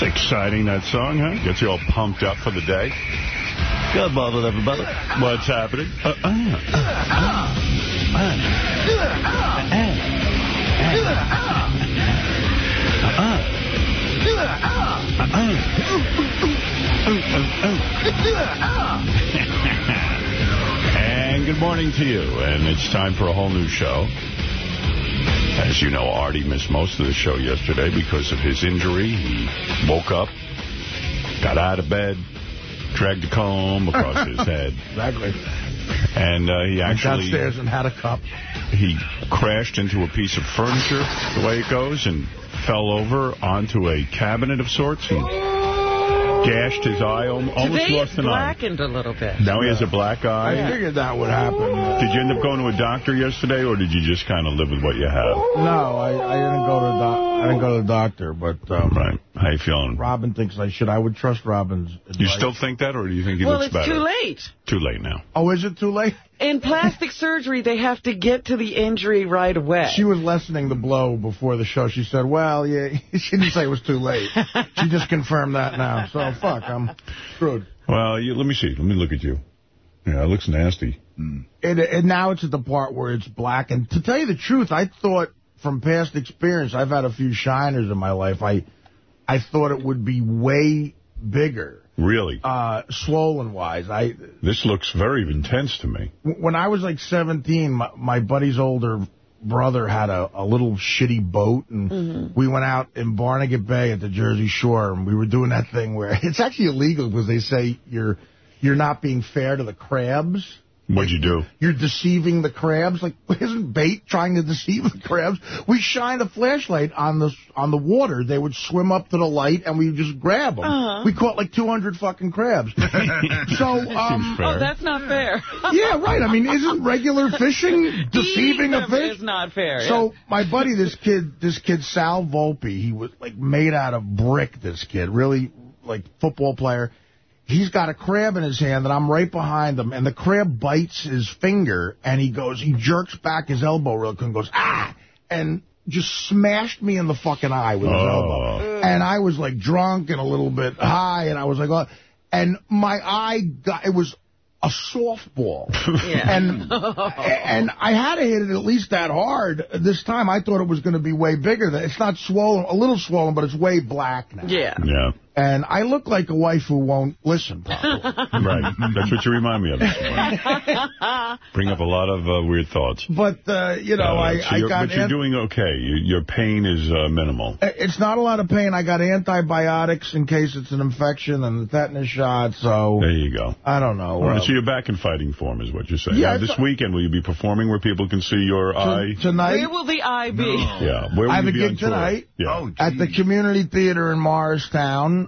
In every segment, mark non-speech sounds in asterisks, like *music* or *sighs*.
It's exciting, that song, huh? Gets you all pumped up for the day. Good morning, everybody. What's happening? Uh, uh, and good morning to you. And it's time for a whole new show. As you know, Artie missed most of the show yesterday because of his injury. He woke up, got out of bed, dragged a comb across his *laughs* head. Exactly. And uh, he Went actually... downstairs and had a cup. He crashed into a piece of furniture, the way it goes, and fell over onto a cabinet of sorts and gashed his eye, almost Today lost it's an eye. blackened a little bit. Now he has a black eye. I figured that would happen. Did you end up going to a doctor yesterday, or did you just kind of live with what you have? No, I, I didn't go to a doc I didn't go to the doctor, but um, Right. How you feeling? Robin thinks I should. I would trust Robin's advice. You still think that, or do you think he Well, looks it's too late. Too late now. Oh, is it too late? *laughs* In plastic surgery, they have to get to the injury right away. She was lessening the blow before the show. She said, well, yeah, *laughs* she didn't say it was too late. She just confirmed that now. So, fuck, I'm screwed. Well, you, let me see. Let me look at you. Yeah, it looks nasty. And, and now it's at the part where it's black. And to tell you the truth, I thought from past experience, I've had a few shiners in my life. I I thought it would be way bigger, Really? uh, swollen-wise. I This looks very intense to me. When I was like 17, my, my buddy's older brother had a, a little shitty boat, and we went out in Barnegat Bay at the Jersey Shore, and we were doing that thing where *laughs* it's actually illegal because they say you're you're not being fair to the crabs. What'd you do? You're deceiving the crabs. Like, *laughs* isn't bait trying to deceive the crabs? We shined a flashlight on the on the water. They would swim up to the light, and we would just grab them. Uh-huh. We caught like 200 fucking crabs. *laughs* so, um. Oh, that's not fair. *laughs* yeah, right. I mean, isn't regular fishing deceiving a fish? is not fair. So my buddy, this kid, this kid Sal Volpe, he was like made out of brick. This kid, really like football player. He's got a crab in his hand, and I'm right behind him, and the crab bites his finger, and he goes, he jerks back his elbow real quick and goes, ah, and just smashed me in the fucking eye with his Oh. elbow. And I was like drunk and a little bit high, and I was like, oh, and my eye got, it was a softball. *laughs* Yeah. And *laughs* and I had to hit it at least that hard. This time I thought it was going to be way bigger. Than, it's not swollen, a little swollen, but it's way black now. Yeah. Yeah. And I look like a wife who won't listen properly. *laughs* Right. That's what you remind me of. Bring up a lot of uh, weird thoughts. but, uh, you know, Uh, I, so I you're, got... but you're doing okay. You, your pain is uh, minimal. it's not a lot of pain. I got antibiotics in case it's an infection and the tetanus shot, so There you go. I don't know. All right, Uh, so you're back in fighting form is what you're saying. Yeah, now, this weekend, will you be performing where people can see your eye? tonight... Where will the eye be? Yeah. Where will I have you a be gig tonight. Yeah. Oh, at the community theater in Morristown,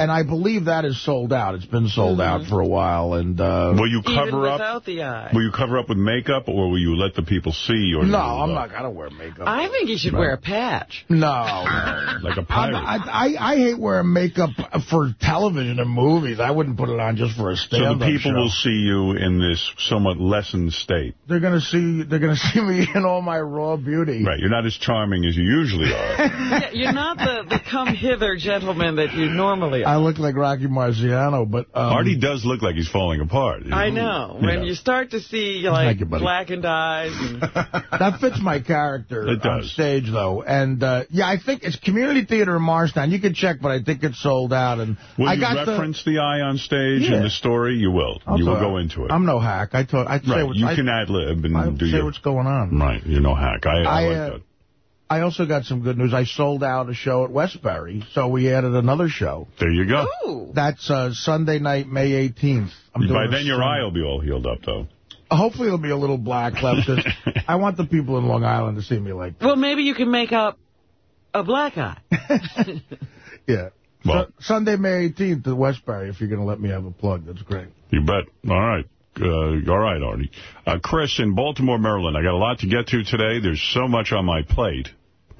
and I believe that is sold out. It's been sold out for a while, and uh, Will you Even cover up? the eye. Will you cover up with makeup, or will you let the people see your? no, little, I'm uh, not gonna wear makeup. I think you should wear a patch. no, *laughs* like a I'm- pirate. I, I I hate wearing makeup for television and movies. I wouldn't put it on just for a so stand-up the people show. will see you in this somewhat lessened state. They're gonna see. They're gonna *laughs* see me in all my raw beauty. Right. You're not as charming as you usually are. *laughs* Yeah, You're not the, the come-hither gentleman that you normally I look like Rocky Marciano, but um, Artie does look like he's falling apart. I know. When Yeah. you start to see, like, you, blackened eyes. And, *laughs* that fits my character It on does. stage, though. And, uh, yeah, I think it's community theater in Morristown. You can check, but I think it's sold out. And Will I you got the- reference the... eye on stage Yeah. in the story? You will. I'll you will go into it. I'm no hack. I talk. I say right. what, You I, can ad lib and I do say your. what's going on. Right. You're no hack. I, I, I, like uh, that. I also got some good news. I sold out a show at Westbury, so we added another show. There you go. ooh. That's uh, Sunday night, May 18th. I'm By then your eye will be all healed up, though. Hopefully it'll be a little black *laughs* left. 'cause I want the people in Long Island to see me like, Well, maybe you can make up a black eye. *laughs* yeah. Well- Su- Sunday, May 18th at Westbury, if you're going to let me have a plug. That's great. You bet. All right. Uh, all right, Artie. Uh, Chris in Baltimore, Maryland. I got a lot to get to today. There's so much on my plate.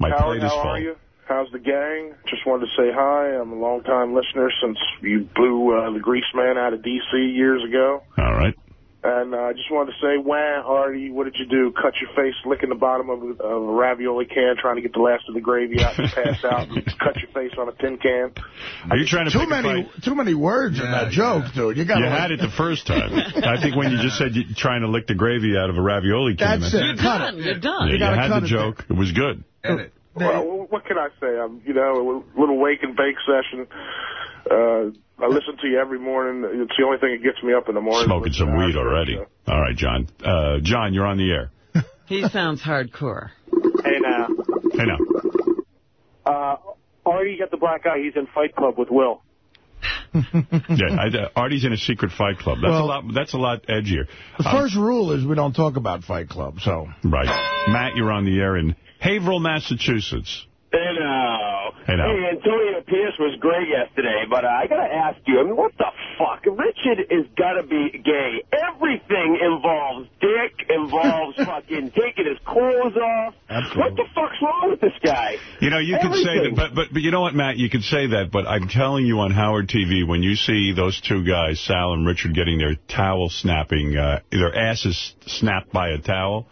My Howard, plate is how full. are you? How's the gang? Just wanted to say hi. I'm a long-time listener since you blew uh, the Greaseman out of D.C. years ago. All right. And uh, I just wanted to say, wah, Artie, what did you do? Cut your face licking the bottom of a, of a ravioli can trying to get the last of the gravy out and pass out and *laughs* cut your face on a tin can? Are you trying to Too many too many words in that joke, dude. You got You had it the first time. *laughs* I think when you just said you're trying to lick the gravy out of a ravioli can. That's it. You're Cut done. it. You're done. Yeah, you, gotta had cut the it joke. It was good. Edit. Well, what can I say? I'm, you know, a little wake and bake session. Uh, I listen to you every morning. It's the only thing that gets me up in the morning. Smoking some weed already. So. All right, John. Uh, John, you're on the air. *laughs* He sounds hardcore. Hey, now. Hey, now. Uh, Artie got the black eye. He's in Fight Club with Will. *laughs* Yeah, I, uh, Artie's in a secret fight club. That's Well- a lot. That's a lot edgier. The Um, first rule is we don't talk about Fight Club, so. right, Matt, you're on the air in Haverhill, Massachusetts. Hello. Hey, now. Hey, Antonio Pierce was great yesterday, but uh, I got to ask you, I mean, what the fuck? Richard is got to be gay. Everything involves dick, involves *laughs* fucking taking his clothes off. Absolutely. What the fuck's wrong with this guy? You know, you could say that, but, but but you know what, Matt? You could say that, but I'm telling you on Howard TV, when you see those two guys, Sal and Richard, getting their towel snapping, uh, their asses snapped by a towel,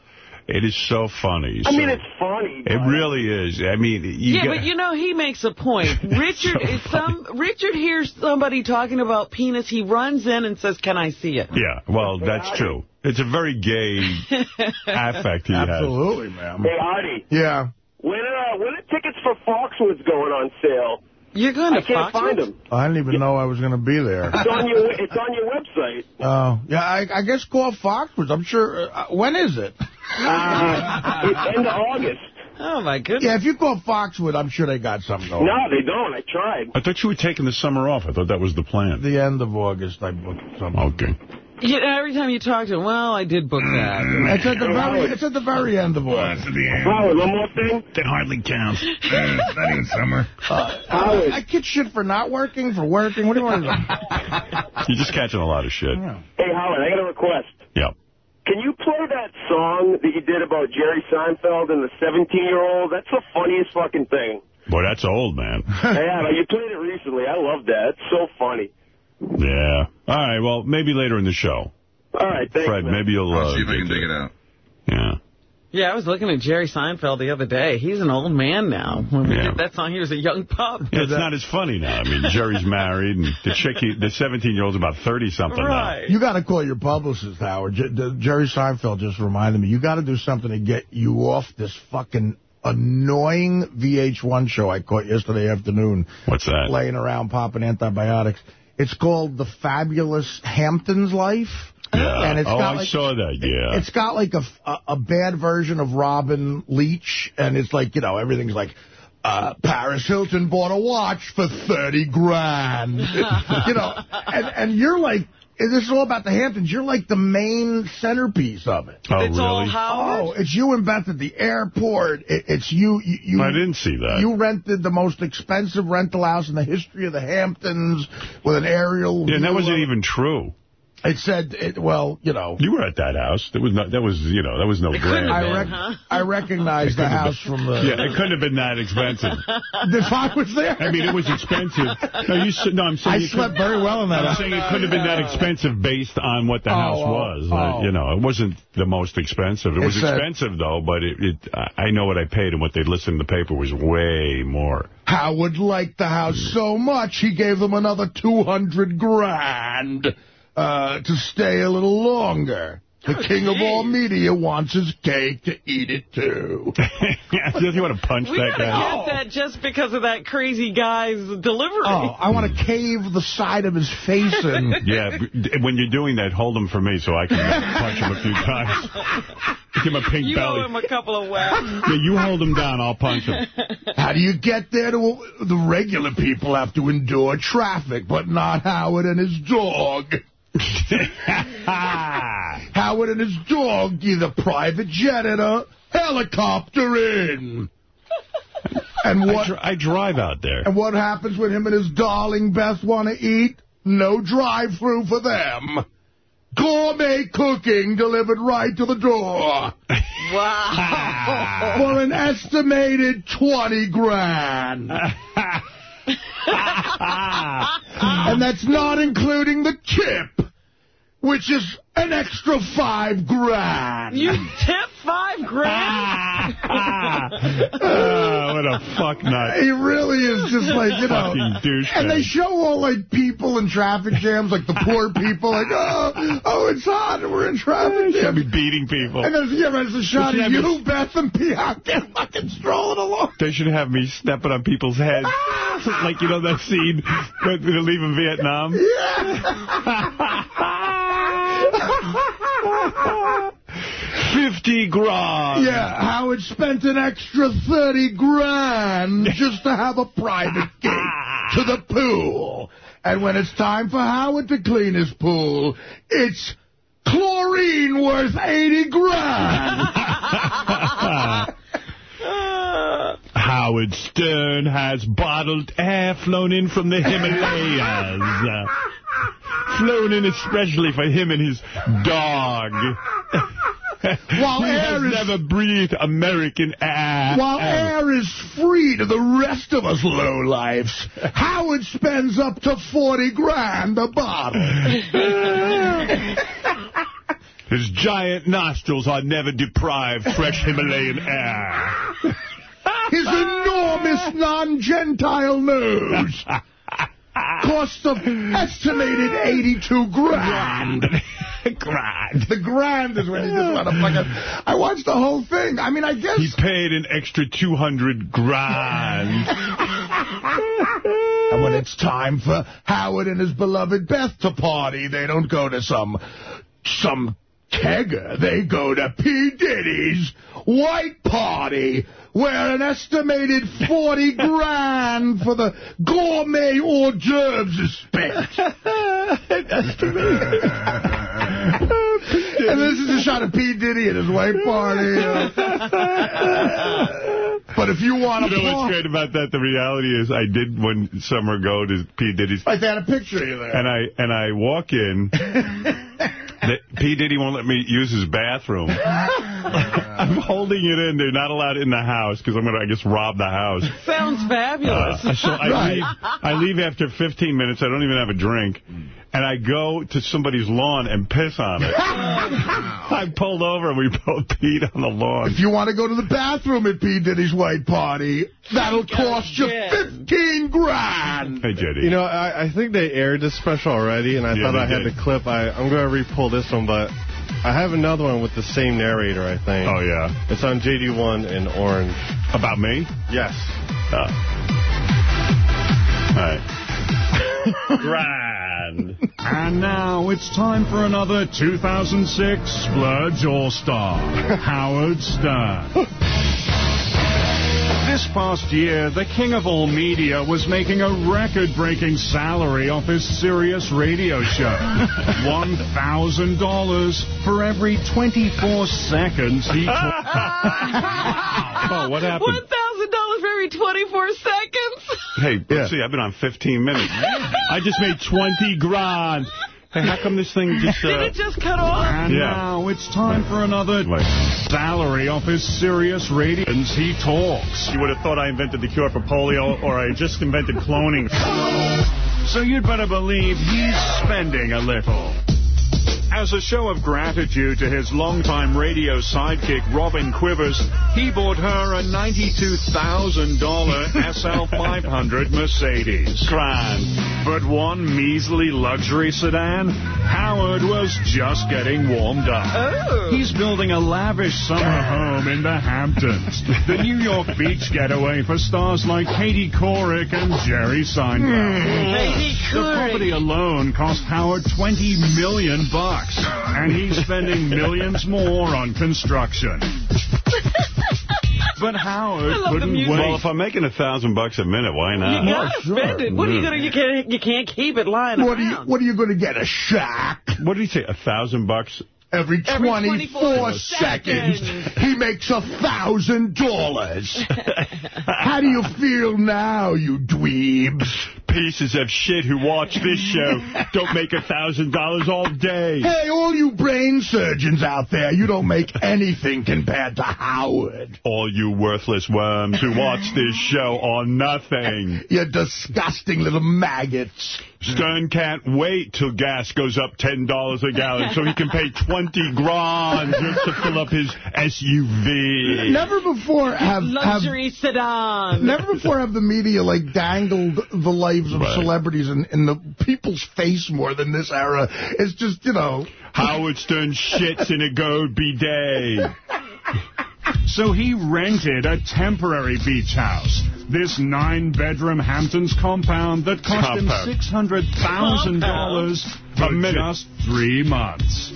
it is so funny. I So- mean, it's funny. It but- really is. I mean, you yeah, got- but you know, he makes a point. *laughs* Richard is some. Richard hears somebody talking about penis. He runs in and says, "Can I see it?" Yeah, well, that's true. It's a very gay *laughs* affect he has. Absolutely, man. Hey, Artie, Yeah. when are, when are tickets for Foxwoods going on sale? You're going to I can't Foxwoods? find them. I didn't even know I was going to be there. It's on your it's on your website. *laughs* Oh, yeah, I, I guess call Foxwoods. I'm sure. Uh, when is it? Uh, it's end of August. Oh my goodness! Yeah, if you call Foxwood, I'm sure they got something going. No, they don't. I tried. I thought you were taking the summer off. I thought that was the plan. The end of August, I booked something. Okay. You every time you talk to him, well, I did book that. Mm. It's at the very, it's at the very end of August. Howard, one more thing. That hardly counts. *laughs* it's not even summer. Uh, Howard, I get shit for not working, for working. What do you want to do? *laughs* You're just catching a lot of shit. hey Howard, I got a request. Yeah. Can you play that song that you did about Jerry Seinfeld and the 17-year-old? That's the funniest fucking thing. Boy, that's old, man. *laughs* yeah, but you played it recently. I love that. It's so funny. Yeah. All right, well, maybe later in the show. All right, thanks, Fred, man. maybe you'll... I'll Uh, see if I can to dig it out. Yeah. Yeah, I was looking at Jerry Seinfeld the other day. He's an old man now. *laughs* When we Yeah. did that song, he was a young pup. Yeah, it's not as funny now. I mean, Jerry's *laughs* married, and the chick, he, the 17-year-old's about 30-something Right. You got to call your publicist, Howard. J the, Jerry Seinfeld just reminded me. You got to do something to get you off this fucking annoying VH1 show I caught yesterday afternoon. What's that? Laying around popping antibiotics. It's called The Fabulous Hamptons Life. Yeah. And it's oh, got I like, saw that, yeah. It's got like a, a, a bad version of Robin Leach, and it's like, you know, everything's like, uh, Paris Hilton bought a watch for 30 grand. *laughs* you know, and, and you're like, this is all about the Hamptons. You're like the main centerpiece of it. oh, it's all really? Howard? Oh, it's you and Beth at the airport. It, it's you, you. you I didn't see that. You rented the most expensive rental house in the history of the Hamptons with an aerial. yeah, and that wasn't even true. It said, it, well, you know. You were at that house. That was not, that was, you know, that was no grand. I, been, rec huh? I recognize the house from the... Yeah, it couldn't have been that expensive. *laughs* If I was there. I mean, it was expensive. No, you. No, I'm saying I you slept couldn't- very well in that I'm house. saying it couldn't have been that expensive based on what the Oh, house oh, was. oh. Uh, you know, it wasn't the most expensive. It, was It's, uh, expensive, though, but it, it, I I know what I paid, and what they listed in the paper was way more. Howard liked the house so much, he gave them another 200 grand uh, to stay a little longer. The king of all media wants his cake to eat it, too. *laughs* Don't you want to punch We that gotta guy? get that just because of that crazy guy's delivery. Oh, I want to cave the side of his face in. *laughs* Yeah, when you're doing that, hold him for me so I can punch him a few times. Give him a pink you belly. owe him a couple of whacks. Yeah, you hold him down, I'll punch him. How do you get there? To, the regular people have to endure traffic, but not Howard and his dog. *laughs* Howard and his dog either private jet in a helicopter in. And I, what dr I drive out there. and what happens when him and his darling Beth want to eat? No drive-through for them. Gourmet cooking delivered right to the door *laughs* Wow. for an estimated 20 grand. *laughs* and that's not including the tip, which is an extra five grand. You tip five grand? oh, *laughs* *laughs* what a fuck nut. He really is just like, you know. Fucking douchebag. And they show all, like, people in traffic jams, like the poor people, like, oh, oh, it's hot, and we're in traffic Should jam. be beating people. And there's, yeah, there's a shot of you, this- Beth, and Bianca fucking strolling along. They should have me stepping on people's heads. *laughs* like, you know that scene when they're leaving Vietnam? Fifty grand. Yeah, Howard spent an extra 30 grand *laughs* just to have a private gate to the pool. And when it's time for Howard to clean his pool, it's chlorine worth 80 grand. *laughs* *laughs* Howard Stern has bottled air flown in from the Himalayas. *laughs* Flown in especially for him and his dog. While *laughs* he air has is- never breathed American air. While air is free to the rest of us lowlifes, Howard spends up to 40 grand a bottle. *laughs* His giant nostrils are never deprived fresh Himalayan air. His enormous non-Gentile nose *laughs* cost an estimated 82 grand. *laughs* grand. The grand is when he just want to fucking... I watched the whole thing. I mean, I guess... He paid an extra 200 grand. *laughs* And when it's time for Howard and his beloved Beth to party, they don't go to some... some kegger. They go to P. Diddy's white party, where an estimated 40 *laughs* grand for the gourmet hors d'oeuvres is spent. *laughs* and this is a shot of P. Diddy at his white party. but if you want to You know what's great about that? The reality is I did one summer go to P. Diddy's. Like they had a picture of you there. And I and I walk in. *laughs* the, P. Diddy won't let me use his bathroom. *laughs* I'm holding it in. They're not allowed in the house because I'm going to, I guess, rob the house. Sounds fabulous. Uh, so I, Right. leave, I leave after 15 minutes. I don't even have a drink. And I go to somebody's lawn and piss on it. *laughs* I pulled over and we both peed on the lawn. If you want to go to the bathroom at P. Diddy's white party, that'll cost you 15 grand. Hey, Jetty. You know, I, I think they aired this special already, and I Yeah, thought they I had did. the clip. I, I'm going to re-pull this one, but I have another one with the same narrator, I think. oh, yeah. It's on JD1 in Orange. About me? Yes. Oh. All right. Grand. And now it's time for another 2006 Splurge All-Star, Howard Stern. This past year, the king of all media was making a record-breaking salary off his Sirius radio show. *laughs* $1,000 for every 24 seconds he took. *laughs* Oh, what happened? $1,000 for every 24 seconds. Hey, let's see, I've been on 15 minutes. I just made 20 grand. Hey, how come this thing just... *laughs* Did Uh, it just cut off? And Yeah. now it's time for another Wait. salary off his Sirius radio. And he talks. you would have thought I invented the cure for polio or I just invented cloning. So you'd better believe he's spending a little. As a show of gratitude to his longtime radio sidekick, Robin Quivers, he bought her a $92,000 SL500 Mercedes. Grand. But one measly luxury sedan, Howard was just getting warmed up. Oh. He's building a lavish summer home in the Hamptons, the New York beach getaway for stars like Katie Couric and Jerry Seinfeld. Hmm. Katie The property alone cost Howard 20 million bucks, and he's spending millions more on construction. But Howard I love the couldn't wait. Well, if I'm making a thousand bucks a minute, why not? You not? gotta sure. spend it. What are you gonna? You can't. You can't keep it lying What are you, around. what are you going to get, a shack? What did he say, a thousand bucks? Every 24, Every 24 seconds, seconds. he makes a thousand dollars. *laughs* How do you feel now, you dweebs? P. pieces of shit who watch this show *laughs* don't make a $1,000 all day. Hey, all you brain surgeons out there, you don't make anything compared to Howard. All you worthless worms who watch this show are nothing. *laughs* You disgusting little maggots. Stern can't wait till gas goes up $10 a gallon so he can pay 20 grand just to fill up his SUV. Never before have... have Luxury sedan. Never before have the media, like, dangled the lives of Right. celebrities in, in the people's face more than this era. It's just, you know... Howard Stern shits in a gold bidet. *laughs* So he rented a temporary beach house. This nine-bedroom Hamptons compound that cost Compound. him $600,000 A for minute. just three months.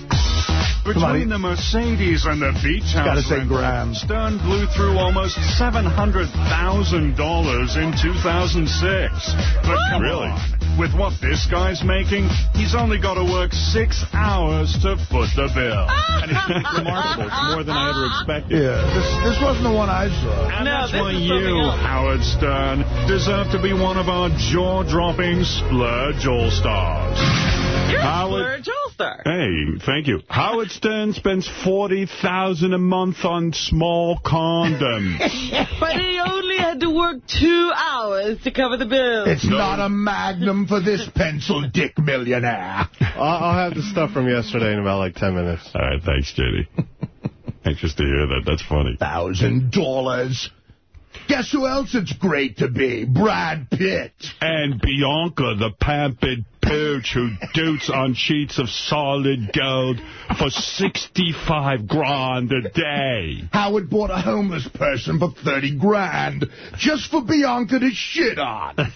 Between he- the Mercedes and the beach house Gotta say rental, grand. Stern blew through almost $700,000 in 2006. But come Really? on. With what this guy's making, he's only got to work six hours to foot the bill. And it's *laughs* remarkable. It's more than I ever expected. Yeah, this, this wasn't the one I saw. And No, that's why you. Howard Stern, deserve to be one of our jaw-dropping splurge all-stars. You're Howard- a all-star. Hey, thank you. Howard Stern spends 40,000 a month on small condoms. *laughs* But he only had to work two hours to cover the bill. It's not a magnum for this pencil dick millionaire. I'll, I'll have the stuff from yesterday in about like 10 minutes. All right, thanks, JD. *laughs* Anxious to hear that. That's funny. Thousand dollars. Guess who else it's great to be? Brad Pitt. And Bianca, the pampered pooch who dotes on sheets of solid gold for 65 grand a day. Howard bought a homeless person for 30 grand just for Bianca to shit on. *laughs*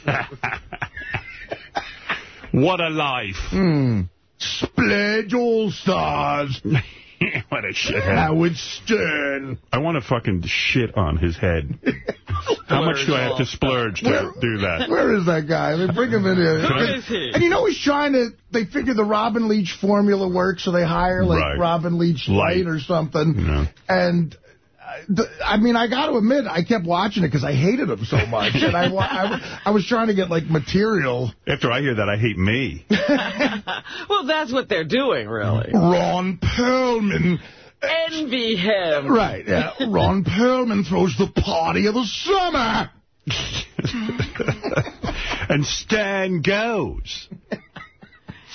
What a life. Hmm. Splurge All-Stars. *laughs* *laughs* what a shithead. Howard Stern. I want to fucking shit on his head. *laughs* How much do I have to splurge to Where- do that? *laughs* Where is that guy? They bring him in here. Who is he? And you know he's trying to, they figure the Robin Leach formula works, so they hire like Right. Robin Leach Light. Light or something. Yeah. And, I mean, I got to admit, I kept watching it because I hated him so much. and I, I, I was trying to get like material. After I hear that, I hate me. *laughs* Well, that's what they're doing, really. Ron Perelman. Envy him. Right, yeah. *laughs* Ron Perelman throws the party of the summer. *laughs* and Stan goes.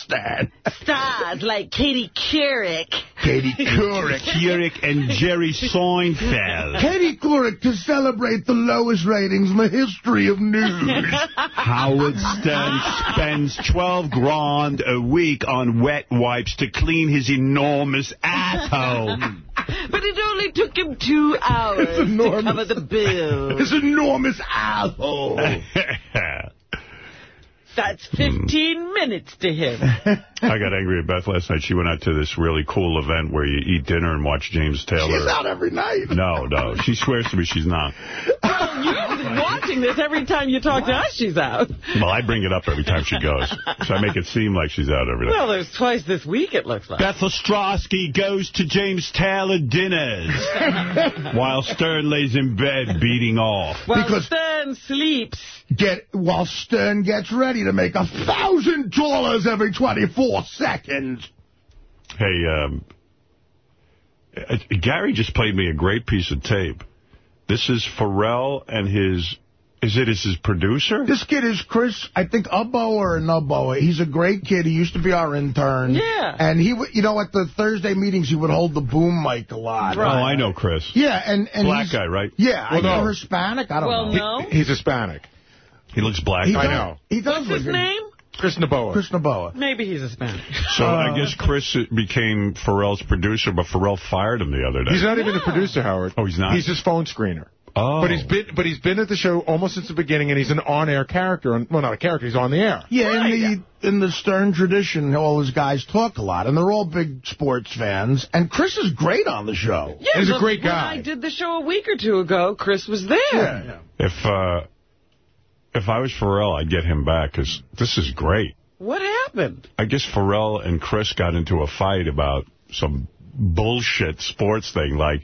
Stan. Stars like Katie Couric. Katie *laughs* Couric. Keurig and Jerry Seinfeld. Katie Couric to celebrate the lowest ratings in the history of news. *laughs* Howard Stern spends 12 grand a week on wet wipes to clean his enormous asshole. *laughs* But it only took him two hours to cover the bill. His enormous asshole. That's 15 minutes to him. *laughs* I got angry at Beth last night. She went out to this really cool event where you eat dinner and watch James Taylor. She's out every night. No, no. She swears to me she's not. Well, You're watching this every time you talk to us, she's out. Well, I bring it up every time she goes. So I make it seem like she's out every night. Well, there's twice this week, it looks like. Beth Ostrowski goes to James Taylor dinners *laughs* while Stern lays in bed beating off. While because- Stern sleeps. Get while Stern gets ready to make a thousand dollars every 24 seconds. Hey, um, uh, Gary just played me a great piece of tape. This is Ferrall and his, is it is his producer? This kid is Chris, I think, Ubbo or Nubbo. He's a great kid. He used to be our intern. Yeah. And he, would, you know, at the Thursday meetings, he would hold the boom mic a lot. Oh, I know Chris. Yeah, and, and Black guy, right? Yeah, I know. Hispanic. I don't Well, know. no. He's Hispanic. He looks black. He I know. He does What's his look- name? Chris Naboa. Chris Naboa. Maybe he's Hispanic. So I Uh, guess Chris became Ferrall's producer, but Ferrall fired him the other day. He's not even the producer, Howard. Oh, he's not? He's his phone screener. oh. But he's been but he's been at the show almost since the beginning, and he's an on-air character. And, well, not a character. He's on the air. Yeah, in the in the Stern tradition, all his guys talk a lot, and they're all big sports fans. And Chris is great on the show. Yeah, He's a but great when guy. I did the show a week or two ago, Chris was there. Yeah. If, uh, if I was Ferrall, I'd get him back, because this is great. What happened? I guess Ferrall and Chris got into a fight about some bullshit sports thing. Like,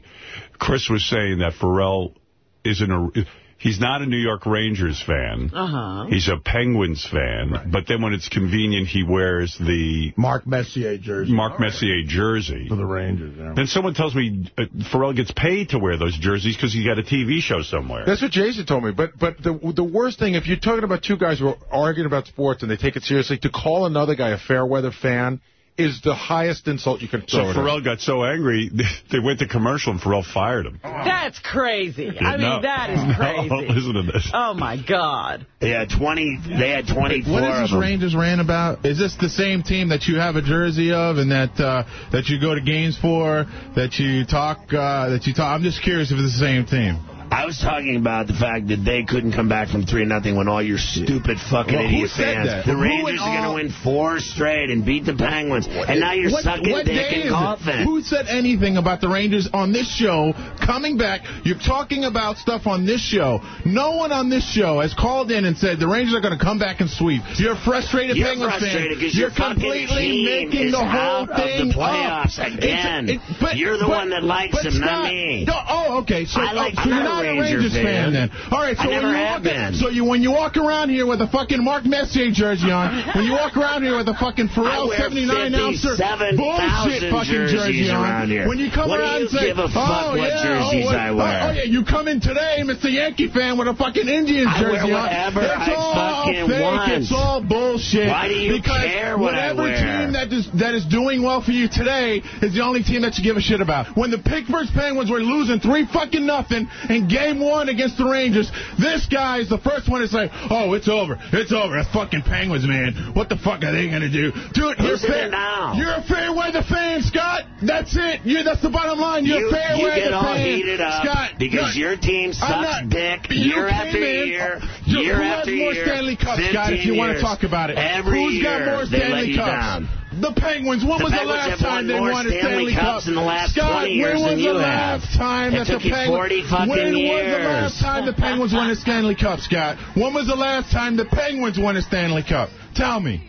Chris was saying that Ferrall isn't a... He's not a New York Rangers fan. Uh-huh. He's a Penguins fan. Right. But then when it's convenient, he wears the Mark Messier jersey. Mark Messier jersey. For the Rangers, yeah. Then someone tells me uh, Ferrall gets paid to wear those jerseys because he's got a TV show somewhere. That's what Jason told me. But but the the worst thing, if you're talking about two guys who are arguing about sports and they take it seriously, to call another guy a fair weather fan is the highest insult you can so throw. at him. Ferrall got so angry, *laughs* they went to commercial and Ferrall fired him. That's crazy. I mean, No. that is *laughs* No, crazy. listen to this. Oh, my God. They had 20. They had 24 What is this. Rangers ran about? Is this the same team that you have a jersey of and that uh, that you go to games for? That you talk? Uh, that you talk? I'm just curious if it's the same team. I was talking about the fact that they couldn't come back from 3 nothing when all your stupid fucking Well, idiot fans. that? The Rangers are going to win four straight and beat the Penguins. and now you're what, sucking what dick and coughing. Who said anything about the Rangers on this show coming back? You're talking about stuff on this show. No one on this show has called in and said the Rangers are going to come back and sweep. You're a frustrated You're Penguins frustrated fan. You're completely making the whole of the thing playoffs up. again. It's- it- but- You're the but- one that likes them, not Scott, me. no, oh, okay. So, I like- oh, so not a Rangers fan. fan. then. All right. So when you walk, been. So you when you walk around here with a fucking Mark Messier jersey on, *laughs* when you walk around here with a fucking Pharrell 79 ouncer bullshit fucking jersey on, here. when you come What around you and say, a fuck oh, what yeah, jerseys oh, what- I wear? Oh, yeah, you come in today, Mr. Yankee fan, with a fucking Indians jersey on. it's I all fake. want. It's all bullshit. Why do you because care what I whatever wear? team that is that is doing well for you today is the only team that you give a shit about. When the Pittsburgh Penguins were losing three fucking nothing in game one against the Rangers, this guy is the first one to say, "Oh, it's over. It's over. The fucking Penguins, man. What the fuck are they gonna do, dude? You're fair. now? You're a fair weather fan, Scott. That's it. You. That's the bottom line. You're you, a fair you weather get all fan, heated up Scott. because your team sucks not- dick you year after in- year, You- year who after has more year. Stanley Cups, Scott, if you 15 want to talk about it? Every Who's year got more Stanley Cups? down. The Penguins. When The was Penguins the last time they won a Stanley Stanley Cups in the last Scott, 20 years when was the last have. time It that the Penguins 40 fucking When was the last time the Penguins won a Stanley Cup, Scott? When was the last time the Penguins won a Stanley Cup? Tell me.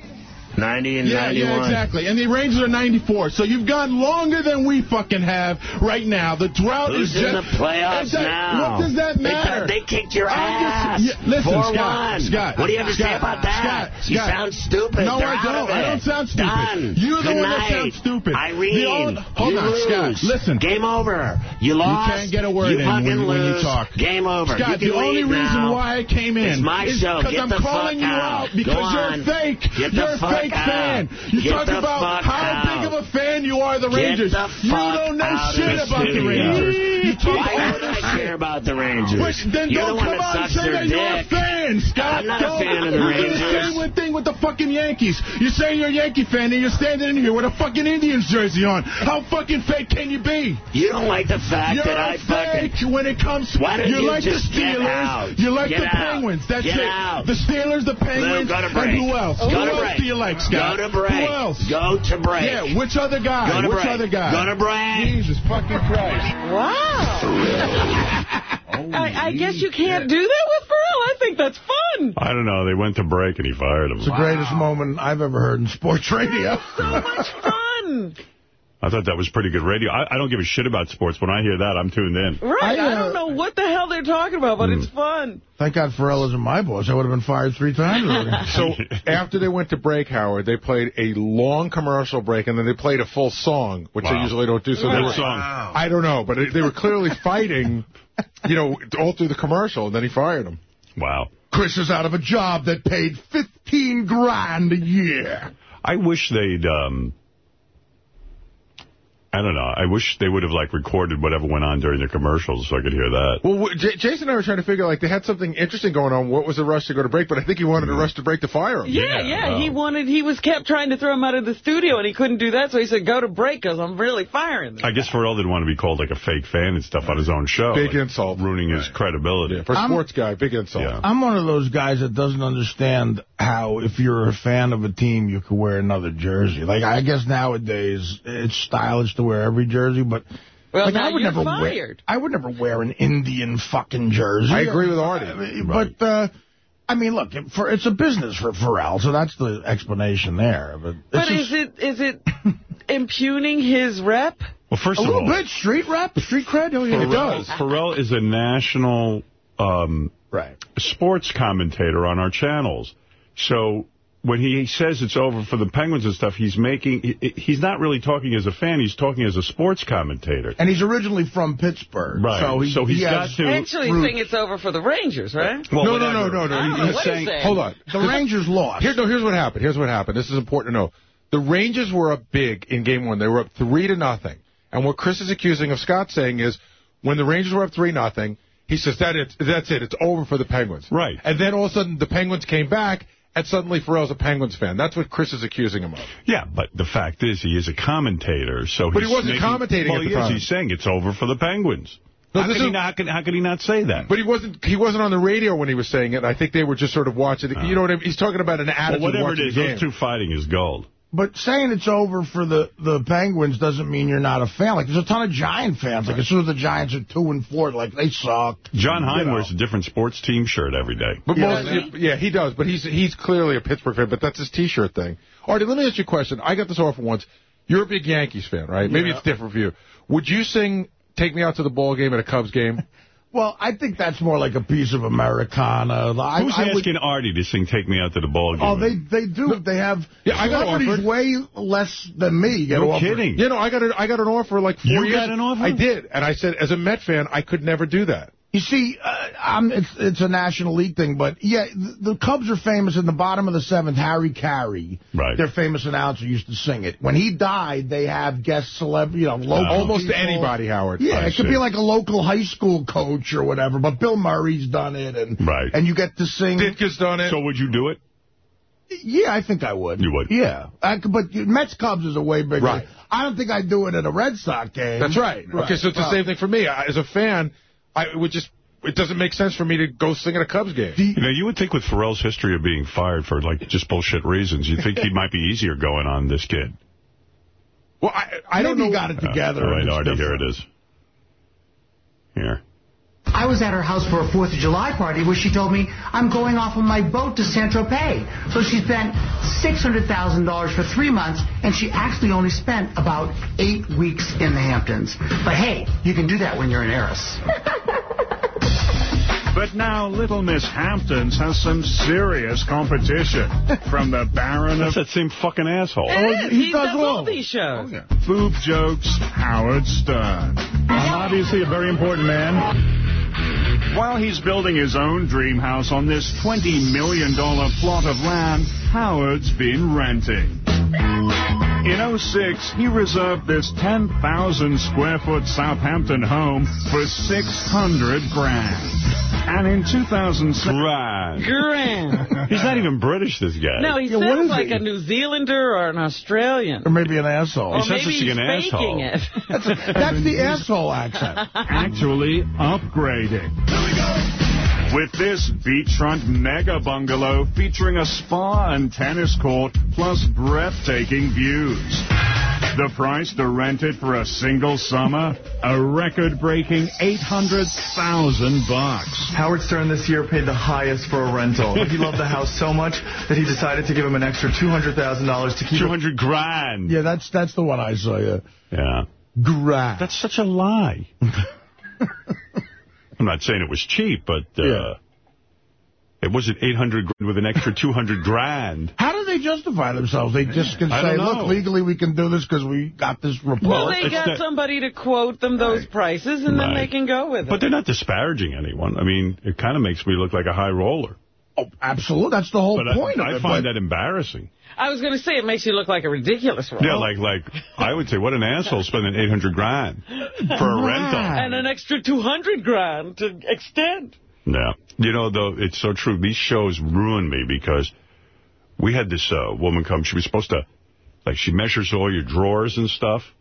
90 and Yeah, 91. yeah, exactly. And the Rangers are 94. So you've gone longer than we fucking have right now. The drought Who's is in just... the playoffs that- now? What does that They matter? cut- They, kicked your ass. just- yeah, listen, 4-1. Scott, Scott. What do you have to say about that? Scott, you Scott. sound stupid. No, They're I don't. I don't sound stupid. Done. You're the Good one that sounds stupid. Irene, The old- hold on, lose. Scott. Listen. Game over. You lost. You can't get a word you in when- when you talk. Game over. Scott, the only reason now. why I came in is show. because I'm calling you out. because you're fake. Get the you're fuck fake out. fan. You Get talk about how big of a fan you are of the Rangers. the you don't know shit the about the. Rangers. You talk Why would I care about the Rangers? Wait, then You're don't the come out and say that you're a dick. fan, Scott. I'm not a Don't- fan of the you're doing Rangers. the same thing with the fucking Yankees. You say you're a Yankee fan and you're standing in here with a fucking Indians jersey on. How fucking fake can you be? You don't like the fact You're that a I fucking... fake when it comes. Why don't you like just the Steelers. You like Get the out. Penguins. That's Get it. out. The Steelers, the Penguins, Lou, go to break. and who else? Who else do you like, Scott? Go to break. Who else? Go to break. Yeah, which other guy? Go to which break. other guy? Go to break. Jesus fucking Christ. Wow. I, I guess you can't do that with Ferrall. I think that's fun. I don't know. They went to break and he fired him. It's the greatest moment I've ever heard in sports radio. So much *laughs* fun. I thought that was pretty good radio. I, I don't give a shit about sports. When I hear that, I'm tuned in. Right. I, I, uh, don't know what the hell they're talking about, but it's fun. Thank God Ferrall isn't my boss. I would have been fired three times. *laughs* So after they went to break, Howard, they played a long commercial break, and then they played a full song, which Wow. they usually don't do. So they were, song? I don't know, but they were clearly *laughs* fighting, you know, all through the commercial, and then he fired them. Wow. Chris is out of a job that paid 15 grand a year. I wish they'd, um, I don't know. I wish they would have, like, recorded whatever went on during the commercials so I could hear that. Well, w- J Jason and I were trying to figure, like, they had something interesting going on. What was the rush to go to break? But I think he wanted a mm-hmm. rush to break to fire him. Yeah, yeah. He wanted. He was kept trying to throw him out of the studio, and he couldn't do that. So he said, "Go to break, because I'm really firing them." I guess Ferrall didn't want to be called, like, a fake fan and stuff on his own show. Big like, insult. Ruining his credibility. For a I'm- sports guy, big insult. Yeah. I'm one of those guys that doesn't understand how if you're a fan of a team, you can wear another jersey. Like, I guess nowadays it's stylish to wear every jersey, but well, like, now I would you're never wear. I would never wear an Indian fucking jersey. I agree with Artie. I mean, But uh, I mean, look, for it's a business for Ferrall, so that's the explanation there. But, But just is it is it impugning his rep? Well, first a of little all, bit street rap, street cred? Oh yeah, it does. Ferrall is a national um, Right. sports commentator on our channels. So when he says it's over for the Penguins and stuff, he's making he- he's not really talking as a fan. He's talking as a sports commentator. And he's originally from Pittsburgh. Right. So, he, So he's he got has to- Actually, roots. saying it's over for the Rangers, right? Well, no, no, whatever. no, no, no. I don't He- know He's saying, saying. hold on. The Rangers lost. Here, no, here's what happened. Here's what happened. This is important to know. The Rangers were up big in game one. They were up three to nothing. And what Chris is accusing of Scott saying is, when the Rangers were up three nothing, he says that it, that's it. It's over for the Penguins. Right. And then all of a sudden the Penguins came back, and suddenly Ferrall's a Penguins fan. That's what Chris is accusing him of. Yeah, but the fact is he is a commentator, so But he wasn't making- commentating well, at the time. He's saying it's over for the Penguins. No, how, he is- not, how, can, how he not say that? But he wasn't he wasn't on the radio when he was saying it. I think they were just sort of watching it. You uh. know what I mean? He's talking about an well, attitude whatever it is, those two fighting is gold. But saying it's over for the, the Penguins doesn't mean you're not a fan. Like, there's a ton of Giant fans. Like, as soon as the Giants are two and four, like, they suck. John Hein You know. wears a different sports team shirt every day. But Yeah, most, yeah, he does. But he's he's clearly a Pittsburgh fan. But that's his T-shirt thing. Artie, let me ask you a question. I got this offer once. You're a big Yankees fan, right? Maybe Yeah. it's different for you. Would you sing "Take Me Out to the Ball Game" at a Cubs game? *laughs* Well, I think that's more like a piece of Americana. I, Who's I would- asking Artie to sing "Take Me Out to the Ball oh, Game"? Oh, they they do. They have Yeah, I got celebrities way less than me. Get no offered. kidding. you know, I got a, I got an offer like four You years. got an offer? I did, and I said, as a Met fan, I could never do that. You see, uh, I'm, it's it's a National League thing, but yeah, the, the Cubs are famous in the bottom of the seventh. Harry Caray, Right. their famous announcer, used to sing it. When he died, they have guest celebrity, you know, local Almost people. anybody, Howard. Yeah, I it could be like a local high school coach or whatever, but Bill Murray's done it, and Right. and you get to sing. Ditka's done it. So would you do it? Yeah, I think I would. You would? Yeah, I but Mets Cubs is a way bigger. Right. I don't think I'd do it at a Red Sox game. That's right. Okay, so it's the same thing for me. I, as a fan, I would just. It doesn't make sense for me to go sing at a Cubs game. the- You know, you would think with Ferrall's history of being fired for, like, just bullshit reasons, you'd think he *laughs* might be easier going on this kid. Well, I, I don't maybe know. he got it together. Uh, all right, and it's Artie, here it is. Here. I was at her house for a 4th of July party where she told me I'm going off on my boat to Saint-Tropez. So she spent $600,000 for three months, and she actually only spent about eight weeks in the Hamptons. But hey, you can do that when you're an heiress. *laughs* But now Little Miss Hamptons has some serious competition from the Baron of That's that same fucking asshole. It oh, is. he He, does does all. all these shows. Oh, Boob Jokes, Howard Stern. I'm obviously a very important man. While he's building his own dream house on this $20 million plot of land, Howard's been renting. In 06, he reserved this 10,000 square foot Southampton home for 600 grand. And in 2007, Right. Grand. *laughs* He's not even British, this guy. No, he Yeah, sounds like he? a New Zealander or an Australian. Or maybe an asshole. Or sounds maybe like he's an faking asshole. it. That's the asshole accent. *laughs* actually upgrading. Here we go. With this beachfront mega bungalow featuring a spa and tennis court plus breathtaking views. The price to rent it for a single summer? A record-breaking 800,000 bucks. Howard Stern this year paid the highest for a rental. He loved the house so much that he decided to give him an extra $200,000 to keep it 200 grand. Yeah, that's that's the one I saw. Yeah, Yeah. Grab. That's such a lie. *laughs* I'm not saying it was cheap, but uh, Yeah. It wasn't 800 grand with an extra 200 grand. *laughs* How do they justify themselves? They just can say, look, legally we can do this because we got this report. Well, they it's got that- somebody to quote them those prices, and then they can go with it. But they're not disparaging anyone. I mean, it kind of makes me look like a high roller. oh, absolutely. That's the whole But point I, of I it. find but- that embarrassing. I was going to say it makes you look like a ridiculous role. Yeah, like, like I would say, what an asshole spending 800 grand for a rental. and an extra 200 grand to extend. Yeah. You know, though, it's so true. These shows ruin me because we had this uh, woman come. She was supposed to, like, she measures all your drawers and stuff. *laughs*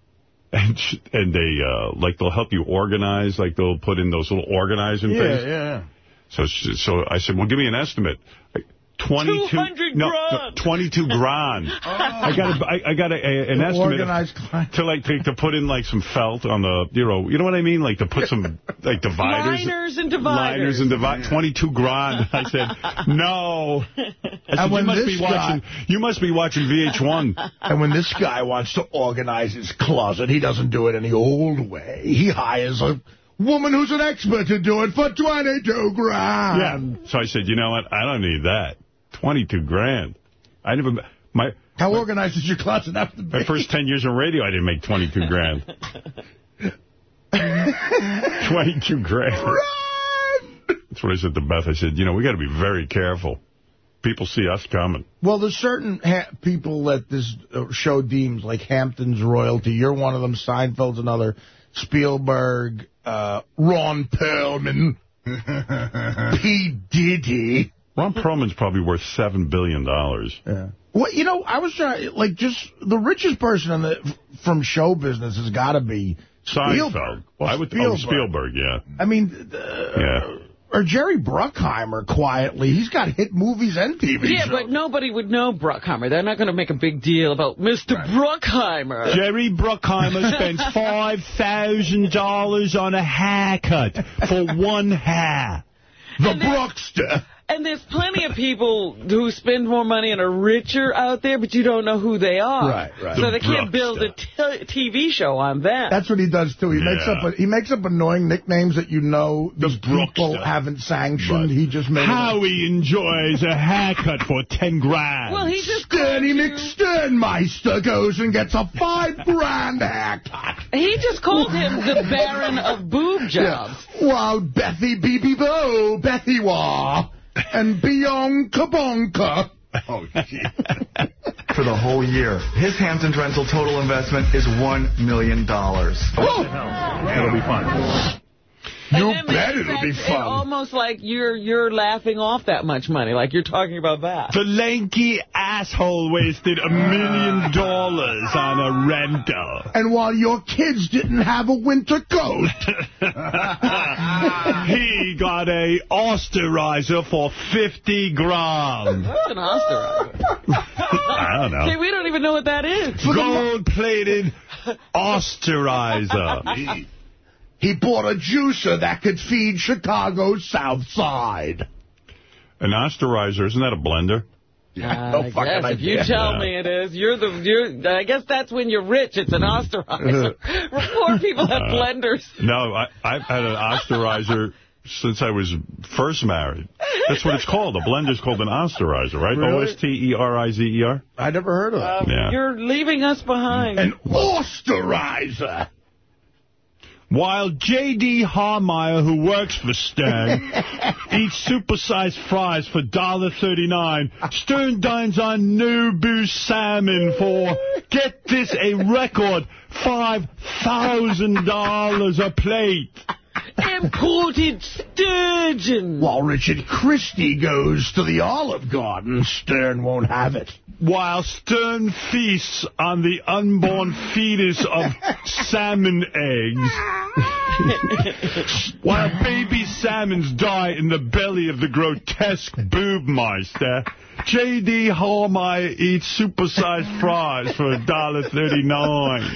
And she, and they, uh, like, they'll help you organize. Like, they'll put in those little organizing yeah, things. yeah. So, she- so I said, well, give me an estimate. Like, 22, 200 no, grand. no, 22 grand. *laughs* Oh. I got a, I, I got a, a, an To estimate. organize clients. To like to, to put in like some felt on the you know you know what I mean like to put some like dividers Liners and dividers. liners and divide 22 grand I said *laughs* no I said, And you must this be watching you must be watching VH1 And when this guy wants to organize his closet, he doesn't do it any old way. He hires a woman who's an expert to do it for 22 grand. Yeah. So I said, you know what? I don't need that. 22 grand. I never... My How organized is your closet have to be? my first 10 years in radio, I didn't make 22 grand. *laughs* 22 grand. Run! That's what I said to Beth. I said, you know, we got to be very careful. People see us coming. Well, there's certain ha people that this uh, show deems like Hampton's royalty. You're one of them. Seinfeld's another. Spielberg, uh, Ron Perelman, *laughs* P. Diddy. Ron Perelman's probably worth $7 billion. Yeah. Well, you know, I was trying, like, just the richest person in the from show business has got to be Seinfeld. Spielberg. Well, I would, Spielberg. Oh, Spielberg, yeah. I mean, uh, Yeah. or Jerry Bruckheimer, quietly. He's got hit movies and TV Yeah, shows. but nobody would know Bruckheimer. They're not going to make a big deal about Mr. Bruckheimer. Jerry Bruckheimer spends *laughs* $5,000 on a haircut for one hair. The Bruckster. And there's plenty of people who spend more money and are richer out there, but you don't know who they are. Right, right. So The they can't build a t- TV show on that. That's what he does, too. He makes up a, he makes up annoying nicknames that you know these people Bruckster. haven't sanctioned. He just made it up. Howie enjoys a haircut for 10 grand. well, he just Sterny McSternmeister goes and gets a five grand haircut. he just called him the Baron of Boob Jobs. While Bethy Beebe Bo, Bethy Wah, and Bianca Bonka. Oh, For the whole year. His Hamptons rental total investment is $1 million. It'll oh! be fun. You And bet it'll be expect it fun. Almost like you're you're laughing off that much money, like you're talking about that. The lanky asshole wasted a million ah. dollars on a rental. And while your kids didn't have a winter coat. *laughs* *laughs* he got a osterizer for 50 grand. What's an osterizer? *laughs* I don't See, know. we don't even know what that is. Gold-plated osterizer. He bought a juicer that could feed Chicago's South Side. An osterizer, isn't that a blender? Yeah, *laughs* no I fucking guess if you tell Yeah. me it is, you're the you're. I guess that's when you're rich. It's an osterizer. *laughs* *laughs* Poor people have Uh, blenders. No, I, I've had an osterizer since I was first married. That's what it's called. A blender's called an osterizer, right? Really? O-S-T-E-R-I-Z-E-R? I never heard of that. Um, Yeah. You're leaving us behind. An osterizer. While J.D. Harmeyer, who works for Stern, *laughs* eats supersized fries for $1.39, Stern dines on Nobu salmon for, get this, a record $5,000 a plate. Imported sturgeon. While Richard Christy goes to the Olive Garden, Stern won't have it. While Stern feasts on the unborn fetus of salmon eggs. *laughs* While baby salmons die in the belly of the grotesque boob boobmeister, J.D. Harmeyer eats supersized fries for $1.39.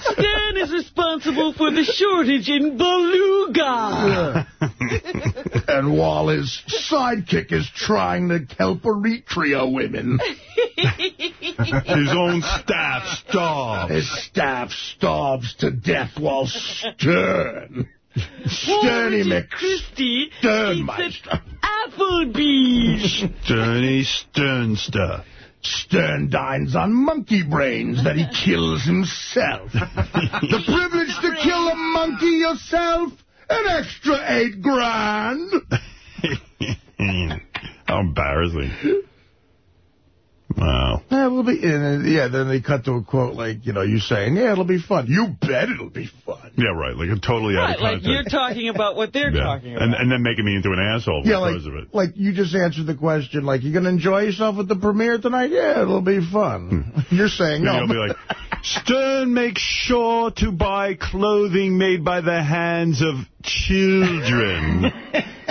Stern is responsible for the shortage in beluga. and while his sidekick is trying to help Eritrea women, His own staff starves. his staff starves to death while Stern, Sterny Richard Christy McSternmeister, Applebee's. Sterny Sternster. Stern dines on monkey brains that he kills himself. the privilege to kill a monkey yourself, an extra eight grand. *laughs* How embarrassing. Wow. Yeah, it'll be, and, then- yeah, then they cut to a quote like, you know, you saying, yeah, it'll be fun. You bet it'll be fun. Yeah, right. Like, I'm totally out Right, of like context. you're talking about what they're Yeah. talking about. And, and then making me into an asshole Yeah, like, because of it. like you just answered the question, like, you're going to enjoy yourself at the premiere tonight? Yeah, it'll be fun. Hmm. *laughs* You're saying, no. you'll be like, Stern makes sure to buy clothing made by the hands of children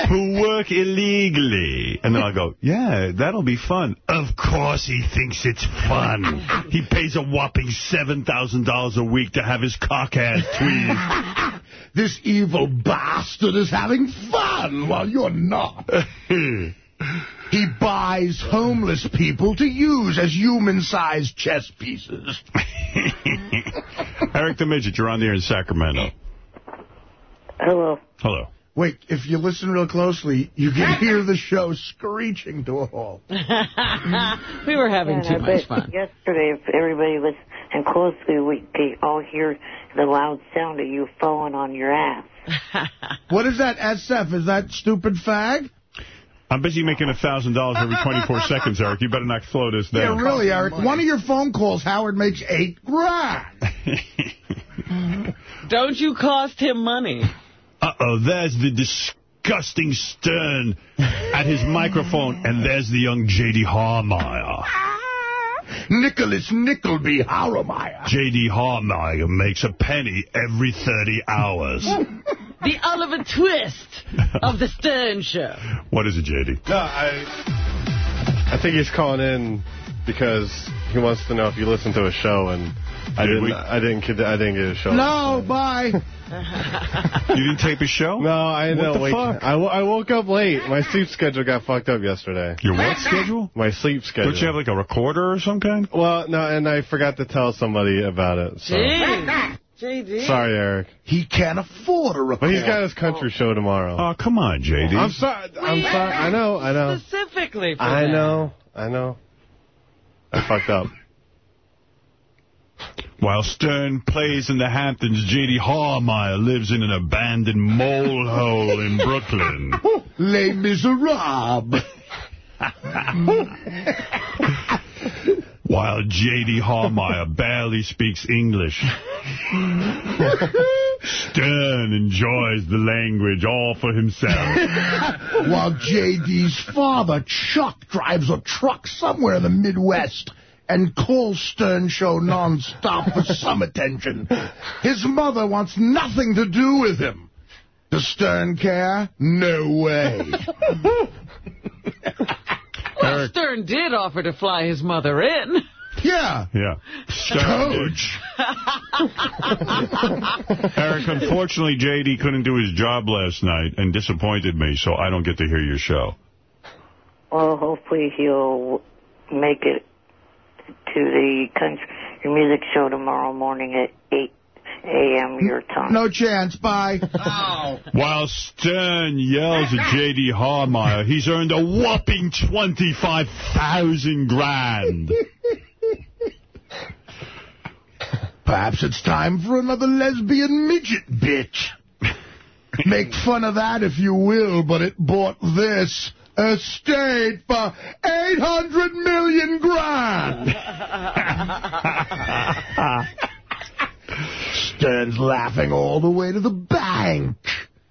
who work illegally. And then I'll go, yeah, that'll be fun. Of course he thinks it's fun. He pays a whopping $7,000 a week to have his cock ass tweezed. *laughs* this evil bastard is having fun while you're not. *laughs* He buys homeless people to use as human-sized chess pieces. *laughs* Eric the Midget, you're on the air in Sacramento. Hello. Hello. Wait, if you listen real closely, you can *laughs* hear the show screeching to a halt. *laughs* we were having Yeah, too much fun. Yesterday, if everybody listened closely, we could all hear the loud sound of you falling on your ass. *laughs* What is that, SF? Is that stupid fag? I'm busy making a $1,000 every 24 seconds, Eric. You better not slow this down. Yeah, really, Eric. One of your phone calls, Howard makes eight grand. Don't you cost him money? Uh-oh, there's the disgusting Stern at his microphone, and there's the young J.D. Harmeyer. Ah! Nicholas Nickleby Harmeyer. J.D. Harmeyer makes a penny every 30 hours. The Oliver Twist of the Stern Show. What is it, J.D.? No, I, I think he's calling in because he wants to know if you listen to a show, and I Did didn't. we? I didn't. kid- I didn't get a show. No, bye. *laughs* You didn't tape a show? No, I What know. the wake, fuck? I, I woke up late. My sleep schedule got fucked up yesterday. Your what schedule? My sleep schedule. Don't you have like a recorder or some kind? Well, no, and I forgot to tell somebody about it. So. JD. Sorry, Eric. He can't afford a record. But he's got his country show tomorrow. Oh, come on, J.D. I'm sorry. I'm sorry. I know. I know. Specifically for I that. know. I know. I fucked up. While Stern plays in the Hamptons, J.D. Harmeyer lives in an abandoned mole hole in Brooklyn. *laughs* Oh, les Miserables. While J.D. Harmeyer barely speaks English. Stern enjoys the language all for himself. *laughs* While J.D.'s father, Chuck, drives a truck somewhere in the Midwest and call Stern Show nonstop for *laughs* some attention. His mother wants nothing to do with him. Does Stern care? No way. *laughs* Well, Stern did offer to fly his mother in. Yeah. Yeah. Stern. Coach. *laughs* Eric, unfortunately, J.D. couldn't do his job last night and disappointed me, so I don't get to hear your show. Well, hopefully he'll make it to the country music show tomorrow morning at 8 a.m. your time. No chance. Bye. *laughs* Oh. While Stern yells at J.D. Harmeyer, he's earned a whopping 25,000 grand. Perhaps it's time for another lesbian midget bitch. *laughs* Make fun of that if you will, but it bought this estate for 800 million grand. Stern's laughing all the way to the bank.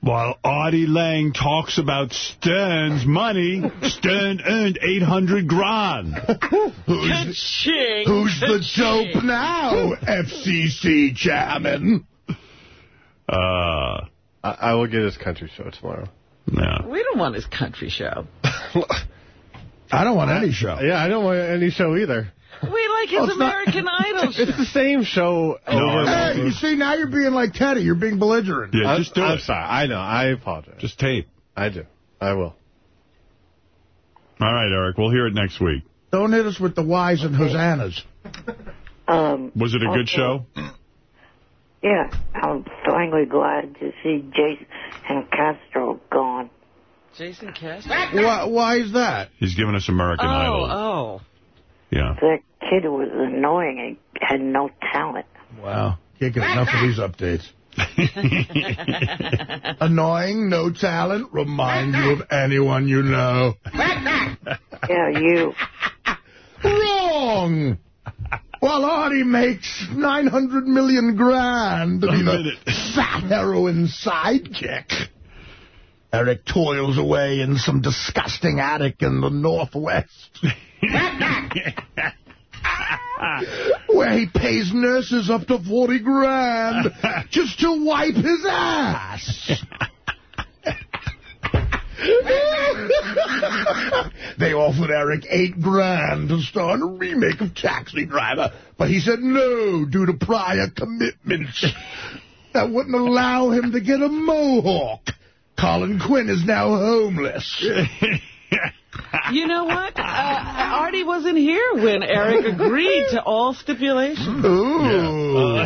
While Artie Lange talks about Stern's money, Stern earned 800 grand. Who's, who's the ka-ching. dope now, FCC chairman? Uh, I, I will get his country show tomorrow. No. We don't want his country show. *laughs* I don't want any show. Yeah, I don't want any show either. We like his Oh, it's not- American *laughs* Idol show. It's the same show No, over and I- Hey, you see, now you're being like Teddy. You're being belligerent. Yeah, I'm, just do I'm it. sorry. I know. I apologize. Just tape. I do. I will. All right, Eric, we'll hear it next week. Don't hit us with the whys and hosannas. Um, Was it a good show? *laughs* yeah, I'm finally glad to see Jason Castro gone. Jason Castro? Why, why is that? He's giving us American Oh, Idol. oh. Yeah. That kid was annoying and had no talent. Wow. Can't get enough of these updates. *laughs* Annoying, no talent, remind you of anyone you know. Yeah, you. Wrong! Well, Artie makes 900 million grand to be the fat heroin sidekick. Eric toils away in some disgusting attic in the Northwest. *laughs* where he pays nurses up to 40 grand just to wipe his ass. *laughs* *laughs* they offered Eric eight grand to star in a remake of Taxi Driver, but he said no due to prior commitments. That wouldn't allow him to get a mohawk. Colin Quinn is now homeless. *laughs* You know what? Uh, Artie wasn't here when Eric agreed to all stipulations. Ooh.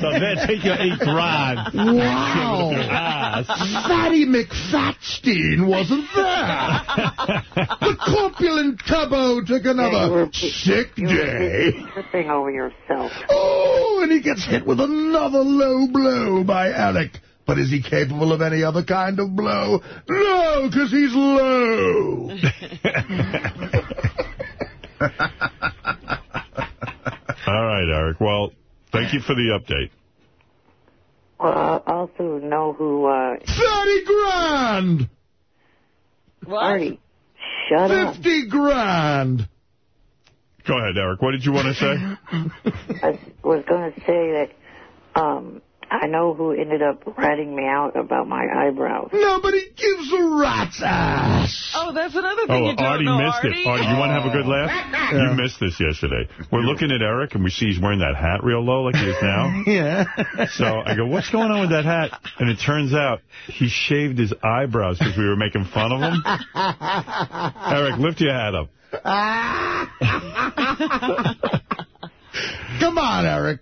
So there, take your eight grand. Wow. Ass. Fatty McFatstein wasn't there. the corpulent Tubbo took another were- sick You were day. tripping over yourself. Oh, and he gets hit with another low blow by Eric. But is he capable of any other kind of blow? No, because he's low. *laughs* All right, Eric. Well, thank you for the update. Well, I also know who, uh, 30 grand! Artie, shut up. 50 grand! Go ahead, Eric. What did you want to say? *laughs* I was going to say that, um, I know who ended up ratting me out about my eyebrows. Nobody gives a rat's ass. Oh, that's another thing Oh, you don't Artie know, missed Artie. it. Artie, you want to have a good laugh? You missed this yesterday. We're looking at Eric, and we see he's wearing that hat real low like he is now. *laughs* Yeah. So I go, what's going on with that hat? And it turns out he shaved his eyebrows because we were making fun of him. *laughs* Eric, lift your hat up. *laughs* Come on, Eric.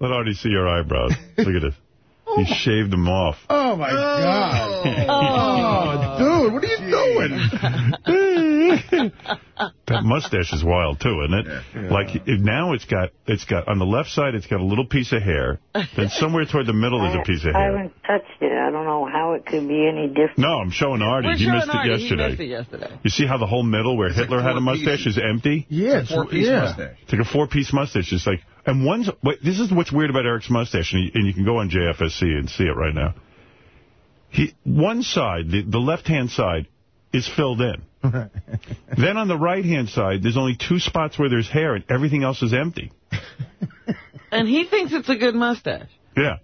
Let Artie see your eyebrows. *laughs* Look at this. He oh. shaved them off. Oh, my God. Oh, oh dude, what are you doing? *laughs* That mustache is wild too, isn't it? Like now, it's got it's got on the left side, it's got a little piece of hair. Then somewhere toward the middle is a piece of hair. I haven't touched it. I don't know how it could be any different. No, I'm showing Artie. We're he showing missed it Artie. He yesterday. missed it yesterday. You see how the whole middle where Hitler had a mustache is empty? Yeah, it's Four-piece yeah. mustache. It's like a four-piece mustache. It's like, and one's, wait, this is what's weird about Eric's mustache, and you, and you can go on JFSC and see it right now. He, one side, the, the left-hand side, is filled in. *laughs* then on the right-hand side, there's only two spots where there's hair, and everything else is empty. *laughs* And he thinks it's a good mustache. Yeah.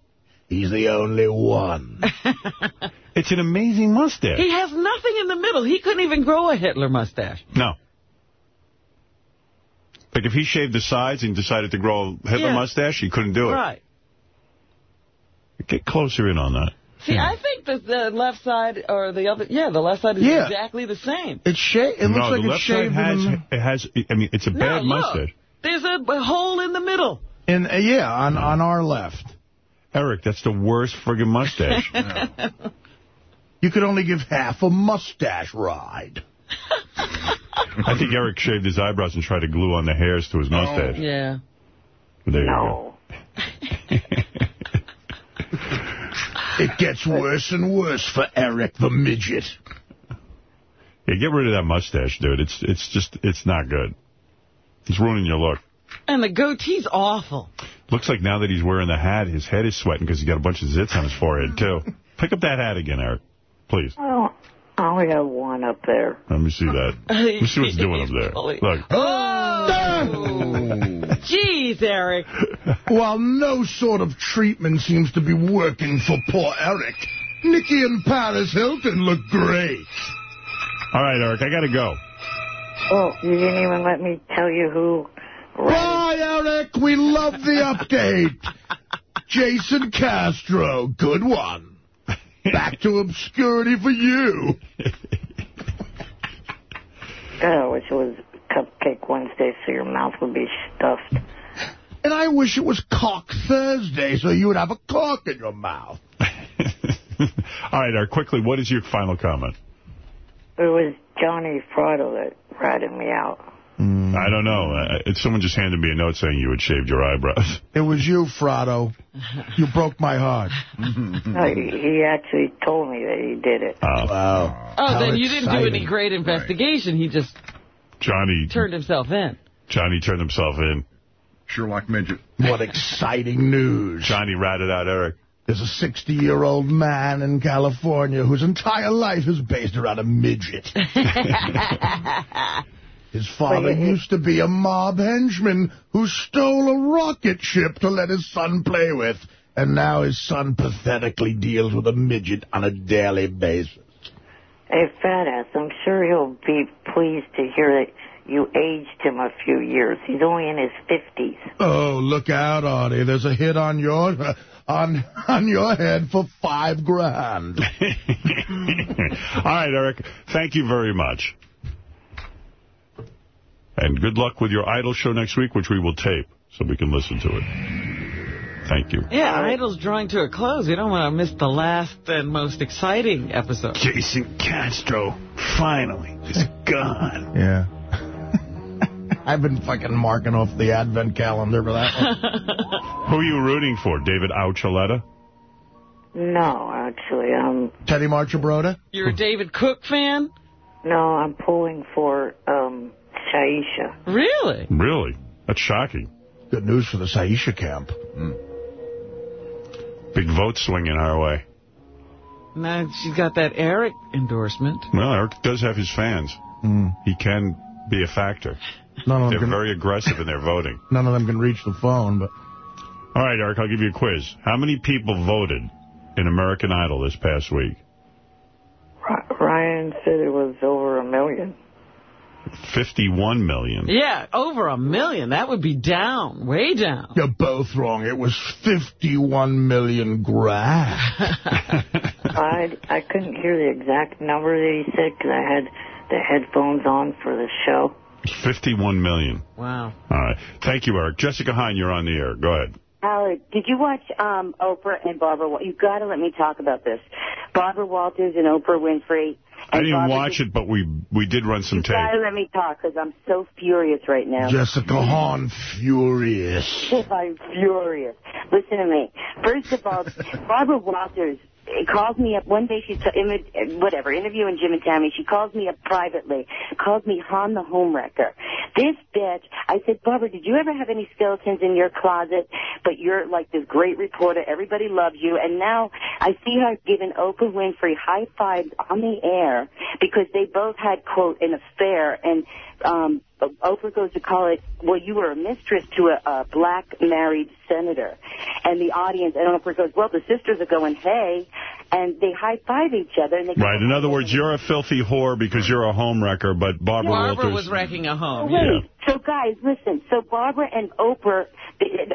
He's the only one. *laughs* It's an amazing mustache. He has nothing in the middle. He couldn't even grow a Hitler mustache. No. Like if he shaved the sides and decided to grow a Hitler Yeah. mustache, he couldn't do it. Right. Get closer in on that. See, I think that the left side or the other, yeah, the left side is Yeah. exactly the same. It's sha- It looks no, like the left side has, it has, I mean, it's a No, bad look. mustache. There's a, a hole in the middle. in uh, yeah, on, on our left. Eric, that's the worst friggin' mustache. *laughs* You could only give half a mustache ride. I think Eric shaved his eyebrows and tried to glue on the hairs to his mustache. Yeah. There you No. *laughs* It gets worse and worse for Eric the midget. go. Yeah, get rid of that mustache, dude. It's it's just, it's not good. It's ruining your look. And the goatee's awful. Looks like now that he's wearing the hat, his head is sweating because he's got a bunch of zits on his forehead, too. *laughs* Pick up that hat again, Eric. Please. Oh, I only have one up there. Let me see that. *laughs* Let me see what's doing up there. Look. *laughs* Oh! *laughs* Jeez, Eric. While no sort of treatment seems to be working for poor Eric, Nikki and Paris Hilton look great. All right, Eric, I got to go. Oh, you didn't even let me tell you who. Bye, Eric. We love the update. Jason Castro, good one. Back to obscurity for you. God, I wish it was Cupcake Wednesday so your mouth would be stuffed. And I wish it was Cock Thursday so you would have a cork in your mouth. *laughs* All right, Eric, quickly, what is your final comment? It was Johnny Fratto that ratted me out. I don't know. Uh, someone just handed me a note saying you had shaved your eyebrows. *laughs* It was you, Fratto. You broke my heart. No, he, he actually told me that he did it. Wow. Oh, How then you didn't do any great investigation. He just Johnny turned himself in. Johnny turned himself in. Sherlock Midget. What exciting news. Johnny ratted out Eric. There's a 60-year-old man in California whose entire life is based around a midget. *laughs* *laughs* His father used to be a mob henchman who stole a rocket ship to let his son play with. And now his son pathetically deals with a midget on a daily basis. Hey, fat ass, I'm sure he'll be pleased to hear that you aged him a few years. He's only in his 50s. Oh, look out, Artie. There's a hit on your on on your head for five grand. *laughs* All right, Eric, thank you very much. And good luck with your Idol show next week, which we will tape so we can listen to it. Thank you. Yeah, Idol's drawing to a close. You don't want to miss the last and most exciting episode. Jason Castro finally is gone. *laughs* Yeah. *laughs* I've been fucking marking off the advent calendar for that one. *laughs* Who are you rooting for? David Archuleta? No, actually, um, Teddy Marchabroda? You're a David Cook fan? no, I'm pulling for um Syesha. Really? Really? That's shocking. Good news for the Syesha camp. Hmm. Big vote swinging our way. Now she's got that Eric endorsement. Well, Eric does have his fans. Hmm. He can be a factor. None of, They're them can, very aggressive in their voting. *laughs* none of them can reach the phone, but All right, Eric, I'll give you a quiz. How many people voted in American Idol this past week? Ryan said it was over a million. 51 million. Yeah, over a million. That would be down, way down. you're both wrong. It was 51 million grand. *laughs* I I couldn't hear the exact number that he said because I had the headphones on for the show. 51 million. Wow. All right. Thank you, Eric. Jessica Hahn, you're on the air. Go ahead. Howard, did you watch um, Oprah and Barbara? You've got to let me talk about this. Barbara Walters and Oprah Winfrey. I didn't Barbara watch it, but we we did run some You've got to tape. let me talk because I'm so furious right now. Jessica Hahn, furious. *laughs* I'm furious. Listen to me. First of all, *laughs* Barbara Walters calls me up one day. She's whatever interviewing Jim and Tammy. She calls me up privately. Calls me Hahn the homewrecker. This bitch. I said, Barbara, did you ever have any skeletons in your closet? But you're like this great reporter. Everybody loves you. And now I see her giving Oprah Winfrey high fives on the air because they both had quote an affair and. um Oprah goes to call it, well, you were a mistress to a, a black married senator. And the audience, I don't know and Oprah goes, well, the sisters are going, hey, and they high-five each other. And they go, Right. In other words, you're a filthy whore because you're a home wrecker, but Barbara, Barbara Walters... was wrecking a home. Oh, wait, so guys, listen. So Barbara and Oprah,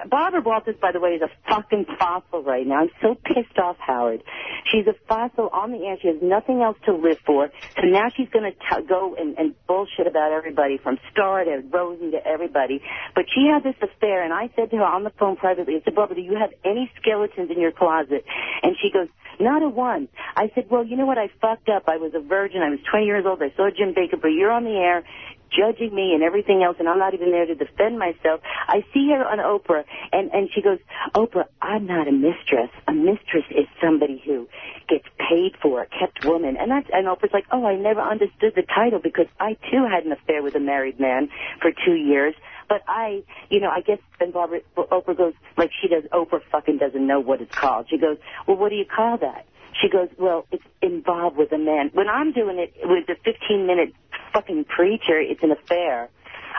Barbara Walters, by the way, is a fucking fossil right now. I'm so pissed off, Howard. She's a fossil on the air. She has nothing else to live for. So now she's going to go and, and bullshit about everybody from Star to Rosie to everybody. But she had this affair, and I said to her on the phone privately, I said, Barbara, do you have any skeletons in your closet? And she goes, not a one. I said, well, you know what? I fucked up. I was a virgin. I was 20 years old. I saw Jim Bakker, but you're on the air judging me and everything else, and I'm not even there to defend myself. I see her on Oprah, and, and she goes, Oprah, I'm not a mistress. A mistress is somebody who gets paid for, a kept woman. And that's, and Oprah's like, oh, I never understood the title because I, too, had an affair with a married man for two years. But I, you know, I guess then Barbara, Oprah goes, like she does, Oprah fucking doesn't know what it's called. She goes, well, what do you call that? She goes, well, it's involved with a man. When I'm doing it with a 15-minute fucking preacher, it's an affair.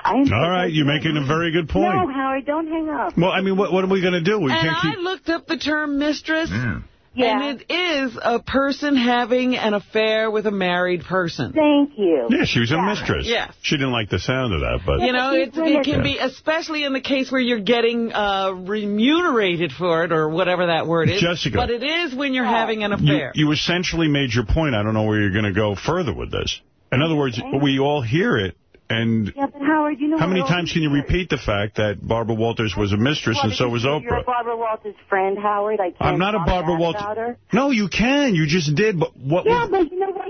I'm All right, you're making a very good point. No, Howard, don't hang up. Well, I mean, what, what are we going to do? We and can't I keep... looked up the term mistress. Yeah. And it is a person having an affair with a married person. Thank you. Yeah, she was a mistress. Yes. She didn't like the sound of that, but... You know, it, it can Yeah. be, especially in the case where you're getting uh, remunerated for it, or whatever that word is. Jessica. But it is when you're having an You, affair. you essentially made your point. I don't know where you're going to go further with this. In other words, we all hear it, and Yeah, but Howard, you know how many times can you repeat the fact that Barbara Walters was a mistress and so was Oprah? You're a? Barbara Walters friend, Howard. I can't I'm not a Barbara Walters. No, you can. You just did. But what? Yeah, but you know what?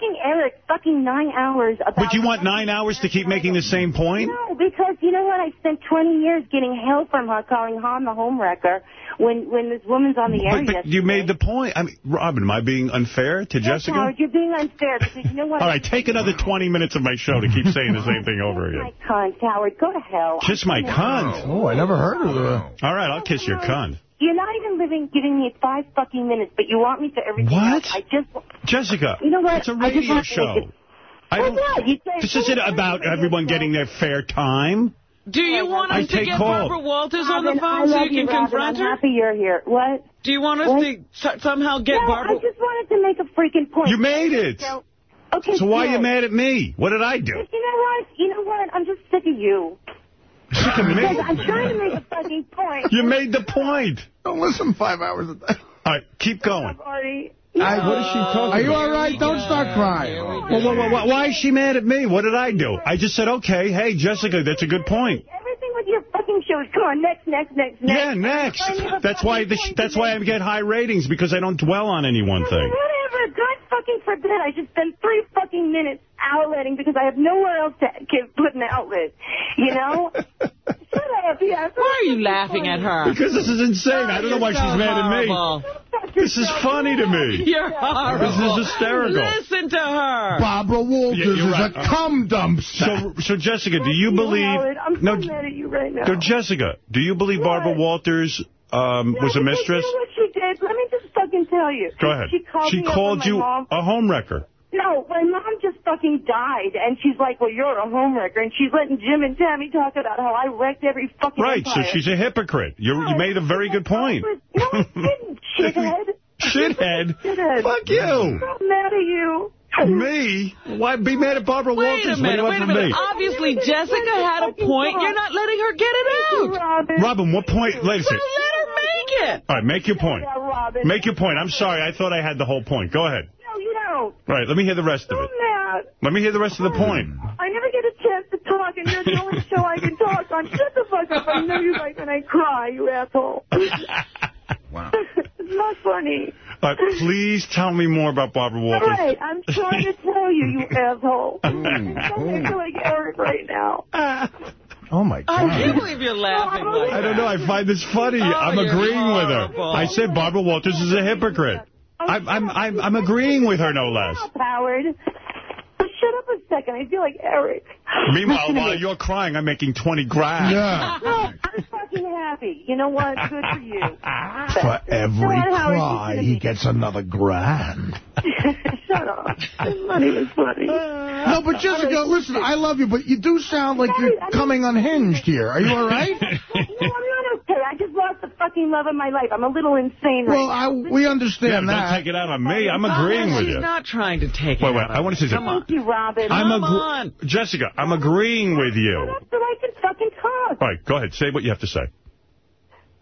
You fucking Eric fucking nine hours about... But you want nine hours to keep making the same point? No, because you know what? I spent 20 years getting hell from her calling Hahn the homewrecker when when this woman's on the air But, but you made the point. I mean, Robin, am I being unfair to Yes, Jessica? Howard, you're being unfair because you know what? *laughs* All right, take another 20 minutes of my show to keep *laughs* saying the same thing over again. My cunt, Howard. Go to hell. Kiss my oh, cunt. Oh, I never heard of that. All right, I'll kiss your cunt. You're not even living, giving me five fucking minutes, but you want me to everything What? else. I just... Jessica, You know what? it's a just radio want to show. make it- I Well, don't, what? You say- this isn't about everyone getting their fair time. Do you want I us to get calls. Barbara Walters on the phone so love you can Robin. confront I'm her? happy you're here. What? Do you want us What? to somehow get no, Barbara... I just wanted to make a freaking point. You made it. So, okay, So why are you mad at me? What did I do? But you know what? You know what? I'm just sick of you. Sick of me? Because I'm trying to make a fucking point. You made the point. Don't listen five hours a day. All right, keep going. Artie. I, what is she talking Are you about? all right? Don't start crying. Well, well, well, why is she mad at me? What did I do? I just said, okay, hey, Jessica, that's a good point. Everything with your fucking show goes, come on, next, next, next, next. Yeah, next. That's why the, that's why I get high ratings because I don't dwell on any one thing. Whatever. God fucking forbid. I just spend three fucking minutes outletting because I have nowhere else to give, put an outlet. You know? *laughs* Shut up. Yeah, Why are you laughing at her? Because this is insane. I don't know why You're she's so mad at me. This is funny to me. You're horrible. This is hysterical. Listen to her. Barbara Walters Yeah, you're is right. a cum dumpster. So, so Jessica, do you believe? Howard, I'm so no, mad at you right now. no, Jessica, do you believe Barbara Walters um, was a No, because mistress? You know what she did? Let me just fucking tell you. Go ahead. She called, me up called when you my mom... a homewrecker. No, my mom just fucking died, and she's like, well, you're a homewrecker, and she's letting Jim and Tammy talk about how I wrecked every fucking Right, so she's a hypocrite. You you made a very good point. No, I didn't, *laughs* shithead. Shithead? *laughs* Shithead. Fuck you. I'm mad at you. Me? Why be mad at Barbara Wait Walters? a What do you minute, wait a minute. me? Obviously, Jessica had a point. You're not letting her get it out. Robin. Robin, what point? Listen. Well, let her make it. All right, make your point. Make your point. I'm sorry. I thought I had the whole point. Go ahead. No, you don't. All right, let me hear the rest of I'm it. mad. Let me hear the rest of the point. I never get a chance to talk, and you're the only *laughs* show I can talk on. Shut the fuck up. I know you like when I cry, you asshole. *laughs* Wow. it's not funny. All right, please tell me more about Barbara All Walters. right, I'm trying to tell you, you *laughs* asshole. Mm-hmm. I feel like Eric right now. Oh, my God. I can't believe you're laughing like I don't know. I find this funny. Oh, I'm Oh, you're agreeing with her. I said Barbara Walters is a hypocrite. I'm, I'm, I'm, I'm agreeing with her, no less. Howard. Shut up a second. I feel like Eric. *laughs* Meanwhile, Listen while me. you're crying, I'm making 20 grand. Yeah. *laughs* No, I'm fucking happy. You know what? Good for you. *laughs* For every Go on, Howard, cry, he me. gets another grand. Shut up. It's not even funny. No, but Jessica, listen, I love you, but you do sound like you're coming unhinged here. Are you all right? No, I'm not okay. I just lost the fucking love of my life. I'm a little insane right Well, now. I, we Yeah, understand don't that. take it out on me. I'm agreeing with you. She's not trying to take Wait, it wait. out I want to say something. on. Thank you, Robin. I'm Come agre- on. Jessica, I'm agreeing with you. So I can fucking talk. All right, go ahead. Say what you have to say.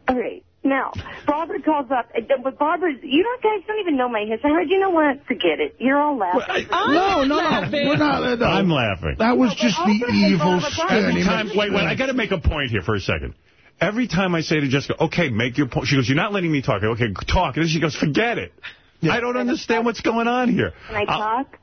All right. Now, Barbara calls up, uh, but Barbara, you don't guys don't even know my history. I heard you know what? Forget it. You're all laughing. I'm No, no, no. laughing. We're not. uh, No. I'm laughing. That was just the evil Every time, wait, wait, I got to make a point here for a second. Every time I say to Jessica, okay, make your point, she goes, you're not letting me talk. Okay, talk. And then she goes, forget it. I don't understand what's going on here. Can I talk?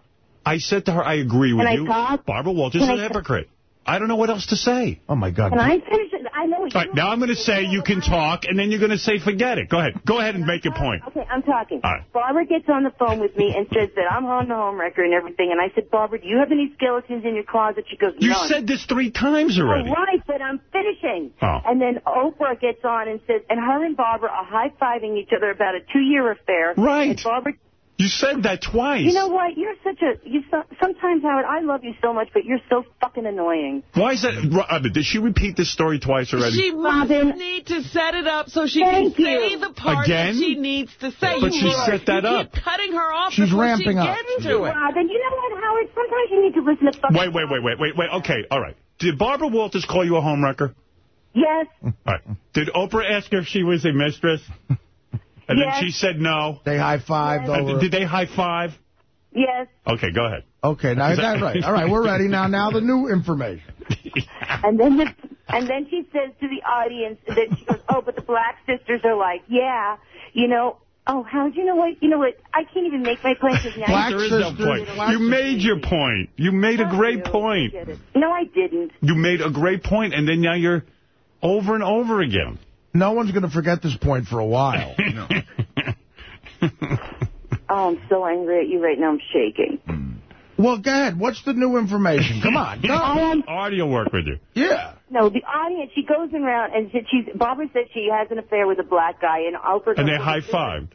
I said to her, I agree with Can I you. talk? Barbara Walters is Can a I- hypocrite. I don't know what else to say. Oh, my God. Can I finish it? I know All right, now I'm going to say you can talk, and then you're going to say forget it. Go ahead. Go ahead and make your point. Okay, I'm talking. All right. Barbara gets on the phone with me and says that I'm on the home record and everything. And I said, Barbara, do you have any skeletons in your closet? She goes, You said this three times oh, already. All right, but I'm finishing. Oh. And then Oprah gets on and says, and her and Barbara are high-fiving each other about a two-year affair. Right. And Barbara, You said that twice. you know what? You're such a, you so, sometimes, Howard, I love you so much, but you're so fucking annoying. Why is that? Robin, uh, did she repeat this story twice already? She must Robin. need to set it up so she Thank can you. say the part Again? that she needs to say. But she are- set that you up. keep cutting her off She's ramping she up. gets to it. Robin, you know what, Howard? Sometimes you need to listen to fucking... Wait, wait, wait, wait, wait, wait. Okay, all right. Did Barbara Walters call you a homewrecker? Yes, All right. Did Oprah ask her if she was a mistress? *laughs* And Yes. then she said no. They high-fived Uh, over. did they high five? yes. Okay, go ahead. Okay, now that's right. *laughs* All right, we're ready now. Now the new information. *laughs* And then the, and then she says to the audience that she goes, oh, but the black sisters are like, yeah, you know, oh, Howard, you know what? You know what? I can't even make my point because now Black there is no sisters, point. You made your point. You made a great point. No, I didn't. You made a great point, and then now you're over and over again. No one's going to forget this point for a while. *laughs* Oh, I'm so angry at you right now. I'm shaking. Well, go ahead. What's the new information? Come on. *laughs* Go. Um, Artie will work with you. Yeah. no, the audience, she goes around and she- she's, Barbara says she has an affair with a black guy and Oprah And they goes, high fived.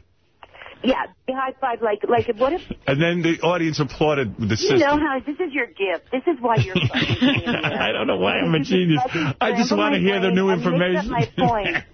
Yeah, they high five like, like, what if, And then the audience applauded the you sister. know how, this is your gift. This is why you're *laughs* fucking I don't know why I'm a genius. I just want to hear the new information. my point. *laughs*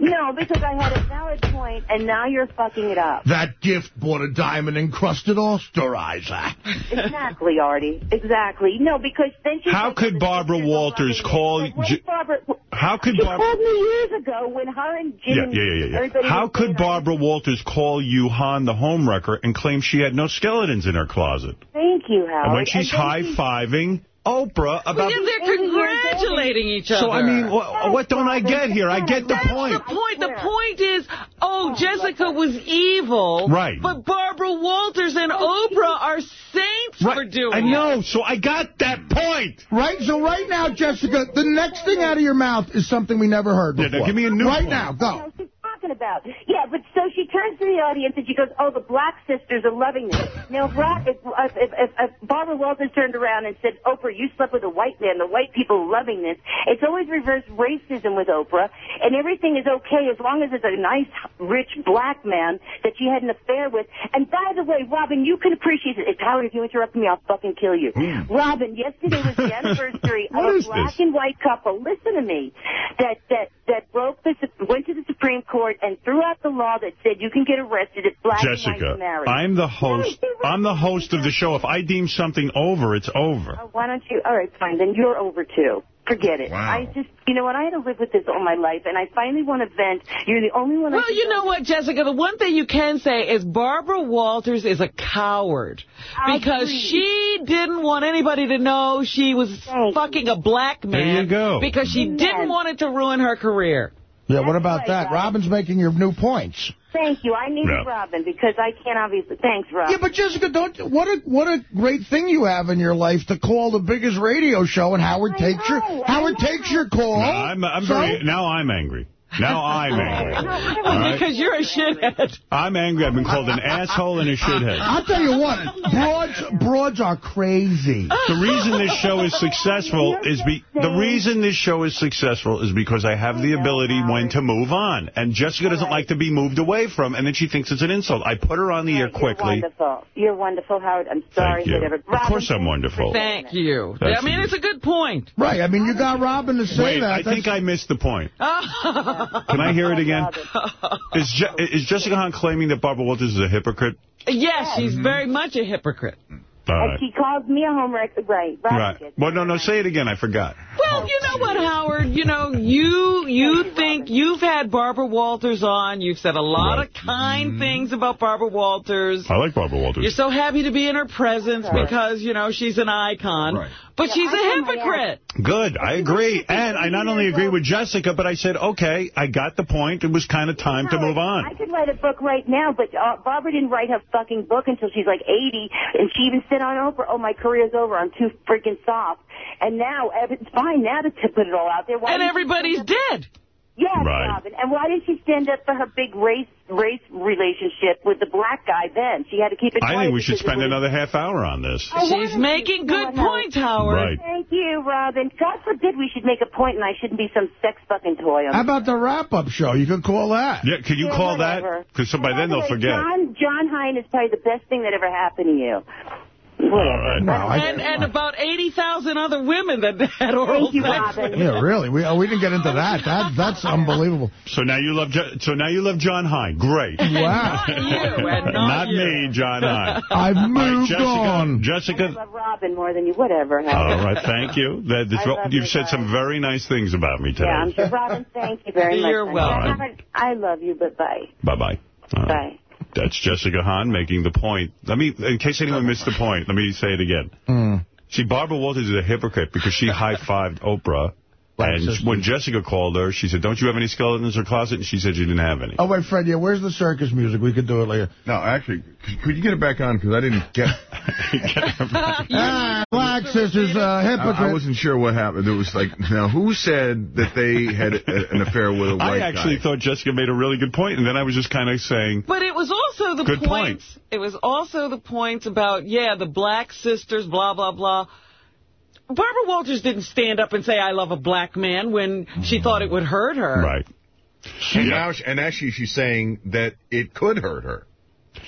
No, because I had a valid point, and now you're fucking it up. That gift bought a diamond-encrusted Osterizer. Exactly, Artie. Exactly. No, because then she... How could Barbara Walters call... Wait, Barbara, How could she Barbara... called me years ago when her and Jim Yeah, yeah, yeah, yeah. How could Barbara Walters call you Hahn the homewrecker and claim she had no skeletons in her closet? Thank you, Howard. And when she's high-fiving Oprah about... Because they're congratulating each other. So, I mean, wh- what don't I get here? I get the That's point. the point. The point is, oh, Jessica was evil. Right. But Barbara Walters and Oprah are saints for doing it. I it. know, so I got that point. Right? So right now, Jessica, the next thing out of your mouth is something we never heard Yeah, before. now give me a new Right point. now, go. Talking about. Yeah, but so she turns to the audience and she goes, "Oh, the black sisters are loving this." Now, if, if, if, if, if Barbara Walters turned around and said, "Oprah, you slept with a white man. The white people are loving this," it's always reverse racism with Oprah, and everything is okay as long as it's a nice, rich black man that she had an affair with. And by the way, Robin, you can appreciate it. Howard, if you interrupt me, I'll fucking kill you. Hmm. Robin, yesterday was the *laughs* anniversary of a black this? and white couple. Listen to me. That that that broke the went to the Supreme Court and threw out the law that said you can get arrested if black and Jessica, white marry. I'm the host. I'm the host of the show. If I deem something over, it's over. Oh, why don't you? All right, fine. Then you're over too. Forget it. Wow. I just, you know what? I had to live with this all my life, and I finally want to vent. You're the only one. I Well, can you go know what, Jessica? The one thing you can say is Barbara Walters is a coward I because agree. she didn't want anybody to know she was fucking a black man. There you go. Because she didn't want it to ruin her career. Yeah, what about right, that? Robin. Robin's making your new points. Thank you. I need Yeah. Robin because I can't obviously. Thanks, Robin. Yeah, but Jessica, don't what a what a great thing you have in your life to call the biggest radio show, and Howard I takes your know, I Howard takes your call. No, I'm, I'm So- very, now I'm angry. Now I'm angry. All right? Because you're a shithead. I'm angry. I've been called an asshole and a shithead. I'll tell you what, broads broads are crazy. The reason this show is successful is be the reason this show is successful is because I have the ability when to move on, and Jessica doesn't like to be moved away from, and then she thinks it's an insult. I put her on the air You're quickly. wonderful. You're wonderful, Howard. I'm sorry. Thank you. Whatever. Of course I'm wonderful. Thank you. That's I mean, it's a good point. Right, I mean, you got Robin to say Wait, that. I think I missed the point. *laughs* yes, Can I hear it *laughs* again? *laughs* Is, Je- is Jessica Hahn claiming that Barbara Walters is a hypocrite? Yes, she's mm-hmm. very much a hypocrite. All And right. she calls me a homer. Right. Robin Right. Well, no, no, say it again. I forgot. Well, you know what, Howard? You know, you you think you've had Barbara Walters on. You've said a lot Right. of kind mm-hmm. things about Barbara Walters. I like Barbara Walters. You're so happy to be in her presence because, you know, she's an icon. Right. But she's I a hypocrite. Good. I agree. And I not only agree with Jessica, but I said, okay, I got the point. It was kind of time to move on. I could write a book right now, but uh, Barbara didn't write her fucking book until she's like 80, and she even said on Oprah, "Oh, my career's over. I'm too freaking soft." And now it's fine now to, to put it all out there. Why And didn't she everybody's stand up- dead. Yes, Right. Robin. And why didn't she stand up for her big race race relationship with the black guy? Then she had to keep it. I think we should spend was- another half hour on this. Oh, why She's making good no, no. points, Howard. Right. Thank you, Robin. God forbid we should make a point and I shouldn't be some sex fucking toy. How about the wrap-up show? You can call that. Yeah, can you Yeah, call whatever. that? Because by then they'll way, forget. John, John Hein is probably the best thing that ever happened to you. All right. No, I, And, and about 80,000 other women that *laughs* had oral Thank you, sex. Robin. *laughs* yeah, really. We oh, we didn't get into that. That that's *laughs* unbelievable. So now you love Jo- so now you love John Hein. Great. Wow. Not you and not, you. me, John Hein. I've All right, moved Jessica, on. I Jessica. love Robin more than you. Whatever. All right, thank you. That, I you've you said guys. some very nice things about me today. Yeah, I'm sure. Robin, thank you very much. You're honey. welcome. I love you, but bye. Bye-bye. All right. Bye. That's Jessica Hahn making the point. Let me, in case anyone missed the point, let me say it again. Mm. See, Barbara Walters is a hypocrite because she *laughs* high-fived Oprah. Black and when Jessica called her, she said, don't you have any skeletons in your closet? And she said she didn't have any. Oh, wait, Fred, yeah, where's the circus music? We could do it later. No, actually, could- could you get it back on? Because I didn't get... *laughs* Ah, Black Sisters, uh, I, hypocrite. I wasn't sure what happened. It was like, now, who said that they had a, an affair with a white I actually guy? thought Jessica made a really good point, and then I was just kind of saying, But it was also the Good points. It was also the points about, yeah, the black sisters, blah, blah, blah. Barbara Walters didn't stand up and say, I love a black man when she thought it would hurt her. right. And, now, she- and actually, she's saying that it could hurt her.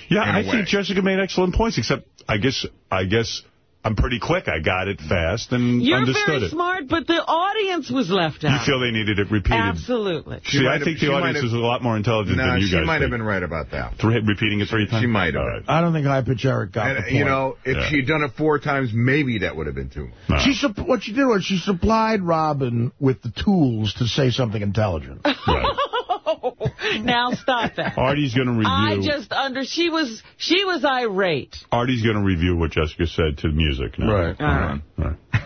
Yeah, in a I way. think Jessica made excellent points, except I guess I guess I'm pretty quick. I got it fast and You're understood very smart, but the audience was left out. You feel they needed it repeated? Absolutely. She See, I think she the audience have- is a lot more intelligent No, than you guys. she guys might have been right about that. Three, repeating it three times? She might have. All right. I don't think High Pitch Eric got the point. you know, if Yeah. she'd done it four times, maybe that would have been too much. No. She supp- what she did was she supplied Robin with the tools to say something intelligent. Right. *laughs* *laughs* now stop that. Artie's going to review. I just under she was she was irate. Artie's going to review what Jessica said to the music. Now. Right. All right. All right. *laughs*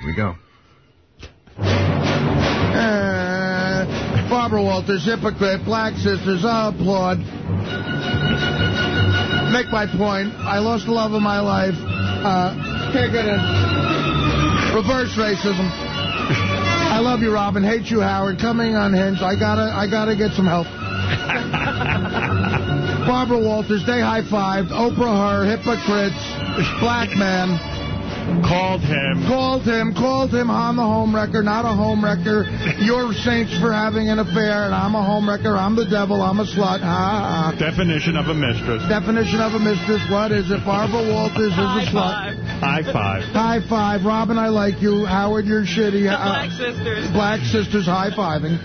Here we go. Uh, Barbara Walters, hypocrite, Black Sisters, I applaud. Make my point. I lost the love of my life. Uh, can't get in. Reverse racism. I love you, Robin. Hate you, Howard. Coming unhinged. I gotta, I gotta get some help. *laughs* Barbara Walters, they high-fived. Oprah her, hypocrites, black man. Called him. Called him, called him on the home wrecker, not a home wrecker. You're saints for having an affair, and I'm a home wrecker. I'm the devil. I'm a slut. Ha, ha. Definition of a mistress. Definition of a mistress. What is it? Barbara Walters is a slut. High five. High five. Robin, I like you. Howard, you're shitty. The Uh, Black Sisters. Black sisters high-fiving.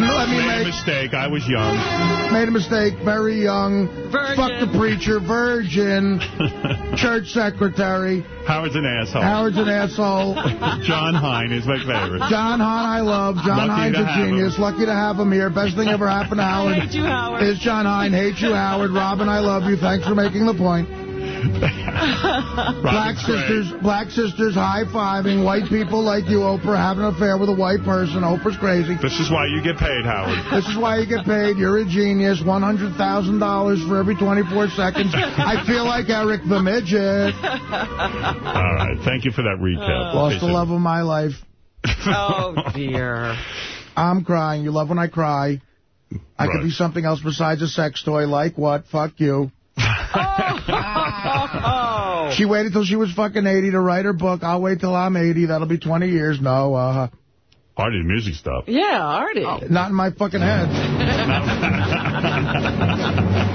Let me Made a mistake. I was young. Made a mistake. Very young. Virgin. Fuck the preacher. Virgin. *laughs* Church secretary. Howard's an asshole. Howard's an asshole. *laughs* John Hein is my favorite. John Hein I love. John Lucky Hein's a have genius. Lucky to have him here. Best thing ever happened to *laughs* Howard. Hate you, Howard. Is John Hein. Hate you, Howard. Robin, I love you. Thanks for making the point. *laughs* Black Robin's sisters, black sisters high-fiving. White people like you, Oprah, having an affair with a white person. Oprah's crazy. This is why you get paid, Howard. *laughs* This is why you get paid. You're a genius. $100,000 for every 24 seconds. I feel like Eric the Midget. All right. Thank you for that recap. Uh, Lost the love of my life. Oh, dear. *laughs* I'm crying. You love when I cry. I Right. could be something else besides a sex toy. Like what? Fuck you. Oh. *laughs* She waited till she was fucking 80 to write her book. I'll wait till I'm 80. That'll be 20 years. No, uh, Artie, the music stuff. Yeah, Artie. not in my fucking head. *laughs*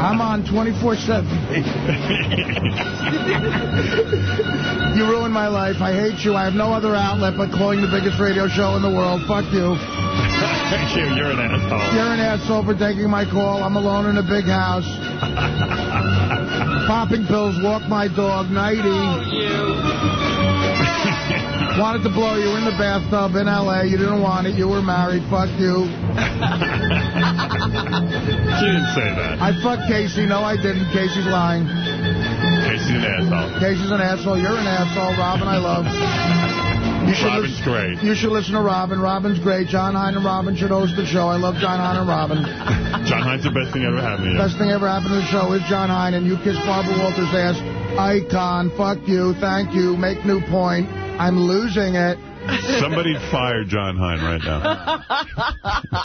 I'm on 24-7. *laughs* you ruined my life. I hate you. I have no other outlet but calling the biggest radio show in the world. Fuck you. Thank you. You're an asshole. You're an asshole for taking my call. I'm alone in a big house. Popping pills, walk my dog, nighty. Oh, you. *laughs* Wanted to blow you in the bathtub in L.A. You didn't want it. You were married. Fuck you. *laughs* She didn't say that. I fucked Casey. No, I didn't. Casey's lying. Casey's an asshole. Casey's an asshole. You're an asshole. Robin, I love. You should Robin's listen, great. You should listen to Robin. Robin's great. John Hein and Robin should host the show. I love John Hein and Robin. *laughs* John Hein's the best thing ever happened to you. Best thing ever happened to the show is John Hein, and you kiss Barbara Walters' ass. Icon. Fuck you. Thank you. Make new point. I'm losing it. *laughs* Somebody fire John Hein right now.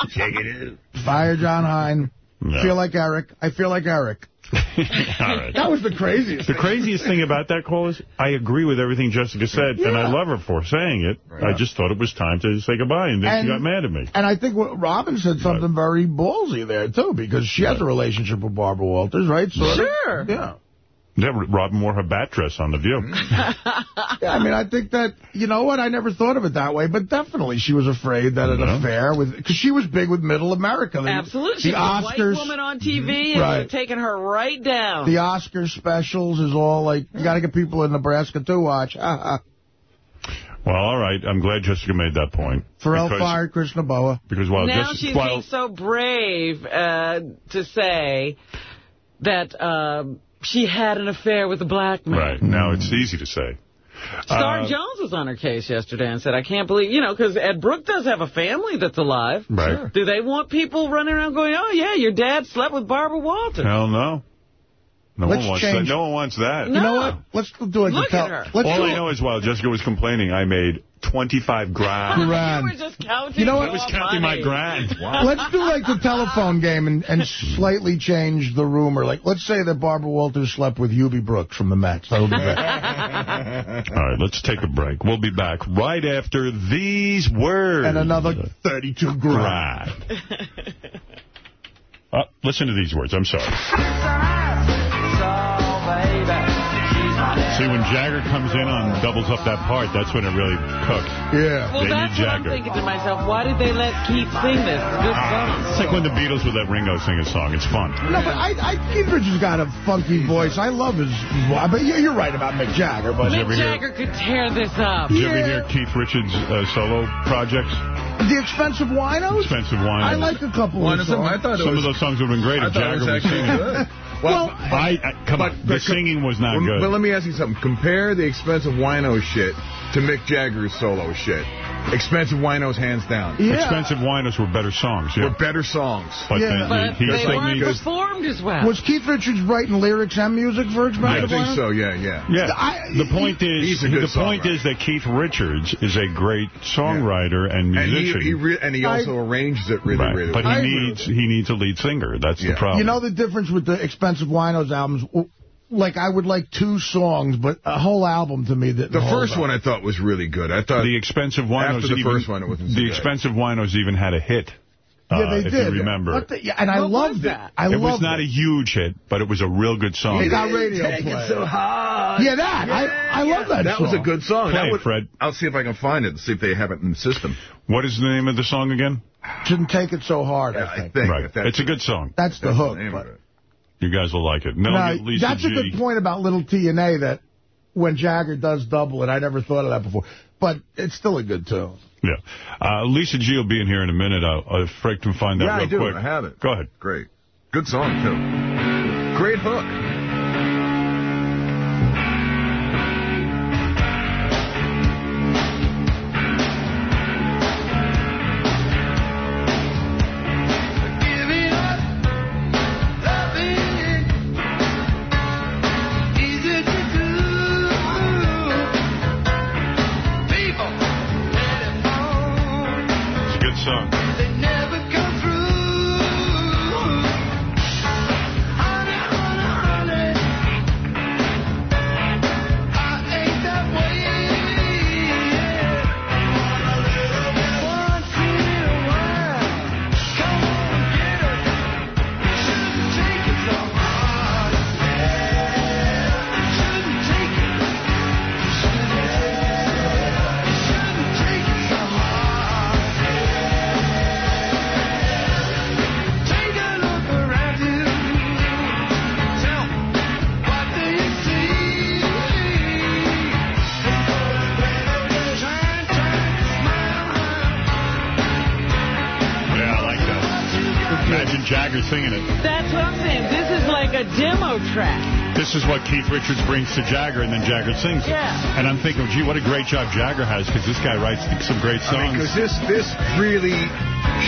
*laughs* Check it out. Fire John Hein. No. Feel like Eric. I feel like Eric. *laughs* Right. That was the craziest. The craziest thing about that call is I agree with everything Jessica said, and I love her for saying it. I just thought it was time to say goodbye, and then she got mad at me. And I think what Robin said something very ballsy there, too, because she has a relationship with Barbara Walters, right? Sort? Sure. Yeah. Yeah, Robin wore her bat dress on The View. *laughs* Yeah, I mean, I think that, you know what, I never thought of it that way, but definitely she was afraid that an Yeah. affair with, because she was big with middle America. The- Absolutely. She's The a Oscars, white woman on TV, and Right. they're taking her right down. the Oscar specials is all like, you got to get people in Nebraska to watch. *laughs* Well, all right. I'm glad Jessica made that point. Ferrall Because- fired Chris Naboa. Because while now Jessica, she's while, being so brave uh, to say that um, she had an affair with a black man. right now it's easy to say. Star Uh, Jones was on her case yesterday and said, I can't believe, you know, because Ed Brooke does have a family that's alive. Right. Sure. Do they want people running around going, oh, yeah, your dad slept with Barbara Walters? Hell no. No Let's one wants change- that. No one wants that. You know what? Let's do like Look the at tel- her. Let's All I know is while Jessica was complaining, I made 25 grand. *laughs* You were just counting You know what? I was your counting my money. grand. *laughs* Let's do like the telephone game and, and slightly change the rumor. Like, let's say that Barbara Walters slept with Hubie Brooks from the Mets. That'll be great. *laughs* All right, let's take a break. We'll be back right after these words. and another 32 grand. Grand. Uh, listen to these words. I'm sorry. See, when Jagger comes in on doubles up that part, that's when it really cooks. Yeah. Well, They that's need what I'm thinking to myself. Why did they let Keith sing this? It's a good song. It's like when the Beatles would let Ringo sing a song. It's fun. No, but I, I, Keith Richards got a funky voice. I love his voice. But yeah, you're right about Mick Jagger. But you Mick ever hear- Jagger could tear this up. Did you ever Yeah. hear Keith Richards' uh, solo projects? the X-Pensive Winos. Expensive Wine. I like a couple One of of songs. I thought Some was, of those songs would have been great I if Jagger was was actually singing. good. Well, I, I come on, the but- singing was not Well, good. But let me ask you something. Compare the X-Pensive Wino shit to Mick Jagger's solo shit. X-Pensive Winos, hands down. Yeah. X-Pensive Winos were better songs, yeah. Were better songs. But Yeah. they, But he they weren't needs... performed as well. Was Keith Richards writing lyrics and music for I Expensive think so, yeah, yeah. Yeah, I- the point is, he's a good the point is that Keith Richards is a great songwriter and And he, musician. he re- and he also arranges it really, Right, really but well. he needs he needs a lead singer. That's the problem. You know the difference with the Expensive Winos albums? Like, I would like two songs, but a whole album to me that The first one I thought was really good. I thought the X-Pensive Winos. after the even, first one, it wasn't the good. X-Pensive Winos even had a hit. Yeah, uh, they if did. you remember. What the- yeah, and I What loved that? I it was not it. a huge hit, but it was a real good song. It got radio Take play. it so hard. Yeah, that. I, I love that That song. was a good song. Play That it, Fred. I'll see if I can find it. and See if they have it in the system. What is the name of the song again? Shouldn't take it so hard, Yeah, I I think. think right. It's a good song. That's the that's hook. You guys will like it. And No, I'll Lisa that's G. a good point about Little T and A that when Jagger does double it, I never thought of that before. But it's still a good tune. Yeah. Uh, Lisa G will be in here in a minute. I'll, if Frank can find that Yeah, real I do. quick. I have it. Go ahead. Great. Good song, too. Great hook. Keith Richards brings to Jagger, and then Jagger sings it. Yeah. And I'm thinking, gee, what a great job Jagger has, because this guy writes some great I mean, songs. because this, this really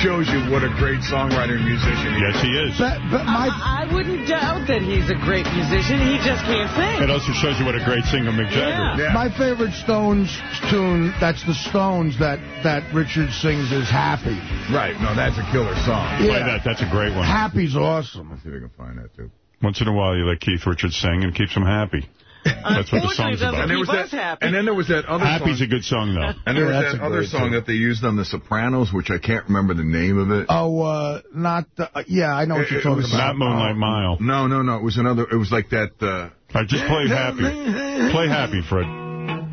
shows you what a great songwriter and musician he yes, is. Yes, he is. But, but my, I, I wouldn't doubt that he's a great musician. He just can't sing. It also shows you what a great singer Mick Jagger is. Yeah. my favorite Stones tune, that's the Stones that, that Richard sings is Happy. Right. No, that's a killer song. Play Yeah. that. That's a great one. Happy's awesome. Let's see if we can find that, too. Once in a while, you let Keith Richards sing and keeps him happy. That's what the song's about. And there was that, happy. and then there was that other Happy's song. a good song, though. And there Yeah, was that other great song tune. that they used on The Sopranos, which I can't remember the name of it. Oh, uh, not, uh, yeah, I know what It- you're it talking was about. Not Moonlight Mile. No, no, no. It was another. It was like that. Uh, All right, just play Happy. *laughs* Play Happy, Fred.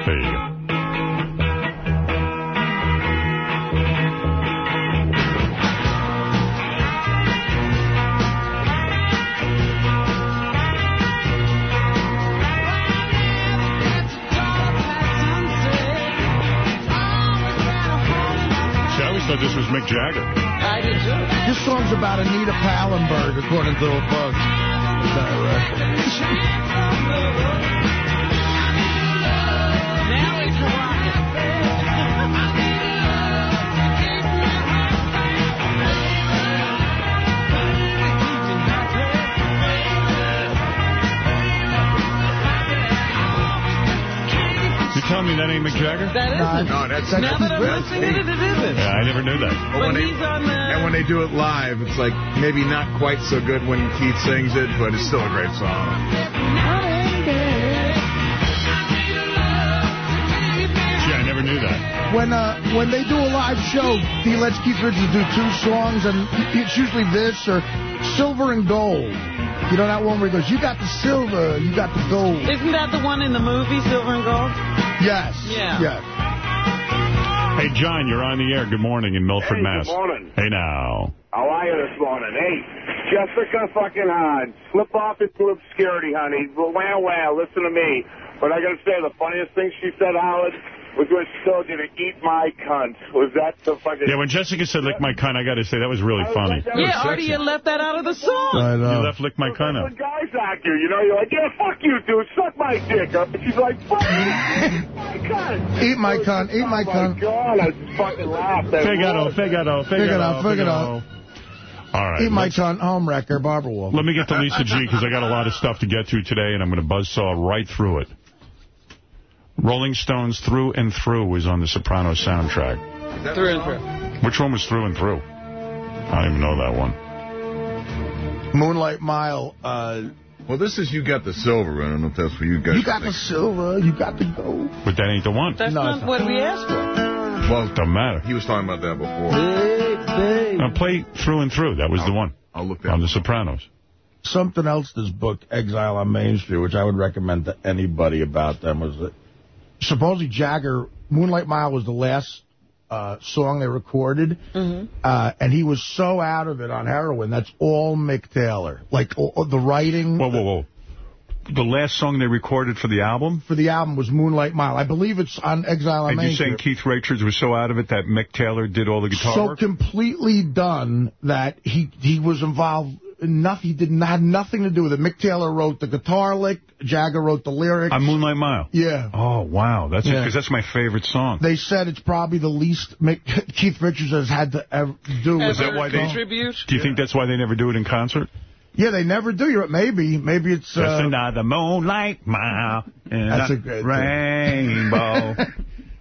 There you go. Always thought this was Mick Jagger. I did too. This song's about Anita Pallenberg, according to the book. Now it's rocking. Telling me that ain't Mick Jagger? That isn't. no, that's now that I'm that's listening to it, it isn't. Yeah, I never knew that. But But when they, on the... and when they do it live, it's like maybe not quite so good when Keith sings it, but it's still a great song. Gee, I never knew that. When uh, when they do a live show, he lets Keith Richards do two songs, and it's usually this or Silver and Gold. You know that one where he goes, you got the silver, you got the gold. Isn't that the one in the movie, Silver and Gold? Yes. Yeah. Yes. Hey, John, you're on the air. Good morning in Milford, Hey, Mass. good morning. Hey, now. How are you this morning? Hey, Jessica fucking Hahn, slip off into obscurity, honey. Wow, wow, listen to me. But I gotta say, the funniest thing she said, Howard, was when she told you to eat my cunt. Was that the fucking... Yeah, when Jessica said lick my cunt, I got to say that was really funny. Yeah, Artie, you left that out of the song. I know. You left lick my cunt out. The guy voice actor, you know? You're like, yeah, fuck you, dude. Suck my dick. up. And she's like, fuck you. cunt. *laughs* Eat my cunt. Eat my cunt. Oh, my God. I just fucking laughed. That Figaro, was- Figaro, Figaro, Figaro. All right. Eat my cunt. Home wrecker. Barbara Wall. Let me get to Lisa G, because I got a lot of stuff to get to today, and I'm going to buzzsaw right through it. Rolling Stones Through and Through was on the Sopranos soundtrack. Through and through. Which one was Through and Through? I don't even know that one. Moonlight Mile. Uh, well, this is You Got the Silver. I don't know if that's what you guys you got the silver. You got the gold. But that ain't the one. That's No, not it's what we asked for. Well, Doesn't matter. he was talking about that before. Now play Through and Through. That was the one. I'll look that On the Sopranos. Something else this book, Exile on Main Street, which I would recommend to anybody about them, was that supposedly Jagger, Moonlight Mile was the last uh, song they recorded, Mm-hmm. uh, and he was so out of it on heroin, that's all Mick Taylor. Like, all, all the writing... Whoa, whoa, whoa. The last song they recorded for the album? For the album was Moonlight Mile. I believe it's on Exile on And you're saying Keith Richards was so out of it that Mick Taylor did all the guitar so work? completely done that he he was involved in nothing. He did not had nothing to do with it. Mick Taylor wrote the guitar lick. Jagger wrote the lyrics. On Moonlight Mile? Yeah. Oh, wow. That's Yeah. because that's my favorite song. They said it's probably the least Mick, *laughs* Keith Richards has had to ever do. Is that why they contribute? Do you think that's why they never do it in concert? Yeah, they never do. You're maybe maybe it's Just uh, another moonlight mile in That's a a great thing. rainbow. *laughs*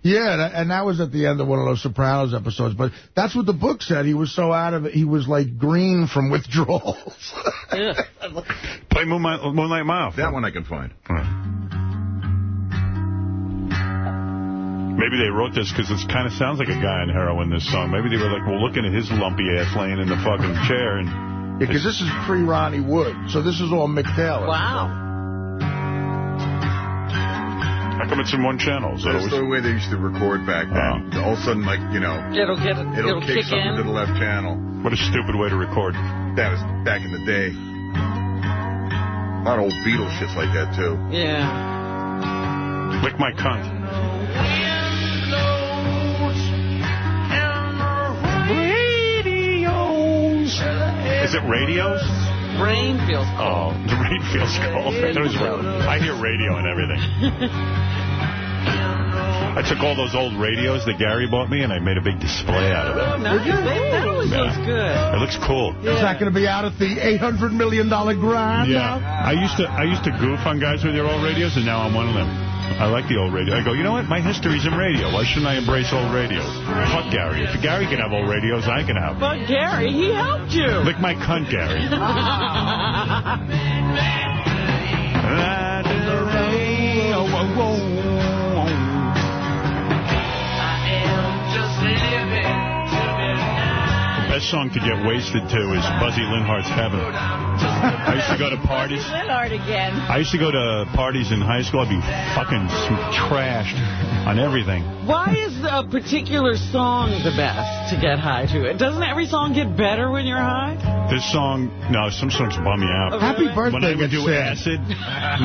yeah, and that was at the end of one of those Sopranos episodes. But that's what the book said. He was so out of it, he was like green from withdrawals. *laughs* yeah. *laughs* Play Moonlight, Moonlight Mile. That one I can find. Maybe they wrote this because it kind of sounds like a guy on heroin, this song. Maybe they were like, well, looking at his lumpy ass laying in the fucking chair. and Because this is pre-Ronnie Wood, so this is all Mick Taylor. Wow. How come it's in one channel? Is that That's always- the way they used to record back then. Uh. All of a sudden, like, you know, It'll get it. it'll, It'll, kick, kick something in. to the left channel. What a stupid way to record. That was back in the day. A lot of old Beatles shits like that, too. Yeah. Lick my cunt. Is it radios? Rain feels cold. Oh, *laughs* the rain feels cold. I, thought it was I hear radio and everything. *laughs* I took all those old radios that Gary bought me and I made a big display out of it. Oh, nice. That, that always Yeah. looks good. It looks cool. Is that going to be out at the $800 million grand Yeah, I used to I used to goof on guys with their old radios, and now I'm one of them. I like the old radio. I go, you know what? My history's in radio. Why shouldn't I embrace old radios? Fuck Gary. If Gary can have old radios, I can have. them. But Gary, he helped you. Lick my cunt, Gary. *laughs* best song to get wasted to is Buzzy Linhart's Heaven. I used to go to parties. Lillard again. I used to go to parties in high school. I'd be fucking trashed on everything. Why is a particular song the best to get high to? It Doesn't every song get better when you're high? This song, no, some songs bum me out. Oh, Happy really? When I would do gets acid,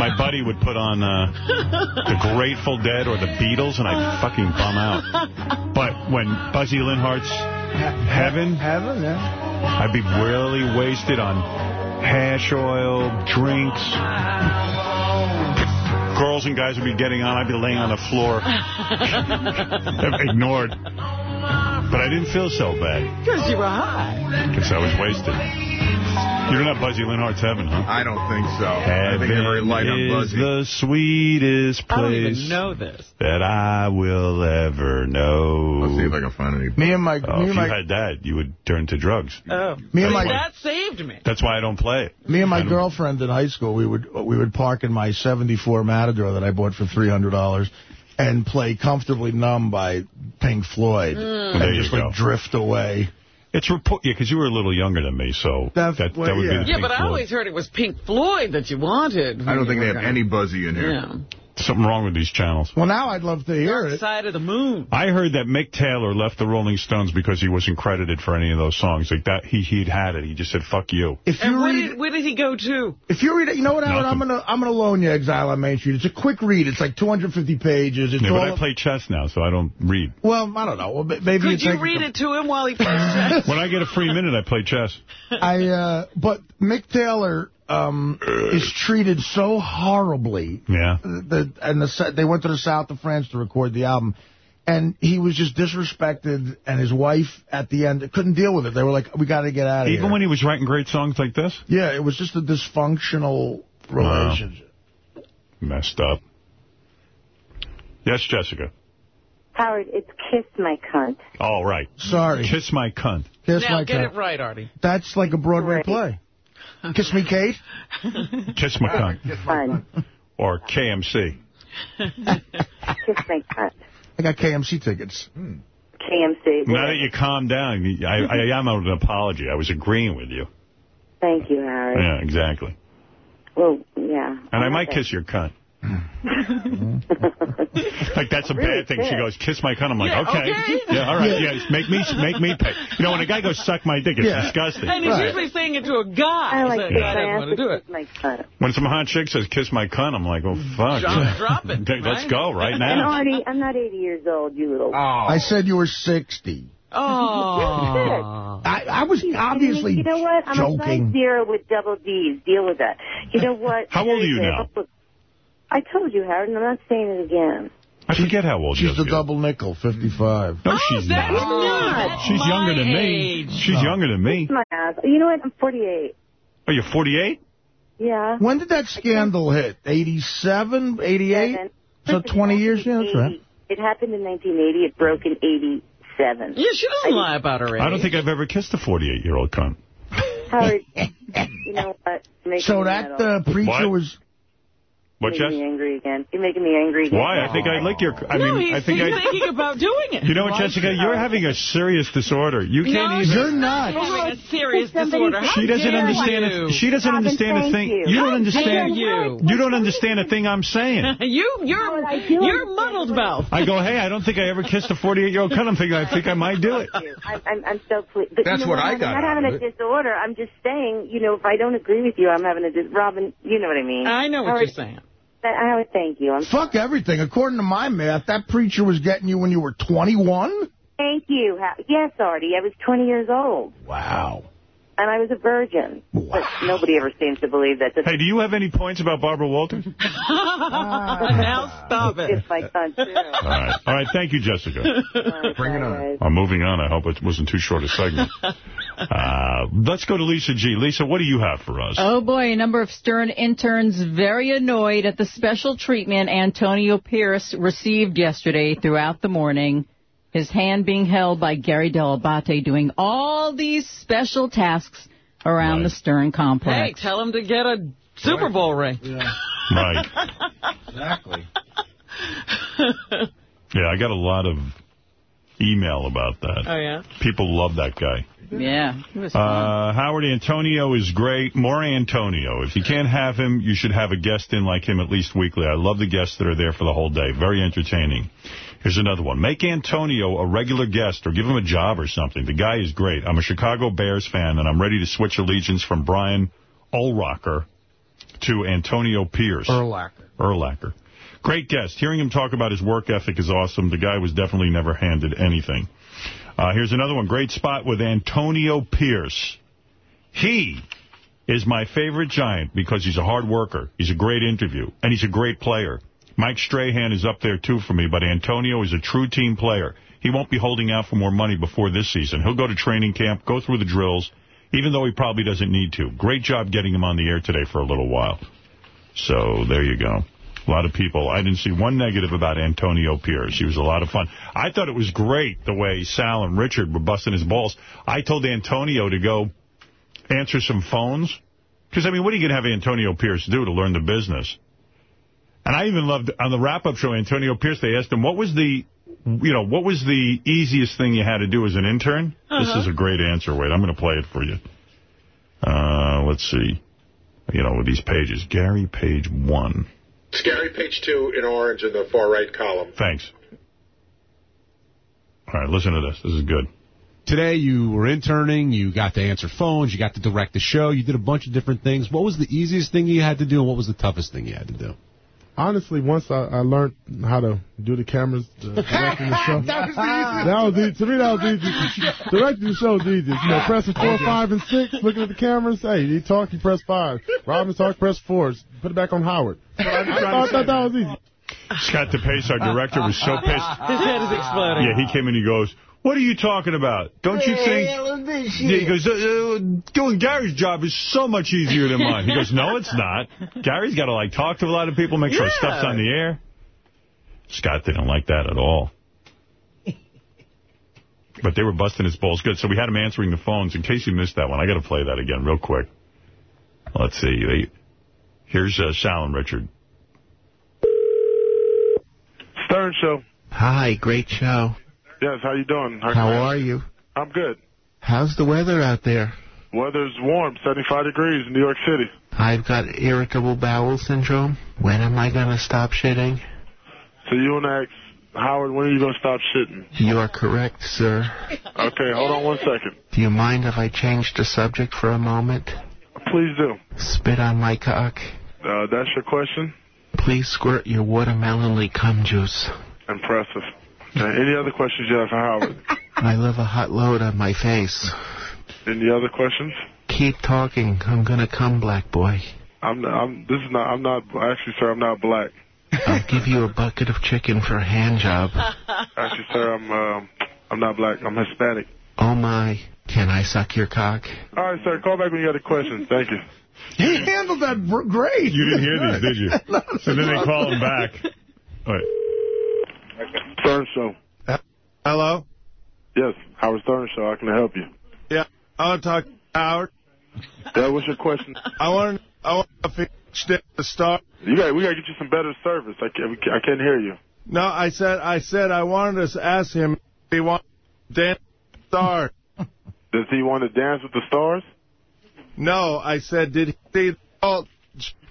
my buddy would put on uh, the Grateful Dead or the Beatles, and I'd fucking bum out. But when Buzzy Linhart's Heaven, Heaven, yeah. I'd be really wasted on hash oil, drinks. Girls and guys would be getting on. I'd be laying on the floor, *laughs* ignored. But I didn't feel so bad Because you were high. because I was wasted. You're not Buzzy Linhart's Heaven, huh? I don't think so. I think they're very light on is Buzzy. the sweetest I don't place even know this. that I will ever know. Let's see if I can find any. Me and my, Oh, me if and you had that, you would turn to drugs. Oh. Me and my- that saved me. That's why I don't play it. me and my girlfriend in high school, we would we would park in my '74 Matador that I bought for three hundred dollars, and play "Comfortably Numb" by Pink Floyd, Mm. and There you just go. like drift away. It's report, yeah, because you were a little younger than me, so That's- that, well, that would yeah. be the Yeah, Pink but I always heard it was Pink Floyd that you wanted. I don't think they have any Buzzy in here. Yeah. Something wrong with these channels. Well, now I'd love to hear Dark it. Side of the Moon. I heard that Mick Taylor left the Rolling Stones because he wasn't credited for any of those songs. Like that, he he'd had it. He just said "fuck you." If And you where did, where did he go to? if you read it, you know what, Howard? I'm gonna I'm gonna loan you Exile on Main Street. It's a quick read. It's like 250 pages. It's Yeah, all but I play chess now, so I don't read. well, I don't know. Well, maybe Could you read it to him while he plays chess? *laughs* When I get a free minute, I play chess. I uh, but Mick Taylor um, is treated so horribly. Yeah. The, and the, they went to the south of France to record the album. And he was just disrespected, and his wife, at the end, couldn't deal with it. They were like, we got to get out of here. Even when he was writing great songs like this? Yeah, it was just a dysfunctional relationship. Wow. Messed up. Yes, Jessica. Howard, it's Kiss My Cunt. All right. Sorry. Kiss my cunt. Kiss now my get cunt. it right, Artie. That's like a Broadway Right. play. Kiss me, Kate. Kiss my cunt. Fun. Or KMC. Kiss My Cunt. I got KMC tickets. Hmm. KMC. Now that you calm down, I, I am owed an apology. I was agreeing with you. Thank you, Howard. Yeah, exactly. Well, yeah. And I might kiss your cunt. Mm. *laughs* like that's a Really bad thing. She goes, kiss my cunt. I'm like, Yeah, okay. okay. *laughs* Yeah, all right. Yeah. Yeah, make me make me pay. You know, when a guy goes, suck my dick, it's Yeah. disgusting. And he's Right. usually saying it to a guy. I like so kiss the my guy doesn't want to do it. Kiss My Cunt. When some hot chick says, kiss my cunt, I'm like, oh, fuck. Drop, drop it. *laughs* Okay, let's right? go right now. And now. Artie, I'm not 80 years old, you little... Oh. I said you were 60. Oh. I, I was obviously You know what? I'm a size zero with double D's. Deal with that. You know what? How old are you now? I told you, Howard, and I'm not saying it again. I forget how old she is. She's the Jessica is. double nickel, 55. No, Oh, she's that's not. not She's my younger than me. age. She's younger than me. My ass. You know what? I'm 48. Are you're 48? Yeah. When did that scandal hit? 87, 88? Seven. So 20 years? Yeah, that's right. It happened in 1980. It broke in 87. Yeah, she doesn't lie about her age. I don't think I've ever kissed a 48-year-old cunt. Howard, *laughs* you know what? Making So that mad. uh, preacher What? was... What, You're Jess? making me angry again. You're making me angry again. Why? I think I like your... I no, mean, he's, I think he's I... thinking about doing it. You know what, Jessica? You're having a serious disorder. You can't no, even... You're not. having a serious disorder. How She doesn't understand. you? A, she doesn't Robin, understand a thing. you. don't understand. dare you? You don't understand a thing I'm saying. *laughs* You, you're, I do you're muddled what- mouth. I go, hey, I don't think I ever kissed a 48-year-old cunt. I'm thinking, I think I might do it. I'm, I'm, I'm so pleased. But That's you know what what I I'm not having a disorder. I'm just saying, you know, if I don't agree with you, I'm having a dis- Robin, you know what I mean. I know what you're saying. That- Howard, thank you. I'm Fuck everything. According to my math, that preacher was getting you when you were 21? Thank you. Yes, Artie. I was 20 years old, Wow. And I was a virgin. But nobody ever seems to believe that. Hey, do you have any points about Barbara Walters? *laughs* now stop it. It's my son, too. All right. All right. Thank you, Jessica. Bring it on. I'm moving on. I hope it wasn't too short a segment. *laughs* Uh, let's go to Lisa G. Lisa, what do you have for us? Oh, boy, a number of Stern interns very annoyed at the special treatment Antonio Pierce received yesterday throughout the morning. His hand being held by Gary Dell'Abate doing all these special tasks around the Stern complex. Hey, tell him to get a Super Bowl ring. *laughs* Right. Exactly. Yeah, I got a lot of email about that. Oh, yeah? People love that guy. Yeah, he was fun. Uh, Howard Antonio is great. More Antonio. If you can't have him, you should have a guest in like him at least weekly. I love the guests that are there for the whole day. Very entertaining. Here's another one. Make Antonio a regular guest or give him a job or something. The guy is great. I'm a Chicago Bears fan, and I'm ready to switch allegiance from Brian Urlacher to Antonio Pierce. Urlacher. Urlacher. Great guest. Hearing him talk about his work ethic is awesome. The guy was definitely never handed anything. Uh, here's another one. Great spot with Antonio Pierce. He is my favorite Giant because he's a hard worker. He's a great interview, and he's a great player. Mike Strahan is up there, too, for me, but Antonio is a true team player. He won't be holding out for more money before this season. He'll go to training camp, go through the drills, even though he probably doesn't need to. Great job getting him on the air today for a little while. So there you go. A lot of people. I didn't see one negative about Antonio Pierce. He was a lot of fun. I thought it was great the way Sal and Richard were busting his balls. I told Antonio to go answer some phones. Because, I mean, what are you going to have Antonio Pierce do to learn the business? And I even loved, on the wrap-up show, Antonio Pierce, they asked him, what was the, you know, what was the easiest thing you had to do as an intern? This Uh-huh. is a great answer. Wait, I'm going to play it for you. Uh, let's see. You know, with these pages. Gary, page one. Gary, page two in orange in the far right column. Thanks. All right, listen to this. This is good. Today you were interning, you got to answer phones, you got to direct the show, you did a bunch of different things. What was the easiest thing you had to do and what was the toughest thing you had to do? Honestly, once I, I learned how to do the cameras, the, *laughs* directing the show. That was the. That was easy. To me, that was easy. *laughs* Directing the show is easy. You know, pressing four, five, and six, looking at the cameras. Hey, you talk, you press five. Robin talk, press four. Put it back on Howard. *laughs* I, I thought that was easy. Scott DePace, our director, was so pissed. His head is exploding. Yeah, he came in and he goes, what are you talking about? Don't you think... Yeah, he goes, uh, uh, doing Gary's job is so much easier than mine. He goes, no, it's not. Gary's got to, like, talk to a lot of people, make sure stuff's on the air. Scott didn't like that at all. *laughs* But they were busting his balls good, so we had him answering the phones. In case you missed that one, I got to play that again real quick. Let's see. They, here's uh, Sal and Richard. Stern Show. Hi, great show. Yes, how you doing? How I- are you? I'm good. How's the weather out there? Weather's warm, 75 degrees in New York City. I've got irritable bowel syndrome. When am I going to stop shitting? So you want to ask Howard, when are you going to stop shitting? You are correct, sir. Okay, hold on one second. Do you mind if I change the subject for a moment? Please do. Spit on my cock. Uh, that's your question? Please squirt your watermelonly cum juice. Impressive. Okay, any other questions you have for Howard? I love a hot load on my face. Any other questions? Keep talking. I'm gonna come, black boy. I'm, I'm, this is not, I'm not, actually, sir, I'm not black. I'll give you a bucket of chicken for a hand job. Actually, sir, I'm, um, I'm not black. I'm Hispanic. Oh my. Can I suck your cock? All right, sir, call back when you got a question. Thank you. He handled that great. You didn't hear these, did you? *laughs* No, and then they call him back. All right. Stern Show. Hello? Yes, Howard Stern Show. How can I help you? Yeah, I want to talk to Howard. Yeah, what's your question? I want to I want to finish the start. You got, we got to get you some better service. I can't, I can't hear you. No, I said I said I wanted to ask him if he wanted to dance with the stars. *laughs* Does he want to dance with the stars? No, I said did he see the cult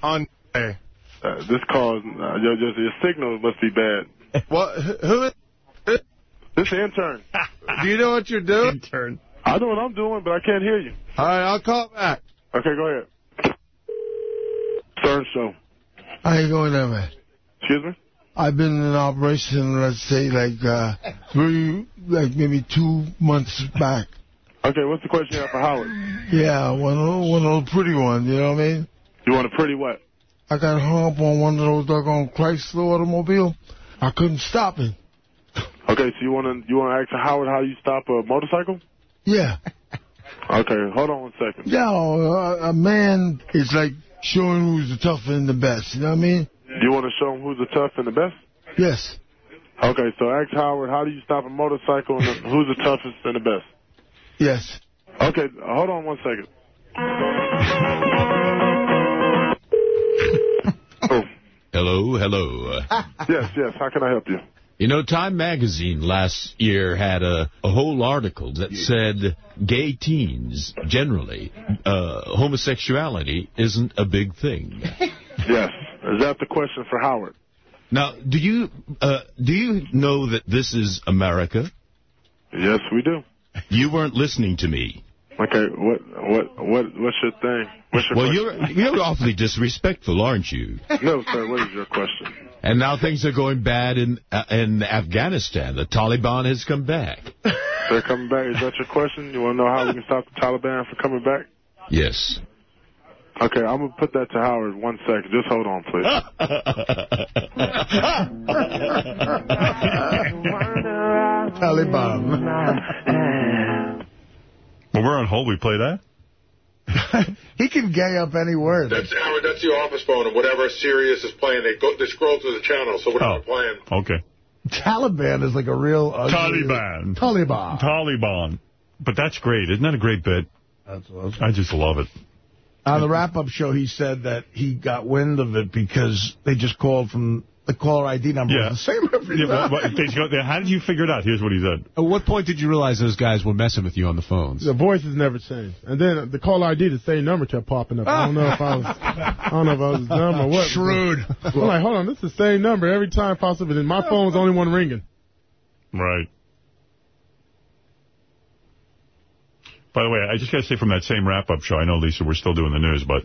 on there? Uh, this call, is- uh, your, your, your signal must be bad. *laughs* What? Who? is- This intern. *laughs* Do you know what you're doing? Intern. I know what I'm doing, but I can't hear you. All right, I'll call back. Okay, go ahead. Stern Show. How you going there, man? Excuse me? I've been in operation, let's say, like, uh, three, like maybe two months back. Okay, what's the question you have for Howard? Yeah, one of those, one of those pretty ones, you know what I mean? You want a pretty what? I got hung up on one of those doggone Chrysler automobile. I couldn't stop him. *laughs* Okay, so you want to you want to ask Howard how you stop a motorcycle? Yeah. *laughs* Okay, hold on one second. Yeah, uh, a man is like showing who's the tougher and the best, you know what I mean? Do you want to show him who's the tough and the best? Yes. Okay, so ask Howard how do you stop a motorcycle and who's the toughest and the best? Yes. Okay, hold on one second. Hello, hello. *laughs* Yes, yes, how can I help you? You know, Time Magazine last year had a, a whole article that said gay teens, generally, uh, homosexuality isn't a big thing. *laughs* Yes. Is that the question for Howard? Now, do you uh, do you know that this is America? Yes, we do. You weren't listening to me. Okay, what what what what's your thing? What's your Well, question? you're you're awfully disrespectful, aren't you? No, sir, what is your question? And now things are going bad in uh, in Afghanistan. The Taliban has come back. They're coming back. Is that your question? You want to know how we can stop the Taliban from coming back? Yes. Okay, I'm going to put that to Howard one second. Just hold on, please. *laughs* *laughs* Taliban. *laughs* Well, we're on hold. We play that? *laughs* he can gay up any word. That's Howard. That's the office phone, and whatever Sirius is playing, they go they scroll through the channel. So whatever oh, playing. Okay. Taliban is like a real... ugly- Taliban. Taliban. Taliban. But that's great. Isn't that a great bit? That's awesome. I just love it. On the wrap-up show, he said that he got wind of it because they just called from the caller ID number. Yeah. was the same every Yeah, time. but, but they go, how did you figure it out? Here's what he said. At what point did you realize those guys were messing with you on the phones? The voice has never changed. And then the call ID, the same number kept popping up. I don't know if I was, I don't know if I was dumb or what. Shrewd. I'm like, hold on, this is the same number every time possible. And my phone was the only one ringing. Right. By the way, I just got to say from that same wrap-up show, I know, Lisa, we're still doing the news, but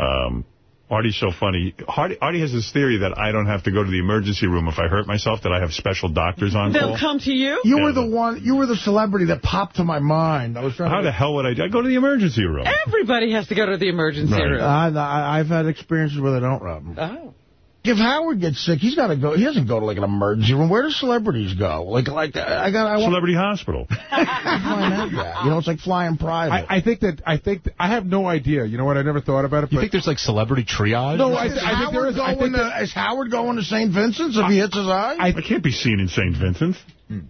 um, Artie's so funny. Artie, Artie has this theory that I don't have to go to the emergency room if I hurt myself, that I have special doctors on They'll call. come to you? You were the one. You were the celebrity that popped to my mind. I was trying to How to. the hell would I do? I go to the emergency room. Everybody has to go to the emergency Right. room. I, I, I've had experiences where they don't, Rob. Oh. If Howard gets sick, he's got to go. He doesn't go to like an emergency room. Where do celebrities go? Like, like I got. I want Celebrity hospital. to find that. You know, it's like flying private. I, I think that I think that, I have no idea. You know what? I never thought about it. You but think there's like celebrity triage? No, I, is, th- I think there is. Howard is. I going think to, is Howard going to St. Vincent's if he hits his eye? I can't be seen in St. Vincent's. Hmm.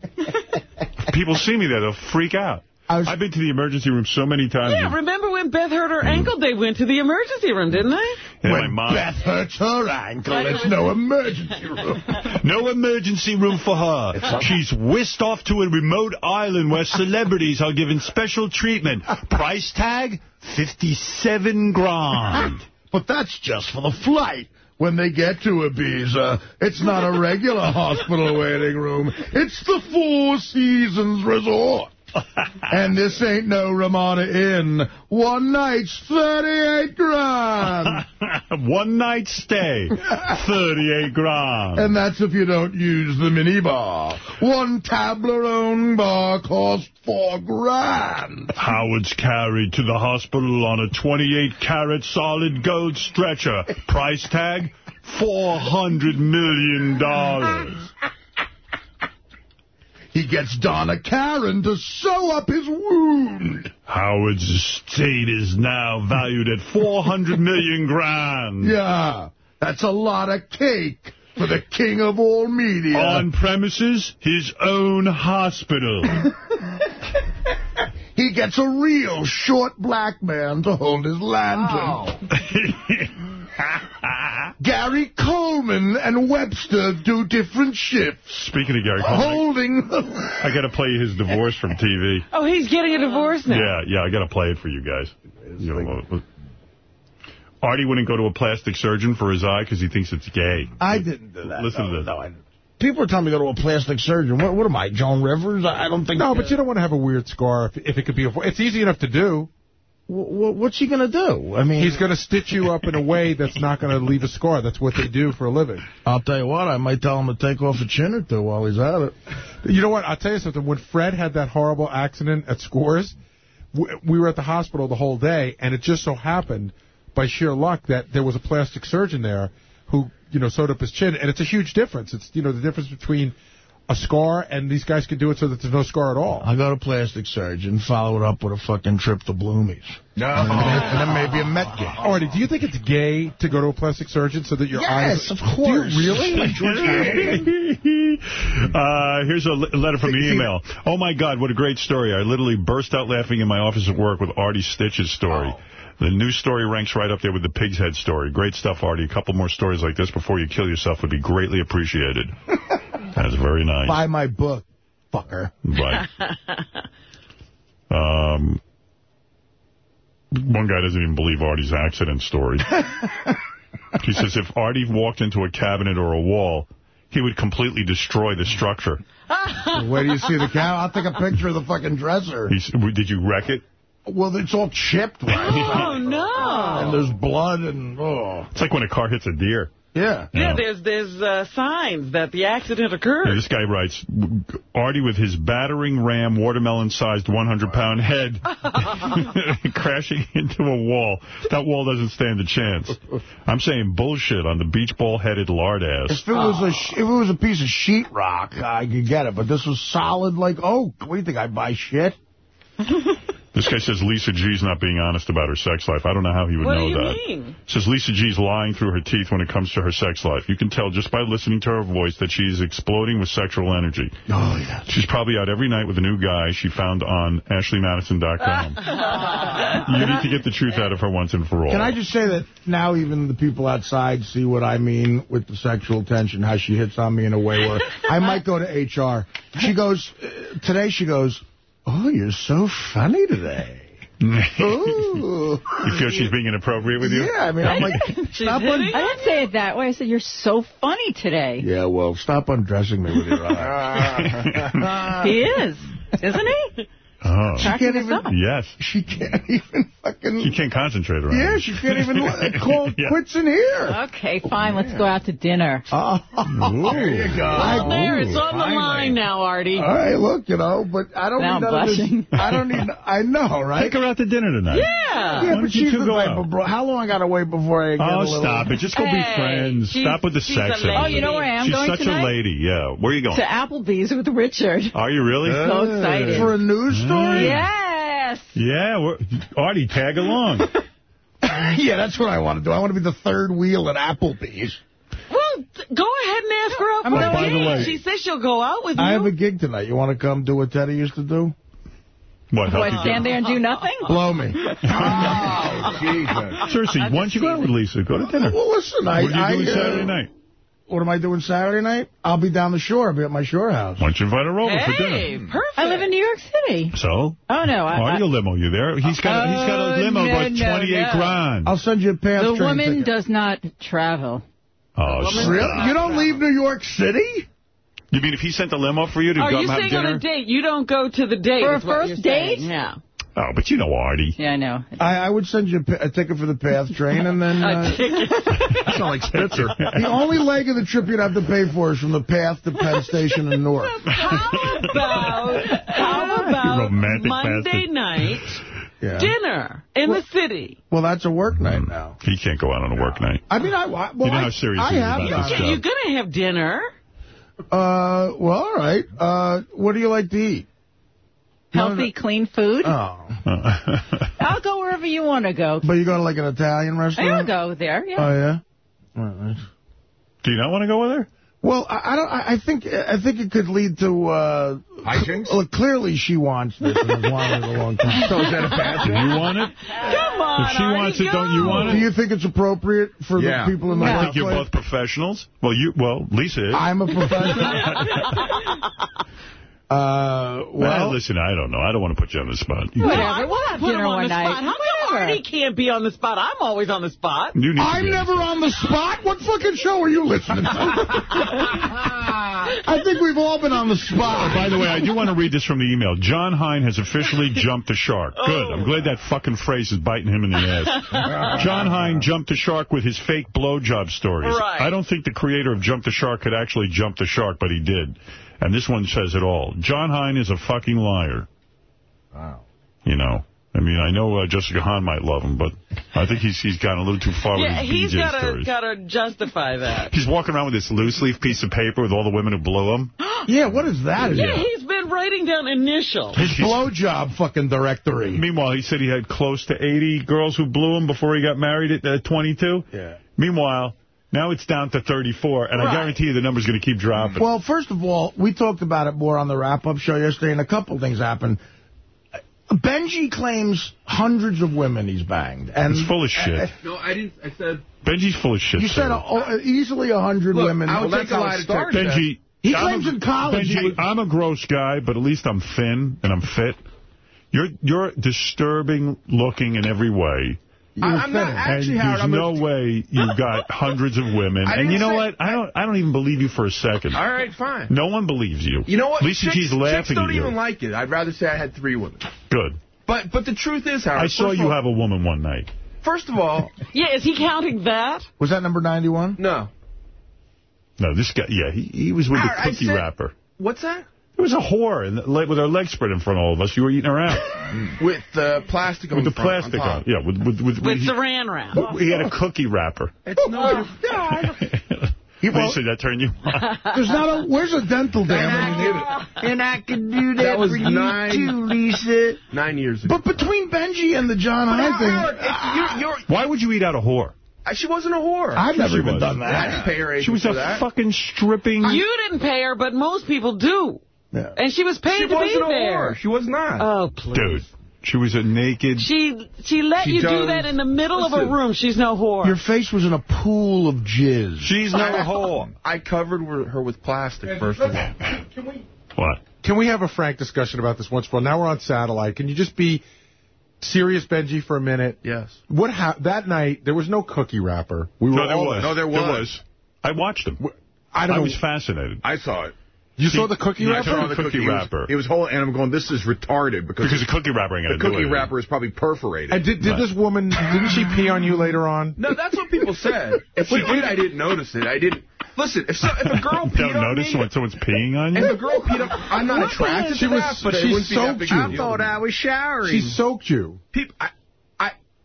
People see me there, they'll freak out. I've been to the emergency room so many times. Yeah, remember when Beth hurt her ankle? They went to the emergency room, didn't they? And my mom, Beth hurts her ankle. There's no emergency room. *laughs* no emergency room for her. She's whisked off to a remote island where celebrities are given special treatment. Price tag, 57 grand. *laughs* But that's just for the flight. When they get to Ibiza, it's not a regular hospital *laughs* waiting room. It's the Four Seasons Resort. *laughs* and this ain't no Ramada Inn. One night's 38 grand. *laughs* One night stay, 38 grand. And that's if you don't use the minibar. One Toblerone bar costs four grand. Howard's carried to the hospital on a 28-carat solid gold stretcher. Price tag, $400 million. *laughs* He gets Donna Karan to sew up his wound. Howard's estate is now valued at 400 million grand. *laughs* Yeah, that's a lot of cake for the king of all media. On premises, his own hospital. *laughs* He gets a real short black man to hold his lantern. *laughs* *laughs* Gary Coleman and Webster do different shifts. Speaking of Gary Coleman, Holding... I got to play his divorce from TV. Oh, he's getting a divorce now. Yeah, yeah, I got to play it for you guys. You know, uh, Artie wouldn't go to a plastic surgeon for his eye because he thinks it's gay. I didn't do that. Listen no, to this. No, I didn't. People are telling me to go to a plastic surgeon. What, what am I, Joan Rivers? I I don't think... no, but you don't want to have a weird scar if, if it could be. avo- It's easy enough to do. W what's he going to do? I mean... He's going to stitch you up in a way that's not going to leave a scar. That's what they do for a living. I'll tell you what, I might tell him to take off a chin or two while he's at it. You know what? I'll tell you something. When Fred had that horrible accident at Scores, we were at the hospital the whole day, and it just so happened, by sheer luck, that there was a plastic surgeon there who, you know, sewed up his chin, and it's a huge difference. It's, you know, the difference between a scar, and these guys can do it so that there's no scar at all. I'll go to plastic surgeon, follow it up with a fucking trip to Bloomies. No. And, then, and then maybe a Met game. Artie, do you think it's gay to go to a plastic surgeon so that your eyes... Yes, of course. Do you really? *laughs* *laughs* uh, here's a letter from the email. Oh, my God, what a great story. I literally burst out laughing in my office at work with Artie Stitch's story. The news story ranks right up there with the pig's head story. Great stuff, Artie. A couple more stories like this before you kill yourself would be greatly appreciated. *laughs* That's very nice. Buy my book, fucker. Right. *laughs* Um, one guy doesn't even believe Artie's accident story. *laughs* he says if Artie walked into a cabinet or a wall, he would completely destroy the structure. *laughs* Where do you see the cow? I'll take a picture of the fucking dresser. He's, did you wreck it? Well, it's all chipped, right? Oh, no. And there's blood and, oh. It's like when a car hits a deer. Yeah. Yeah, there's there's uh, signs that the accident occurred. Yeah, this guy writes, Artie with his battering ram watermelon-sized 100-pound head *laughs* crashing into a wall. That wall doesn't stand a chance. I'm saying bullshit on the beach ball-headed lard ass. If it was a sh- if it was a piece of sheetrock, I could get it. But this was solid like oak. What do you think? I buy shit? *laughs* This guy says Lisa G's not being honest about her sex life. I don't know how he would What know do you that. mean? Says Lisa G's lying through her teeth when it comes to her sex life. You can tell just by listening to her voice that she's exploding with sexual energy. Oh, yeah. She's probably out every night with a new guy she found on AshleyMadison.com. *laughs* you need to get the truth out of her once and for all. Can I just say that now even the people outside see what I mean with the sexual tension, how she hits on me in a way where I might go to HR. She goes, uh, today she goes, oh, you're so funny today. *laughs* Ooh. You feel she's being inappropriate with you? Yeah, I mean, I'm like, *laughs* stop I didn't say it that way. I said, you're so funny today. Yeah, well, stop undressing me with your *laughs* eyes. he is, isn't he? Oh. She can't even. Yes. She can't even fucking. She can't concentrate around Yeah, you. she can't even *laughs* let- call Yeah. quits in here. Okay, fine. Let's go out to dinner. *laughs* Oh, there you go. Well, there, it's on the line now, Artie. All right, look, you know, but I don't Now need I'm none of this- blushing. I don't need. I know, right? Take her out to dinner tonight. Yeah. Yeah, Why but you she's two the go type of bro. How long I gotta wait before I get a Oh, little? stop it. Just go be friends. Stop with the she's a sex. lady. Oh, you know where I am She's going such tonight? a lady, yeah. Where are you going? To Applebee's with Richard. Are you really? So excited. For a news story? Yes. Yeah, we're, Artie, tag along. *laughs* yeah, that's what I want to do. I want to be the third wheel at Applebee's. Well, go ahead and ask her out I'm for not- a date. way- She says she'll go out with you. I have a gig tonight. You want to come do what Teddy used to do? What, help What, you stand there and do nothing? Blow me. *laughs* Oh, *laughs* Jesus. Seriously, why don't you go out with Lisa? Go to dinner. Well, listen, I... What are you I, doing uh, Saturday night? What am I doing Saturday night? I'll be down the shore. I'll be at my shore house. Why don't you invite her over for Hey, dinner? perfect. I live in New York City. So? Oh, no. I, Artie I, limo you there. He's got, a, he's got a Oh, limo no, worth 28 no. grand. I'll send you a pass the train woman ticket. does not travel. Oh, stop. Really? You don't leave New York City? You mean if he sent a limo for you to Are go you have saying on a date? You don't go to the date. For a first you're saying. date? Yeah. Oh, but you know Artie. Yeah, I know. I, I would send you a, a ticket for the path train, and then... *laughs* Uh, *laughs* Sound like Spitzer. the only leg of the trip you'd have to pay for is from the path to Penn Station and north. *laughs* How about, how about romantic Monday bastard. night Yeah. dinner in the city? Well, that's a work night now. He can't go out on a work night. I mean, I... Well, You know I, how serious I he is have about done this You're going to have dinner. Uh, well, all right. Uh, what do you like to eat? Healthy, clean food. Oh. *laughs* I'll go wherever you want to go. But you go to like an Italian restaurant? I'll go there, yeah. Oh, yeah? All right. Do you not want to go with her? Well, I, I don't. I I think I think it could lead to. Uh, Hijinks? Well, clearly she wants this and has wanted it a long time. *laughs* So is that a pass? Do you want it? Come on, If she Artie, wants it, go. don't you want it? Do you think it's appropriate for Yeah. the people in the I think you're both professionals. Well, you, well, Lisa is. I'm a *laughs* professional. Uh, well, well, listen, I don't know. I don't want to put you on the spot. You, Whatever. No, I We'll have dinner on one the night. spot. How come Whatever. Artie can't be on the spot? I'm always on the spot. you need I'm be never on the spot. What fucking show are you listening to? *laughs* I think we've all been on the spot. Oh, by the way, I do want to read this from the email. John Hein has officially *laughs* jumped the shark. Good. I'm glad that fucking phrase is biting him in the ass. *laughs* John Hein jumped the shark with his fake blowjob stories. Right. I don't think the creator of Jump the Shark could actually jump the shark, but he did. And this one says it all. John Hein is a fucking liar. Wow. You know. I mean, I know uh, Jessica Hahn might love him, but I think he's he's gone a little too far Yeah, with his he's BJ got to stories. got to justify that. He's walking around with this loose leaf piece of paper with all the women who blew him. *gasps* Yeah, what is that? Yeah, he's been writing down initials. His blowjob fucking directory. Meanwhile, he said he had close to 80 girls who blew him before he got married at uh, 22. Yeah. Meanwhile, now it's down to 34, and Right. I guarantee you the number's going to keep dropping. Well, first of all, we talked about it more on the wrap-up show yesterday, and a couple things happened. Benjy claims hundreds of women he's banged. and It's full of shit. No, I didn't. I said. Benjy's full of shit. You said sir. uh, easily a hundred Look, women. I'll Well, take that's a how lie it to started. Benjy. He I'm claims a- in college Benjy, was- I'm a gross guy, but at least I'm thin and I'm fit. You're you're disturbing looking in every way. I, I'm not And actually, Howard. there's I'm no a, way you've *laughs* got hundreds of women. And you know say- what? I don't I don't even believe you for a second. All right, fine. No one believes you. You know what? Lisa chicks, G's laughing chicks don't at you. even like it. I'd rather say I had three women. Good. But but the truth is, Howard. I saw you all, have a woman one night. First of all, *laughs* Yeah, is he counting that? Was that number 91? no. No, this guy, yeah, he, he was with Howard, the cookie said- wrapper. What's that? It was a whore and with her legs spread in front of all of us. You were eating her out. *laughs* With the plastic on with the front, plastic top. on. Yeah, with, with, with, With he, Saran wrap. he had a cookie wrapper. It's no. Lisa, *laughs* that turn you on. There's not a. Where's a dental dam when you need it? And I can do that, That was for you nine- too, Lisa. Nine years ago. But between Benji and the John But Hine Howard, thing, you're, you're, Why would you eat out a whore? uh, she wasn't a whore. I've never even was. done I didn't that. pay her She was a that. fucking stripping... You didn't pay her, but most people do. Yeah. And she was paid she to be wasn't a there. whore. She was not. Oh, please. Dude, she was a naked... She she let She you do that in the middle of a room. She's no whore. Your face was in a pool of jizz. She's no *laughs* whore. I covered her with plastic, first of all. Can we... What? Can we have a frank discussion about this once for all? Now we're on satellite. Can you just be serious, Benjy, for a minute? Yes. What ha that night, there was no cookie wrapper. We were No, there all was. No, there was. I watched him. I don't I know. was fascinated. I saw it. You saw the cookie I wrapper? saw the Cookie It was- wrapper. It was whole, and I'm going, this is retarded because, Because the cookie wrapper ain't the going to do cookie wrapper is probably perforated. And did, did this woman, didn't she pee on you later on? No, that's what people said. *laughs* If she did, I didn't notice it. I didn't. Listen, if, so, if a girl peed Don't on notice me, when someone's peeing on you? if you? a girl peed on, I'm not attracted She to was- that, but she it wouldn't be that soaked you. a deal. I was showering. She soaked you. People, I, I,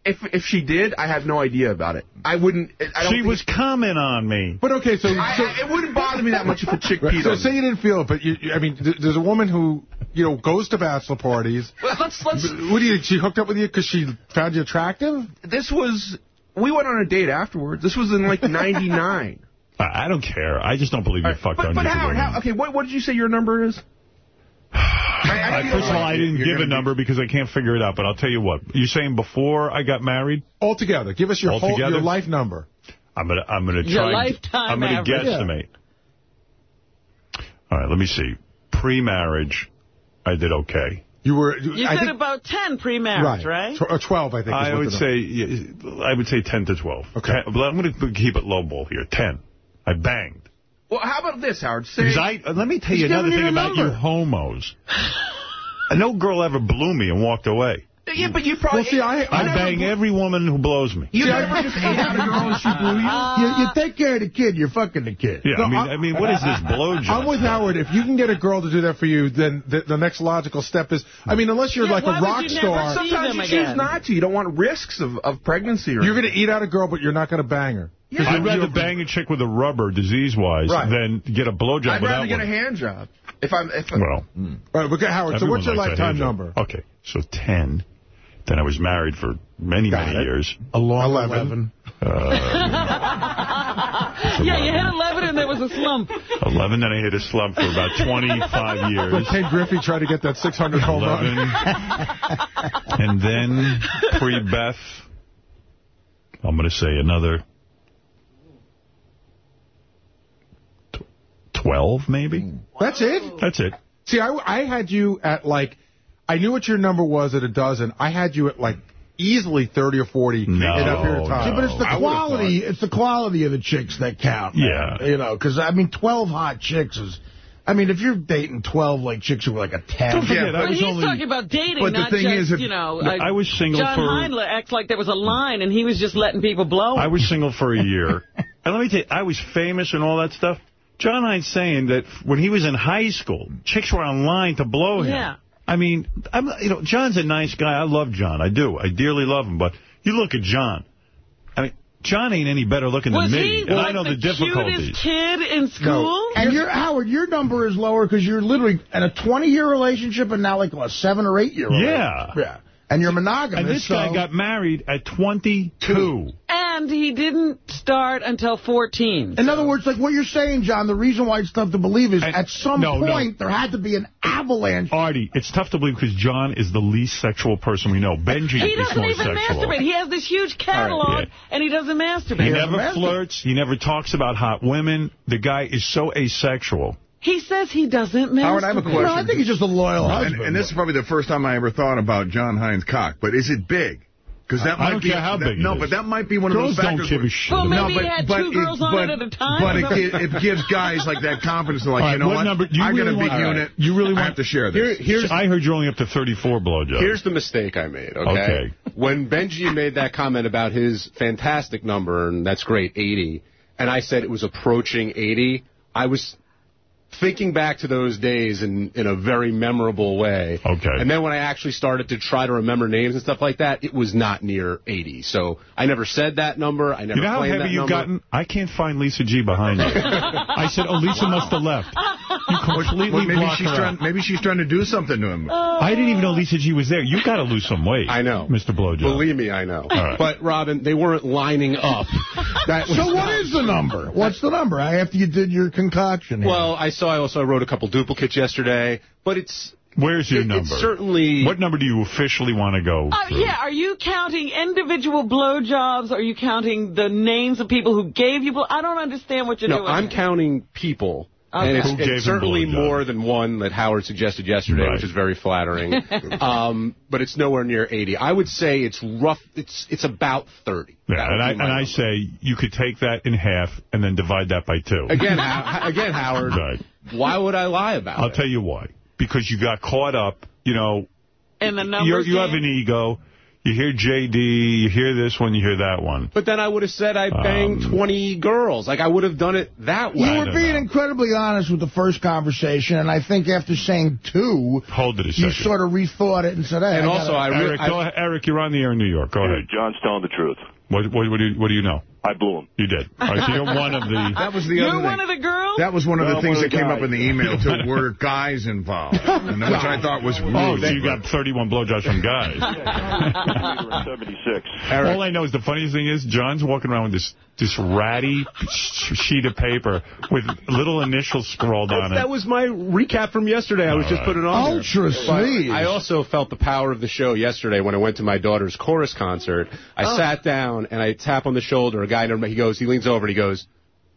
if if she did, I have no idea about it. I wouldn't. I don't She think- was coming on me. But okay, so... I, so I- it wouldn't bother me that much if a chick Right, peed so on say me. you didn't feel it, but you, you- I mean, th- there's a woman who, you know, goes to bachelor parties. Well, let's let's. What do you think? She hooked up with you because she found you attractive? This was. We went on a date afterwards. This was in like *laughs* '99. I I don't care. I just don't believe you fucked but on but you. Howard, how, okay, what what did you say your number is? I, first of all, I didn't give a number because I can't figure it out, but I'll tell you what. You're saying before I got married? Altogether. Give us your whole, your life number. I'm gonna I'm gonna Your try. lifetime I'm gonna average. guesstimate. All right, let me see. Pre-marriage, I did okay. You were... You I said think, about 10 pre-marriage, right? Tw- or 12, I think. is I what would say yeah, I would say 10 to 12. Okay. Ten- but I'm going to keep it low ball here. 10. I banged. Well, how about this, Howard? Say I, uh, let me tell you another thing you a about you homos. *laughs* no girl ever blew me and walked away. Yeah, but you probably. Well, see, I- I bang every woman who blows me. You never just *laughs* ate out a girl and she blew you? You, you take care of the kid, you're fucking the kid. Yeah, No, I mean, I- I mean, what is this blowjob? I'm with Howard. If you can get a girl to do that for you, then the, the next logical step is, I mean, unless you're Yeah, like a rock star, Sometimes them you again. choose not to. You don't want risks of, of pregnancy or you're going to eat out a girl, but you're not going to bang her. Yeah, I'd rather you're- bang a chick with a rubber, disease-wise, Right. than get a blowjob I'd rather get one. a hand job. If I'm, if I'm, Well, Right, but Howard, so what's your likes a lifetime number? Okay, so 10. Then I was married for many, Got many it. years. A long 11. 11. Uh, *laughs* yeah, you hit 11 and there was a slump. 11, then I hit a slump for about 25 When *laughs* years. Ken Griffey tried to get that 600 home 11. run. *laughs* and then pre-Beth, I'm going to say another 12, maybe? That's it? That's it. See, I, I had you at like, I knew what your number was at a dozen. I had you at like easily 30 or 40 in that period of time. See, but it's the I quality. It's the quality of the chicks that count. man. Yeah. you know, because I mean, 12 hot chicks is. I mean, if you're dating 12 like chicks who are like a 10. Don't forget, I was he's only... talking about dating, But the not thing just, is, if- you know... No, uh, I was single John for- Heinle acts like there was a line, and he was just letting people blow. I was single for a year. *laughs* and let me tell you, I was famous and all that stuff. John Hein's saying that when he was in high school, chicks were online to blow him. Yeah. I mean, I'm, you know, John's a nice guy. I love John. I do. I dearly love him. But you look at John. I mean, John ain't any better looking was than me. he and like I know the, the, difficulties. cutest kid in school? And your Howard, your number is lower because you're literally in a 20-year relationship and now like a seven or eight year. Yeah. yeah. And you're monogamous. And this guy got married at 22. And he didn't start until 14. In other words, like what you're saying, John, the reason why it's tough to believe is And- at some no, no. point there had to be an avalanche. Artie, it's tough to believe because John is the least sexual person we know. Benjy he doesn't even sexual. masturbate. He has this huge catalog, yeah. and he doesn't masturbate. He doesn't never masturbate. flirts. He never talks about hot women. The guy is so asexual. He says he doesn't masturbate. Howard, I have a question. No, I think he's just a loyal And, husband. and this is probably the first time I ever thought about John Hein's cock. But is it big? Because that I might don't be care how that- big it No, is. but that might be one Girls of those Girls don't factors. give a shit. Well, no, maybe but, he had but two girls on but, it at a time. But it, it gives guys like that confidence. Like, All you know what what? number- you I got really a big want- unit. You really I want have to share this. Here, here's I heard you're only up to 34 blowjobs. Here's the mistake I made, okay? Okay. When Benjy made that comment about his fantastic number, and that's great, 80, and I said it was approaching 80, I was thinking back to those days in, in a very memorable way. Okay. And then when I actually started to try to remember names and stuff like that, it was not near 80. So I never said that number. I never You know how claimed heavy that you've number. gotten? I can't find Lisa G behind you. *laughs* I said, oh, Lisa must have left. You completely Well, maybe blocked she's her trying. out. Maybe she's trying to do something to him. I didn't even know Lisa G was there. You've got to lose some weight. I know. Mr. Blowjob. Believe me, I know. right. But, Robin, they weren't lining up. *laughs* That was so what is the number? What's the number? After you did your concoction. here? Well, I saw. I also wrote a couple duplicates yesterday, but it's Where's your it- number? It's certainly. What number do you officially want to go Oh, yeah. Are you counting individual blowjobs? Are you counting the names of people who gave you blow? I don't understand what you're No, doing. I'm counting people. Okay. And it's, Who gave it's certainly more than one that Howard suggested yesterday, Right. which is very flattering. *laughs* um, but it's nowhere near 80. I would say it's rough. It's it's about 30. Yeah, and I, and my I say you could take that in half and then divide that by two. again, *laughs* again, Howard. Right. Why would I lie about it? I'll tell you why. Because you got caught up, you know, And the numbers you're, have an ego. You hear JD, you hear this one, you hear that one. But then I would have said I banged Um, 20 girls. Like, I would have done it that way. You were being incredibly honest with the first conversation, and I think after saying two, Hold it a you second. sort of rethought it and said, hey, I gotta- Eric, go ahead. Eric, you're on the air in New York. Go ahead. John's telling the truth. What, what, what, do you, what do you know? I blew him. You did. All right, so you're one of the... *laughs* That was the You're other one thing. of the girls? That was one of the Well, things that the came up in the email, too. *laughs* Were guys involved, and which I thought was rude. Oh, so you got 31 blowjobs from guys. *laughs* 76. All I know is the funniest thing is John's walking around with this this ratty sheet of paper with little initials scrawled on it. That was my recap from yesterday. I was just right. putting it on Ultra there. But sleaze. I also felt the power of the show yesterday when I went to my daughter's chorus concert. I Oh. sat down and I tap on the shoulder. A guy, he goes, he leans over and he goes,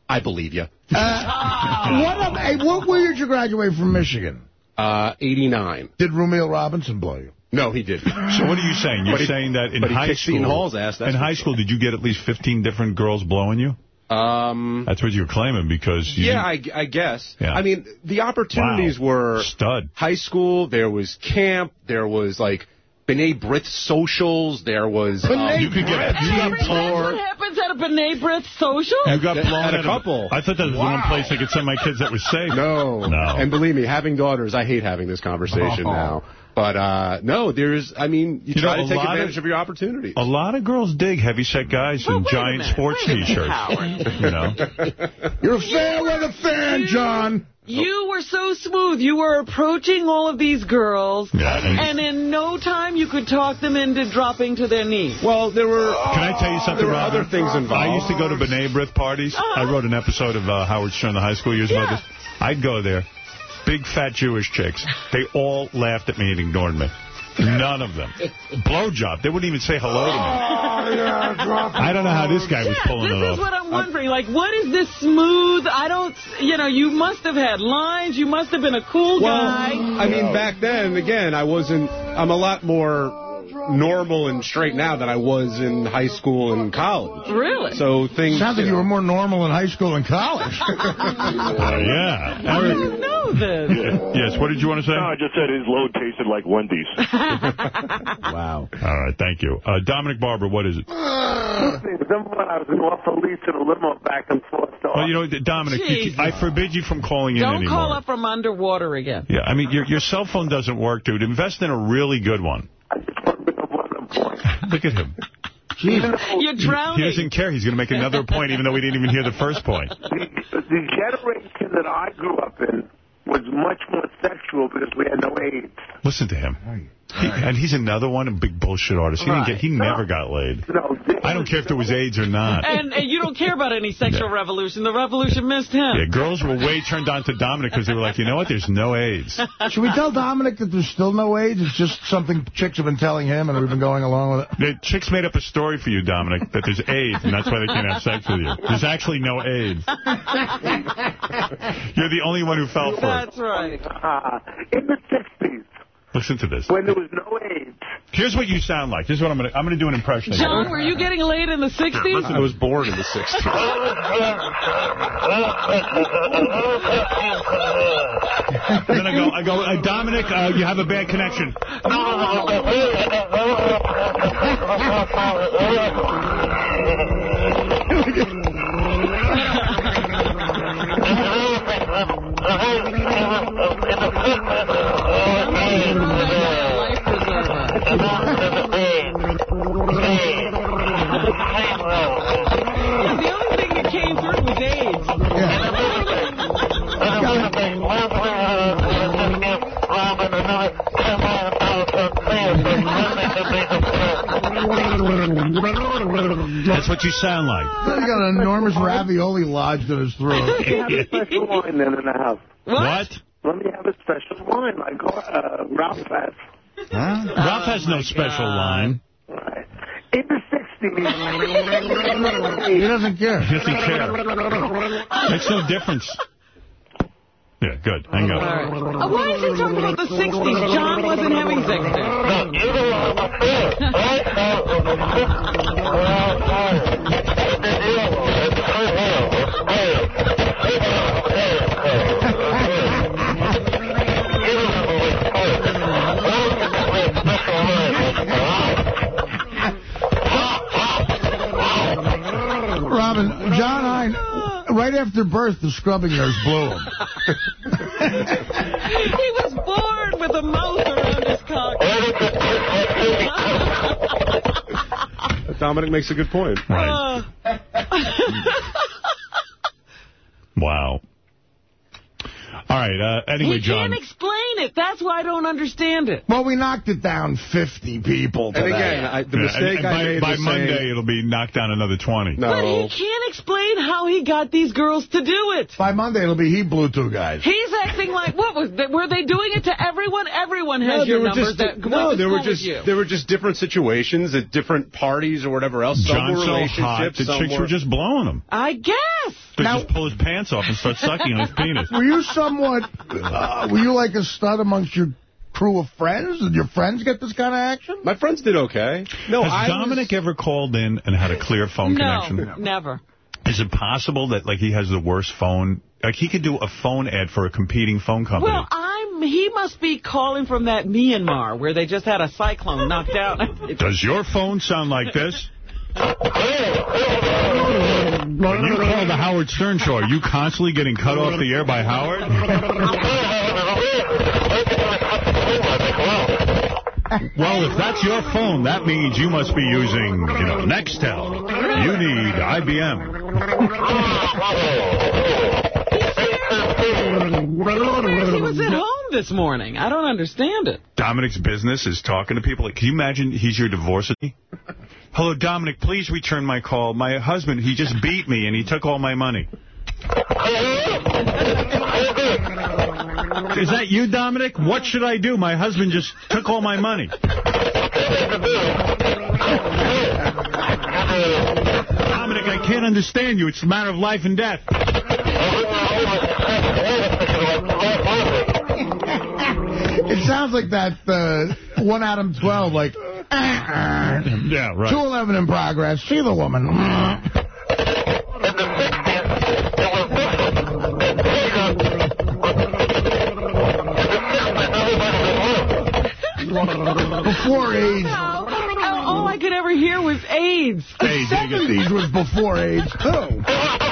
I believe you. what, up, hey, what year did you graduate from Michigan? Uh, 89. Did Rumeal Robinson blow you? No, he didn't. So what are you saying? You're he- saying that in high school, Seton Hall's ass, in high school, did you get at least 15 different girls blowing you? Um, That's what you're claiming because you yeah, I, I guess. Yeah. I mean, the opportunities were stud. high school. There was camp. There was like B'nai B'rith socials. There was um, you could get you got That's what happens at a B'nai B'rith social? You got blown At a couple. I thought that was the one place I could send my kids that was safe. No. No. And believe me, having daughters, I hate having this conversation Oh. now. But, uh, no, there's, I mean, you, You try know, to take advantage of- of, your opportunities. A lot of girls dig heavyset guys in giant sports t-shirts. You know, *laughs* You're a fan fair weather fan, John. You were so smooth. You were approaching all of these girls, Yeah, and- and in no time you could talk them into dropping to their knees. Well, there were... Can I tell you something, There were Robin? other things involved. I used to go to B'nai B'rith parties. I wrote an episode of uh, Howard Stern, the high school years about this. I'd go there. Big fat Jewish chicks. They all laughed at me and ignored me. None of them. Blowjob. They wouldn't even say hello to me. Oh, I don't know how this guy was pulling it off. this is what I'm wondering. Like, what is this smooth? I don't, you know, you must have had lines. You must have been a cool Well, guy. I mean, back then, again, I wasn't, I'm a lot more normal and straight now than I was in high school and college. Really? So things... Sounds like you were more normal in high school and college. *laughs* Uh, yeah. How do you know this? Yes, what did you want to say? No, I just said his load tasted like Wendy's. *laughs* Wow. All right, thank you. Uh, Dominic Barbara, what is it? Number one, I was in Norfolk Leeds to the limo back and forth. Well, you know, Dominic, you, I forbid you from calling in Don't call up from underwater again. Yeah, I mean, your your cell phone doesn't work, dude. Invest in a really good one. Look at him. You're He doesn't care. He's going to make another point, even though we didn't even hear the first point. the generation that I grew up in was much more sexual because we had no AIDS. Listen to him. He, and he's another one, a big bullshit artist. He didn't get. He never got laid. No, I don't care if there was AIDS or not. And, and you don't care about any sexual revolution. The revolution missed him. Yeah, girls were way turned on to Dominic because they were like, you know what? There's no AIDS. Should we tell Dominic that there's still no AIDS? It's just something chicks have been telling him, and we've been going along with it. The chicks made up a story for you, Dominic, that there's AIDS, and that's why they can't have sex with you. There's actually no AIDS. *laughs* You're the only one who fell for it. That's right. Uh, *laughs* in the 60s, Listen to this. when there was no AIDS, Here's what you sound like. This is what I'm going to. I'm going to do an impression. of. John, were you getting laid in the 60s? I was born in the 60s. And then I go, I go, uh, Dominic, uh, you have a bad connection. *laughs* *laughs* *laughs* The only thing that came through was AIDS. That's what you sound like. He's got an enormous ravioli lodged in his throat. let me have a special wine then in the house. What? Let me have a special wine like uh, Ralph has. Ralph has no special line. In the 60s. He doesn't care. He doesn't care. Makes no difference. Yeah, good. Hang on. Right. Uh, why is he talking about the 60s? John wasn't having 60s. Right after birth, the scrubbing nurse blew him. *laughs* he was born with a mouth around his cock. *laughs* Dominic makes a good point. Uh, Wow. All right. Uh, anyway, he John. can't explain it. That's why I don't understand it. Well, we knocked it down 50 people today. And again, I, the Yeah, mistake and, and I by, made by Monday, saying, it'll be knocked down another 20. But he can't explain how he got these girls to do it. By Monday, it'll be he blew two guys. He's acting like, what was, that? were they doing it to everyone? Everyone has No, your they were numbers just that no, went to they were just you. they were just different situations at different parties or whatever else. Some John's were so hot, the some chicks were just blowing him. I guess. They just pull his pants off and start sucking on his *laughs* penis. Were you somewhat, uh, were you like a stud amongst your crew of friends? Did your friends get this kind of action? My friends did okay. No, Has I Dominic ever called in and had a clear phone no, connection? never. Is it possible that like he has the worst phone? Like he could do a phone ad for a competing phone company. Well, I'm. He must be calling from that Myanmar where they just had a cyclone knocked out. Does your phone sound like this? *laughs* When you call the Howard Stern show, are you constantly getting cut off the air by Howard? Well, if that's your phone, that means you must be using, you know, Nextel. You need IBM. He was at home this morning. I don't understand it. Dominic's business is talking to people. Can you imagine he's your divorce attorney? Hello, Dominic, please return my call. My husband, he just beat me and he took all my money. Is that you, Dominic? What should I do? My husband just took all my money. Dominic, I can't understand you. It's a matter of life and death. It sounds like that uh, one Adam 12, like, Yeah, right. 211 in progress. See the woman. Before AIDS. No, all I could ever hear was AIDS. The 70s was before AIDS, too.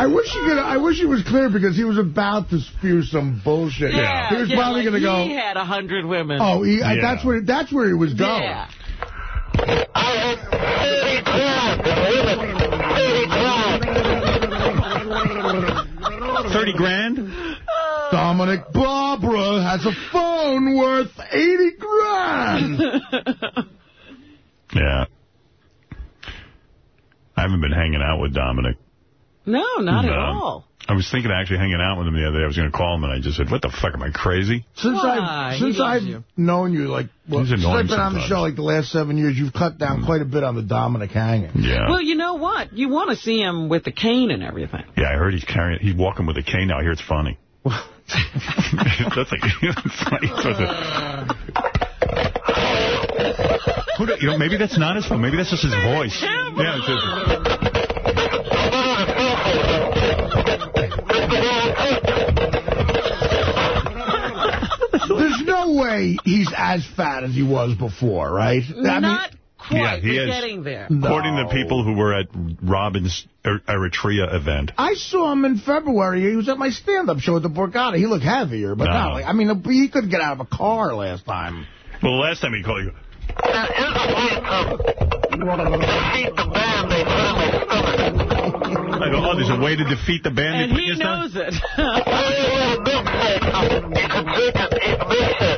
I wish he could. I wish he was clear because he was about to spew some bullshit. Yeah, he was yeah, probably like going to go. He had a hundred women. Oh, he, I- Yeah. that's where that's where he was going. Yeah. 30 grand? Dominic Barbara has a phone worth 80 grand. *laughs* Yeah. I haven't been hanging out with Dominic. No, not at all. I was thinking of actually hanging out with him the other day. I was going to call him, and I just said, what the fuck, am I crazy? Since Why? I've since I've you. known you, like well, since I've been on the show like the last seven years, you've cut down mm. quite a bit on the Dominic hanging. Yeah. Well, you know what? You want to see him with the cane and everything. Yeah, I heard he's carrying, he's walking with a cane now. I hear it's funny. That's like, it's like. Who do- you know, maybe that's not his phone. Maybe that's just his voice. Yeah, it's just, There's no way he's as fat as he was before, right? I Not quite. Yeah, he We're is. getting there. according No. to people who were at Robin's Er- Eritrea event. I saw him in February. He was at my stand-up show at the Borgata. He looked heavier, but No. not like, I mean, he couldn't get out of a car last time. Well, the last time he called you, I go, oh, there's a way to defeat the band. And They put he this down? knows it. *laughs*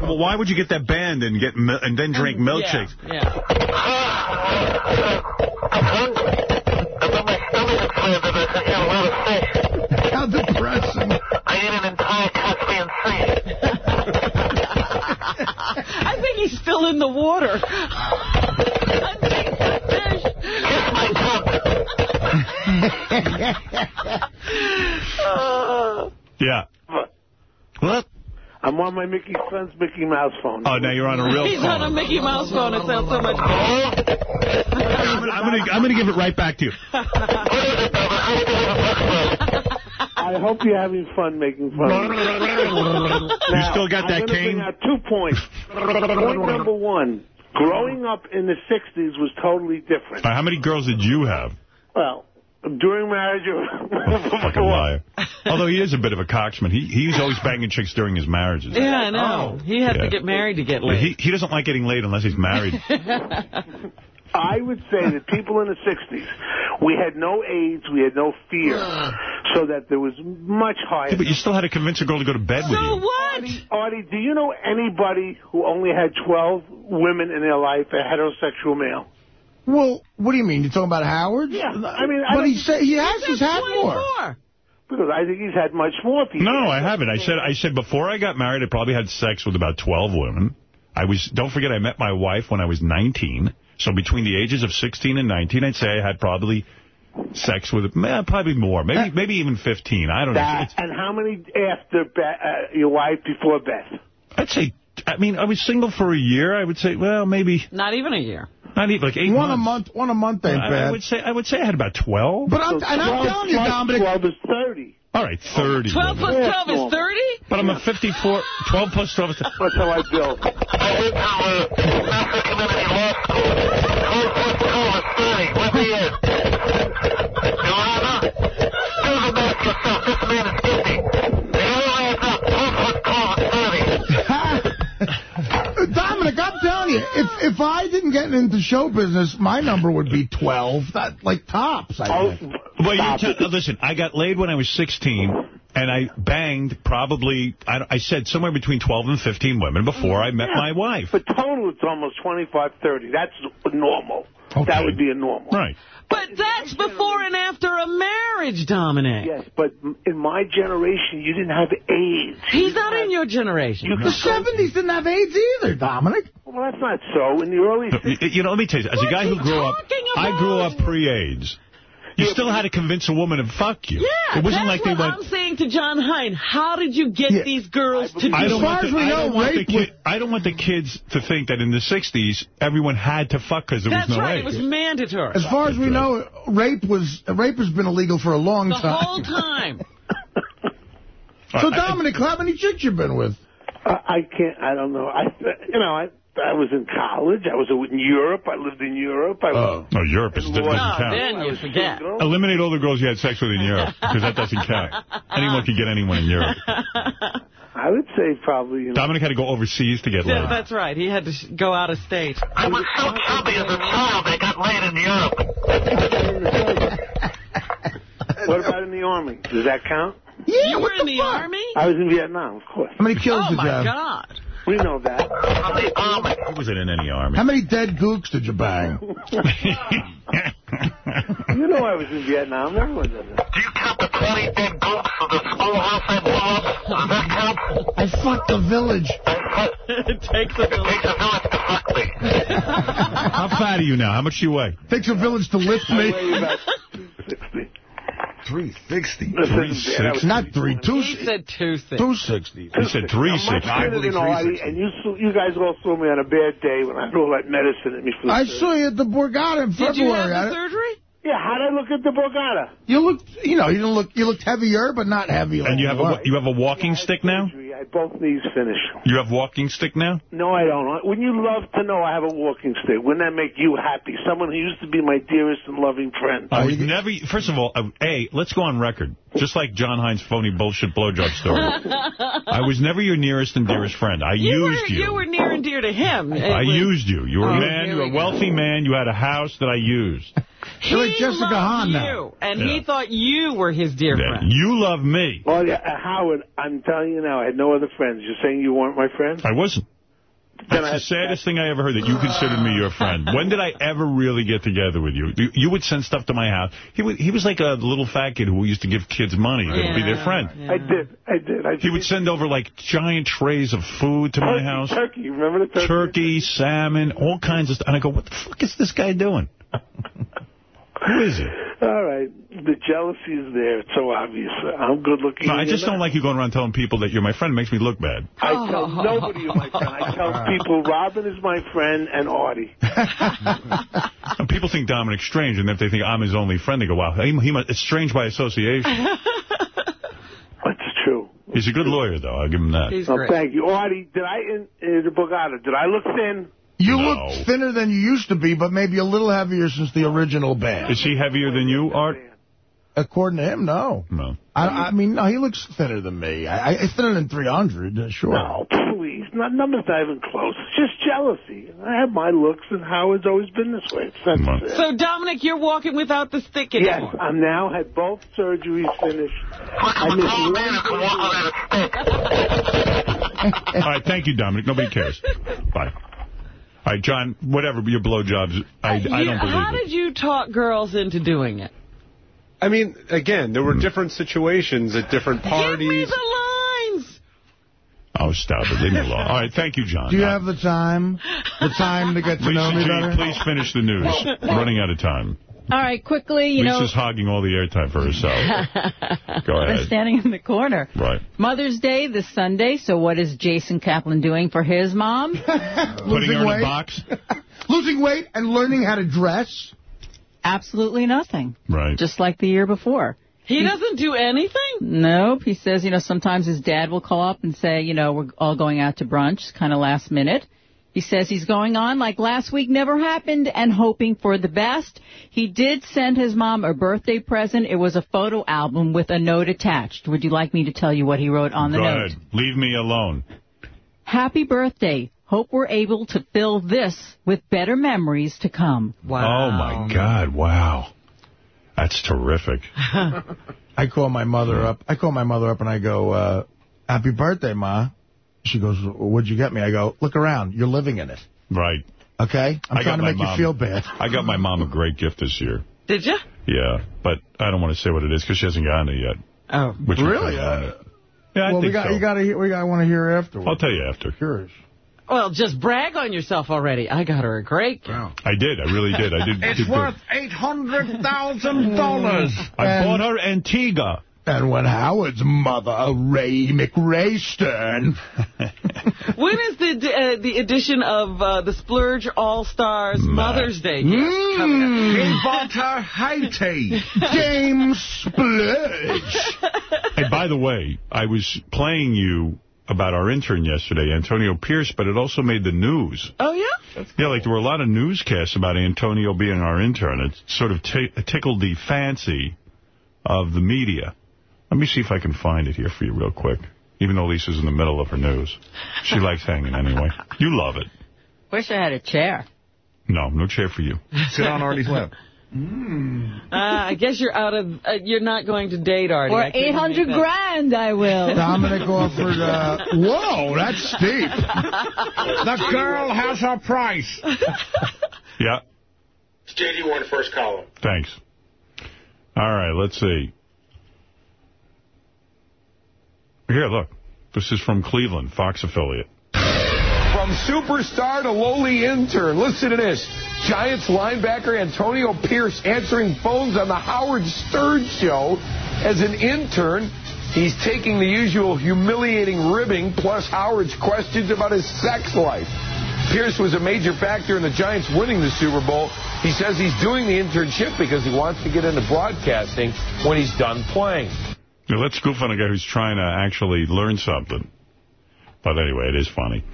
Like, well, why would you get that band and get mil- and then drink mm, milkshakes? Yeah. yeah. How depressing. I think he's still in the water. I think. Yeah. What? I'm on my Mickey Friends Mickey Mouse phone. Oh, now you're on a real He's phone. on a Mickey Mouse phone. It sounds so much better. I'm gonna, give it right back to you. I I hope you're having fun making fun of *laughs* me. You still got that I'm cane? bring out two points. Point number one, growing up in the 60s was totally different. Uh, how many girls did you have? Well, during marriage... *laughs* Fucking liar. Although he is a bit of a cocksman. He He's always banging chicks during his marriages. Yeah, I know. Oh. He had Yeah. to get married to get But laid. He, he doesn't like getting laid unless he's married. *laughs* I would say that people in the 60s, we had no AIDS, we had no fear, *sighs* so that there was much higher... Yeah, but you still had to convince a girl to go to bed with you. what? Artie, Artie, do you know anybody who only had 12 women in their life, a heterosexual male? Well, what do you mean? You're talking about Howard? Yeah, I mean... I But don't he think- said he has. He's had more. Because I think he's had much more people. No, I haven't. I said I said before I got married, I probably had sex with about 12 women. I was don't forget I met my wife when I was 19. So between the ages of 16 and 19, I'd say I had probably sex with man, probably more, maybe maybe even 15. I don't know. That, and how many after Be- uh, your wife before Beth? I'd say I mean I was single for a year. I would say well maybe Not even a year. not even like eight One a month. One a month ain't I, I would say I would say I had about 12. But I'm, and I'm telling you, Dominic. 12 is 30. All right, 30. 12 plus women. 12 is 30? But I'm a 54. 12 plus 12 is... That's how I build. *laughs* I'm you, if if I didn't get into show business, my number would be 12. That like tops. I think. Well, you tell, uh, listen, I got laid when I was 16, and I banged probably, I, I said somewhere between 12 and 15 women before I met Yeah. my wife. But total, it's almost 25, 30. That's normal. That would be a normal. Right. But that's before and after a marriage, Dominic. Yes, but in my generation, you didn't have AIDS. He's not in your generation. The 70s didn't have AIDS either, Dominic. Well, that's not so. In the early You- You know, let me tell you, as a guy who grew up, I grew up pre-AIDS. You still had to convince a woman to fuck you. Yeah, it wasn't that's like they what went. I'm saying to John Hein. How did you get these girls to do I don't, want it? the, I, don't want the kid, I don't want the kids to think that in the 60s, everyone had to fuck because there That's was no right. AIDS. It was mandatory. As far as we know, rape was rape has been illegal for a long the time. whole time. So, Dominic, how many chicks you been with? I, I can't. I don't know. I, you know, I I was in college. I was in Europe. I lived in Europe. I was, No, Europe is, doesn't No, count. then you forget. Eliminate all the girls you had sex with in Europe, because that doesn't count. *laughs* Anyone can get anyone in Europe. I would say probably. You know, Dominic had to go overseas to get Yeah, laid. that's right. He had to go out of state. I was so chubby as a child. I got laid in Europe. *laughs* what about in the army? Does that count? Yeah, you were in the army? I was in Vietnam, of course. How many kills oh, did my you have? God. We know that. He wasn't in any army. How many dead gooks did you bang? *laughs* You know I was in Vietnam. Everyone does it. Do you count the 20 dead gooks of the schoolhouse I blew up? Does that count? I fucked the village. it takes a village. to fuck me. How fat are you now? How much do you weigh? It Takes a village to lift I me. weigh about *laughs* 260. 360. Listen, Not three, two, He said 260. 260. He said I'm much 360. better than Artie, and you you guys all saw me on a bad day when I had all that medicine at me. For the I saw you at the Borgata in Did you have the surgery? Yeah, how would I look at the Borgata? you looked, you know, you didn't look, you looked heavier, but not heavy. And you have a you have a walking stick now? Surgery. I had both knees finished. You have walking stick now? No, I don't. Wouldn't you love to know I have a walking stick? Wouldn't that make you happy? Someone who used to be my dearest and loving friend. I was never. First of all, uh, a let's go on record. Just like John Hein's phony bullshit blowjob story. *laughs* I was never your nearest and dearest friend. I You were, used you. you were near and dear to him. I was- used you. You were Oh, a man. You were a we go. wealthy man. You had a house that I used. He like Jessica loved Hahn you, now. and Yeah. he thought you were his dear Yeah. friend. You love me. Well, yeah, uh, Howard, I'm telling you now, I had no other friends. You're saying you weren't my friend? I wasn't. Then That's I- the saddest thing I ever heard, that you considered me your friend. When did I ever really get together with you? You, you would send stuff to my house. He would, he was like a little fat kid who used to give kids money to be their friend. I did. I did. I He would send over like giant trays of food to my house. Turkey, remember the turkey? Turkey, salmon, all kinds of stuff. And I go, what the fuck is this guy doing? *laughs* Who is he? All right. The jealousy is there. It's so obvious. I'm good looking. No, I just don't not. like you going around telling people that you're my friend. It makes me look bad. I tell nobody you're my friend. I tell *laughs* people Robin is my friend and Artie. And *laughs* people think Dominic's strange, and if they think I'm his only friend, they go, wow, he, he must, it's strange by association. *laughs* That's true. He's a good lawyer, though. I'll give him that. He's oh, thank you. Artie, did I, in, in the Borgata, did I look thin? You No. look thinner than you used to be, but maybe a little heavier since the original band. Is he heavier than you, Art? According to him, no. No. I, I mean, no, he looks thinner than me. I, I thinner than 300, uh, sure. No, *laughs* please. Not, numbers not even close. It's just jealousy. I have my looks, and Howard's always been this way. It's not fair. So, Dominic, you're walking without the stick Yes. I'm now had both surgeries finished. I missed one All right, thank you, Dominic. Nobody cares. Bye. All right, John, whatever your blowjobs, I, I You- don't believe how it. did you talk girls into doing it? I mean, again, there were different situations at different Give me parties. the lines. Oh, stop it. Leave me alone. All right, thank you, John. Do you have the time? The time to get to know me Lisa better? Please finish the news. *laughs* We're running out of time. All right, quickly, you know, Lisa's hogging all the airtime for herself. *laughs* Go they're ahead. standing in the corner. Right. Mother's Day this Sunday, so what is Jason Kaplan doing for his mom? *laughs* Putting her in a box? *laughs* Losing weight and learning how to dress? Absolutely nothing. Right. Just like the year before. He doesn't do anything? Nope. He says, you know, sometimes his dad will call up and say, you know, we're all going out to brunch, kind of last minute. He says he's going on like last week never happened and hoping for the best. He did send his mom a birthday present. It was a photo album with a note attached. Would you like me to tell you what he wrote on the Go note? ahead. Leave me alone. Happy birthday. Hope we're able to fill this with better memories to come. Wow. Oh, my God. Wow. That's terrific. *laughs* I call my mother up. I call my mother up and I go, uh, happy birthday, Ma. She goes, what'd you get me? I go, look around. You're living in it. Right. Okay? I'm I trying to make mom- you feel bad. I got my mom a great gift this year. Did you? Yeah, but I don't want to say what it is because she hasn't gotten it yet. Oh, Which really? kinda want it. Yeah, I well, we think got, so. you got to hear, we got to want to hear afterwards. I'll tell you after. Curious. Well, just brag on yourself already. I got her a great gift. Wow. I did. I really did. I did. *laughs* It's did worth $800,000. I bought her Antigua. And when Howard's mother, Ray McRae Stern, *laughs* When is the uh, the edition of uh, the Splurge All Stars Mother's Day gift coming up? *laughs* he bought Haiti, James Splurge. *laughs* Hey, by the way, I was playing you about our intern yesterday, Antonio Pierce, but it also made the news. Oh, yeah? Yeah, like there were a lot of newscasts about Antonio being our intern. It sort of t tickled the fancy of the media. Let me see if I can find it here for you real quick, even though Lisa's in the middle of her news. She *laughs* likes hanging anyway. You love it. Wish I had a chair. No, no chair for you. Sit on Artie's *laughs* lap. Uh, I guess you're out of. Uh, you're not going to date Artie. For I couldn't 800 make that. grand, I will. *laughs* Dominic offered, uh, whoa, that's steep. The girl has her price. Yeah, It's J.D. Warren, first column. thanks. All right, let's see. Here, look. This is from Cleveland, Fox affiliate. From superstar to lowly intern. Listen to this. Giants linebacker Antonio Pierce answering phones on the Howard Stern show as an intern. He's taking the usual humiliating ribbing plus Howard's questions about his sex life. Pierce was a major factor in the Giants winning the Super Bowl. He says he's doing the internship because he wants to get into broadcasting when he's done playing. Now, let's goof on a guy who's trying to actually learn something. But anyway, it is funny.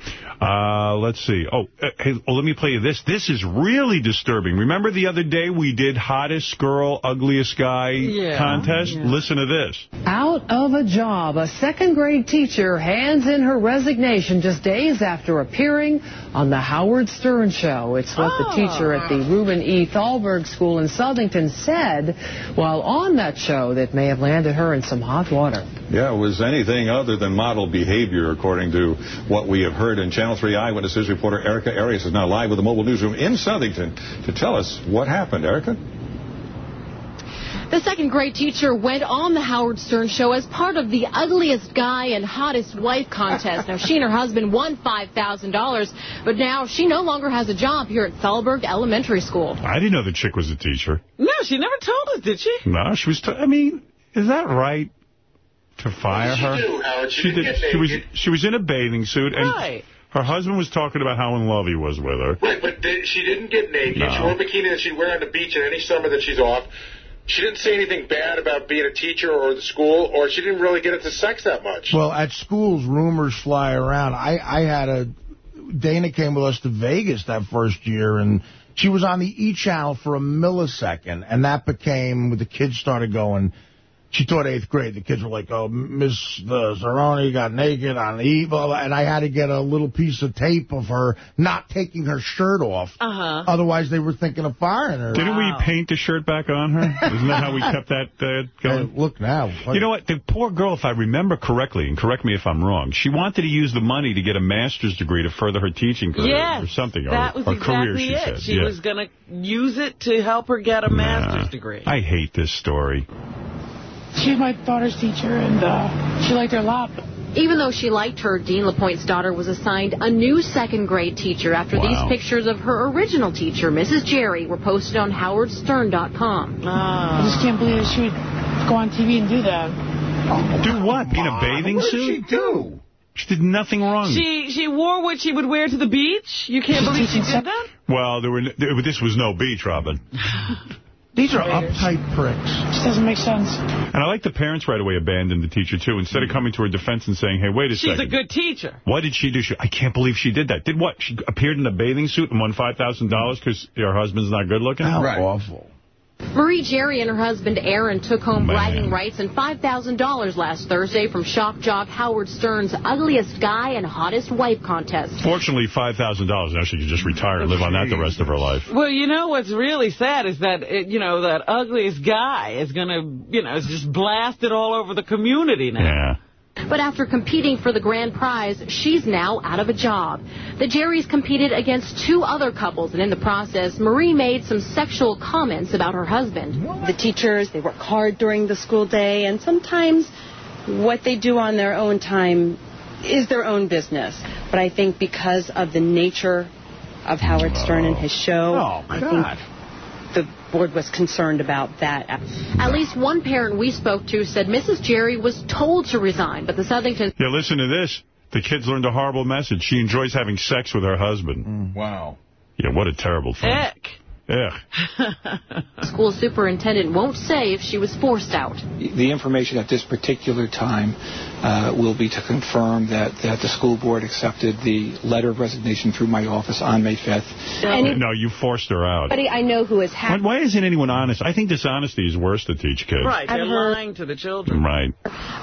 Uh, let's see. Oh, uh, hey, oh, let me play you this. This is really disturbing. Remember the other day we did hottest girl, ugliest guy Yeah, contest? Listen to this. Out of a job, a second grade teacher hands in her resignation just days after appearing on the Howard Stern Show. It's what the oh. teacher at the Reuben E. Thalberg School in Southington said while on that show that may have landed her in some hot water. Yeah, it was anything other than model behavior, according to what we have heard. And Channel 3 Eyewitnesses reporter Erica Arias is now live with the mobile newsroom in Southington to tell us what happened. Erica? The second grade teacher went on the Howard Stern show as part of the ugliest guy and hottest wife contest. Now, she and her husband won $5,000, but now she no longer has a job here at Thalberg Elementary School. I didn't know the chick was a teacher. No, she never told us, did she? No, she was. T I mean, is that right to fire did she her? do, Howard? She didn't get She was. She was in a bathing suit, and Right. her husband was talking about how in love he was with her. Right, but they, she didn't get naked. No. She wore a bikini that she'd wear on the beach in any summer that she's off. She didn't say anything bad about being a teacher or the school, or she didn't really get into sex that much. Well, at schools, rumors fly around. I, I had a... Dana came with us to Vegas that first year, and she was on the E! channel for a millisecond, and that became... The kids started going... She taught eighth grade. The kids were like, oh, Miss the Zeroni got naked on E! Blah, blah, and I had to get a little piece of tape of her not taking her shirt off. Uh-huh. Otherwise, they were thinking of firing her. Didn't we paint the shirt back on her? *laughs* Isn't that how we kept that uh, going? look now. You know what? The poor girl, if I remember correctly, and correct me if I'm wrong, she wanted to use the money to get a master's degree to further her teaching career Yes, or something. that or, was or exactly career, she it. said. She yeah. was going to use it to help her get a master's degree. I hate this story. She's my daughter's teacher, and uh, she liked her a lot. Even though she liked her, Dean LaPointe's daughter was assigned a new second grade teacher after Wow. these pictures of her original teacher, Mrs. Jerry, were posted on howardstern.com. I just can't believe she would go on TV and do that. Do what? In a bathing What did suit? she do? She did nothing wrong. She she wore what she would wear to the beach? You can't believe she did that? well, there were. There, this was no beach, Robin. *laughs* These are uptight pricks. Just doesn't make sense. And I like the parents right away abandoned the teacher, too. Instead of coming to her defense and saying, hey, wait a She's second. a good teacher. What did she do? She, I can't believe she did that. Did what? She appeared in a bathing suit and won $5,000 because her husband's not good looking? How awful. Marie Jerry and her husband Aaron took home Man. bragging rights and $5,000 last Thursday from shock jock Howard Stern's Ugliest Guy and Hottest Wife contest. Fortunately, $5,000. Now she can just retire and live on that the rest of her life. Well, you know what's really sad is that, it, you know, that ugliest guy is going to, you know, is just blasted all over the community now. Yeah. But after competing for the grand prize, she's now out of a job. The Jerrys competed against two other couples, and in the process, Marie made some sexual comments about her husband. The teachers, they work hard during the school day, and sometimes what they do on their own time is their own business. But I think because of the nature of Howard Stern and his show, Oh, I think the board was concerned about that. At least one parent we spoke to said Mrs. Jerry was told to resign, but the Southington Yeah, listen to this. The kids learned a horrible message. She enjoys having sex with her husband. Mm. Wow. Yeah, what a terrible thing. Heck. Ugh. *laughs* school superintendent won't say if she was forced out. The information at this particular time uh, will be to confirm that, that the school board accepted the letter of resignation through my office on May 5th. no, you forced her out. Anybody I know who has Why, why isn't anyone honest? I think dishonesty is worse to teach kids. Right, they're I've heard- lying to the children. Right.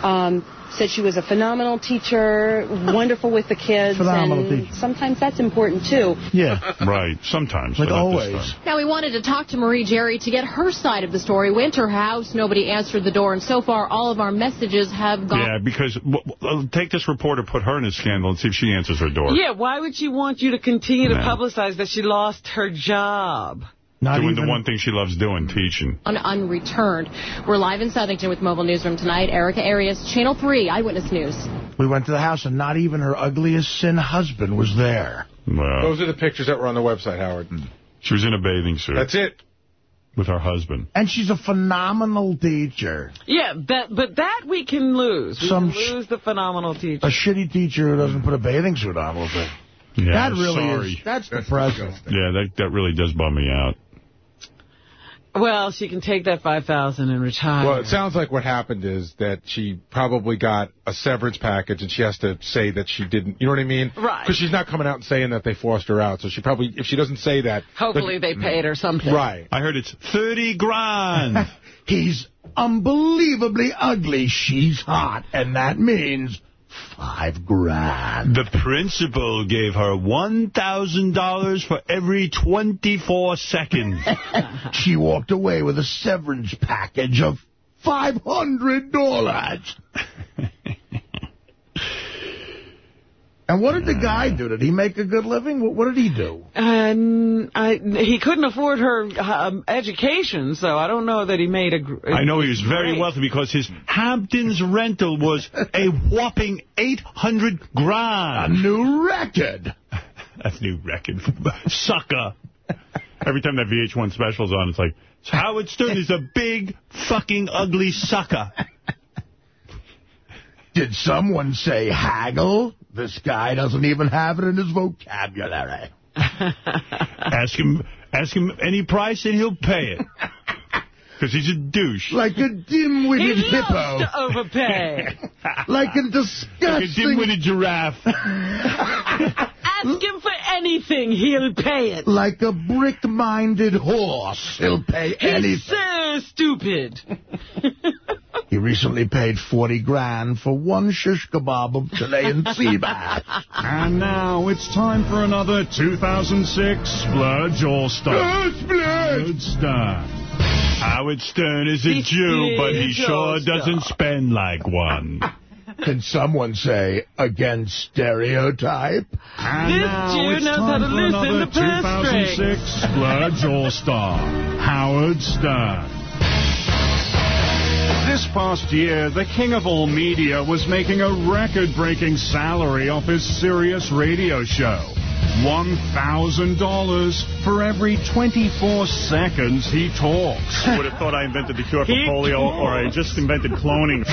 um, said she was a phenomenal teacher, wonderful with the kids, Phenomenal and teacher. sometimes that's important too. Yeah. Right. Sometimes. Like but not always. Now, we wanted to talk to Marie Jerry to get her side of the story. Went to her house, nobody answered the door, and so far all of our messages have gone. Yeah, because w- w- uh, take this reporter, put her in a scandal, and see if she answers her door. Yeah, why would she want you to continue to publicize that she lost her job? Not Doing even, the one thing she loves doing, teaching. Un- unreturned. We're live in Southington with Mobile Newsroom tonight. Erica Arias, Channel 3, Eyewitness News. We went to the house, and not even her ugliest sin husband was there. Well, Those are the pictures that were on the website, Howard. she was in a bathing suit That's it. With her husband. And she's a phenomenal teacher. Yeah, that but that we can lose. We Some can lose the phenomenal teacher. A shitty teacher who doesn't put a bathing suit on will be. Yeah, that really sorry. is. That's depressing. Yeah, that that really does bum me out. Well, she can take that 5000 and retire. Well, it sounds like what happened is that she probably got a severance package, and she has to say that she didn't. You know what I mean? Right. Because she's not coming out and saying that they forced her out. So she probably, if she doesn't say that, Hopefully they paid her something. right. I heard it's 30 grand. *laughs* He's unbelievably ugly. She's hot, and that means five grand. the principal gave her $1,000 for every 24 seconds. *laughs* she walked away with a severance package of $500. *laughs* and what did the guy do? Did he make a good living? What, what did he do? And I, he couldn't afford her um, education, so I don't know that he made a. gr- I know he was very great. wealthy because his Hamptons rental was a whopping 800 grand. A grand. new record. *laughs* That's new record. *laughs* Sucker. Every time that VH1 special's on, it's like, Howard Stern is a big, fucking, ugly sucker. Did someone say haggle? This guy doesn't even have it in his vocabulary. *laughs* Ask him, ask him any price and he'll pay it. *laughs* because he's a douche. Like a dim-witted hippo. He hippo. loves to overpay. like a disgusting... Like a dim-witted giraffe. *laughs* Ask him for anything, he'll pay it. like a brick-minded horse. He'll pay He's anything. so stupid. *laughs* He recently paid 40 grand for one shish kebab of Chilean *laughs* sea bass. And now it's time for another 2006 Splurge All-Star. Good stuff. Howard Stern is a This Jew, but he sure all-star. doesn't spend like one. *laughs* Can someone say against stereotype? And This now Jew it's knows time how to for loosen another the purse 2006 Splurge All-Star. Howard Stern. This past year, the king of all media was making a record-breaking salary off his Sirius radio show. $1,000 for every 24 seconds he talks. *laughs* would have thought I invented the cure for He polio or I just invented cloning.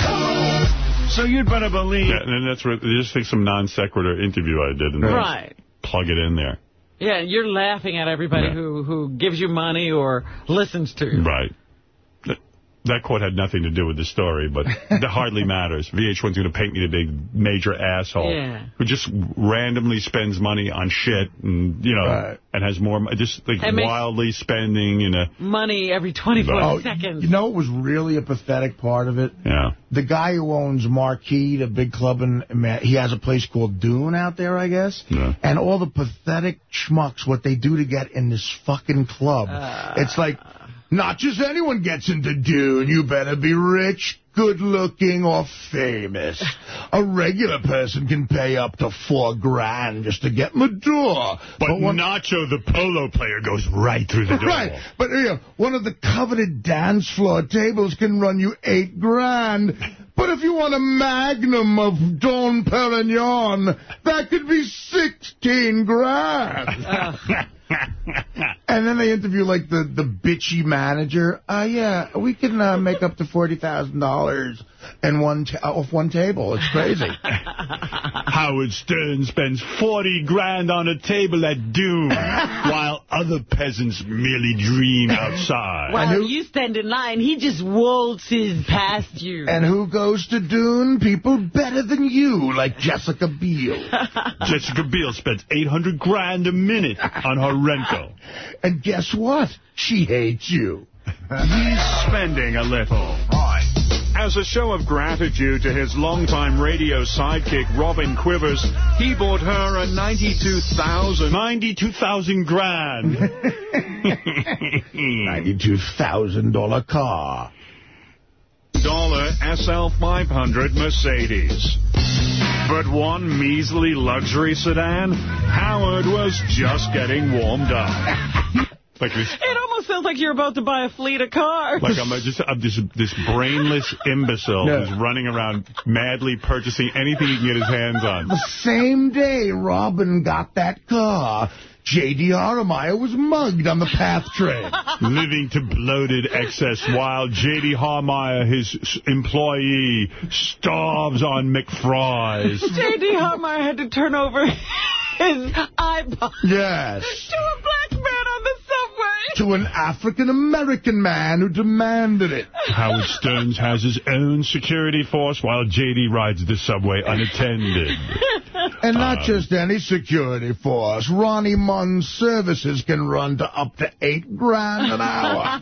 So you'd better believe Yeah, and that's where, just think some non sequitur interview I did and Right. plug it in there. Yeah, and you're laughing at everybody Yeah. who, who gives you money or listens to you. Right. That, that quote had nothing to do with the story, but it *laughs* hardly matters. VH1's going to paint me the big major asshole Yeah. who just randomly spends money on shit and, you know, Right. and has more, just like And wildly spending in a, Money every 24 Oh, seconds. you know what was really a pathetic part of it? yeah. The guy who owns Marquee, the big club, in he has a place called Dune out there, I guess. Yeah. And all the pathetic schmucks, what they do to get in this fucking club. Ah. it's like, not just anyone gets into Dune. You better be rich, good-looking, or famous. a regular person can pay up to four grand just to get Maduro. the door. But, one- Nacho, the polo player, goes right through the door. Right, but you know, one of the coveted dance floor tables can run you eight grand. But if you want a magnum of Dom Perignon, that could be 16 grand. And then they interview, like, the, the bitchy manager. Uh, yeah, we can uh, make up to $40,000 in one ta- uh, off one table. It's crazy. *laughs* Howard Stern spends 40 grand on a table at Dune, *laughs* while other peasants merely dream outside. While you stand in line, he just waltzes past you. and who goes to Dune? People better than you, like Jessica Biel. *laughs* Jessica Biel spends 800 grand a minute on her rental. And guess what? She hates you. he's spending a little. As a show of gratitude to his longtime radio sidekick, Robin Quivers, he bought her a 92,000 92,000 grand. *laughs* $92,000 car. dollar SL500 Mercedes. But one measly luxury sedan, Howard was just getting warmed up. Like It almost sounds like you're about to buy a fleet of cars. like I'm a, just I'm this this brainless imbecile Yeah. who's running around madly purchasing anything he can get his hands on. The same day Robin got that car, J.D. Harmeyer was mugged on the PATH train. *laughs* Living to bloated excess while J.D. Harmeyer, his employee, starves on McFries. J.D. Harmeyer had to turn over *laughs* his iPod Yes. to a black man on the subway. To an African-American man who demanded it. Howard Stern has his own security force while J.D. rides the subway unattended. And not Um, just any security force. Ronnie Mund's services can run to up to eight grand an hour.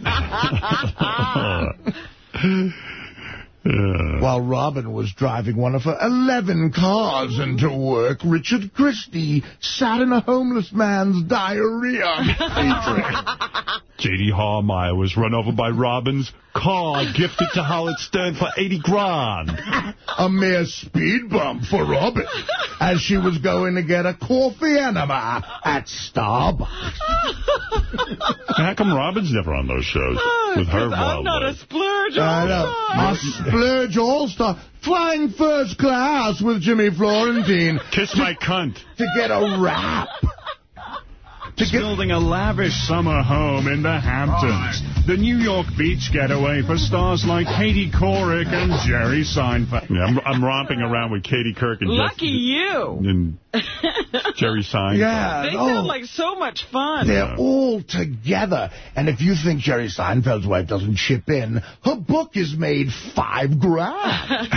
*laughs* While Robin was driving one of her 11 cars into work, Richard Christy sat in a homeless man's diarrhea. *laughs* J.D. Harmeyer was run over by Robin's car gifted to Howard Stern for 80 grand. a mere speed bump for Robin as she was going to get a coffee enema at Starbucks. How come Robin's never on those shows oh, with her I'm wild not a splurge. I know. Splurge all-star. Flying first class with Jimmy Florentine Kiss my cunt. to get a wrap. Is building a lavish summer home in the Hamptons. The New York beach getaway for stars like Katie Couric and Jerry Seinfeld. Yeah, I'm, I'm romping around with Katie Couric and, Lucky you. and *laughs* Jerry Seinfeld. Yeah, They oh. sound like so much fun. They're all together. And if you think Jerry Seinfeld's wife doesn't chip in, her book is made five grand. *laughs*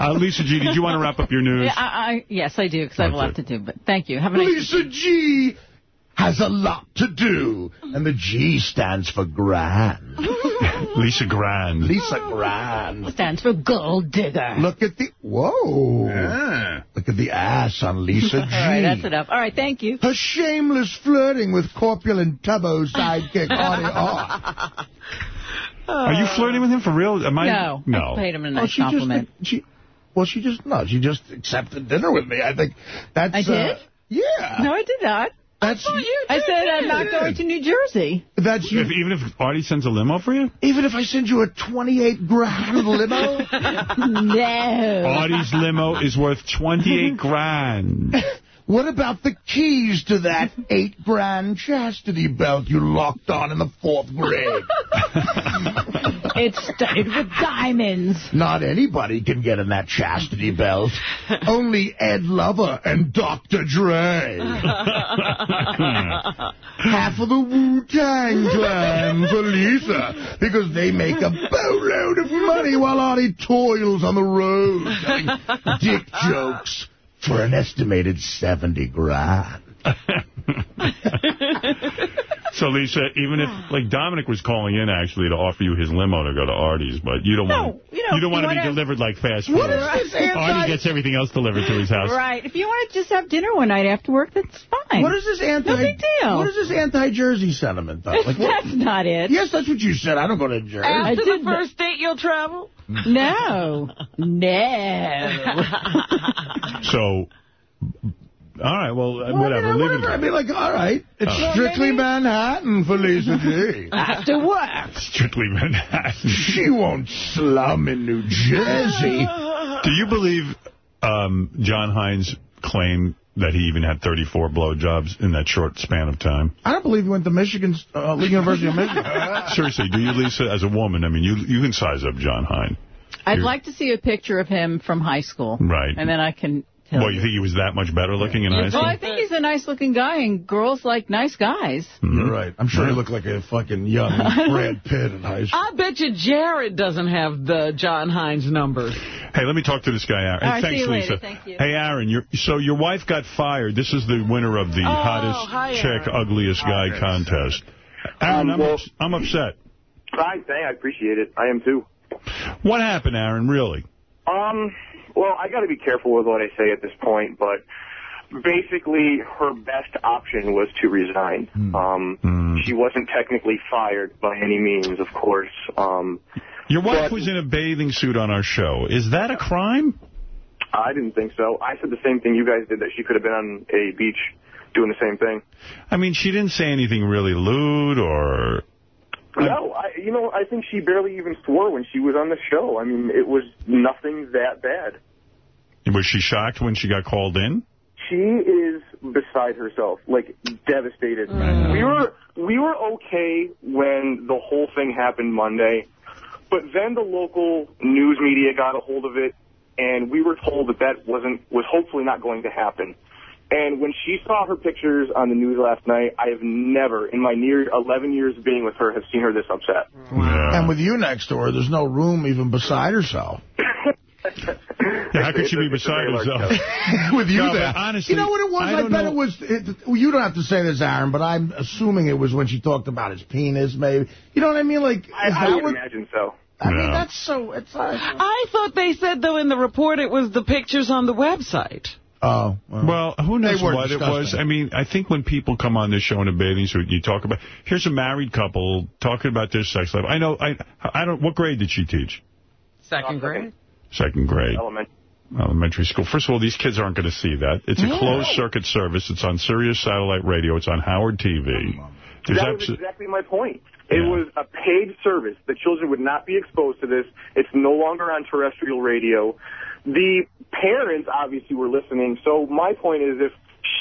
uh, Lisa G., did you want to wrap up your news? Yeah, I, I, yes, I do, because I have a lot to do. But thank you. Have a nice Lisa G has a lot to do. And the G stands for grand. *laughs* Lisa Grand. Lisa Grand. Stands for gold digger. Look at the... Whoa. Look at the ass on Lisa *laughs* G. All right, that's enough. All right, thank you. Her shameless flirting with corpulent Tubbo sidekick *laughs* Artie Hart. Are you flirting with him for real? Am I? No. No. I paid him a Oh, nice she just- compliment. she, well, she just, no, she just accepted dinner with me. I think that's... I did? Uh, yeah. No, I did not. That's, I said I'm not going to New Jersey. That's you. If, even if Artie sends a limo for you? Even if I send you a 28 grand limo? *laughs* no. Artie's limo is worth 28 grand. *laughs* What about the keys to that eight grand chastity belt you locked on in the fourth grade? *laughs* It's studded with diamonds. Not anybody can get in that chastity belt. Only Ed Lover and Dr. Dre. *laughs* Half of the Wu-Tang Clan for Lisa, because they make a boatload of money while Artie toils on the road telling dick jokes for an estimated 70 grand. *laughs* So, Lisa, even if, like, Dominic was calling in, actually, to offer you his limo to go to Artie's, but you don't want you know, don't want to be delivered like fast food. What is this anti- Artie gets everything else delivered to his house. Right. If you want to just have dinner one night after work, that's fine. What is this anti? No big deal. What is this anti-Jersey sentiment, though? Like, *laughs* what- That's not it. yes, that's what you said. I don't go to Jersey. I After the first date, you'll travel? No. No. *laughs* So, all right, well, uh, Well, whatever. I mean, leave it whatever. I at mean, like, all right, it's Oh. strictly Manhattan for Lisa G. After work. Strictly Manhattan. she won't slum in New Jersey. Do you believe um, John Hein's claim that he even had 34 blowjobs in that short span of time? I don't believe he went to Michigan, uh, League University of Michigan. *laughs* Seriously, do you, Lisa, as a woman? I mean, you you can size up John Hein. I'd You're- like to see a picture of him from high school. Right. And then I can tell Well, you think he was that much better looking in high school? Well, I think he's a nice-looking guy, and girls like nice guys. You're right. I'm sure he looked like a fucking young *laughs* Brad Pitt in high school. I bet you Jared doesn't have the John Hein numbers. Hey, let me talk to this guy, Aaron. All right, Thanks, see you Lisa. later. Thank you. Hey, Aaron, you're, so your wife got fired. This is the winner of the Oh, hottest hi, chick, Aaron. ugliest guy contest. Aaron, I'm, ups- I'm upset. I say I appreciate it. I am too. What happened, Aaron, really? Um, well, I got to be careful with what I say at this point, but basically her best option was to resign. Um, she wasn't technically fired by any means, of course. Um, Your wife but was in a bathing suit on our show. Is that a crime? I didn't think so. I said the same thing you guys did, that she could have been on a beach doing the same thing. I mean, she didn't say anything really lewd or... No, I, you know, I think she barely even swore when she was on the show. I mean, it was nothing that bad. Was she shocked when she got called in? She is beside herself, like devastated. We were we were okay when the whole thing happened Monday, but then the local news media got a hold of it, and we were told that that wasn't was hopefully not going to happen. And when she saw her pictures on the news last night, I have never, in my near 11 years of being with her, have seen her this upset. And with you next to her, there's no room even beside herself. *laughs* Yeah, how could she be beside herself? *laughs* with you No, there. honestly, you know what it was? I I, bet know- it was. It, well, you don't have to say this, Aaron, but I'm assuming it was when she talked about his penis, maybe. You know what I mean? Like, I, I would what? imagine so. I mean, that's so. It's. Uh, I thought they said, though, in the report it was the pictures on the website. Oh. Well, who knows They were what it was? I mean, I think when people come on this show in a bathing suit, you talk about, here's a married couple talking about their sex life. I know, I I don't, what grade did she teach? Second grade. Second grade. Elementary. Elementary school. First of all, these kids aren't going to see that. It's a Yeah. closed circuit service. It's on Sirius Satellite Radio. It's on Howard TV. There's that was exactly my point. It was a paid service. The children would not be exposed to this. It's no longer on terrestrial radio. The parents obviously were listening. So my point is if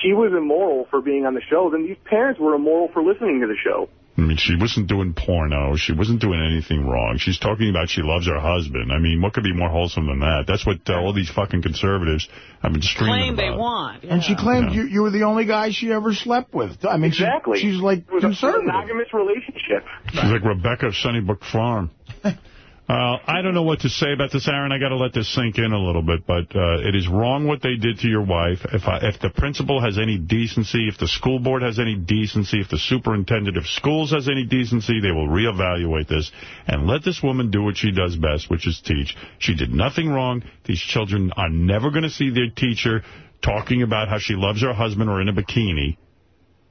she was immoral for being on the show, then these parents were immoral for listening to the show. I mean, she wasn't doing porno. She wasn't doing anything wrong. She's talking about she loves her husband. I mean, what could be more wholesome than that? That's what uh, all these fucking conservatives have been screaming Claim they about. want. And she claimed you you were the only guy she ever slept with. I mean, she- Exactly. she's like It was a conservative. monogamous relationship. She's like Rebecca of Sunnybrook Farm. *laughs* Uh, I don't know what to say about this, Aaron. I got to let this sink in a little bit, but uh, it is wrong what they did to your wife. If I, if the principal has any decency, if the school board has any decency, if the superintendent of schools has any decency, they will reevaluate this and let this woman do what she does best, which is teach. She did nothing wrong. These children are never going to see their teacher talking about how she loves her husband or in a bikini.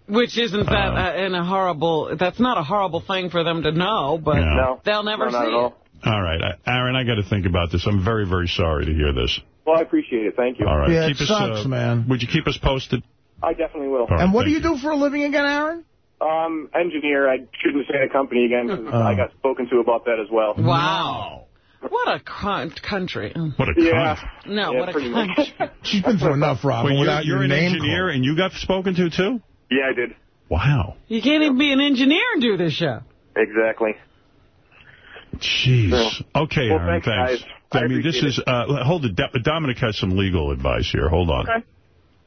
Which isn't that uh, in a horrible, that's not a horrible thing for them to know, but No. they'll never No, see at all. it. All right, Aaron, I got to think about this. I'm very, very sorry to hear this. Well, I appreciate it. Thank you. All right, Yeah, keep it us, sucks, uh, man. Would you keep us posted? I definitely will. All right, and what do thank you do for a living again, Aaron? Um, engineer, I shouldn't say the company again 'cause Oh. I got spoken to about that as well. Wow. What a con- country. What a Yeah. cunt. No, Yeah, what a pretty country. *laughs* She's been through enough, Robin, Wait, you're, without you're your an engineer called. and you got spoken to, too? Yeah, I did. Wow. You can't even be an engineer and do this show. Exactly. Jeez. Okay, Well, Aaron, thanks, thanks. I I mean, this appreciate is, uh, hold it. Do- Dominic has some legal advice here. Hold on. Okay.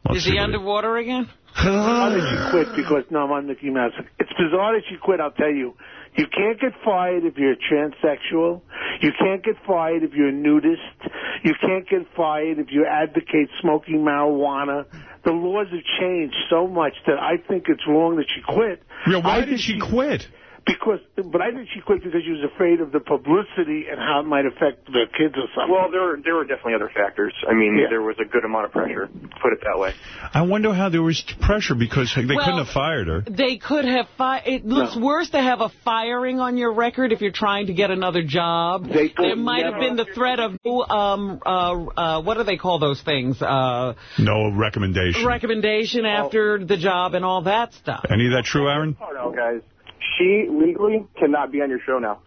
Let's Is he what underwater again? bizarre that she quit because, no, I'm on Mickey Mouse. It's bizarre that she quit, I'll tell you. You can't get fired if you're a transsexual. You can't get fired if you're a nudist. You can't get fired if you advocate smoking marijuana. The laws have changed so much that I think it's wrong that she quit. Yeah, why I did think she quit? Because, but I think she quit because she was afraid of the publicity and how it might affect the kids or something. Well, there were, there were definitely other factors. I mean, Yeah. there was a good amount of pressure, put it that way. I wonder how there was pressure because they Well, couldn't have fired her. They could have fired. It looks worse to have a firing on your record if you're trying to get another job. They could there might have been the threat of, um, uh, uh, what do they call those things? Uh, No recommendation. recommendation after the job and all that stuff. Any of that true, Aaron? Oh, no, guys. She legally cannot be on your show now.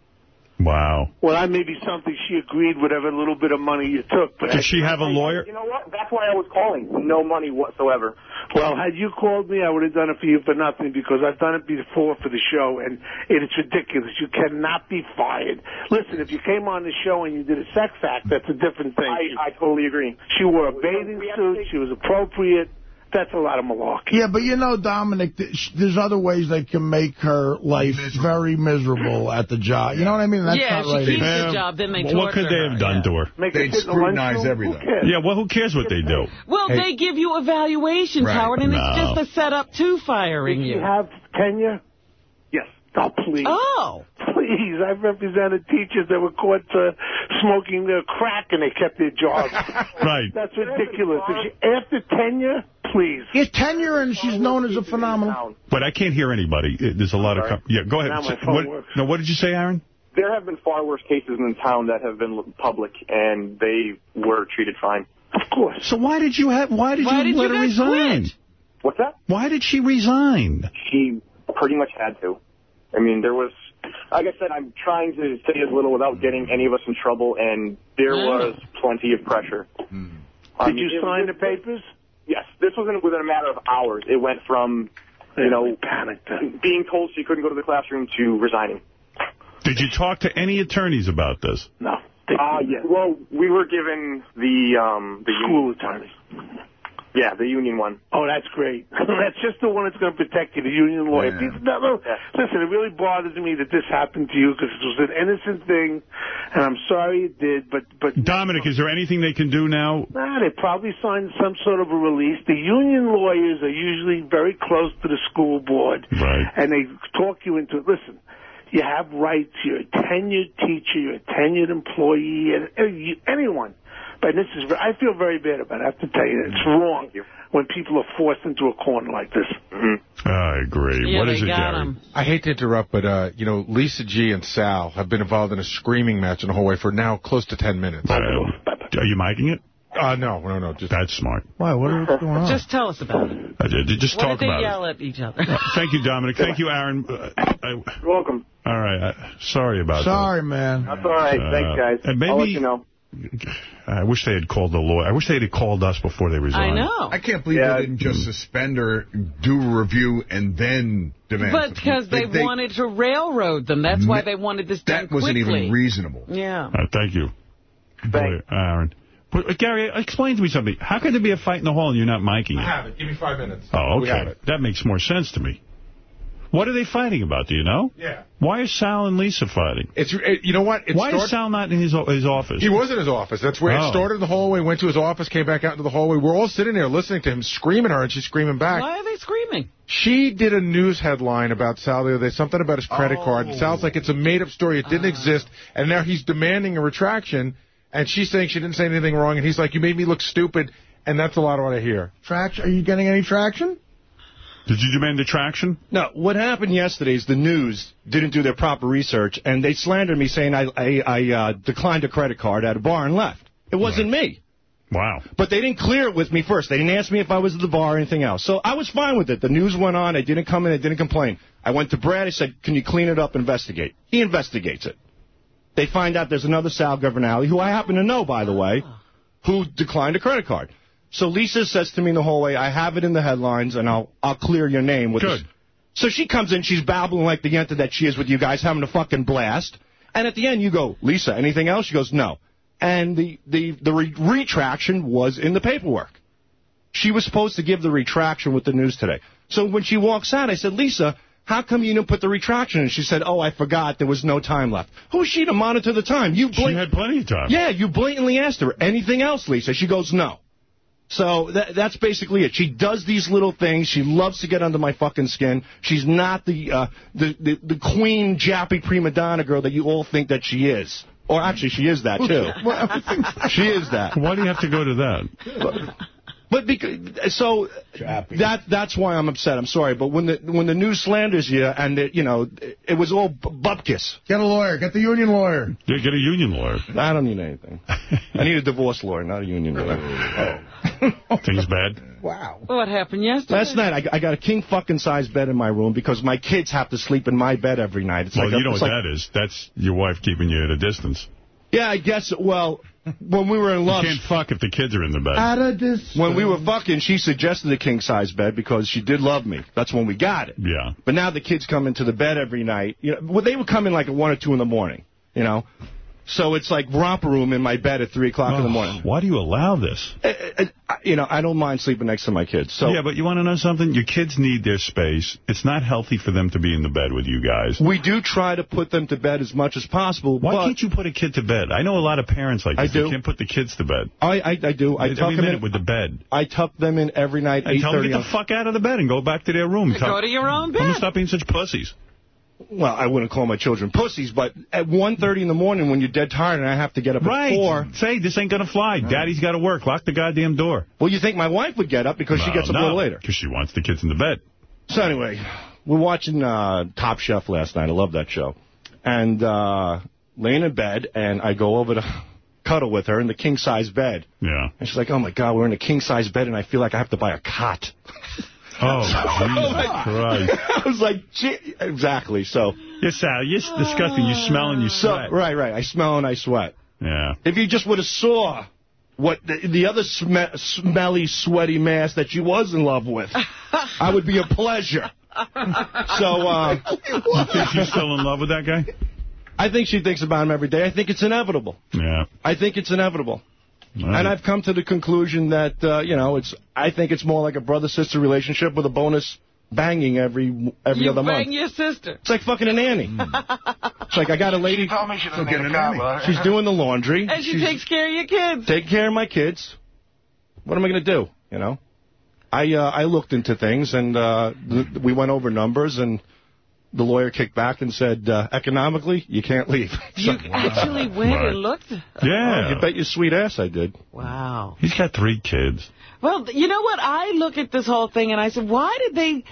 Wow. Well, that may be something she agreed with every little bit of money you took. But Did she have a lawyer? You know what? That's why I was calling. No money whatsoever. Well, had you called me, I would have done it for you for nothing because I've done it before for the show, and it's ridiculous. You cannot be fired. Listen, if you came on the show and you did a sex act, that's a different thing. I, I totally agree. She wore a bathing suit. She was appropriate. That's a lot of malarkey. Yeah, but you know, Dominic, th- there's other ways they can make her life very miserable at the job. You know what I mean? That's yeah, not she right. keeps either. the job, then they What could they her, have done yeah. to her? Make They'd her sit in the scrutinize everything. Yeah, well, who cares what they do? Well, Hey. they give you evaluations, Right. Howard, and No. it's just a setup to firing Did she you. have tenure? Yes. Oh, please. Oh. Please, I've represented teachers that were caught uh, smoking their crack and they kept their jobs. *laughs* Right. That's ridiculous. She, after tenure, please. Yes, tenure, and she's known as a phenomenal. But I can't hear anybody. Uh, There's a lot of... Sorry. Com yeah, go ahead. Now my phone What, works. no, what did you say, Aaron? There have been far worse cases in the town that have been public, and they were treated fine. Of course. So why did you have? Why did Why you did let you her resign? quit? What's that? Why did she resign? She pretty much had to. I mean, there was, like I said, I'm trying to say as little without getting any of us in trouble, and there Yeah. was plenty of pressure. Did Um, you it- sign it- the papers? Yes, this wasn't within a matter of hours. It went from, you know, panicked. being told she couldn't go to the classroom to resigning. Did you talk to any attorneys about this? No. Uh, yeah. Well, we were given the um the School union, attorney. Yeah, the union one. Oh, that's great. *laughs* that's just the one that's going to protect you, the union lawyer. Yeah. These- no, no, Listen, it really bothers me that this happened to you because it was an innocent thing, and I'm sorry it did, but... but Dominic, is there anything they can do now? Nah, they probably signed some sort of a release. The union lawyers are usually very close to the school board, Right. and they talk you into it. Listen, you have rights. You're a tenured teacher. You're a tenured employee, and, and you, anyone. But this is, I feel very bad about it. I have to tell you, it's wrong when people are forced into a corner like this. I agree. Yeah, what they is it, Gary? him. I hate to interrupt, but, uh, you know, Lisa G and Sal have been involved in a screaming match in the hallway for now close to 10 minutes. Uh, are you miking it? Uh, no, no, no. Just That's smart. Why? What is going on? Just tell us about it. Uh, j- just What talk did they yell at each other? it. Thank you, Dominic. Thank you, Aaron. Uh, I, You're welcome. all right. Uh, sorry about Sorry, man. That's all right. Uh, Thanks, guys. and maybe- I'll let you know. That. I wish they had called the lawyer. I wish they had called us before they resigned. I know. I can't believe Yeah. they didn't just suspend her, do a review, and then demand. But because they, wanted to railroad them. That's why they wanted this done That wasn't even reasonable. Yeah. Uh, thank you. Boy, Aaron. But, uh, Gary, explain to me something. How could there be a fight in the hall and you're not miking I have it. Give me five minutes. Oh, We have okay. it. That makes more sense to me. What are they fighting about? Do you know? Yeah. Why is Sal and Lisa fighting? It's it, You know what? It Why started- is Sal not in his his office? He was in his office. That's where Oh. it started in the hallway, went to his office, came back out into the hallway. We're all sitting there listening to him screaming at her, and she's screaming back. Why are they screaming? She did a news headline about Sal the other day, something about his credit oh. card. Oh. It sounds like it's a made-up story. It didn't ah. exist, and now he's demanding a retraction, and she's saying she didn't say anything wrong, and he's like, you made me look stupid, and that's a lot of what I hear. Traction? Are you getting any traction? Did you demand the traction? No, what happened yesterday is the news didn't do their proper research, and they slandered me saying I, I, I uh, declined a credit card at a bar and left. It wasn't me. Wow. But they didn't clear it with me first. They didn't ask me if I was at the bar or anything else. So I was fine with it. The news went on. I didn't come in. I didn't complain. I went to Brad. I said, can you clean it up, investigate? He investigates it. They find out there's another Sal Governale, who I happen to know, by the way, who declined a credit card. So Lisa says to me in the hallway, I have it in the headlines, and I'll I'll clear your name. with Good. this." So she comes in, she's babbling like the yenta that she is with you guys, having a fucking blast. And at the end, you go, Lisa, anything else? She goes, no. And the, the, the re- retraction was in the paperwork. She was supposed to give the retraction with the news today. So when she walks out, I said, Lisa, how come you didn't put the retraction in? She said, oh, I forgot. There was no time left. Who's she to monitor the time? You She had plenty of time. Yeah, you blatantly asked her, anything else, Lisa? She goes, no. So that, that's basically it. She does these little things. She loves to get under my fucking skin. She's not the uh, the, the the queen jappy prima donna girl that you all think that she is. Or actually, she is that too. *laughs* she is that. Why do you have to go to that? But because so that that's why I'm upset. I'm sorry, but when the when the news slanders you and it, you know it was all b- bupkis. Get a lawyer. Get the union lawyer. Yeah, get a union lawyer. I don't need anything. I need a divorce lawyer, not a union lawyer. *laughs* Things bad. Wow. What happened yesterday? Last night, I, I got a king fucking size bed in my room because my kids have to sleep in my bed every night. It's well, like a- you know it's what like- that is. That's your wife keeping you at a distance. Yeah, I guess. Well, when we were in love, You can't fuck if the kids are in the bed. At a distance. when we were fucking, she suggested a king size bed because she did love me. That's when we got it. Yeah. But now the kids come into the bed every night. You know, well, they would come in like at one or two in the morning. You know, so it's like romper room in my bed at three o'clock in the morning. Why do you allow this? Uh, uh, uh, You know, I don't mind sleeping next to my kids. So yeah, but you want to know something? Your kids need their space. It's not healthy for them to be in the bed with you guys. we do try to put them to bed as much as possible. Why but can't you put a kid to bed? I know a lot of parents like this. I do. They can't put the kids to bed. I, I, I do. I Every tuck them minute in. with the bed. I tuck them in every night. And tell them to get the fuck out of the bed and go back to their room. Tell, Go to your own bed. to stop being such pussies. Well, I wouldn't call my children pussies, but at 1.30 in the morning when you're dead tired and I have to get up Right. at 4... Say, this ain't going to fly. Daddy's got to work. Lock the goddamn door. Well, you think my wife would get up because she gets up a little later. Because she wants the kids in the bed. So anyway, we're watching uh, Top Chef last night. I love that show. And uh, laying in bed, and I go over to *laughs* cuddle with her in the king-size bed. Yeah. And she's like, oh, my God, we're in a king-size bed, and I feel like I have to buy a cot. *laughs* Oh, *laughs* Jesus Christ. *laughs* I was like, exactly. So, Yes, Sal, you're s- disgusting. You smell and you so sweat. right, right. I smell and I sweat. Yeah. If you just would have saw what the, the other sm smelly, sweaty mass that you was in love with, I would be a pleasure. *laughs* So, uh, You think she's still in love with that guy? I think she thinks about him every day. I think it's inevitable. Yeah. I think it's inevitable. All right. And I've come to the conclusion that, uh, you know, it's. I think it's more like a brother-sister relationship with a bonus banging every every you other bang month. your sister. It's like fucking a nanny. it's like I got a lady. She Told me she doesn't get a a nanny. cop, She's doing the laundry. And she She's takes care of your kids. taking care of my kids. What am I going to do? You know, I uh, I looked into things and uh, we went over numbers and the lawyer kicked back and said uh, economically you can't leave. *laughs* You So- actually went Right. and looked? Yeah. you bet your sweet ass I did. Wow. He's got three kids. Well, you know what? I look at this whole thing and I said, why did they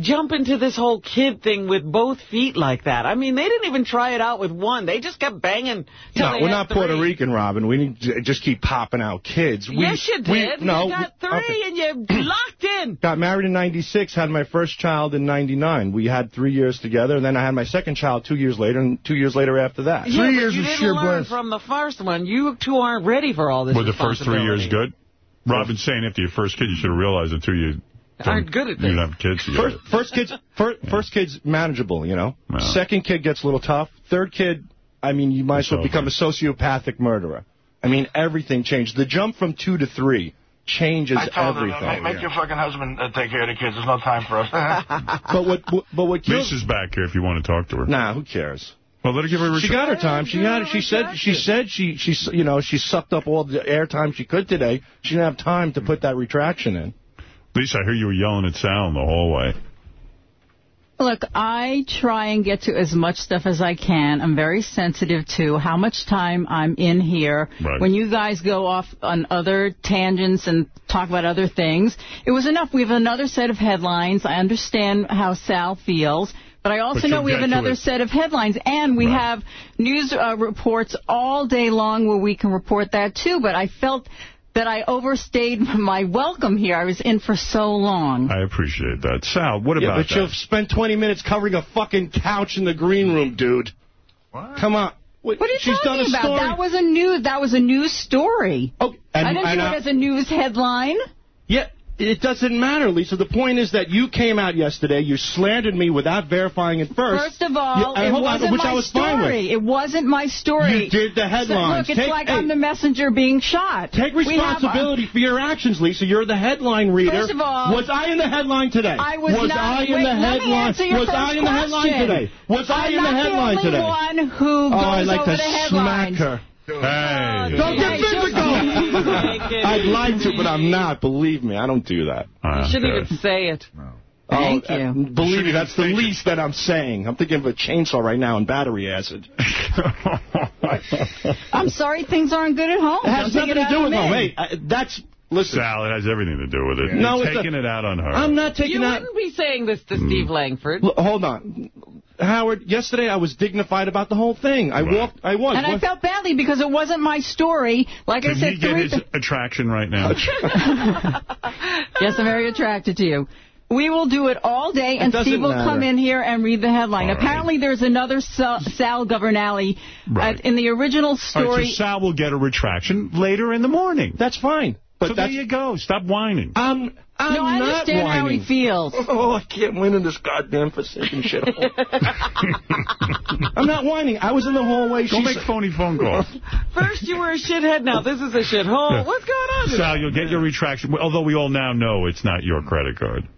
jump into this whole kid thing with both feet like that? I mean, they didn't even try it out with one. They just kept banging No, we're not three. Puerto Rican, Robin. We need to just keep popping out kids. We, yes, you we- did. no, you got three okay. and you *clears throat* locked in. Got married in 96, had my first child in 99. We had three years together, and then I had my second child two years later, and two years later after that. Yeah, but you didn't learn from the first one. You two aren't ready for all this Were the first three years good? Robin's saying after your first kid, you should have realized it too. You aren't good at You have kids together. First, first kid's first, first kid's manageable, you know. Second kid gets a little tough. Third kid, I mean, you might as well become a sociopathic murderer. I mean, everything changed. The jump from two to three changes I told everything. her, make, make your fucking husband uh, take care of the kids. There's no time for us. *laughs* but what, what, but what kills... Lisa's back here if you want to talk to her. Nah, who cares? Well, let her give her a She got her time. She got it. She said. She said she she you know she sucked up all the airtime she could today. She didn't have time to put that retraction in. Lisa, I hear you were yelling at Sal in the hallway. Look, I try and get to as much stuff as I can. I'm very sensitive to how much time I'm in here. Right. When you guys go off on other tangents and talk about other things, it was enough. We have another set of headlines. I understand how Sal feels. But I also But know we have another set of headlines, and we have news uh, reports all day long where we can report that too. But I felt that I overstayed *laughs* my welcome here. I was in for so long. I appreciate that. Sal, what yeah, about but that? you've spent 20 minutes covering a fucking couch in the green room, dude. What? Come on. What, What are you She's talking done a about? story. That was a news. That was a news story. Oh, and- I didn't and do it uh, as a news headline. Yeah, it doesn't matter, Lisa. The point is that you came out yesterday, you slandered me without verifying it first. First of all, Yeah, it hold wasn't which my I was fine with. story. It wasn't my story. You did the So, look, it's Take- like hey. I'm the messenger being shot. Take We have- responsibility for your actions, Lisa. You're the headline reader. First of all- was I in the headline today? I was not- I in wait, the let me headline? your was first I in the headline question. today? Was I I'm in the not headline the today? only one who oh, goes I'd like over to the smack her. Hey. Oh, don't get physical. Just- *laughs* I'd like to, but I'm not. Believe me, I don't do that. You shouldn't even say it. Thank oh, you. uh, believe me, that's the least that I'm saying. I'm thinking of a chainsaw right now and battery acid. *laughs* I'm sorry things aren't good at home. It has Don't nothing it to do with home. me. Hey, I, that's listen. Sal, it has everything to do with it. No, You're it's a- taking it out on her. I'm not taking You out. wouldn't be saying this to Steve Langford. Look, hold on, Howard. Yesterday I was dignified about the whole thing. I walked. I was. And I felt badly because it wasn't my story. Like Can I said, he get his attraction right now? *laughs* yes, I'm very attracted to you. We will do it all day, It and Steve will matter. come in here and read the headline. All right. Apparently, there's another Sal, Sal Governale. Right. Uh, in the original All right, story, so Sal will get a retraction later in the morning. That's fine. But so there you go. Stop whining. I'm. I'm no, I not understand how he feels. *laughs* Oh, I can't win in this goddamn forsaken shit. *laughs* I'm not whining. I was in the hallway. Don't She make phony phone calls. *laughs* First you were a shithead, now this is a shithole. Yeah. What's going on? today? Sal, you'll get your retraction, although we all now know it's not your credit card.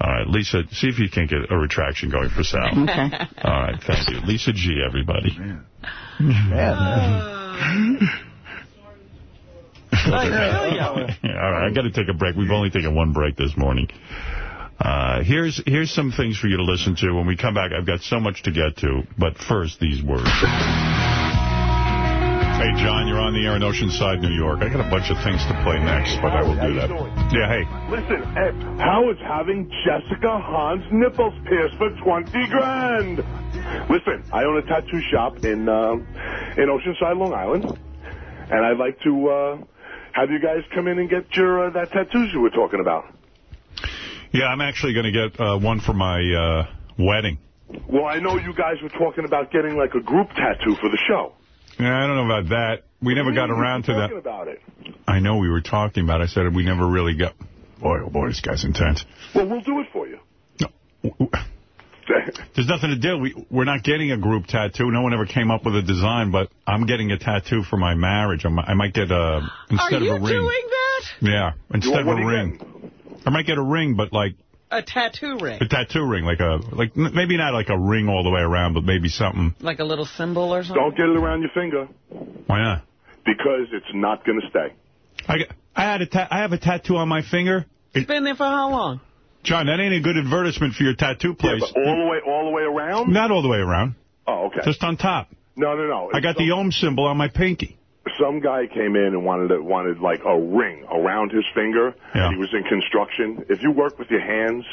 All right, Lisa, see if you can get a retraction going for Sal. Okay. All right, thank you. Lisa G, everybody. Uh, *laughs* All right, I got to take a break. We've only taken one break this morning. Uh, here's here's some things for you to listen to. When we come back, I've got so much to get to. But first, these words. Hey, John, you're on the air in Oceanside, New York. I got a bunch of things to play next, but I will do that. Yeah, hey. Listen, hey, Howard's having Jessica Hahn's nipples pierced for 20 grand. Listen, I own a tattoo shop in uh, in Oceanside, Long Island, and I'd like to uh, have you guys come in and get your uh, that tattoos you were talking about. Yeah, I'm actually going to get uh, one for my uh, wedding. Well, I know you guys were talking about getting like a group tattoo for the show. Yeah, I don't know about that. We never got around to that. about it. I know we were talking about it. I said we never really got... Boy, oh boy, this guy's intense. Well, we'll do it for you. *laughs* There's nothing to do. We, we're not getting a group tattoo. No one ever came up with a design, but I'm getting a tattoo for my marriage. I might, I might get a... Instead of a ring. Are you doing that? Yeah, instead of a are you ring. I might get a ring, but like A tattoo ring. a tattoo ring, like a like maybe not like a ring all the way around, but maybe something. Like a little symbol or something? Don't get it around your finger Why not? because it's not going to stay. I, got- I had a ta I have a tattoo on my finger. It's been there for how long? John, that ain't a good advertisement for your tattoo place. But all the way, all the way around. Not all the way around. Oh, okay. Just on top. No, no, no. I got the Ohm symbol on my pinky. some guy came in and wanted a, wanted like a ring around his finger. Yeah. He was in construction. If you work with your hands,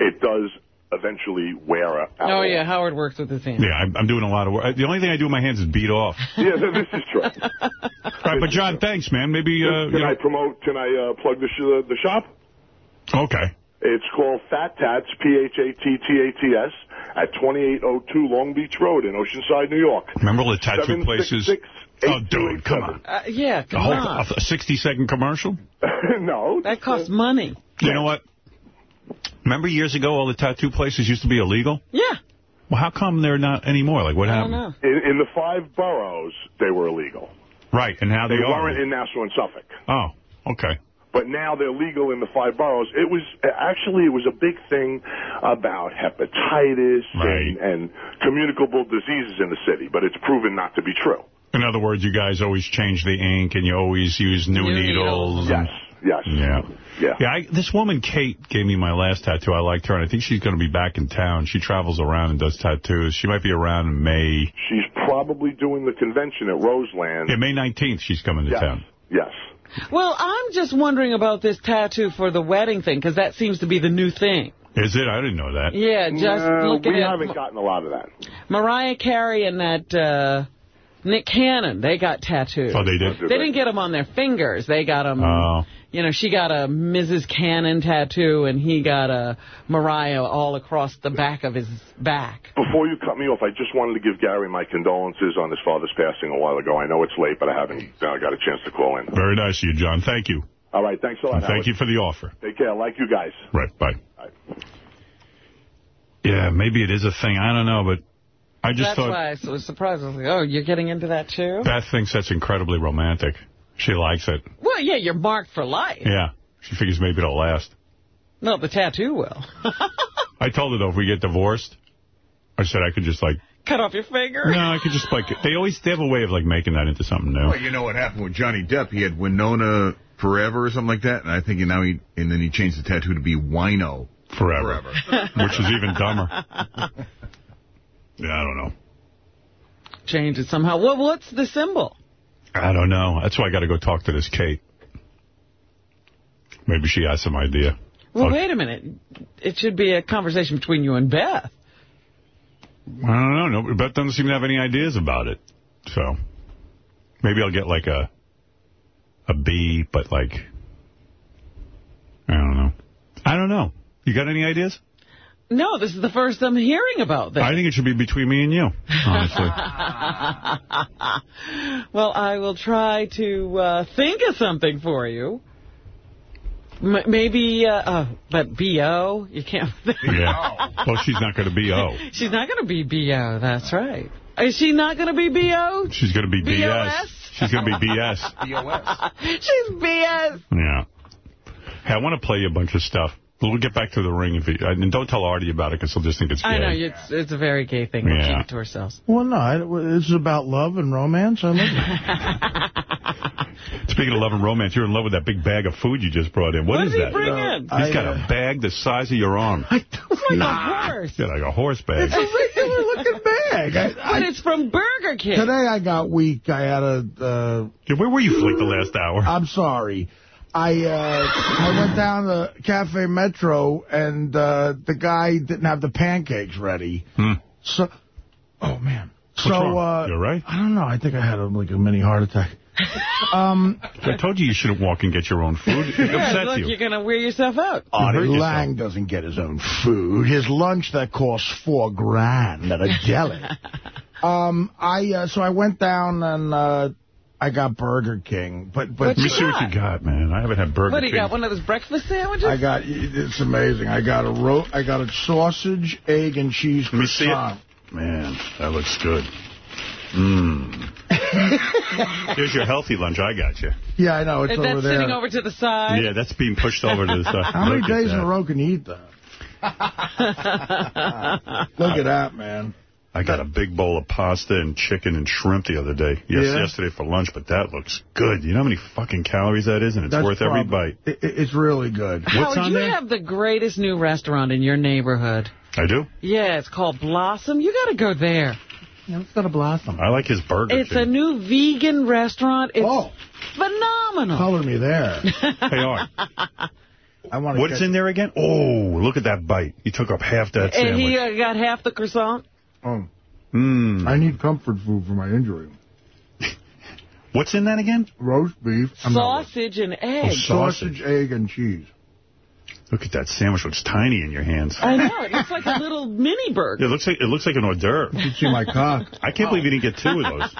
it does eventually wear a. Oh, yeah, Howard works with his hands. Yeah, I'm, I'm doing a lot of work. The only thing I do with my hands is beat off. *laughs* Yeah, this is true. *laughs* Right, but John, thanks, man. Maybe, uh, can you I promote? Can I uh, plug the sh- the shop? okay. It's called Fat Tats, P-H-A-T-T-A-T-S, at 2802 Long Beach Road in Oceanside, New York. Remember the tattoo places? 766 Oh, dude, come on. Uh, yeah, A come whole on. a 60-second commercial? *laughs* no. That costs money. You know what? Remember years ago all the tattoo places used to be illegal? Yeah. Well, how come they're not anymore? Like, what happened? In, in the five boroughs, they were illegal. Right, and now they, They are. weren't in Nassau and Suffolk. Oh, okay. But now they're legal in the five boroughs. It was actually it was a big thing about hepatitis and, and communicable diseases in the city, but it's proven not to be true. In other words, you guys always change the ink and you always use new, New needles. needles. and- Yes, Yeah. Yeah. Yeah, I, this woman, Kate, gave me my last tattoo. I liked her, and I think she's going to be back in town. She travels around and does tattoos. She might be around in May. She's probably doing the convention at Roseland. Yeah, May 19th she's coming to Yes. town. Yes. Well, I'm just wondering about this tattoo for the wedding thing, because that seems to be the new thing. Is it? I didn't know that. Yeah, just No, look at we haven't gotten a lot of that. Mariah Carey and that uh, Nick Cannon, they got tattoos. Oh, they did? They didn't get them on their fingers. They got them, Oh. You know, she got a Mrs. Cannon tattoo, and he got a Mariah all across the back of his back. Before you cut me off, I just wanted to give Gary my condolences on his father's passing a while ago. I know it's late, but I haven't uh, got a chance to call in. Very nice of you, John. Thank you. All right, thanks a lot. And thank Howard. you for the offer. Take care. I like you guys. Right, bye. Yeah, maybe it is a thing. I don't know, but I just That's thought why I was surprised. I was like, oh, you're getting into that too? Beth thinks that's incredibly romantic. She likes it. Well, yeah, you're marked for life. Yeah. She figures maybe it'll last. No, the tattoo will. *laughs* I told her, though, if we get divorced, I said I could just, like, Cut off your finger. no, I could just, like, they always, they have a way of, like, making that into something new. Well, you know what happened with Johnny Depp? He had Winona Forever or something like that, and I think now he and then he changed the tattoo to be Wino Forever. *laughs* Which is even dumber. Yeah, I don't know. Change it somehow. Well, what's the symbol? I don't know. That's why I got to go talk to this Kate. Maybe she has some idea. Well, I'll- wait a minute. It should be a conversation between you and Beth. I don't know. No, Beth doesn't seem to have any ideas about it. So maybe I'll get like a a B, but like I don't know. I don't know. You got any ideas? No, this is the first I'm hearing about this. I think it should be between me and you, honestly. *laughs* well, I will try to uh, think of something for you. M maybe, uh, uh, but B.O., you can't... *laughs* yeah. Well, she's not going to be O. She's not going to be B.O., that's right. Is she not going to be B.O.? She's going to be BS. She's going to be BS. *laughs* She's B.S. Yeah. Hey, I want to play you a bunch of stuff. We'll get back to the ring. if you, And don't tell Artie about it, because he'll just think it's gay. I know, it's, it's a very gay thing. We'll Yeah. keep it to ourselves. Well, no, I, this is about love and romance. I love it. *laughs* Speaking of love and romance, you're in love with that big bag of food you just brought in. What what is did he that? bring in? He's I, got uh, a bag the size of your arm. Like a horse. Yeah, like a horse bag. It's a regular looking bag. I, *laughs* But it's from Burger King. Today I got weak. I had a. Uh, Yeah, where were you for like the last hour? I'm sorry. I uh, I went down to Cafe Metro and uh, the guy didn't have the pancakes ready. Hmm. So, oh man. What's so wrong? uh, You all right? I don't know. I think I had a, like a mini heart attack. *laughs* um, I told you you shouldn't walk and get your own food. It *laughs* Yeah, upsets look, you. you're going to wear yourself out. Artie hurt yourself. Lange doesn't get his own food. His lunch that costs four grand at a deli. *laughs* um, I uh, so I went down and uh, I got Burger King, but but Let me see what you got, man. I haven't had Burger King. What, he King. got one of those breakfast sandwiches? I got it's amazing. I got a ro I got a sausage, egg, and cheese Let me see it. Man, that looks good. Mmm. *laughs* Here's your healthy lunch. I got you. Yeah, I know it's Is over that there. sitting over to the side? Yeah, that's being pushed over to the side. *laughs* How many Look at days in a row can you eat that? *laughs* Look at that, man. I got a big bowl of pasta and chicken and shrimp the other day. Yes, Yeah? yesterday for lunch, but that looks good. You know how many fucking calories that is, and it's That's worth every bite. It, it- it's really good. What's Howard, on you there? have the greatest new restaurant in your neighborhood. I do. Yeah, it's called Blossom. You got to go there. It's got a blossom. I like his burger. It's too. a new vegan restaurant. It's Oh, phenomenal. color me there. *laughs* Hey, Art. I want What's in there again? Oh, look at that bite. He took up half that And sandwich. he uh, got half the croissant. Oh. Mm. I need comfort food for my injury. *laughs* What's in that again? Roast beef. Sausage and egg. sausage, egg, and cheese. Look at that sandwich. Looks tiny in your hands. I know. It looks like a little *laughs* mini burger. It looks like it looks like an hors d'oeuvre. You should see my cock. I can't believe you didn't get two of those.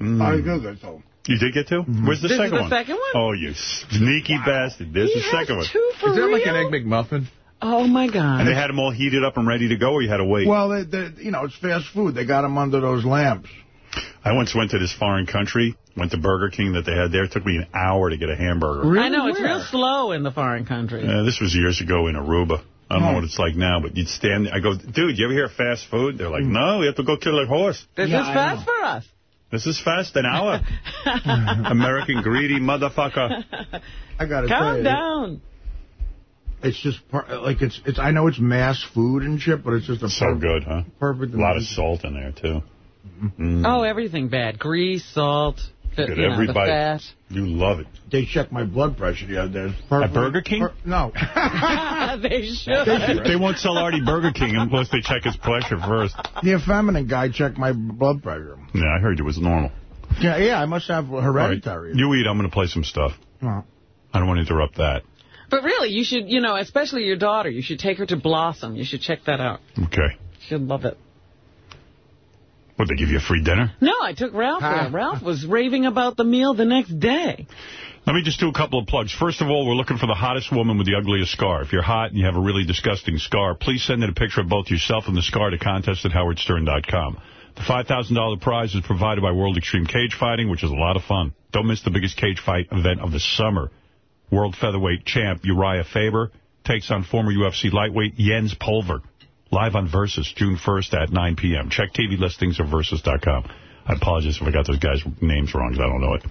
Mm. *laughs* I did that, so. You did get 2 Where's the This is second the one? second one? Oh, you sneaky bastard. There's He the second has one. for Is that like an? Egg McMuffin? Oh, my God. And they had them all heated up and ready to go, or you had to wait? Well, they, they, you know, it's fast food. They got them under those lamps. I once went to this foreign country, went to Burger King that they had there. It took me an hour to get a hamburger. I know. It's real slow in the foreign country. Uh, this was years ago in Aruba. I don't Oh. know what it's like now, but you'd stand there. I go, dude, you ever hear of fast food? They're like, no, we have to go kill a horse. This Yeah, is fast for us. This is fast, an hour. *laughs* American greedy motherfucker. *laughs* I got to tell Calm down. It's just, par- like, it's, it's. I know it's mass food and shit, but it's just a So per- good, huh? perfect. A lot of salt in there, too. Mm. Oh, everything bad. Grease, salt, the, Good, you know, every the fat. You love it. They checked my blood pressure the other day. It's perfect- At Burger King? per- no. *laughs* *laughs* they should. They won't sell Artie Burger King unless they check his pressure first. The effeminate guy checked my blood pressure. Yeah, I heard it was normal. Yeah, yeah, I must have All right, hereditary. you eat, I'm going to play some stuff. I don't want to interrupt that. But really, you should, you know, especially your daughter, you should take her to Blossom. You should check that out. Okay. She'll love it. Would they give you a free dinner? No, I took Ralph there. Ah. Ralph was raving about the meal the next day. Let me just do a couple of plugs. First of all, we're looking for the hottest woman with the ugliest scar. If you're hot and you have a really disgusting scar, please send in a picture of both yourself and the scar to contest at howardstern.com. The $5,000 prize is provided by World Extreme Cage Fighting, which is a lot of fun. Don't miss the biggest cage fight event of the summer. World featherweight champ Urijah Faber takes on former UFC lightweight Jens Pulver. Live on Versus, June 1st at 9 p.m. Check TV listings or Versus.com. I apologize if I got those guys' names wrong, because I don't know it.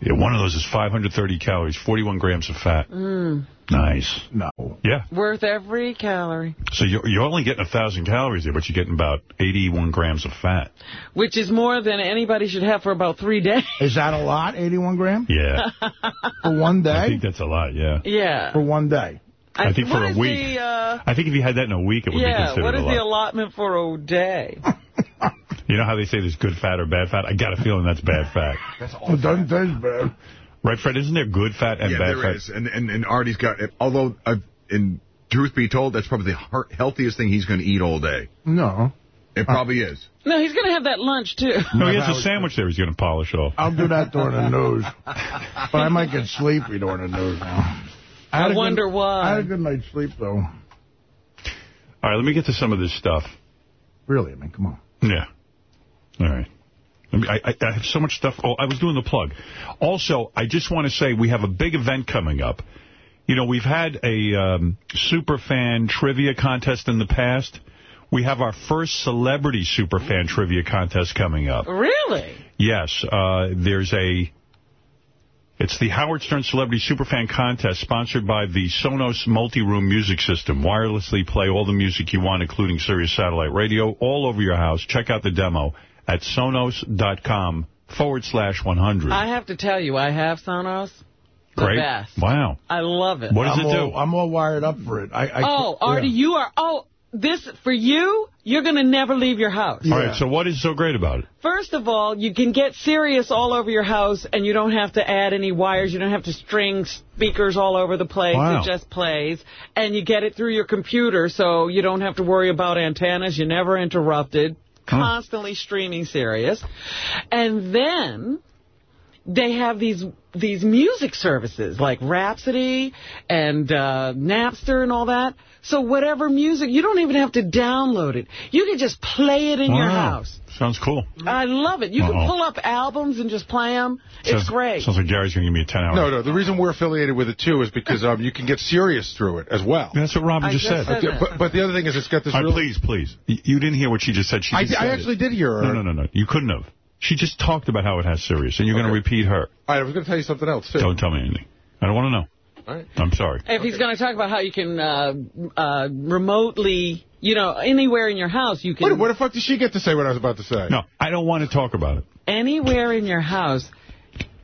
Yeah, one of those is 530 calories, 41 grams of fat. Mm, Nice. No. Yeah. worth every calorie, So you're, you're only getting 1,000 calories there, but you're getting about 81 grams of fat. which is more than anybody should have for about three days. Is that a lot, 81 grams? Yeah. For one day? I think that's a lot, yeah. Yeah. For one day. I think for a week. The, uh, I think if you had that in a week, it would be yeah, considered what is the allotment for a day? *laughs* You know how they say there's good fat or bad fat? I got a feeling that's bad fat. Well, it doesn't taste bad. Right, Fred? Isn't there good fat and yeah, bad there fat? is. And, and, and Artie's got, it although, uh, in truth be told, that's probably the heart, healthiest thing he's going to eat all day. No. It probably is. No, he's going to have that lunch, too. *laughs* No, he has a sandwich there he's going to polish off. I'll do that during the *laughs* news. But I might get sleepy during the news now. I had a wonder good, why. I had a good night's sleep, though. All right, let me get to some of this stuff. Really, I mean, come on. Yeah. All right. Let me, I, I, I have so much stuff. Oh, I was doing the plug. Also, I just want to say we have a big event coming up. You know, we've had a um, super fan trivia contest in the past. We have our first celebrity super fan trivia contest coming up. Really? Yes, uh, there's a... It's the Howard Stern Celebrity Superfan Contest sponsored by the Sonos Multi-Room Music System. Wirelessly play all the music you want, including Sirius Satellite Radio, all over your house. Check out the demo at sonos.com forward slash 100. I have to tell you, I have Sonos. The Great. best. Wow. I love it. What does I'm it all, do? I'm all wired up for it. I, I oh, yeah. Artie, you are... Oh, this, for you, you're going to never leave your house. All right, so what is so great about it? First of all, you can get Sirius all over your house, and you don't have to add any wires. You don't have to string speakers all over the place. Wow. It just plays. And you get it through your computer, so you don't have to worry about antennas. You're never interrupted. Constantly streaming Sirius. And then they have these these music services like Rhapsody and uh, Napster and all that. So whatever music, you don't even have to download it. You can just play it in your house. Sounds cool. I love it. You Uh-oh. can pull up albums and just play them. It's sounds, great. Sounds like Gary's going to give me a 10-hour. No, no. The reason we're affiliated with it, too, is because um, you can get serious through it as well. That's what Robin just just said. said but, but the other thing is it's got this All right, really... please, please. You didn't hear what she just said. She I, I actually it. did hear her. No, no, no, no. You couldn't have. She just talked about how it has Sirius, and you're going to repeat her. All right, I was going to tell you something else, too. Don't tell me anything. I don't want to know. All right. I'm sorry. if he's going to talk about how you can uh, uh, remotely, you know, anywhere in your house, you can... What, what the fuck did she get to say what I was about to say? No, I don't want to talk about it. anywhere in your house,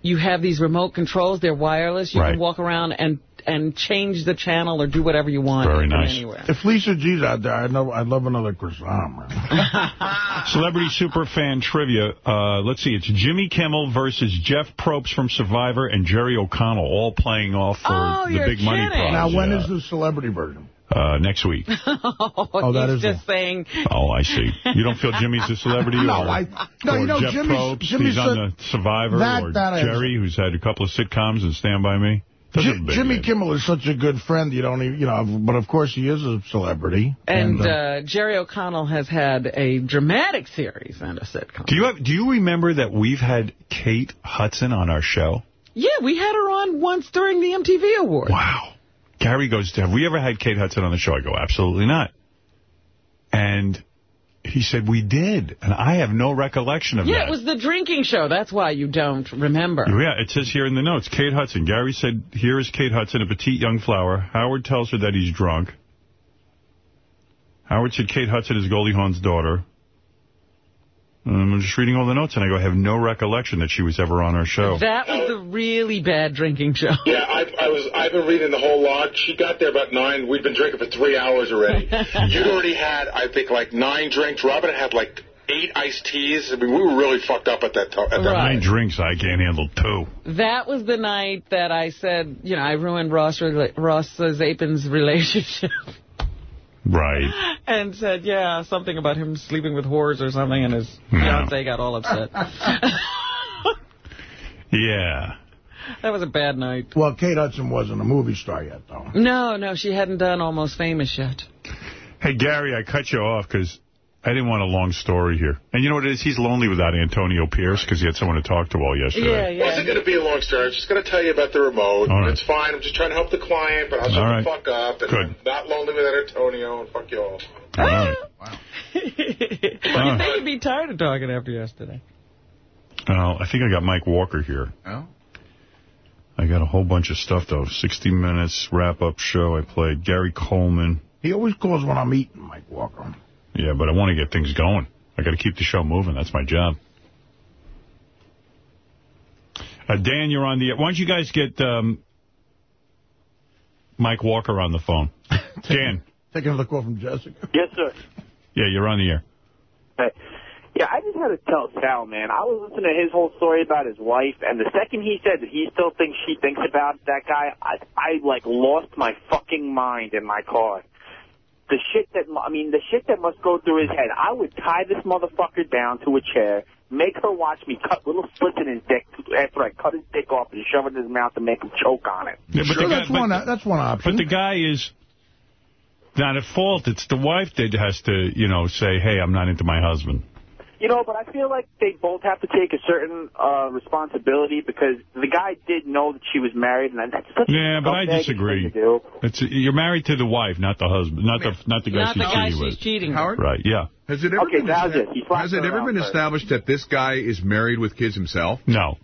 you have these remote controls. They're wireless. You Right. can walk around and and change the channel or do whatever you want. Very nice. Anywhere. If Lisa G's out there, I'd love, I'd love another croissant, man. *laughs* Celebrity Superfan Trivia. Uh, let's see. It's Jimmy Kimmel versus Jeff Probst from Survivor and Jerry O'Connell all playing off for Oh, the you're big money kidding. prize. Now, when yeah. is the celebrity version? Uh, next week. *laughs* oh, that he's is just saying. Oh, I see. You don't feel Jimmy's a celebrity? *laughs* No, or, I- no, or you know, Jeff Jimmy's- Probst, Jimmy's he's on a- the Survivor, that- or that I Jerry, who's had a couple of sitcoms and Stand By Me? Those are J- Jimmy. Kimmel is such a good friend, you don't even, you know, but of course he is a celebrity. And uh, uh, Jerry O'Connell has had a dramatic series and a sitcom. Do you have, do you remember that we've had Kate Hudson on our show? Yeah, we had her on once during the MTV Awards. Wow. Gary goes, have we ever had Kate Hudson on the show? I go, absolutely not. And he said, we did. And I have no recollection of Yeah, that. it was the drinking show. That's why you don't remember. Yeah, it says here in the notes, Kate Hudson. Gary said, here is Kate Hudson, a petite young flower. Howard tells her that he's drunk. Howard said Kate Hudson is Goldie Hawn's daughter. Um, I'm just reading all the notes, and I go, I have no recollection that she was ever on our show. That was the really bad drinking show. Yeah, I, I was. I've been reading the whole log. She got there about nine. We'd been drinking for three hours already. *laughs* You'd already had, I think, like nine drinks. Robin had like eight iced teas. I mean, we were really fucked up at that time. At Nine drinks, I can't handle two. That was the night that I said, you know, I ruined Ross, Ross Zapin's relationship. *laughs* Right. *laughs* and said, yeah, something about him sleeping with whores or something, and his fiance got all upset. *laughs* Yeah. that was a bad night. Well, Kate Hudson wasn't a movie star yet, though. No, no, she hadn't done Almost Famous yet. Hey, Gary, I cut you off because I didn't want a long story here. And you know what it is? He's lonely without Antonio Pierce because he had someone to talk to all yesterday. Yeah, It wasn't going to be a long story. I'm just going to tell you about the remote. All right. It's fine. I'm just trying to help the client, but I'll shut All the fuck up. And Good. I'm not lonely without Antonio, and fuck you all. All right. You'd think you'd be tired of talking after yesterday. Oh, I think I got Mike Walker here. Oh? I got a whole bunch of stuff, though. 60 Minutes, wrap-up show I played. Gary Coleman. He always calls when I'm eating, Mike Walker. Yeah, but I want to get things going. I got to keep the show moving. That's my job. Uh, Dan, you're on the... Why don't you guys get um, Mike Walker on the phone? *laughs* Dan. Taking another call from Jessica. Yes, sir. Yeah, you're on the air. Hey. Yeah, I just had to tell Sal, man. I was listening to his whole story about his wife, and the second he said that he still thinks she thinks about that guy, I, I like lost my fucking mind in my car. The shit that I mean, the shit that must go through his head. I would tie this motherfucker down to a chair, make her watch me cut little slits in his dick after I cut his dick off and shove it in his mouth and make him choke on it. Yeah, but Sure, guy- that's but- one. Uh, that's one option. But the guy is not at fault. It's the wife that has to, you know, say, hey, I'm not into my husband. You know, but I feel like they both have to take a certain uh responsibility because the guy did know that she was married, and that's such Yeah, a but I disagree. thing to do. It's You're married to the wife, not the husband, not the not the guy Not she's the guy cheating she's with. cheating Howard? Right, yeah. Has it ever Okay, been, that was it. Has it ever been established that this guy is married with kids himself? No.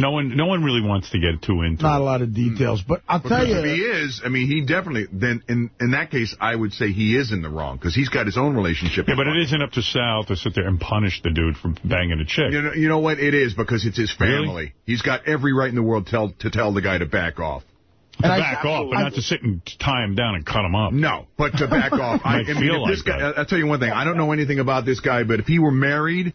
No one no one really wants to get too into Not it. a lot of details, but I'll tell you. if he is, I mean, he definitely, then in, in that case, I would say he is in the wrong, because he's got his own relationship. Yeah, but it isn't up to Sal to sit there and punish the dude for banging a chick. You know, you know what? It is, because it's his Really? family. He's got every right in the world tell, to tell the guy to back off. to back off, but not to sit and tie him down and cut him up. No, but to back *laughs* off. I, I Might mean, feel this like guy, I'll tell you one thing. I don't know anything about this guy, but if he were married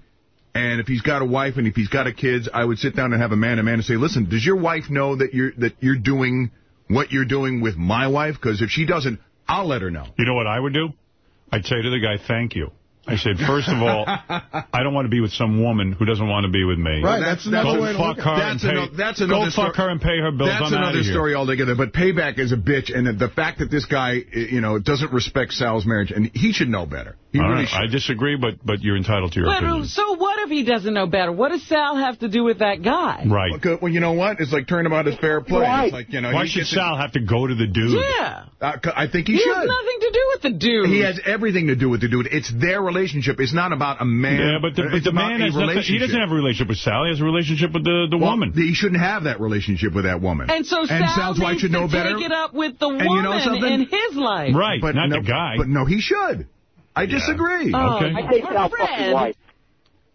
and if he's got a wife and if he's got a kids, I would sit down and have a man to man and say, listen, does your wife know that you're that you're doing what you're doing with my wife? Because if she doesn't, I'll let her know. You know what I would do? I'd say to the guy, thank you. I said, first of all, *laughs* I don't want to be with some woman who doesn't want to be with me. Right, that's another Go way to fuck her it. and That's pay, ano- that's Go fuck her and pay her bills. That's I'm another outta here. story altogether. But payback is a bitch, and the fact that this guy, you know, doesn't respect Sal's marriage, and he should know better. He All really right, should. I disagree, but but you're entitled to your But, opinion. so what if he doesn't know better? What does Sal have to do with that guy? Right. Well, well, you know what? It's like turnabout is fair play. Right. It's like, you know, Why should gets it- Sal have to go to the dude? Yeah. Uh, c- I think he, He should. has nothing to do with the dude. He has everything to do with the dude. It's their relationship. It's not about a man. Yeah, but the, but the man has nothing, he doesn't have a relationship with Sally. He has a relationship with the, the Well, woman. He shouldn't have that relationship with that woman. And so and Sal Sal's wife should to know better. take it up with the woman you know in his life. Right, but not no, the guy. But no, he should. I disagree. Oh, Okay. I think Sal fucked his wife.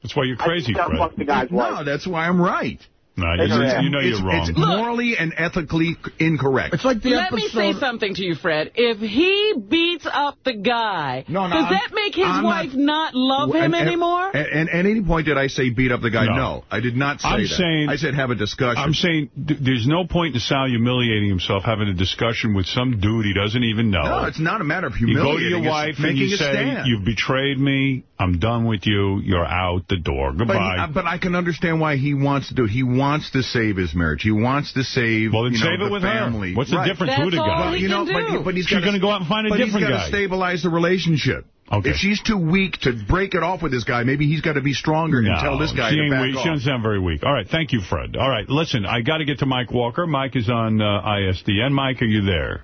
That's why you're crazy, think Sal Fred. fucked the guy's wife. No, that's why I'm right. No, It's- you, it's- you know you're wrong. It's morally and ethically incorrect. It's like the Let me say something to you, Fred. If he beats up the guy, no, does I'm- that make his I'm wife not, love him And- and- anymore? And, and at any point did I say beat up the guy? No. No, I did not say I'm that. saying- I said have a discussion. I'm saying th- there's no point in Sal humiliating himself having a discussion with some dude he doesn't even know. no, it's not a matter of humiliation. You go to your wife and you say, stand. you've betrayed me, I'm done with you, you're out the door, But, he- goodbye. but I can understand why he wants to do it. He wants to save his marriage. He wants to save, Well, then you know, save it the with her. family. What's the Right. difference? Who the That's guy? all Well, he you know, can but, do. but he's She's gotta- gonna go out and find a but different he's got guy. to stabilize the relationship. Okay. If she's too weak to break it off with this guy, maybe he's got to be stronger and tell this guy she to ain't back weak. off. She doesn't sound very weak. All right, thank you, Fred. All right, listen, I got to get to Mike Walker. Mike is on uh, ISDN. Mike, are you there?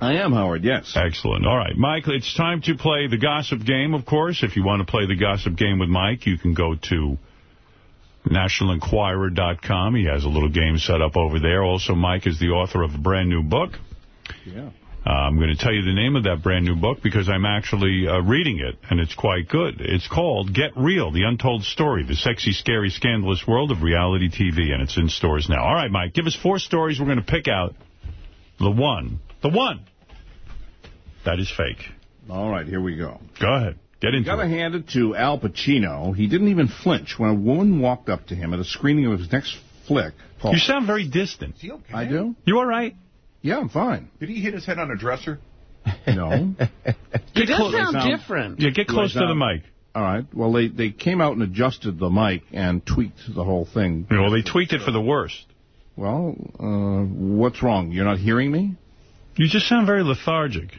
I am, Howard, yes. Excellent. All right, Mike, it's time to play the gossip game, of course. If you want to play the gossip game with Mike, you can go to nationalenquirer.com. He has a little game set up over there. Also, Mike is the author of a brand new book. Yeah. Uh, I'm going to tell you the name of that brand new book because I'm actually uh, reading it, and it's quite good. It's called Get Real, The Untold Story, The Sexy, Scary, Scandalous World of Reality TV, and it's in stores now. All right, Mike, give us four stories. We're going to pick out the one. The one. That is fake. All right, here we go. Go ahead. Get into Got to it. hand it to Al Pacino. He didn't even flinch when a woman walked up to him at a screening of his next flick. Paul. You sound very distant. Is he okay? I do? You all right? Yeah, I'm fine. Did he hit his head on a dresser? *laughs* No. He does sound Sound- different. Yeah, get close to the mic. All right. Well, they, they came out and adjusted the mic and tweaked the whole thing. You know, they tweaked it for the worst. Well, uh, what's wrong? You're not hearing me? You just sound very lethargic.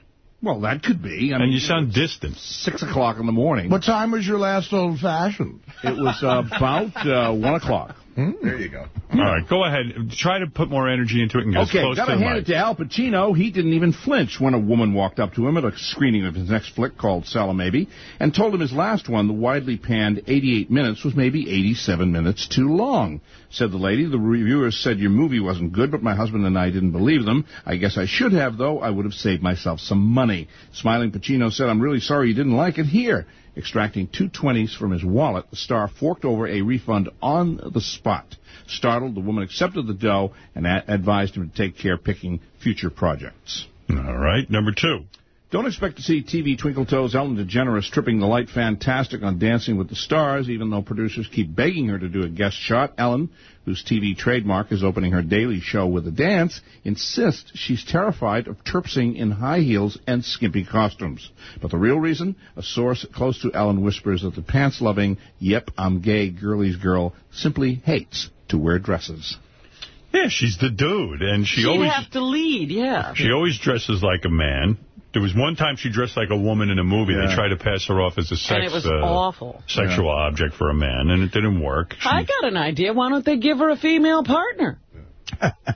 Well, that could be. I and mean, you sound distant. Six o'clock in the morning. What time was your last old-fashioned? It was uh, about uh, one o'clock. Mm. There you go. All right, go ahead. Try to put more energy into it and get Okay, close gotta to the hand mic. it to Al Pacino. He didn't even flinch when a woman walked up to him at a screening of his next flick called Salomaybe and told him his last one, the widely panned 88 minutes, was maybe 87 minutes too long. Said the lady, the reviewers said your movie wasn't good, but my husband and I didn't believe them. I guess I should have, though. I would have saved myself some money. Smiling Pacino said, I'm really sorry you didn't like it. Here. Extracting two twenties from his wallet, the star forked over a refund on the spot. Startled, the woman accepted the dough and advised him to take care picking future projects. All right, number two. Don't expect to see TV Twinkle Toes Ellen DeGeneres tripping the light fantastic on Dancing with the Stars, even though producers keep begging her to do a guest shot. Ellen, whose TV trademark is opening her daily show with a dance, insists she's terrified of terpsing in high heels and skimpy costumes. But the real reason? A source close to Ellen whispers that the pants-loving, yep, I'm gay girlies girl simply hates to wear dresses. Yeah, she's the dude, and she She'd always have to lead, yeah. she always dresses like a man. There was one time she dressed like a woman in a movie. They tried to pass her off as a sex And it was uh, awful. sexual object for a man, and it didn't work. She- I got an idea. Why don't they give her a female partner?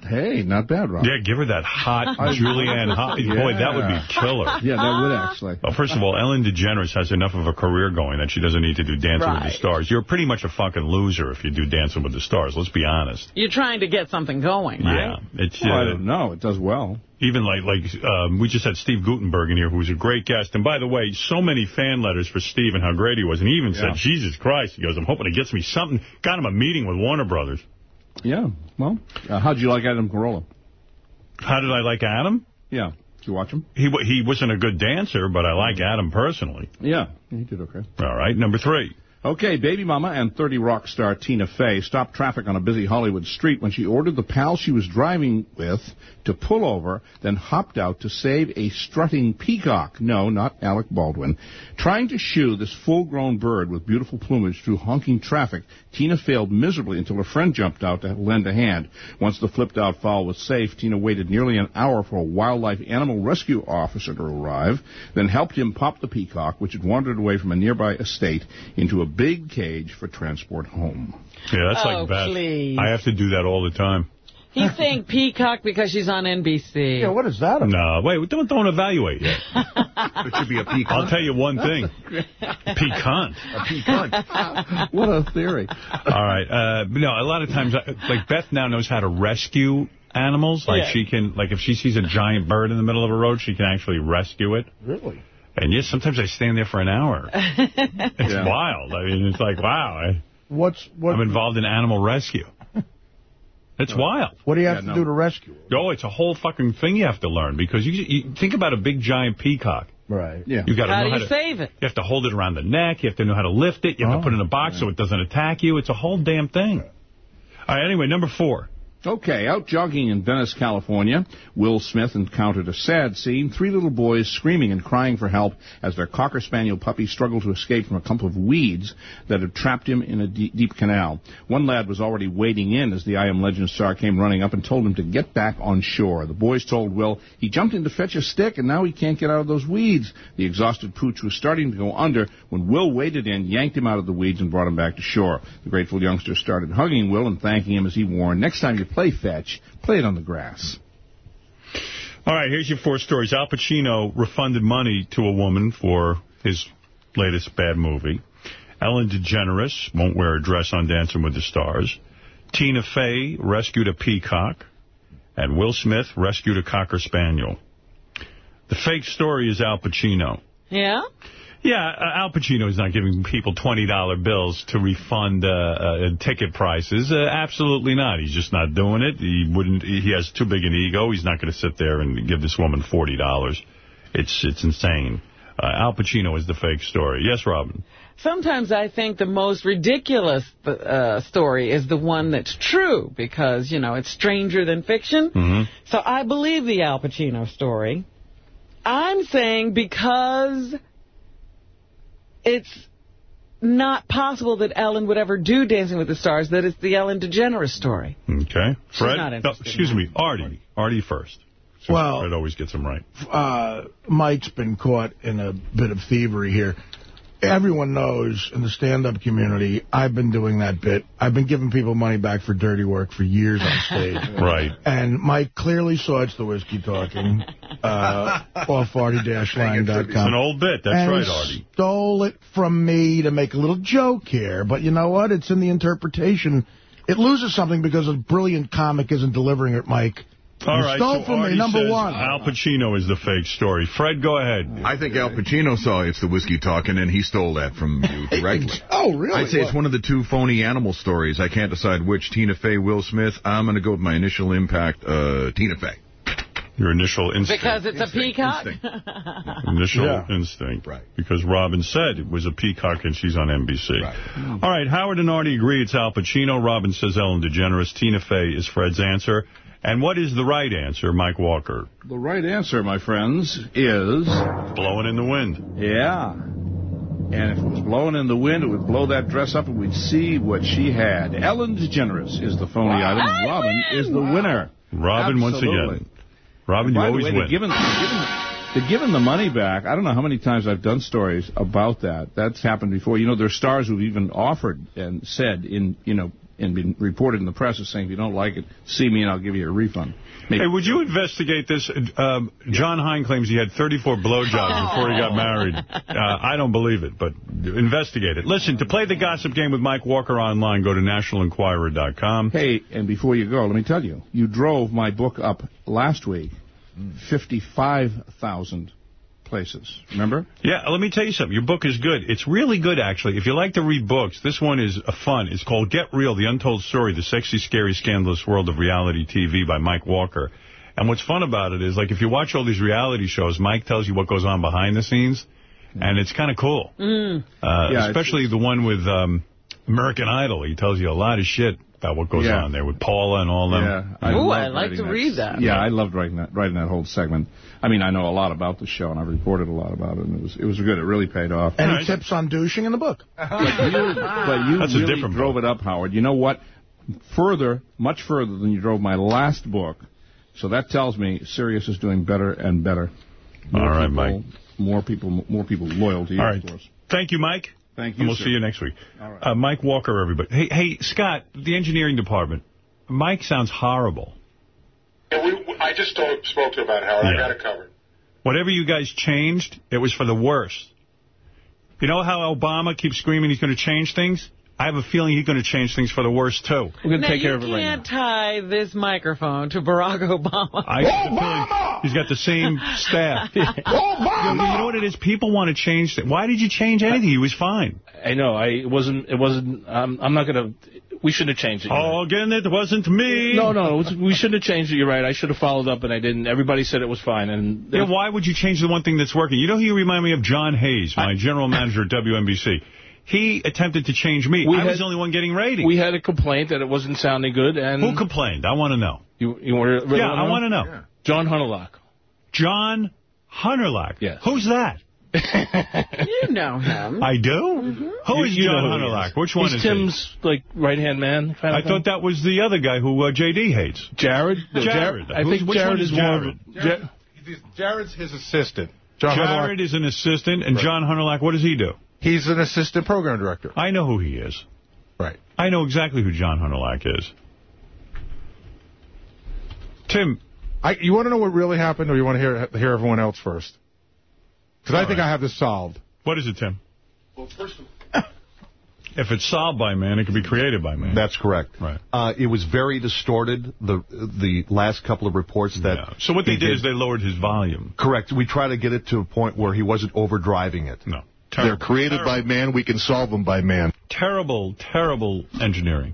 Hey, not bad, Rob. yeah, give her that hot Julianne Hough. Boy, that would be killer. Yeah, that would actually. Well, first of all, Ellen DeGeneres has enough of a career going that she doesn't need to do Dancing with the Stars. You're pretty much a fucking loser if you do Dancing with the Stars. Let's be honest. You're trying to get something going, right? Yeah, it's Well, I uh, don't know. It does well. even like like um, we just had Steve Guttenberg in here, who was a great guest. And by the way, so many fan letters for Steve and how great he was. And he even Yeah. said, "Jesus Christ," he goes, "I'm hoping he gets me something." Got him a meeting with Warner Brothers. Yeah. Well, uh, how'd you like Adam Carolla? How did I like Adam? Yeah. Did you watch him? He he wasn't a good dancer, but I like Adam personally. Yeah. He did okay. All right, number three. Okay, baby mama and 30 Rock star Tina Fey stopped traffic on a busy Hollywood street when she ordered the pal she was driving with to pull over, then hopped out to save a strutting peacock. No, not Alec Baldwin. Trying to shoo this full-grown bird with beautiful plumage through honking traffic, Tina failed miserably until her friend jumped out to lend a hand. Once the flipped-out fowl was safe, Tina waited nearly an hour for a wildlife animal rescue officer to arrive, then helped him pop the peacock, which had wandered away from a nearby estate, into a big cage for transport home. Yeah, that's Oh, like bad. please. I have to do that all the time. He's saying peacock because she's on NBC. Yeah, what is that about? No, wait, don't, don't evaluate yet. It should be a peacock. I'll tell you one thing. *laughs* Piquant. A peacock. *laughs* what a theory. All right. Uh, no, a lot of times, like Beth now knows how to rescue animals. Like Yeah. she can, like if she sees a giant bird in the middle of a road, she can actually rescue it. Really? And yes, sometimes I stand there for an hour. *laughs* It's Yeah. wild. I mean, it's like, wow, I, What's what? I'm involved in animal rescue. It's wild. What do you have to do to rescue him? Oh, it's a whole fucking thing you have to learn because you, you think about a big giant peacock. Right. Yeah. You got to How know how to save it? You have to hold it around the neck. You have to know how to lift it. You have to oh. put it in a box so it doesn't attack you. It's a whole damn thing. All right. Anyway, number four. Okay, out jogging in Venice, California, Will Smith encountered a sad scene. Three little boys screaming and crying for help as their Cocker Spaniel puppy struggled to escape from a clump of weeds that had trapped him in a deep, canal. One lad was already wading in as the I Am Legend star came running up and told him to get back on shore. The boys told Will he jumped in to fetch a stick and now he can't get out of those weeds. The exhausted pooch was starting to go under when Will waded in, yanked him out of the weeds, and brought him back to shore. The grateful youngster started hugging Will and thanking him as he warned, next time you play fetch, play it on the grass. All right, here's your four stories. Al Pacino refunded money to a woman for his latest bad movie. Ellen DeGeneres won't wear a dress on Dancing with the Stars. Tina Fey rescued a peacock. And Will Smith rescued a Cocker Spaniel. The fake story is Al Pacino. Yeah? Yeah, uh, Al Pacino is not giving people $20 bills to refund uh, uh, ticket prices. Uh, absolutely not. He's just not doing it. He wouldn't. He has too big an ego. He's not going to sit there and give this woman $40. It's it's insane. Uh, Al Pacino is the fake story. Yes, Robin? Sometimes I think the most ridiculous uh, story is the one that's true because, you know, it's stranger than fiction. Mm-hmm. So I believe the Al Pacino story. I'm saying because it's not possible that Ellen would ever do Dancing with the Stars, that it's the Ellen DeGeneres story. Okay. She's Fred? not No, excuse in me. Artie. Artie first. So Well- Fred always gets them right. uh, Mike's been caught in a bit of thievery here. Everyone knows in the stand-up community, I've been doing that bit. I've been giving people money back for dirty work for years on stage. *laughs* Right. And Mike clearly saw It's the Whiskey Talking uh, *laughs* off artie-lang.com. It's an old bit. That's and right, Artie. stole it from me to make a little joke here. But you know what? It's in the interpretation. It loses something because a brilliant comic isn't delivering it, Mike. All you right, stole so from Artie me, number says one. Al Pacino is the fake story. Fred, go ahead. I think Al Pacino saw It's the Whiskey Talking, and he stole that from you *laughs* directly. Oh, really? I'd say it's one of the two phony animal stories. I can't decide which. Tina Fey, Will Smith. I'm going to go with my initial impact, uh, Tina Fey. Your initial instinct. Because it's a peacock? *laughs* Initial Yeah. instinct. Right. Because Robin said it was a peacock and she's on NBC. Right. All right, Howard and Artie agree it's Al Pacino. Robin says Ellen DeGeneres. Tina Fey is Fred's answer. And what is the right answer, Mike Walker? The right answer, my friends, is... Blowing in the wind. Yeah. And if it was blowing in the wind, it would blow that dress up and we'd see what she had. Ellen DeGeneres is the phony item. Robin is the winner. Robin, once again. Robin, you always way, win. They're giving, they're giving the money back. I don't know how many times I've done stories about that. That's happened before. You know, there are stars who've even offered and said in, you know, and been reported in the press as saying, if you don't like it, see me and I'll give you a refund. Maybe- Hey, would you investigate this? Um, John Hein claims he had 34 blowjobs before he got married. Uh, I don't believe it, but investigate it. Listen, to play the gossip game with Mike Walker online, go to nationalenquirer.com. Hey, and before you go, let me tell you, you drove my book up last week, 55,000 places. Remember? Yeah, let me tell you something. Your book is good. It's really good, actually. If you like to read books, this one is a fun. It's called Get Real, The Untold Story, The Sexy, Scary, Scandalous World of Reality TV by Mike Walker. And what's fun about it is, like, if you watch all these reality shows, Mike tells you what goes on behind the scenes, and it's kind of cool. Mm. Uh, Yeah, especially the one with um, American Idol. He tells you a lot of shit about what goes Yeah. on there with Paula and all them. Yeah, Ooh, I'd like writing to read that. Yeah, I loved writing that, writing that whole segment. I mean, I know a lot about the show, and I've reported a lot about it, and it was it was good. It really paid off. Any tips on douching in the book? But you, but you *laughs* That's a really different drove it up, Howard. You know what? Further, much further than you drove my last book. So that tells me Sirius is doing better and better. All right, people, Mike. More people, more people loyal to you, All right. of course. Thank you, Mike. Thank you, And we'll sir. see you next week. All right. Uh, Mike Walker, everybody. Hey, hey, Scott, the engineering department. Mike sounds horrible. Yeah, we, I just told, spoke to him about Howard. I got it covered. Whatever you guys changed, it was for the worst. You know how Obama keeps screaming he's going to change things? I have a feeling he's going to change things for the worse, too. We're going to take care of it Now, you can't tie this microphone to Barack Obama. I have a feeling he's got the same staff. *laughs* You know, you know what it is? People want to change things. Why did you change anything? He was fine. I know. I it wasn't. It wasn't. Um, I'm not going to. We shouldn't have changed it. Oh, again, it wasn't me. No, no, was, we shouldn't have changed it. You're right. I should have followed up, and I didn't. Everybody said it was fine. And Yeah, why would you change the one thing that's working? You know who you remind me of? John Hayes, my general manager at WNBC. He attempted to change me. We I was the only one getting ratings. we had a complaint that it wasn't sounding good. And Who complained? I want to know. You, you want to? Yeah, I want to know. John Hunterlock. John Hunterlock. Yes. Who's that? *laughs* You know him. I do? Mm-hmm. Who You- is you John who he Hunterlock? is. Which one He's is Tim's like right hand man. he? Kind I thing. thought that was the other guy who uh, JD hates. Jared. No, Jared. I think which Jared is is more. Jared? Of, Ja- Jared's his assistant. John Jared is an assistant, and Right. John Hunterlock, what does he do? He's an assistant program director. I know who he is. Right. I know exactly who John Hunterlock is. Tim. I, you want to know what really happened, or you want to hear hear everyone else first? Because I All think. I have this solved. What is it, Tim? Well, first of *laughs* all, If it's solved by man, it can be created by man. That's correct. Right. Uh, it was very distorted, the the last couple of reports that... So what they he did is they lowered his volume. Correct. We try to get it to a point where he wasn't overdriving it. No. They're created by man. We can solve them by man. Terrible, terrible engineering.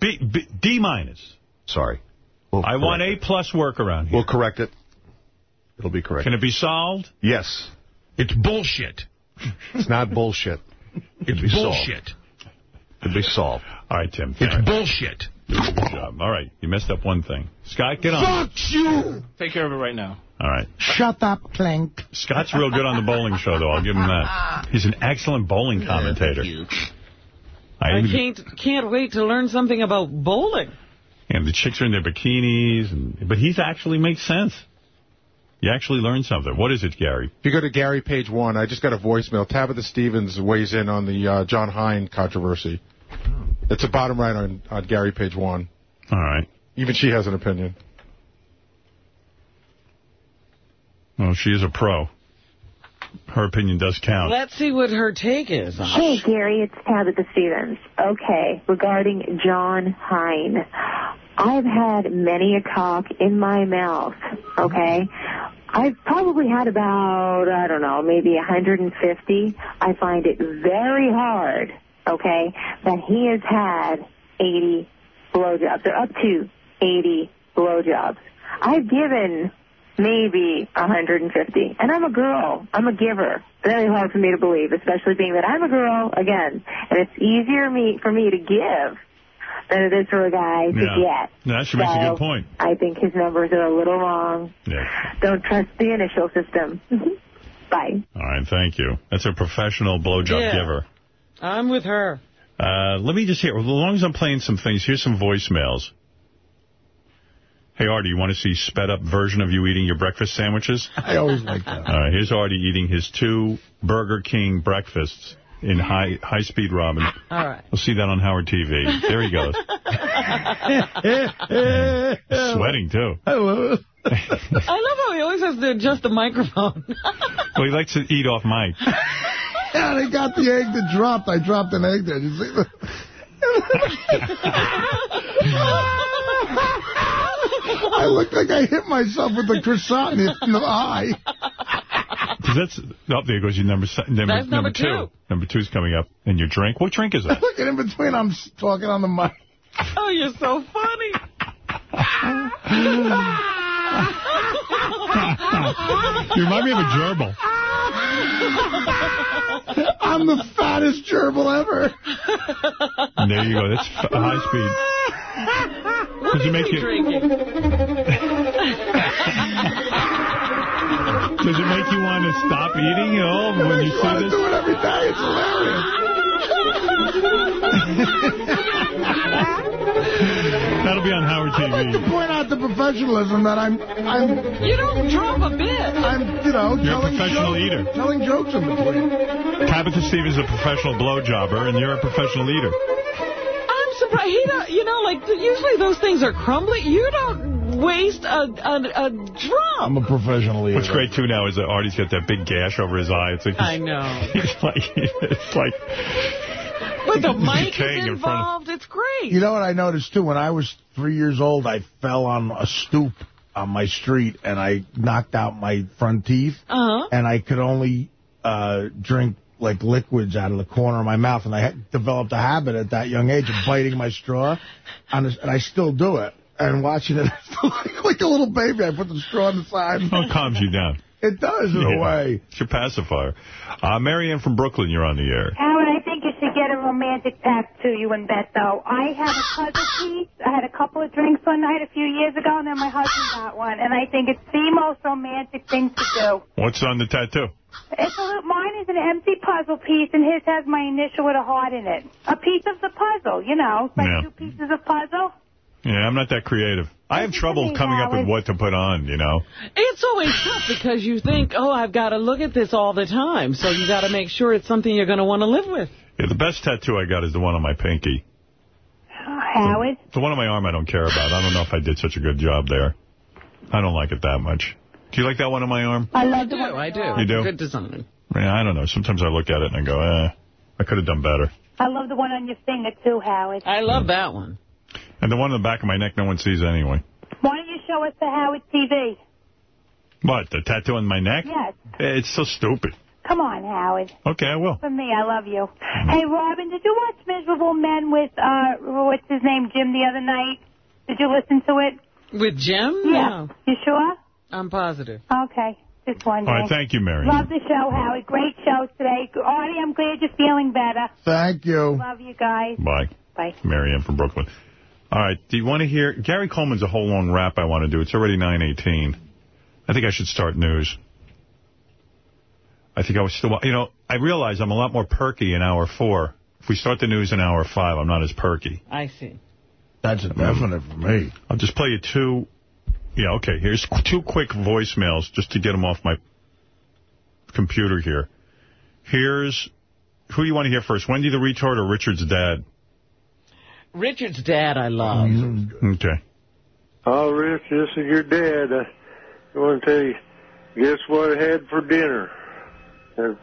B, B, D minus. Sorry. I want A plus work around here. We'll correct it. It'll be correct. Can it be solved? Yes. It's bullshit. It's not bullshit. *laughs* It's be solved. bullshit. It'll be solved. All right, Tim. It's fair. bullshit. Good job. All right. You messed up one thing. Scott, get on. Fuck you! Take care of it right now. All right. Shut up, Clink. Scott's real good on the bowling show, though. I'll give him that. He's an excellent bowling commentator. I even- can't can't wait to learn something about bowling. And the chicks are in their bikinis, and but he's actually makes sense. You actually learn something. What is it, Gary? If you go to Gary page one, I just got a voicemail. Tabitha Stevens weighs in on the uh, John Hein controversy. It's a bottom right on, on Gary page one. All right. Even she has an opinion. Well, she is a pro. Her opinion does count. Let's see what her take is. on Hey, Gary, it's Tabitha Stevens. Okay, regarding John Hein. I've had many a cock in my mouth, okay? I've probably had about, I don't know, maybe 150. I find it very hard, okay, that he has had 80 blowjobs, or up to 80 blowjobs. I've given maybe 150. And I'm a girl. I'm a giver. Very hard for me to believe, especially being that I'm a girl, again. And it's easier me for me to give than it is for a guy to Yeah. get. No, she makes a good point. I think his numbers are a little wrong. Yeah. Don't trust the initial system. *laughs* Bye. All right, thank you. That's a professional blowjob Yeah. giver. I'm with her. Uh, let me just hear, as long as I'm playing some things, here's some voicemails. Hey, Artie, you want to see sped-up version of you eating your breakfast sandwiches? *laughs* I always like that. All right, here's Artie eating his two Burger King breakfasts in high high speed Robin. All right. We'll see that on Howard TV. There he goes. *laughs* Sweating, too. I love it. I love how he always has to adjust the microphone. *laughs* Well, he likes to eat off mic. Yeah, they got the egg that dropped. I dropped an egg there. Did you see that? *laughs* I looked like I hit myself with a croissant in the, in the eye. 'Cause that's, oh, there goes your number, se- number, That's number two. two. Number two's coming up. And your drink? What drink is that? Look at in between. I'm talking on the mic. oh, you're so funny. you remind me of a gerbil. I'm the fattest gerbil ever. And there you go. That's high speed. *laughs* *laughs* Does it make you? drinking? Does it make you want to stop eating at all when you see this? do it every day. It's hilarious. *laughs* That'll be on Howard TV. I'd like to TV. point out the professionalism that I'm. I'm. You don't drop a bit. I'm, you know, You're a professional jokes, eater. Telling jokes in between. Tabitha Stevens is a professional blowjobber, and you're a professional eater. I'm surprised. He don't, you know, like, usually those things are crumbly. You don't waste a, a, a drop. I'm a professional eater. What's great, too, now is that Artie's got that big gash over his eye. It's like I know. It's like, it's like But the *laughs* He's mic decaying is in involved. It's great. You know what I noticed, too? When I was three years old, I fell on a stoop on my street, and I knocked out my front teeth. Uh-huh. And I could only uh, drink like liquids out of the corner of my mouth, and I had developed a habit at that young age of biting my straw, and, and I still do it. And watching it, *laughs* like, like a little baby, I put the straw on the side. It calms you down. It does, in a way. It's your pacifier. Uh, Marianne from Brooklyn, you're on the air. Howard, I think you should get a romantic pact to you and Beth, though. I had a puzzle piece. I had a couple of drinks one night a few years ago, and then my husband got one. And I think it's the most romantic thing to do. What's on the tattoo? It's a, little- mine is an empty puzzle piece, and his has my initial with a heart in it. A piece of the puzzle, you know, like Yeah. two pieces of puzzle. Yeah, I'm not that creative. I have trouble coming up with what to put on, you know. It's always tough *sighs* because you think, oh, I've got to look at this all the time. So you got to make sure it's something you're going to want to live with. Yeah, the best tattoo I got is the one on my pinky. Howard? The one on my arm I don't care about. I don't know if I did such a good job there. I don't like it that much. Do you like that one on my arm? I love the one. I do. You do? Good design. Yeah, I don't know. Sometimes I look at it and I go, eh, I could have done better. I love the one on your finger, too, Howard. I love that one. And the one in the back of my neck no one sees anyway. Why don't you show us the Howard TV? What, the tattoo on my neck? Yes. It's so stupid. Come on, Howard. Okay, I will. For me, I love you. Hey, Robin, did you watch Miserable Men with, uh, what's his name, Jim, the other night? Did you listen to it? With Jim? Yeah. No. You sure? I'm positive. Okay. Just wondering. All right, thank you, Mary. Love the show, Howard. Great show today. Artie, I'm glad you're feeling better. Thank you. Love you guys. Bye. Bye. Marianne from Brooklyn. All right, do you want to hear? Gary Coleman's a whole long rap I want to do. It's already 9.18. I think I should start news. I think I was still, you know, I realize I'm a lot more perky in hour four. If we start the news in hour five, I'm not as perky. I see. That's a definite for me. I'll just play you two. Yeah, okay. Here's two quick voicemails just to get them off my computer here. Here's who do you want to hear first? Wendy the retard or Richard's dad? Richard's dad I love. Mm-hmm. Okay. Oh, Rich, this is your dad. I want to tell you, guess what I had for dinner? I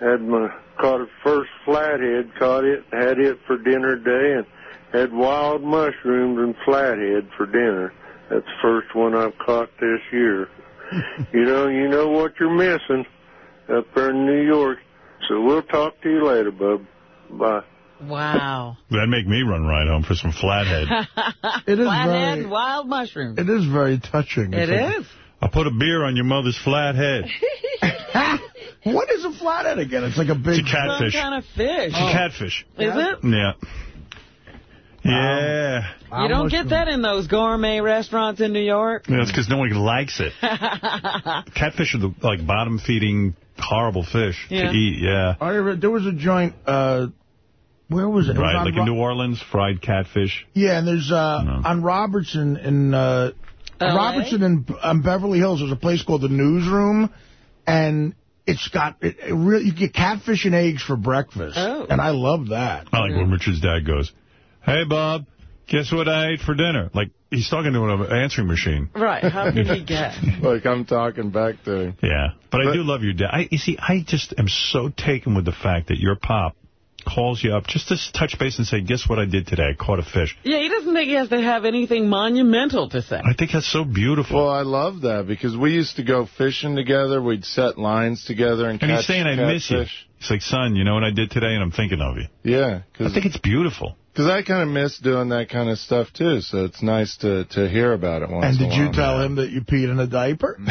had my caught a first flathead, caught it, had it for dinner today, and had wild mushrooms and flathead for dinner. That's the first one I've caught this year. *laughs* you know, you know what you're missing up there in New York. So we'll talk to you later, bub. Bye. Wow. That'd make me run right home for some flathead. *laughs* It is Flathead very- wild mushrooms. It is very touching. It It's is. I'll put a beer on your mother's flathead. *laughs* what is a flathead again? It's like a big... It's a catfish. Some kind of fish. It's a catfish. Is it? Yeah. Yeah. You don't get that in those gourmet restaurants in New York. Yeah, That's because no one likes it. *laughs* Catfish are the like bottom feeding horrible fish Yeah. to eat. Yeah. I there was a joint, uh, where was it? It was Right, like Ro- in New Orleans, fried catfish. Yeah, and there's uh, on Robertson in uh, Robertson in um, Beverly Hills. There's a place called the Newsroom, and it's got it, it really you get catfish and eggs for breakfast, Oh. and I love that. I like when Richard's dad goes, "Hey Bob, guess what I ate for dinner?" Like he's talking to an answering machine. Right. How can he get? *laughs* Like I'm talking back to him. Yeah, but, I do love your dad. I, you see, I just am so taken with the fact that your pop calls you up just to touch base and say, "Guess what I did today? I caught a fish." Yeah, he doesn't think he has to have anything monumental to say. I think that's so beautiful. Well, I love that because we used to go fishing together. We'd set lines together and And catch he's saying, "I miss you." catfish. He's like, "Son, you know what I did today, and I'm thinking of you." Yeah, Cause, I think it's beautiful. Because I kind of miss doing that kind of stuff too. So it's nice to to hear about it once. And did you while. tell him that you peed in a diaper? *laughs*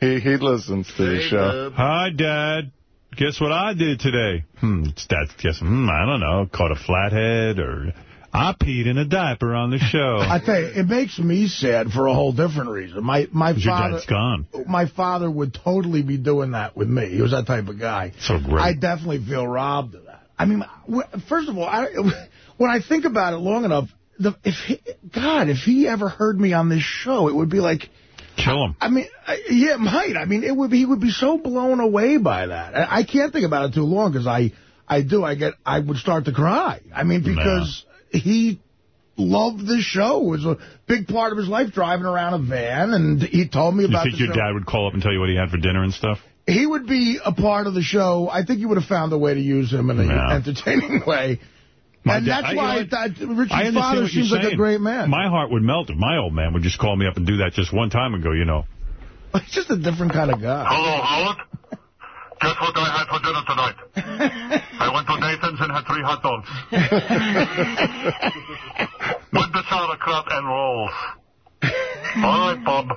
He he listens to the show. Hi, Dad. Guess what I did today? Hmm, it's guessing. Hmm, I don't know. Caught a flathead or I peed in a diaper on the show. *laughs* I tell you, it makes me sad for a whole different reason. My my father, gone. my father would totally be doing that with me. He was that type of guy. So great. I definitely feel robbed of that. I mean, first of all, I, *laughs* when I think about it long enough, the, if he, God, if he ever heard me on this show, it would be like, Kill him. I mean, I, yeah, it might. I mean, it would be, he would be so blown away by that. I, I can't think about it too long because I, I do. I get, I would start to cry. I mean, because he loved the show. It was a big part of his life driving around a van, and he told me You about think the your show. dad would call up and tell you what he had for dinner and stuff? He would be a part of the show. I think you would have found a way to use him in an Yeah. entertaining *laughs* way. My and dad- that's I- why you know that, Richard's father seems like a great man. My heart would melt if my old man would just call me up and do that just one time and go, you know. *laughs* He's just a different kind of guy. Hello, Howard. Guess what I had for dinner tonight? *laughs* I went to Nathan's and had three hot dogs. *laughs* With the sauerkraut and rolls. All right, Bob.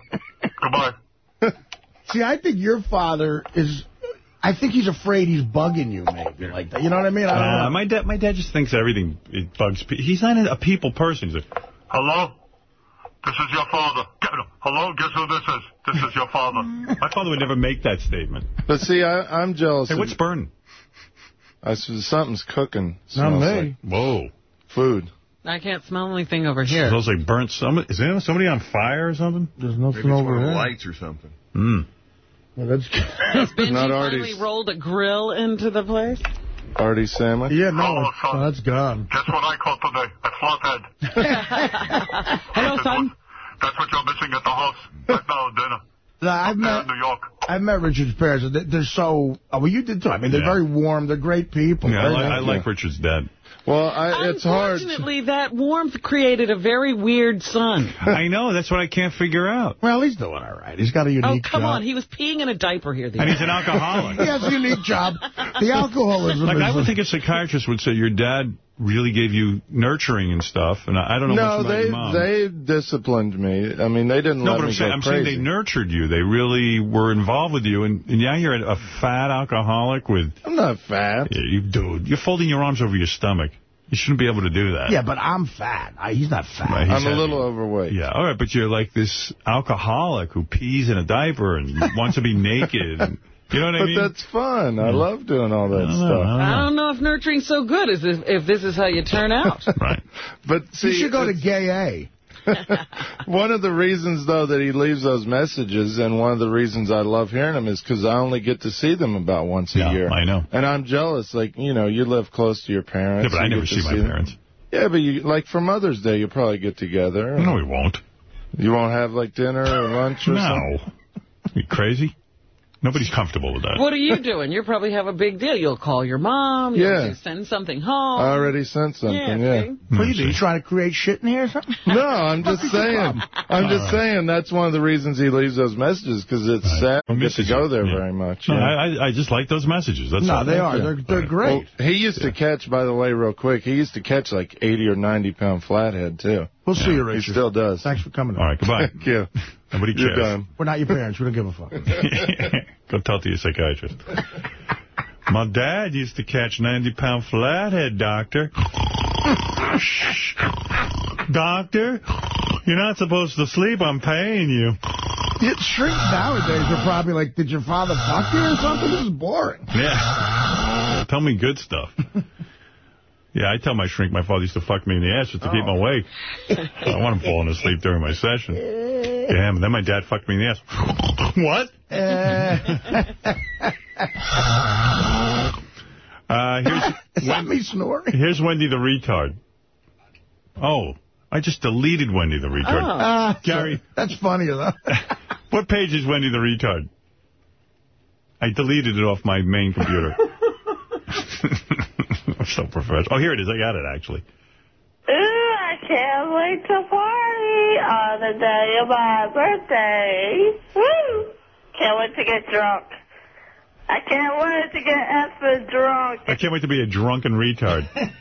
Goodbye. See, I think your father is... I think he's afraid he's bugging you, maybe, like that. You know what I mean? I don't Uh, know. my dad, my dad just thinks everything it bugs. Pe he's not a people person. He's like, Hello? This is your father. Get- Hello? Guess who this is? This is your father. *laughs* my father would never make that statement. But see, I, I'm jealous. Hey, what's burning? I said something's cooking. Not me. like Whoa. Food. I can't smell anything over here. Smells like burnt. Somebody, is there somebody on fire or something? There's nothing Maybe it's one of the lights or something. Hmm. Well, that's Has *laughs* Benjy Not finally Artie's. rolled a grill into the place? Artie sandwich. Yeah, no, oh, it's- oh, that's gone. Guess what I caught today? A flathead. *laughs* Hello, son. That's what you're missing at the house. Right now, dinner. No, I've met New York. I've met Richard's parents. They- They're so... Oh, well, you did too. I mean, they're Yeah. very warm. They're great people. Yeah, I Very like, I nice. like Richard's dad. Well, I, it's hard. Unfortunately, that warmth created a very weird son. *laughs* I know. That's what I can't figure out. Well, he's doing all right. He's got a unique. Oh, unique come job. on. He was peeing in a diaper here. The And he's an alcoholic. *laughs* He has a unique job. The alcoholism Like, is... I would think a psychiatrist would say your dad really gave you nurturing and stuff, and I I don't know No, much about they your mom. they disciplined me. I mean, they didn't no, let but I'm me saying, go I'm crazy. saying they nurtured you. They really were involved with you, and, and yeah, you're a fat alcoholic with... I'm not fat. Yeah, you dude, you're folding your arms over your stomach. You shouldn't be able to do that. Yeah, but I'm fat. I, he's not fat. Right, he's I'm a had- little overweight. Yeah, all right, but you're like this alcoholic who pees in a diaper and *laughs* wants to be naked. And, you know what I But that's fun. I love doing all that I don't know, stuff. I I don't know if nurturing's so good as if, if this is how you turn out. *laughs* right. But see, you should go to it's- gay A. *laughs* one of the reasons, though, that he leaves those messages, and one of the reasons I love hearing them, is because I only get to see them about once a Yeah, year. I know. And I'm jealous. Like, you know, you live close to your parents. Yeah, but I you never get see my them. parents. Yeah, but you like for Mother's Day, you'll probably get together. No, we won't. You won't have like dinner or lunch or something. No. You crazy? Nobody's comfortable with that. What are you doing? You probably have a big deal. You'll call your mom. You'll Yeah. send something home. I already sent something. Yeah, Yeah. see? Hmm, what are you doing? Trying to create shit in here or something? No, I'm *laughs* just saying. I'm just All right. saying that's one of the reasons he leaves those messages because it's Right. sad. I don't get to go there Yeah. very much. No, yeah. I, I- I just like those messages. That's No, they are. Yeah. They're, they're great. Well, he used to catch, by the way, real quick, he used to catch like 80 or 90 pound flathead, too. We'll see you, He still does. Thanks for coming. All right, goodbye. *laughs* Thank you. Nobody You're cares. done. We're not your parents. We don't give a fuck. *laughs* Go talk to your psychiatrist. My dad used to catch 90-pound flathead, doctor. Shh. *laughs* doctor, you're not supposed to sleep. I'm paying you. Yeah, shrinks nowadays are probably like, did your father fuck you or something? This is boring. Yeah. Tell me good stuff. Yeah, I tell my shrink my father used to fuck me in the ass just to keep me awake. *laughs* I don't want him falling asleep during my session. Damn, and then my dad fucked me in the ass. *laughs* what? *laughs* Uh, here's, Is that me snoring? here's Wendy the retard. Oh, I just deleted Wendy the retard. Ah, Gary. That's funnier, though. What page is Wendy the retard? I deleted it off my main computer. I'm so professional. Oh, here it is. I got it, actually. Ooh, I can't wait to party on the day of my birthday. Woo! Can't wait to get drunk. I can't wait to get effing drunk. I can't wait to be a drunken retard. *laughs*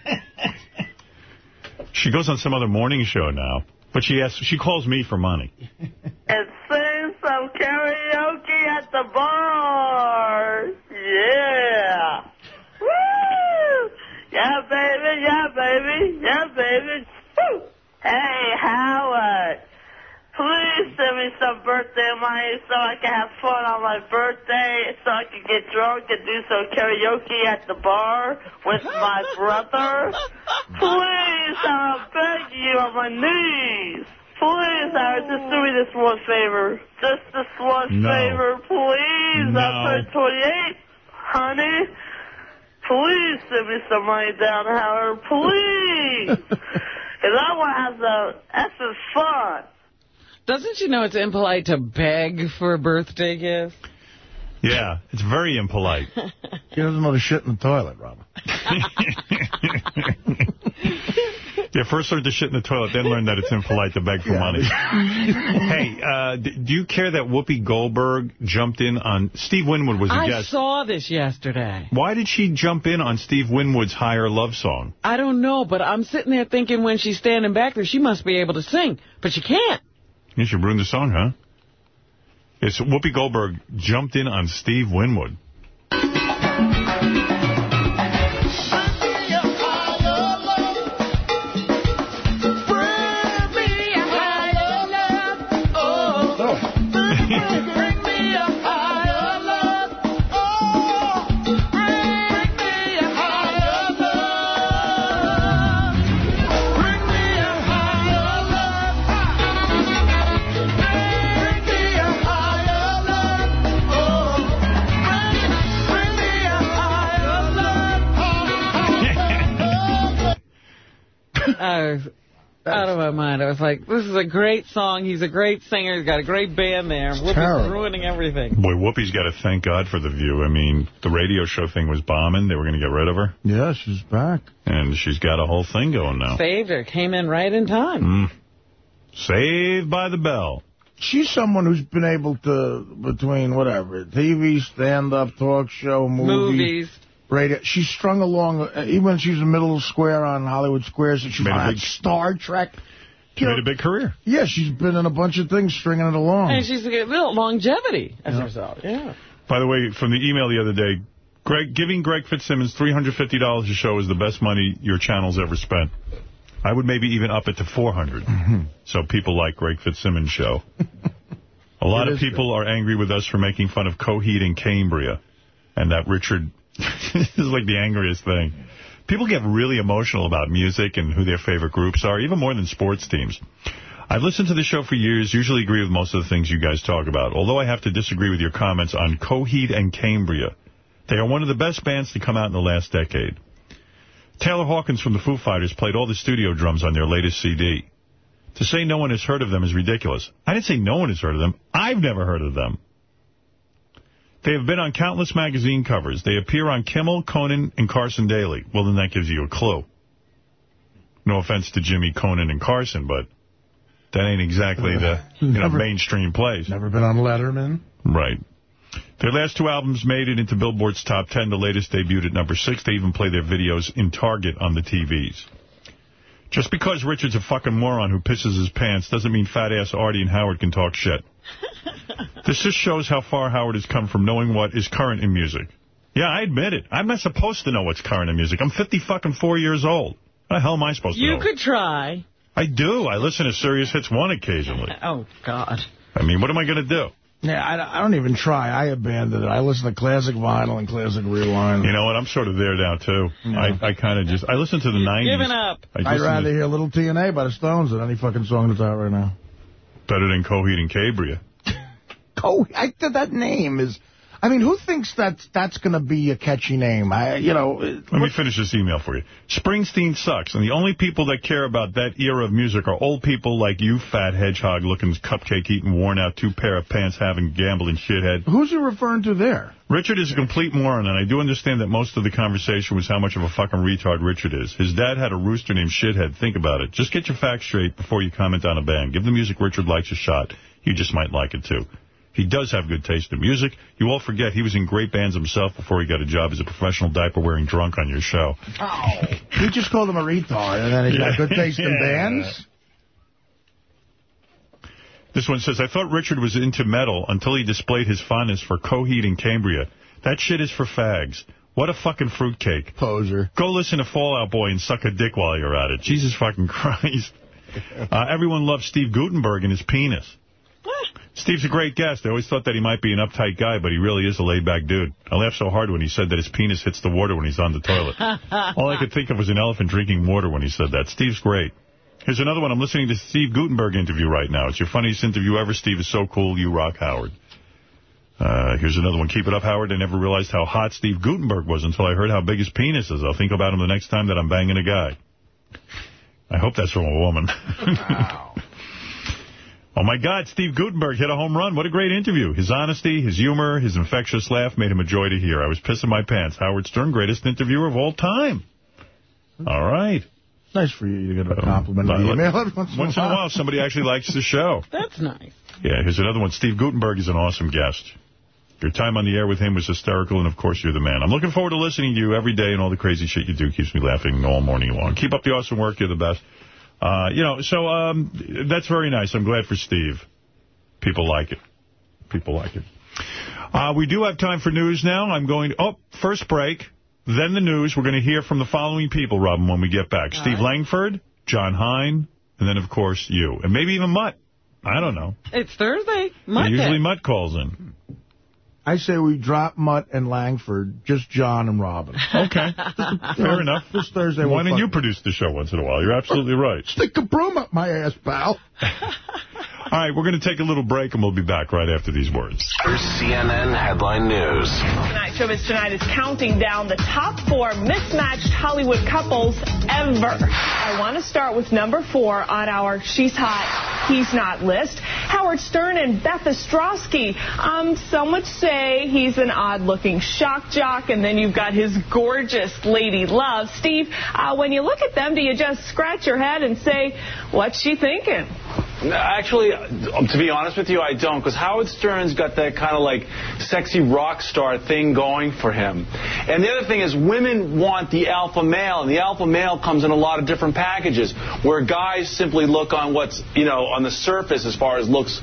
she goes on some other morning show now, but she asks, she calls me for money. and sing some karaoke at the bar. Yeah. Woo! Yeah, baby, yeah, baby, yeah, baby. Woo! Hey, Howard. Please send me some birthday money so I can have fun on my birthday, so I can get drunk and do some karaoke at the bar with my *laughs* brother. Please, I beg you on my knees. Please, Howard, just do me this one favor. Just this one No. favor, please. No. I'm turning 28, honey. Please send me some money down, Howard. Please. *laughs* Because I want to have some effing fun. Doesn't she know it's impolite to beg for a birthday gift? Yeah, it's very impolite. *laughs* He doesn't know to shit in the toilet, Robin. *laughs* Yeah, first learn to shit in the toilet, then learn that it's impolite to beg for money. *laughs* hey, uh, d- do you care that Whoopi Goldberg jumped in on... Steve Winwood was a I guest. saw this yesterday. Why did she jump in on Steve Winwood's Higher Love song? I don't know, but I'm sitting there thinking when she's standing back there, she must be able to sing, but she can't. You should ruin the song, huh? It's Whoopi Goldberg jumped in on Steve Winwood. I out of my mind. I was like, this is a great song. He's a great singer. He's got a great band there. Whoopi's terrible. ruining everything. Boy, Whoopi's got to thank God for The View. I mean, the radio show thing was bombing. They were going to get rid of her. Yeah, she's back. And she's got a whole thing going now. Saved her. Came in right in time. Mm. Saved by the bell. She's someone who's been able to, between whatever, TV, stand-up, talk show, movie, Movies. Radio. She's strung along, uh, even when she was in middle square on Hollywood Squares, and she was Made a on big- Star Trek. She made a big career. Yeah, she's been in a bunch of things, stringing it along. And she's got real longevity as a result. Yeah. By the way, from the email the other day, Greg, giving Greg Fitzsimmons $350 a show is the best money your channel's ever spent. I would maybe even up it to 400 So people like Greg Fitzsimmons' show. *laughs* A lot It of is people are angry with us for making fun of Coheed and Cambria. And that Richard *laughs* this is like the angriest thing. People get really emotional about music and who their favorite groups are, even more than sports teams. I've listened to the show for years, usually agree with most of the things you guys talk about, although I have to disagree with your comments on Coheed and Cambria. They are one of the best bands to come out in the last decade. Taylor Hawkins from the Foo Fighters played all the studio drums on their latest CD. To say no one has heard of them is ridiculous. I didn't say no one has heard of them. I've never heard of them. They have been on countless magazine covers. They appear on Kimmel, Conan, and Carson Daly. Well, then that gives you a clue. No offense to Jimmy, Conan, and Carson, but that ain't exactly the you know, Never- mainstream place. Never been on Letterman. Right. Their last two albums made it into Billboard's top 10. The latest debuted at number six. They even play their videos in Target on the TVs. Just because Richard's a fucking moron who pisses his pants doesn't mean fat-ass Artie and Howard can talk shit. This just shows how far Howard has come from knowing what is current in music. Yeah, I admit it. I'm not supposed to know what's current in music. I'm 50 fucking four years old. How the hell am I supposed to You know? could try. I do. I listen to Sirius Hits 1 occasionally. *laughs* Oh, God. I mean, what am I going to do? Yeah, I, I don't even try. I abandoned it. I listen to classic vinyl and classic rewind. You know what? I'm sort of there now, too. I, I kind of just... I listen to the 90s. Giving up. I just I'd rather to- hear Little TNA by the Stones than any fucking song that's out right now. Better than Coheed and Cambria. *laughs* Oh, I, that name is... I mean, who thinks that that's going to be a catchy name? I, you know... Let me finish this email for you. Springsteen sucks, and the only people that care about that era of music are old people like you, fat hedgehog-looking, cupcake-eating, worn-out, two-pair of pants-having, gambling shithead. Who's he referring to there? Richard is a complete moron, and I do understand that most of the conversation was how much of a fucking retard Richard is. His dad had a rooster named Shithead. Think about it. Just get your facts straight before you comment on a band. Give the music Richard likes a shot. You just might like it, too. He does have good taste in music. You all forget he was in great bands himself before he got a job as a professional diaper-wearing drunk on your show. Oh. He just called him a retard, and then he's got good taste in bands? This one says, I thought Richard was into metal until he displayed his fondness for Coheed and Cambria. That shit is for fags. What a fucking fruitcake. Poser. Go listen to Fall Out Boy and suck a dick while you're at it. Jesus fucking *laughs* Christ. Uh, everyone loves Steve Guttenberg and his penis. Steve's a great guest. I always thought that he might be an uptight guy, but he really is a laid-back dude. I laughed so hard when he said that his penis hits the water when he's on the toilet. *laughs* All I could think of was an elephant drinking water when he said that. Steve's great. Here's another one. I'm listening to Steve Guttenberg interview right now. It's your funniest interview ever. Steve is so cool. You rock, Howard. Uh, here's another one. Keep it up, Howard. I never realized how hot Steve Guttenberg was until I heard how big his penis is. I'll think about him the next time that I'm banging a guy. I hope that's from a woman. *laughs* oh, my God. Steve Guttenberg hit a home run. What a great interview. His honesty, his humor, his infectious laugh made him a joy to hear. I was pissing my pants. Howard Stern, greatest interviewer of all time. All right. Nice for you to get a um, compliment in But the email every once, Once in a while, somebody actually likes the show. *laughs* That's nice. Yeah, here's another one. Steve Guttenberg is an awesome guest. Your time on the air with him was hysterical, and of course, you're the man. I'm looking forward to listening to you every day, and all the crazy shit you do keeps me laughing all morning long. Keep up the awesome work. You're the best. Uh, you know, so um, that's very nice. I'm glad for Steve. People like it. People like it. Uh, we do have time for news now. I'm going to... Oh, first break, then the news. We're going to hear from the following people, Robin, when we get back. Steve Langford, John Hein, and then, of course, you. And maybe even Mutt. I don't know. It's Thursday. Monday. Usually Mutt calls in. I say we drop Mutt and Langford, just John and Robin. *laughs* Okay. Fair enough. This Thursday. Why we'll don't you produce the show once in a while? You're absolutely right. Stick a broom up my ass, pal. *laughs* All right, we're going to take a little break, and we'll be back right after these words. First CNN headline news. Tonight, Showbiz Tonight is counting down the top four mismatched Hollywood couples ever. I want to start with number four on our She's Hot, He's Not list. Howard Stern and Beth Ostrowski. Um, some would say he's an odd-looking shock jock, and then you've got his gorgeous lady love. Steve, uh, when you look at them, do you just scratch your head and say, what's she thinking? Actually, Uh, to be honest with you, I don't, because Howard Stern's got that kind of like sexy rock star thing going for him. And the other thing is, women want the alpha male, and the alpha male comes in a lot of different packages, where guys simply look on what's, you know, on the surface as far as looks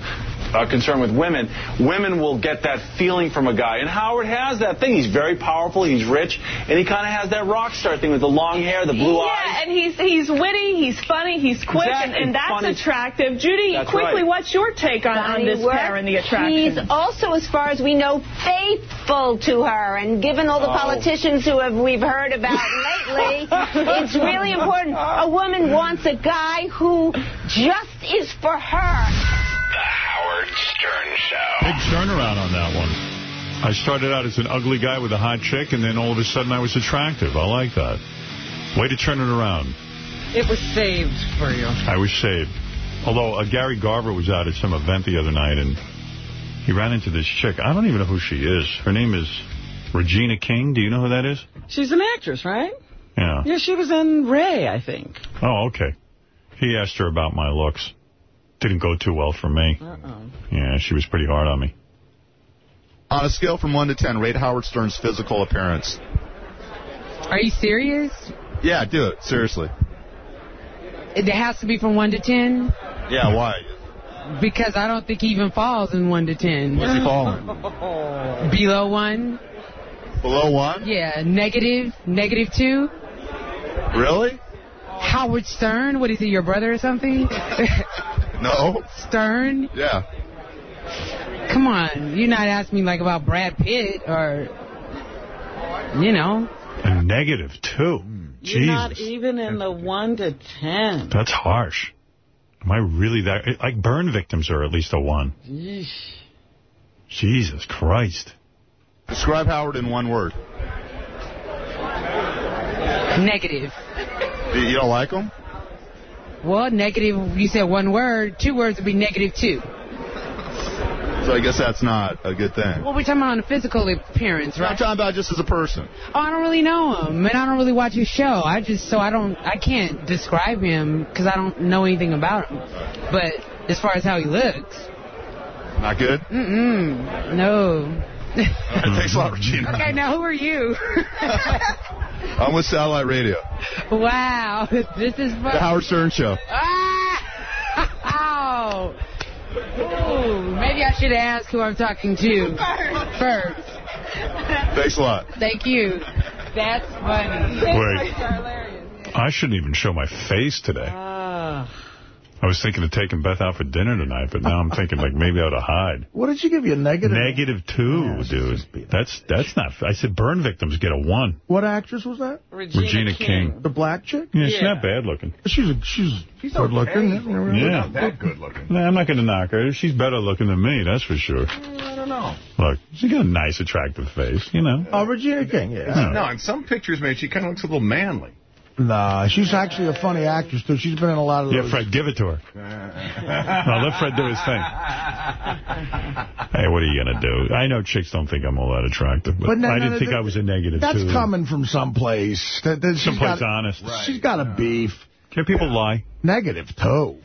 uh, concerned with women. Women will get that feeling from a guy, and Howard has that thing. He's very powerful, he's rich, and he kind of has that rock star thing with the long hair, the blue eyes. Yeah, and he's he's witty, he's funny, he's quick, Exactly, and, and that's funny. attractive. Judy, That's quickly, right. what's your take on, on this work. pair and the attraction? He's also, as far as we know, faithful to her. And given all the Oh. politicians who have we've heard about *laughs* lately, it's really important. A woman wants a guy who just is for her. Howard Stern Show. Big turnaround on that one. I started out as an ugly guy with a hot chick, and then all of a sudden I was attractive. I like that. Way to turn it around. It was saved for you. I was saved. Although uh, Gary Garver was out at some event the other night, and he ran into this chick. I don't even know who she is. Her name is Regina King. Do you know who that is? She's an actress, right? Yeah. Yeah, she was in Ray, I think. Oh, okay. He asked her about my looks. Didn't go too well for me. Uh-oh. Yeah, she was pretty hard on me. On a scale from 1 to 10, rate Howard Stern's physical appearance. Are you serious? Yeah, do it. Seriously. It has to be from 1 to 10? Yeah, why? Because I don't think he even falls in 1 to 10. What's he falling? *laughs* Below 1? Below 1? Yeah, negative, negative 2? Really? Howard Stern? What is he, your brother or something? *laughs* No. Stern? Yeah. Come on, you're not asking me like about Brad Pitt or, you know. A negative, too. You're Jesus. not even in the 1 to 10. That's harsh. Am I really that... Like, burn victims are at least a one. Yeesh. Jesus Christ. Describe Howard in one word. Negative. You you don't like him? Well, negative, you said one word. Two words would be negative two. So I guess that's not a good thing. Well, we're talking about on a physical appearance, right? I'm talking about just as a person. Oh, I don't really know him, and I don't really watch his show. I just, so I don't, I can't describe him because I don't know anything about him. But as far as how he looks, Not good? mm-mm, no. *laughs* Thanks a lot, Regina. Okay, now who are you? *laughs* I'm with Satellite Radio. wow, *laughs* this is fun. The Howard Stern Show. Ah! *laughs* Oh. Ooh, maybe I should ask who I'm talking to first. Thanks a lot. Thank you. That's funny. Wait. I shouldn't even show my face today. I was thinking of taking Beth out for dinner tonight, but now I'm thinking like maybe I ought to hide. What did you give you, a negative? Negative two, dude. That's that's not. I said burn victims get a one. What actress was that? Regina, King. The black chick? Yeah, she's not bad looking. She's a, she's, good looking. Yeah. Not good looking. Nah, I'm not going to knock her. She's better looking than me, that's for sure. Mm, I don't know. Look, she's got a nice, attractive face, you know. Oh, Regina King, yeah. No, in some pictures, man, she kind of looks a little manly. Nah, she's actually a funny actress, too. She's been in a lot of Yeah. Fred, give it to her. *laughs* no, let Fred do his thing. Hey, what are you going to do? I know chicks don't think I'm all that attractive, but, But no, I no, didn't no, think that- I was a negative, That's too. coming from someplace. That, that she's Someplace got, honest. She's got a beef. Can people lie? Negative, too.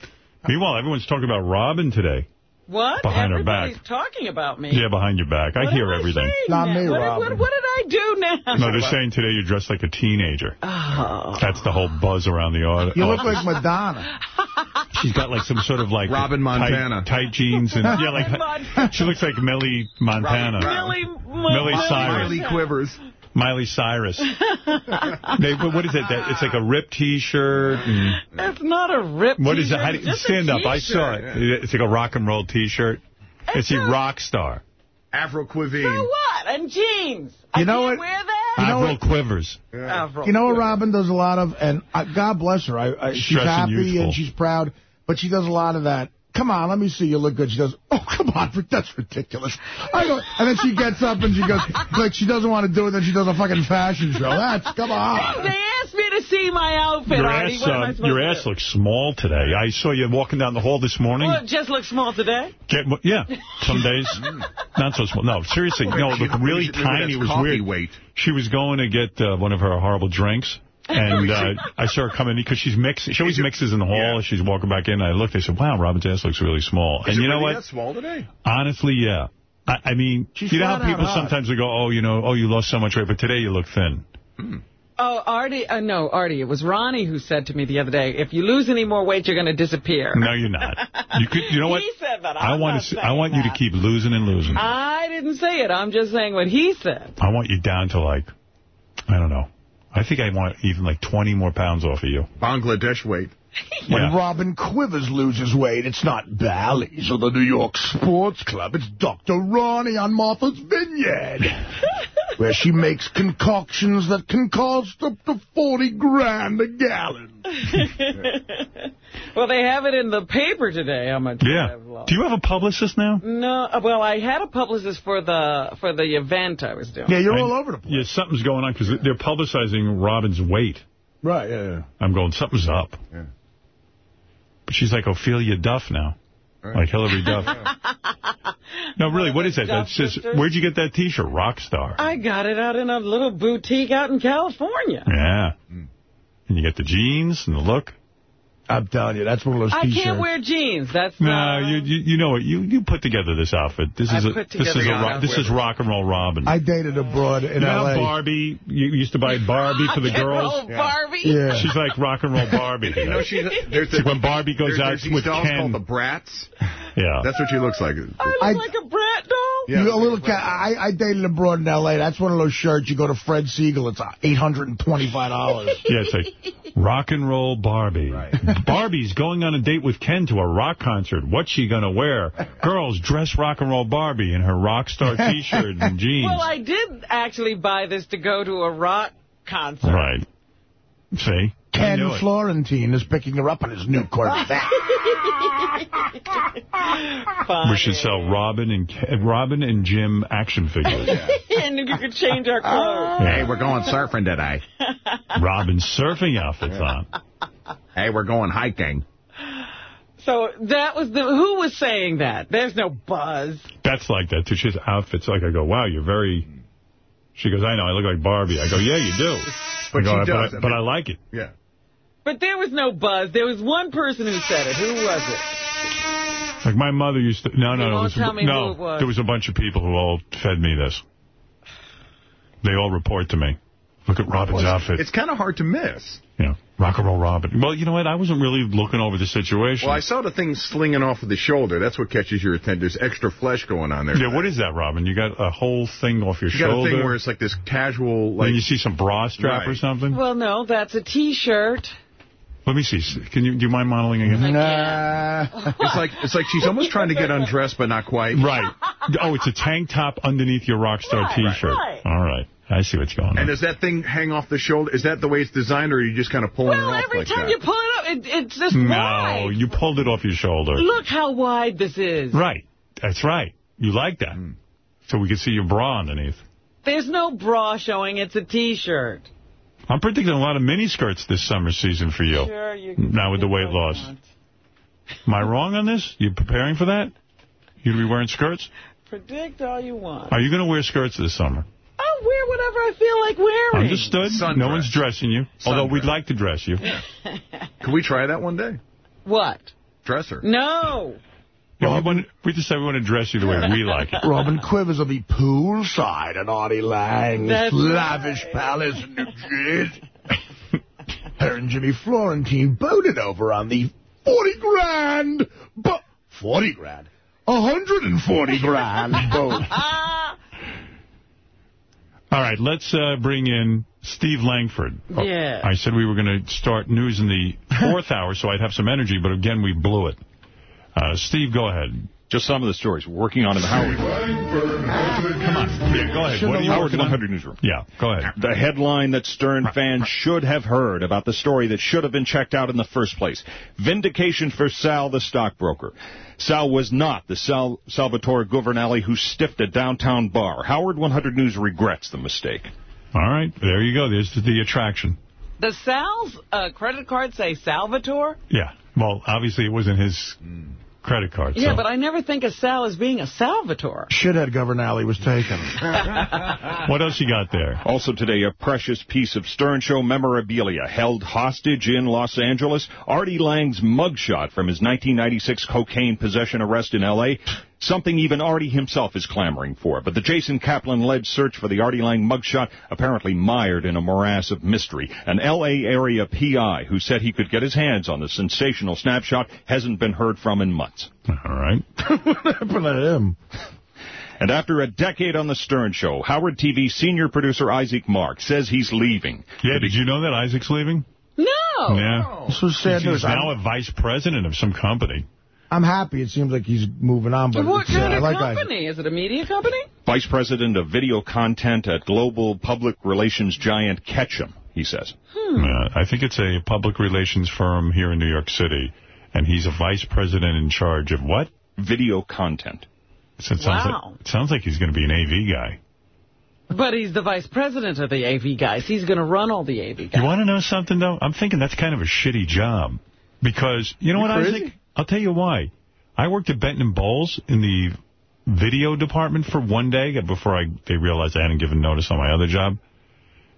Meanwhile, everyone's talking about Robin today. What? Behind her Everybody's back. talking about me. Yeah, behind your back. I hear I everything. Not now? me, what, Robin. What, what did I do now? No, they're saying today you're dressed like a teenager. Oh. That's the whole buzz around the audience. You look like Madonna. *laughs* She's got like some sort of like Robin Montana. tight, tight jeans and yeah, like *laughs* she looks like Millie Montana, Millie, Millie Cyrus, Miley Quivers. Miley Cyrus. *laughs* they, what is it? That it's like a ripped T-shirt. And It's not a rip what is it? t-shirt, How do it's you, just a stand up? I saw it. It's like a rock and roll T-shirt. It's a rock star. Afro So Quivine. what? And jeans. I You know can't what? wear that? You know Avril what? Quivers. Avril. You know what Robin does a lot of? And uh, God bless her. I, I, she's Stress happy youthful. and she's proud, but she does a lot of that. Come on, let me see you look good. She goes, oh, come on, *laughs* that's ridiculous. I go, and then she gets up and she goes, like she doesn't want to do it, then she does a fucking fashion show. That's, come on. *laughs* They asked me to see my outfit, Your Artie. ass, What am I uh, your ass looks small today. I saw you walking down the hall this morning. Well, it just looks small today. Get, yeah, *laughs* some days not so small. No, seriously, no, it looked really Maybe tiny. It was weird. weight. She was going to get uh, one of her horrible drinks. And uh, I saw her coming in because she's mixing. She always mixes in the hall. She's walking back in. I looked. I said, "Wow, Robin's ass looks really small." Is and it you know what? that small today? Honestly, yeah. I, I mean, She's you know how out people hot. sometimes will go, "Oh, you know, oh, you lost so much weight, but today you look thin." Oh, Artie, uh, no, Artie, it was Ronnie who said to me the other day, if you lose any more weight, you're going to disappear. No, you're not. You could. You know *laughs* what? He said that. I I'm want not to. See, I want you to keep losing and losing. I didn't say it. I'm just saying what he said. I want you down to like, I don't know. I think I want even like 20 more pounds off of you. Bangladesh weight. *laughs* When Yeah. Robin Quivers loses weight, it's not Bally's or the New York Sports Club. It's Dr. Ronnie on Martha's Vineyard, *laughs* where she makes concoctions that can cost up to 40 grand a gallon. *laughs* Well, they have it in the paper today, how much I Yeah. Do you have a publicist now? No, uh, well, I had a publicist for the for the event I was doing. Yeah, you're I- all over the place. Yeah, something's going on because they're publicizing Robin's weight. Right, yeah, yeah. I'm going, something's up. Yeah. But she's like Ophelia Duff now. Like Hilary Duff. *laughs* no, really, what is that? That's just, where'd you get that T-shirt? Rockstar. I got it out in a little boutique out in California. Yeah. Hmm. And you get the jeans and the look. I'm telling you, that's one of those I T-shirts. can't wear jeans. That's No, not... you, you you know what? You you put together this outfit. This I is a put this is a rock, this is rock and roll Robin. I dated abroad in you know L.A. Barbie, you used to buy Barbie for the Rock and girls? roll Barbie? Yeah. She's like rock and roll Barbie. You know, she's, there's It's like when Barbie goes there's, out there's these with dolls Ken. called the Brats. yeah. That's what she looks like. I look I- like a brat doll? Yeah. You, a little cat. I, I dated a broad in L.A. That's one of those shirts. You go to Fred Segal, it's $825. Yeah, it's like rock and roll Barbie. *laughs* Barbie's going on a date with Ken to a rock concert. What's she going to wear? Girls, dress rock and roll Barbie in her rock star *laughs* T-shirt and jeans. Well, I did actually buy this to go to a rock concert. Right. See? Ken. Florentine is picking her up on his new Corvette. We should sell Robin and Ke- Robin and Jim action figures. *laughs* and you could change our clothes. Hey, we're going surfing today. Robin surfing outfits on. *laughs* Hey, we're going hiking. So that was the... Who was saying that? There's no buzz. That's like that, too. She has outfits like, I go, wow, you're very... She goes, I know, I look like Barbie. I go, yeah, you do. *laughs* But I go, she does. But I, but I like it. Yeah. But there was no buzz. There was one person who said it. Who was it? Like my mother used to... No, no, no. won't tell me no, who it was. there was a bunch of people who all fed me this. They all report to me. Look at Robin's outfit. It's kind of hard to miss. Yeah, rock and roll Robin. Well, you know what? I wasn't really looking over the situation. Well, I saw the thing slinging off of the shoulder. That's what catches your attention. There's extra flesh going on there. yeah, what is that, Robin? You got a whole thing off your You got shoulder? a thing where it's like this casual, like and you see some bra strap or something? Well, no, that's a T-shirt. Let me see. Can you do you mind modeling again? Nah. it's like it's like she's almost trying to get undressed, but not quite. Right. Oh, it's a tank top underneath your rock star Right, T-shirt. right. All right. I see what's going on. And does that thing hang off the shoulder? Is that the way it's designed, or are you just kind of pulling it off Well, off every like time that? you pull it up, it, it's just no, wide. you pulled it off your shoulder. Look how wide this is. Right. That's right. You like that. Hmm. So we can see your bra underneath. There's no bra showing. It's a T-shirt. I'm predicting a lot of mini skirts this summer season for you. Sure, you can Now with the weight loss. want. Am I wrong on this? You preparing for that? You're going to be wearing skirts? Predict all you want. Are you going to wear skirts this summer? I I'll wear whatever I feel like wearing. Understood. No one's dressing you. Although we'd like to dress you. *laughs* Can we try that one day? What? Dress her. No. Yeah, we, want, we decided we want to dress you the way we like it. *laughs* Robin Quivers will be poolside at Artie Lange's That's lavish palace in New Jersey. Her and Jimmy Florentine boated over on the 40 grand, but 40 grand, 140 grand boat. *laughs* All right, let's uh, bring in Steve Langford. Oh, Yeah. I said we were going to start news in the *laughs* fourth hour, so I'd have some energy, but again, we blew it. Uh, Steve, go ahead. Just some of the stories we're working on in the Howard. Come on. Yeah, go ahead. What are you Howard working on? 100 Newsroom. Yeah, go ahead. The headline that Stern fans should have heard about the story that should have been checked out in the first place. Vindication for Sal, the stockbroker. Sal was not the Sal Salvatore Governale who stiffed a downtown bar. Howard 100 News regrets the mistake. All right, there you go. There's the attraction. The Sal's uh, credit card say Salvatore? Yeah. Well, obviously it wasn't his credit card. Yeah, so. but I never think of Sal as being a Salvatore. Shithead Governale was taken. *laughs* What else you got there? Also today, a precious piece of Stern Show memorabilia held hostage in Los Angeles. Artie Lange's mugshot from his 1996 cocaine possession arrest in L.A. Something even Artie himself is clamoring for. But the Jason Kaplan-led search for the Artie Lange mugshot apparently mired in a morass of mystery. An L.A. area PI who said he could get his hands on the sensational snapshot hasn't been heard from in months. All right. *laughs* what happened to him? And after a decade on The Stern Show, Howard TV senior producer Isaac Mark says he's leaving. Yeah, did you know that Isaac's leaving? No. Yeah. This was sad He's news. now I'm, a vice president of some company. I'm happy. It seems like he's moving on. But what it's, uh, kind I of like Isaac. company? Is it a media company? Vice President of Video Content at global public relations giant Ketchum, he says. Hmm. Uh, I think it's a public relations firm here in New York City, and he's a vice president in charge of what? Video content. So it sounds Wow. Like, it sounds like he's going to be an AV guy. But he's the vice president of the AV guys. He's going to run all the AV guys. You want to know something, though? I'm thinking that's kind of a shitty job. Because, you know You what, crazy? Isaac? I'll tell you why. I worked at Benton and Bowles in the video department for one day before I they realized I hadn't given notice on my other job.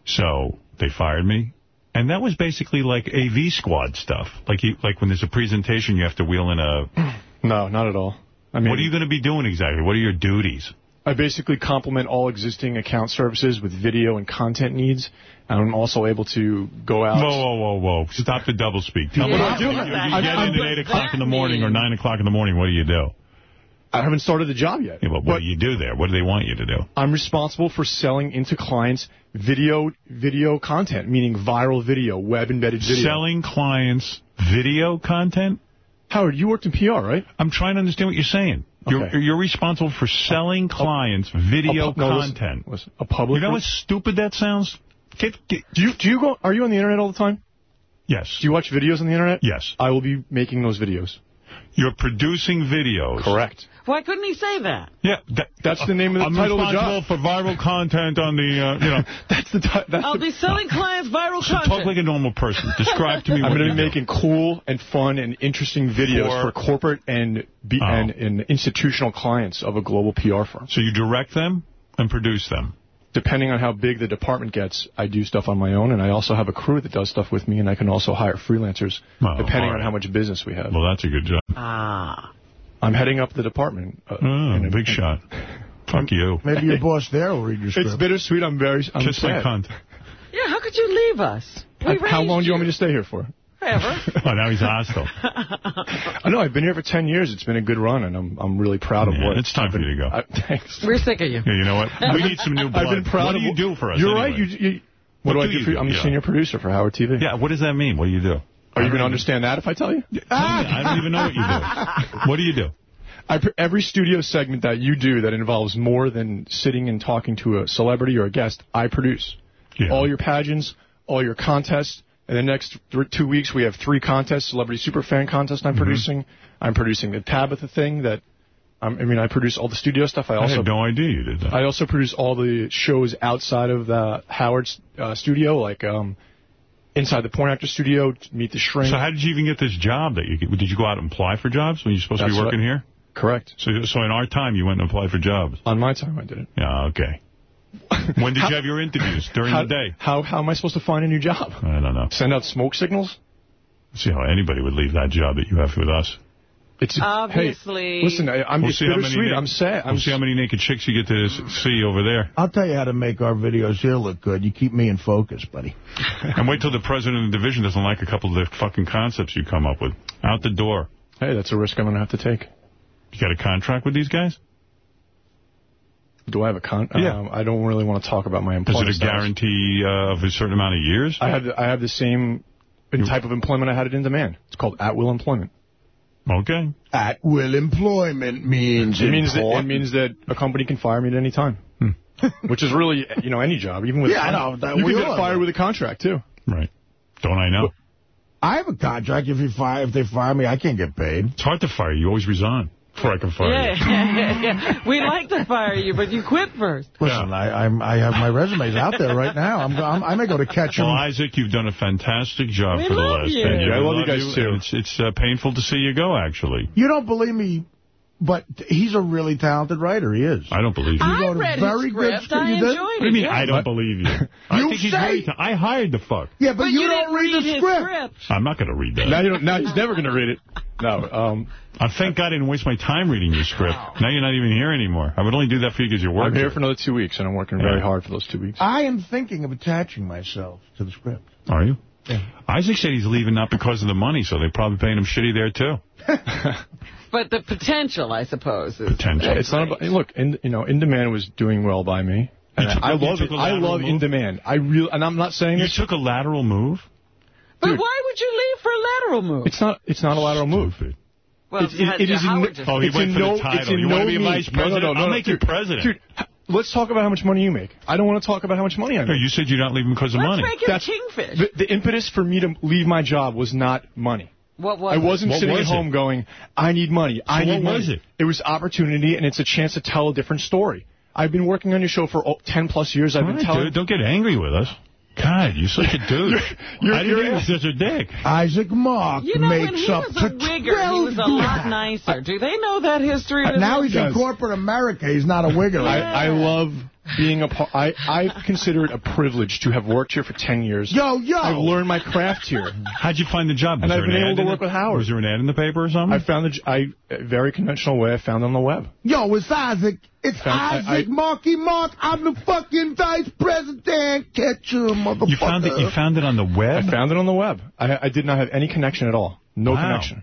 So they fired me. And that was basically like AV squad stuff. Like you, like when there's a presentation, you have to wheel in a... *clears throat* No, not at all. I mean, what are you going to be doing exactly? What are your duties? I basically complement all existing account services with video and content needs. And I'm also able to go out. Whoa, whoa, whoa, whoa. Stop the double speak. Tell me Yeah, what you, what you, does you that- get I'm- in at 8 o'clock in the that morning or 9 o'clock in the morning. What do you do? I haven't started the job yet. Yeah, but what do you do there? What do they want you to do? I'm responsible for selling into clients video video content, meaning viral video, web embedded video. Selling clients video content? Howard, you worked in PR, right? I'm trying to understand what you're saying. You're, you're responsible for selling clients video no, listen, content. listen, a public. You know how stupid that sounds? Get, get, do you do you go? Are you on the internet all the time? Yes. Do you watch videos on the internet? Yes. I will be making those videos. You're producing videos. Correct. Why couldn't he say that? Yeah, that, That's the name of the I'm title of the responsible for viral content on the, uh, you know. *laughs* that's the that's I'll be selling *laughs* clients viral So content. talk like a normal person. Describe to me *laughs* I'm what going to be making cool and fun and interesting videos For- for, corporate and, be, Oh. and and institutional clients of a global PR firm. So you direct them and produce them. Depending on how big the department gets, I do stuff on my own, and I also have a crew that does stuff with me, and I can also hire freelancers Oh, depending all right. on how much business we have. Well, that's a good job. Ah. I'm heading up the department. Uh, Oh, big shot. *laughs* Fuck you. Maybe your *laughs* boss there will read your script. It's bittersweet. I'm very. I'm Kiss my sad. cunt. Yeah, how could you leave us? We I- how raised long do you want me to stay here for? Forever. *laughs* Oh, now he's hostile. I know I've been here for ten years. It's been a good run, and I'm I'm really proud of Yeah, what. it's time for you to go. I, *laughs* thanks. We're sick of you. Yeah, you know what? We need some new blood. *laughs* I've been proud what of do you do for us You're anyway? right. You, you, what, What do, do I do you for you? do? I'm the Yeah. senior producer for Howard TV. Yeah, what does that mean? What do you do? Are you going to understand that if I tell you? I don't even know what you do. What do you do? I, pr- every studio segment that you do that involves more than sitting and talking to a celebrity or a guest, I produce. All your pageants, all your contests. In the next th- two weeks, we have three contests. Celebrity Superfan contest Mm-hmm. I'm producing. I'm producing the Tabitha thing that, um, I mean, I produce all the studio stuff. I I also had no idea you did that. I also produce all the shows outside of the Howard's uh, studio, like um, inside the Porn Actor Studio, Meet the Shrink. So how did you even get this job? That you Did you go out and apply for jobs when you're supposed to be working here? Correct. So, so in our time, you went and applied for jobs? On my time, I did it. Yeah, okay. *laughs* When did you have your interviews? During how, the day? How how am I supposed to find a new job? I don't know. Send out smoke signals? See how anybody would leave that job that you have with us. It's Obviously. Hey, listen, I, I'm We'll it's see how many bittersweet. I'm sad. We'll I'm see how many naked chicks you get to see over there. I'll tell you how to make our videos here look good. You keep me in focus, buddy. And wait till the president of the division doesn't like a couple of the fucking concepts you come up with. Out the door. Hey, that's a risk I'm going to have to take. You got a contract with these guys? Do I have a con? Yeah. Um, I don't really want to talk about my employment. Is it a guarantee uh, of a certain amount of years? I have the, I have the same type of employment I had it in demand. It's called at will employment. Okay. At will employment means It means that it means that a company can fire me at any time, *laughs* which is really you know any job, even with Yeah, a I con- know, that you we can get fired with a contract too. Right. Don't I know? I have a contract. If you fire, if they fire me, I can't get paid. It's hard to fire you. You always resign before I can fire Yeah, you. yeah, *laughs* yeah. We'd like to fire you, but you quit first. Listen, I, I'm, I have my resumes out there right now. I'm, I'm I may go to catch Well, them. Isaac, you've done a fantastic job We for the last you. 10 years. I love We you guys, too. It's, it's uh, painful to see you go, actually. You don't believe me, but he's a really talented writer. He is. I don't believe you. You I go to read very his good script. school. I You did? enjoyed What do you mean, yeah. I don't believe you? I You think he's say- very ta- I hired the fuck. Yeah, but, But you, you don't didn't read the his script. I'm not going to read that. Now you don't. Now he's never going to read it. No. Um, I thank God I didn't waste my time reading your script. Now you're not even here anymore. I would only do that for you because you're working. I'm working. here for another two weeks, and I'm working very hard for those two weeks. I am thinking of attaching myself to the script. Are you? Isaac said he's leaving not because of the money, so they're probably paying him shitty there, too. *laughs* But the potential, I suppose, is Potential. It's not about. Look, in, you know, In Demand was doing well by me. And took- I love took it. a I lateral love In? Demand. I real, and I'm not saying You this. took a lateral move? But why would you leave for a lateral move? It's not. It's not a lateral move. Well, It, it, it is in, Oh, he it's went in for the no, title. It's in You no wanna be means- vice No, no, president? no, no, I'll no, make you president. Dude, let's talk about how much money you make. I don't want to talk about how much money I No, make. you said you're not leaving because of Let's money. make it That's- a kingfish. The, the impetus for me to leave my job was not money. What was I wasn't What sitting was at home it? going, I need money. I need what money. was it? It was opportunity, and it's a chance to tell a different story. I've been working on your show for oh, 10 plus years. I've All been right, telling. dude, don't get angry with us. God, you're such a dude. *laughs* you're- I didn't you're- think you were such a dick. Isaac Mark You know, when makes he up was to a wigger, he was a lot nicer. Do they know that history? Uh, of Now him? he's in corporate America. He's not a wigger. I, I love being a part. I, I consider it a privilege to have worked here for 10 years. Yo, yo. I've learned my craft here. How'd you find the job? And I've there been able to in work the- with Howard. Was there an ad in the paper or something? I found the j- I a very conventional way. I found it on the web. Yo, it's Isaac. It's Found- I- Isaac I- Marky Mark. I'm the fucking vice president. Catch you, motherfucker. you found it. You found it on the web. I found it on the web. I, I did not have any connection at all. No Wow. connection.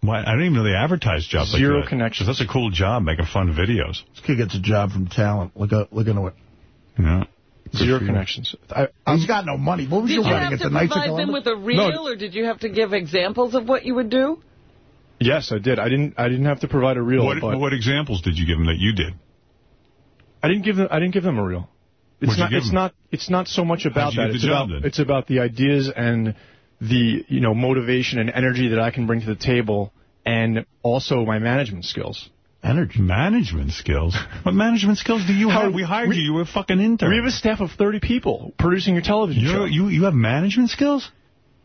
Why, I didn't even know they advertised jobs Zero like that. connection. That's a cool job, making fun videos. This kid gets a job from talent. Look, at, look into it. Yeah. Zero for connections. I, He's got no money. What was Did your you wedding have at to the Knights of provide them with a reel, or did you have to give examples of what you would do? yes, I did. I didn't. I didn't have to provide a reel. What, but what examples did you give them that you did? I didn't give them. I didn't give them a reel. It's What'd you not. give It's them? not. It's not so much about that. It's about. then? It's about the ideas and the you know motivation and energy that I can bring to the table, and also my management skills. Energy. Management skills? What management skills do you have? We hired we- you. You were a fucking intern. We have a staff of 30 people producing your television show. You're, you you have management skills?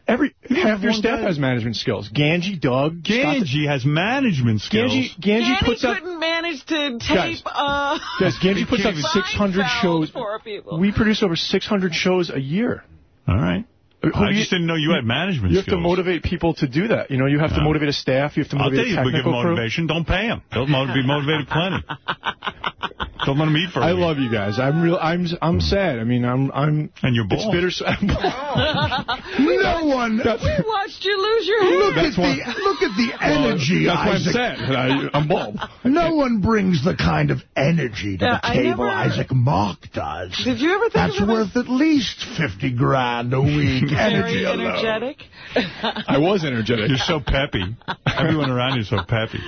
Every half your staff guy. has management skills. Ganji, Doug, Ganji has management skills. Ganji, Ganji Danny puts out. couldn't manage to tape. Guys, uh, Guys, Ganji puts out Five 600 shows. for people. We produce over 600 shows a year. All right. Who I do you- just didn't know you had management You have skills. to motivate people to do that. You know, you have to motivate a staff. You have to motivate I'll tell you, a if we give technical crew. motivation, don't pay them. They'll mo- be motivated plenty. *laughs* don't let them eat for a I week. love you guys. I'm real. I'm I'm sad. I mean, I'm I'm. And you're bald. It's bald. bittersweet. *laughs* No one. we watched you lose your hair. Look at That's why- the look at the energy, That's why I'm Isaac. sad. I, I'm bald. *laughs* No one brings the kind of energy to Yeah, the table never- Isaac Mark does. Did you ever think That's of it worth at least 50 grand a week. Energy very alone. energetic? I was energetic. You're so peppy. Everyone around you is so peppy.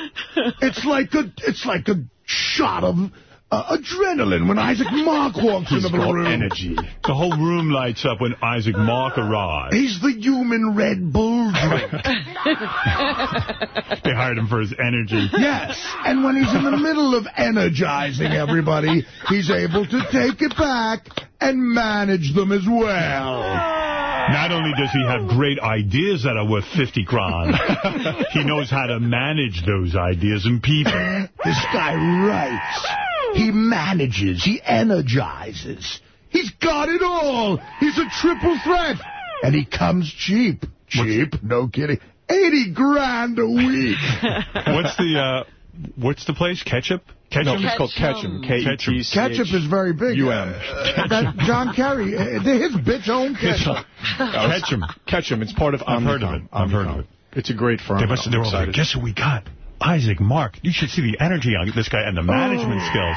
It's like a it's like a shot of uh, adrenaline when Isaac *laughs* Mark walks into the room. energy. The whole room lights up when Isaac Mark arrives. He's the human Red Bull drink. They hired him for his energy. yes, and when he's in the middle of energizing everybody, he's able to take it back and manage them as well. Not only does he have great ideas that are worth 50 grand, *laughs* he knows how to manage those ideas and people. This guy writes. He manages. He energizes. He's got it all. He's a triple threat. And he comes cheap. Cheap? No kidding. 80 grand a week. *laughs* What's the uh, what's the place? Ketchup? No, it's called Ketchum. K-E-T-C-H-U-M. Ketchup is very big. Uh, that John Kerry, uh, his bitch own *laughs* ketchup. Ketchum. Ketchum. It's part of I've heard of it. I've heard of it. It's a great firm. They must have I'm been like, excited. guess who we got? Isaac Mark. You should see the energy on this guy and the management skills.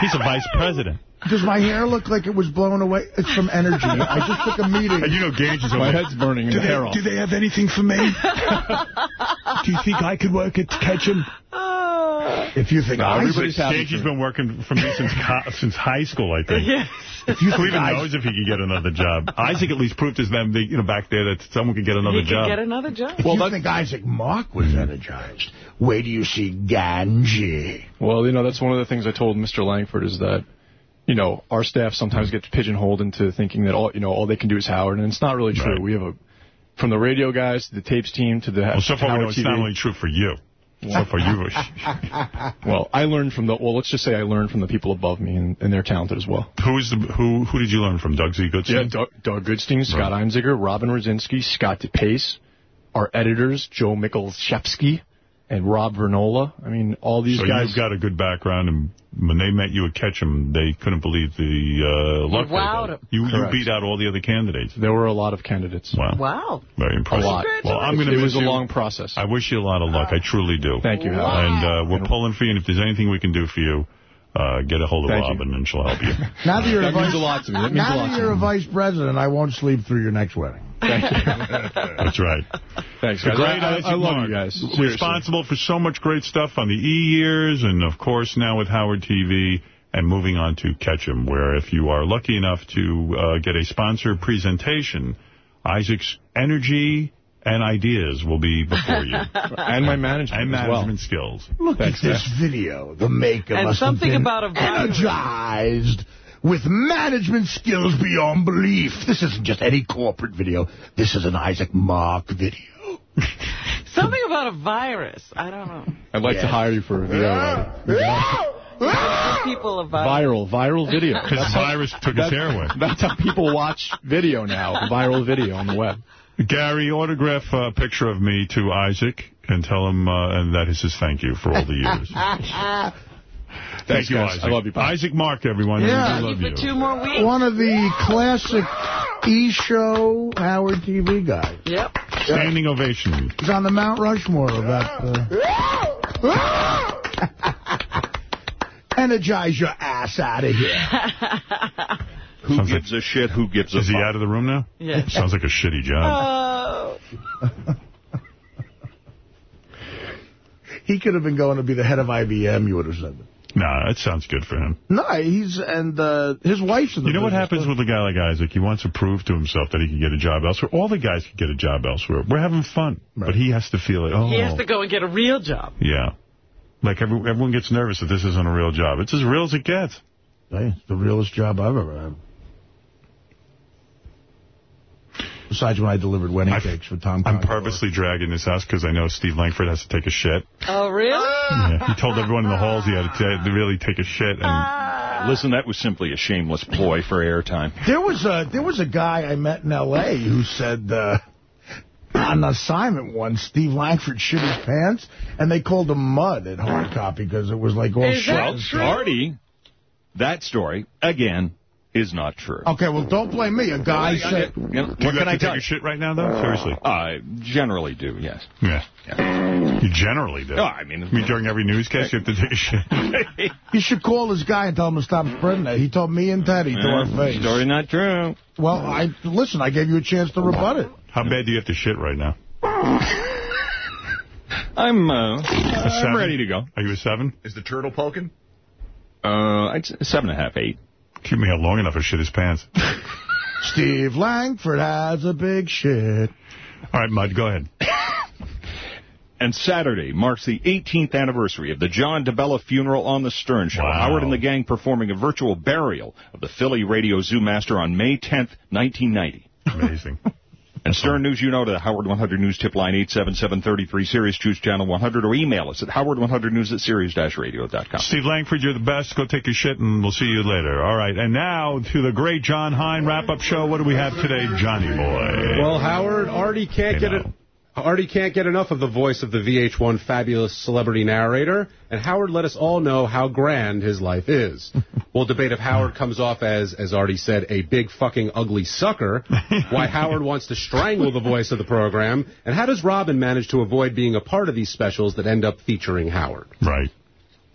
He's a vice president. Does my hair look like it was blown away? It's from energy. I just took a meeting. And you know Gage is My head's burning and do they, hair off. Do they have anything for me? *laughs* do you think I could work at Ketchum? Oh. If you think No, I everybody's Gage has been working for me since since high school, I think. Yes. Who think even I- knows if he could get another job? *laughs* Isaac at least proved to them, that, you know, back there that someone could get another He job. could get another job. If you think Isaac Mark was energized, where do you see Ganji? Well, you know, that's one of the things I told Mr. Langford is that, you know, our staff sometimes gets pigeonholed into thinking that all, you know, all they can do is Howard, and it's not really true. We have a, from the radio guys to the tapes team to the well, so far we Howard know it's TV. not only true for you. So far you. *laughs* *laughs* Well, I learned from the, well, let's just say I learned from the people above me, and, and they're talented as well. Who is the who? Who did you learn from? Doug Z. Goodstein. Yeah, Doug, Doug Goodstein, Scott Einziger, Robin Rosinski, Scott DePace, our editors, Joe Michalszewski, and Rob Vernola. I mean, all these so guys. you've got a good background, and when they met you at Ketchum, they couldn't believe the uh, luck. they got. them. You you beat out all the other candidates. There were a lot of candidates. Wow. Wow. Very impressive. A lot. Well, I'm going to It miss was a you. long process. I wish you a lot of luck. I truly do. Thank you, Howard. And uh, we're pulling for you, and if there's anything we can do for you, uh, get a hold of Thank you. Robin, and she'll help you. *laughs* Now that you're That a vice, means a lot to me. That now that you're a vice president, I won't sleep through your next wedding. *laughs* Thank you. That's right. Thanks, The guys. great I, I, Isaac I love Mark, you guys. Seriously. Responsible for so much great stuff on the E-Years, and of course now with Howard TV, and moving on to Ketchum, where if you are lucky enough to uh, get a sponsor presentation, Isaac's energy and ideas will be before you. *laughs* and my management And as well. skills. Look Thanks, at this video. The maker And must something have been about a virus. energized with management skills beyond belief. This isn't just any corporate video. This is an Isaac Mark video. *laughs* Something about a virus. I don't know. I'd like to hire you for a video. people a. Viral, viral video. *laughs* Because That's how- virus took his hair away. That's how people watch video now, viral video on the web. Gary, autograph a picture of me to Isaac and tell him uh, and that is his thank you for all the years. *laughs* Thank Thanks, you, guys. Isaac. I love you, Pop. Isaac Mark, everyone. Yeah. We do love For you. two more weeks. One of the classic E-show Howard TV guys. Yep. Standing ovation. He's on the Mount Rushmore of that. Uh... *laughs* Energize your ass out of here. *laughs* Who Sounds gives a shit? Who gives a shit? Is he out of the room now? Yeah. *laughs* Sounds like a shitty job. Oh. *laughs* He could have been going to be the head of IBM, you would have said. nah, that sounds good for him. No, he's, and uh, his wife's in the You know what happens too. with a guy like Isaac? He wants to prove to himself that he can get a job elsewhere. All the guys can get a job elsewhere. We're having fun. But he has to feel it. Oh, He has to go and get a real job. yeah. Like every, everyone gets nervous that this isn't a real job. It's as real as it gets. Hey, it's the realest job I've ever had. Besides when I delivered wedding I- cakes for Tom I'm Conqueror. purposely dragging this out because I know Steve Langford has to take a shit. Oh, really? Yeah, he told everyone in the halls he had to, to really take a shit. And Listen, that was simply a shameless ploy for airtime. There was a there was a guy I met in L.A. who said uh, on assignment once Steve Langford shit his pants, and they called him mud at hard copy because it was like all Is shit. that Well, true? Artie, that story, again, is not true. Okay, well, don't blame me. A guy said... You know, what you can I tell take a you? shit right now, though? Seriously. I generally do, yes. Yeah. You generally do. No, I mean- I mean, during every newscast, you have to take a shit. *laughs* You should call this guy and tell him to stop spreading that. He told me and Teddy to our face. Story not true. Well, I listen, I gave you a chance to rebut it. How bad do you have to shit right now? *laughs* I'm, uh, A I'm seven? ready to go. Are you a seven? Is the turtle poking? Uh, I'd seven and a half, eight. Keep me out long enough to shit his pants. *laughs* Steve Langford has a big shit. All right, Mud, go ahead. *coughs* And Saturday marks the 18th anniversary of the John DeBella funeral on The Stern Show. Wow. Howard and the gang performing a virtual burial of the Philly radio zoo master on May 10th, 1990. Amazing. *laughs* And Stern News, you know, to the Howard 100 News tip line 877-33 Sirius Choose Channel 100 or email us at howard100news at sirius-radio.com. Steve Langford, you're the best. Go take a shit, and we'll see you later. All right, and now to the great John Hein wrap-up show. What do we have today, Johnny boy? Well, Howard, Artie can't Hey, get now. it. Artie can't get enough of the voice of the VH1 fabulous celebrity narrator, and Howard let us all know how grand his life is. *laughs* we'll debate if Howard comes off as, as Artie said, a big fucking ugly sucker, *laughs* why Howard wants to strangle the voice of the program, and how does Robin manage to avoid being a part of these specials that end up featuring Howard. Right.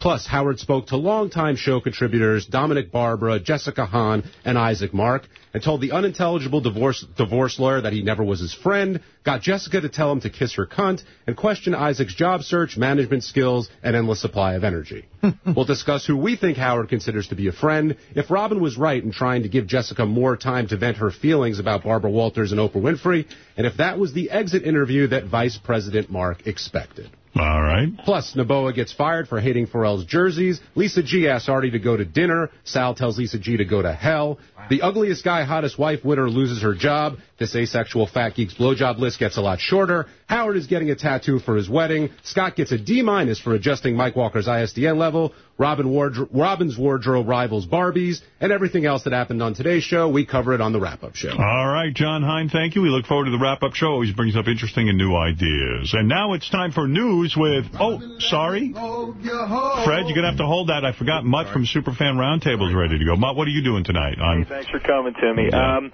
Plus, Howard spoke to longtime show contributors Dominic Barbara, Jessica Hahn, and Isaac Mark, and told the unintelligible divorce, divorce lawyer that he never was his friend, got Jessica to tell him to kiss her cunt, and questioned Isaac's job search, management skills, and endless supply of energy. *laughs* we'll discuss who we think Howard considers to be a friend, if Robin was right in trying to give Jessica more time to vent her feelings about Barbara Walters and Oprah Winfrey, and if that was the exit interview that Vice President Mark expected. All right. Plus, Naboa gets fired for hating Ferrall's jerseys. Lisa G asks Artie to go to dinner. Sal tells Lisa G to go to hell. The ugliest guy, hottest wife winner loses her job. This asexual fat geek's blowjob list gets a lot shorter. Howard is getting a tattoo for his wedding. Scott gets a D minus for adjusting Mike Walker's ISDN level. Robin wardro- Robin's wardrobe rivals Barbies, and everything else that happened on today's show. We cover it on the wrap-up show. All right, John Hein, thank you. We look forward to the wrap-up show. Always brings up interesting and new ideas. And now it's time for news with... Oh, sorry. Fred, you're going to have to hold that. I forgot Mutt from Superfan Roundtable is ready to go. Mutt, what are you doing tonight? On Thanks for coming Timmy. me. Um,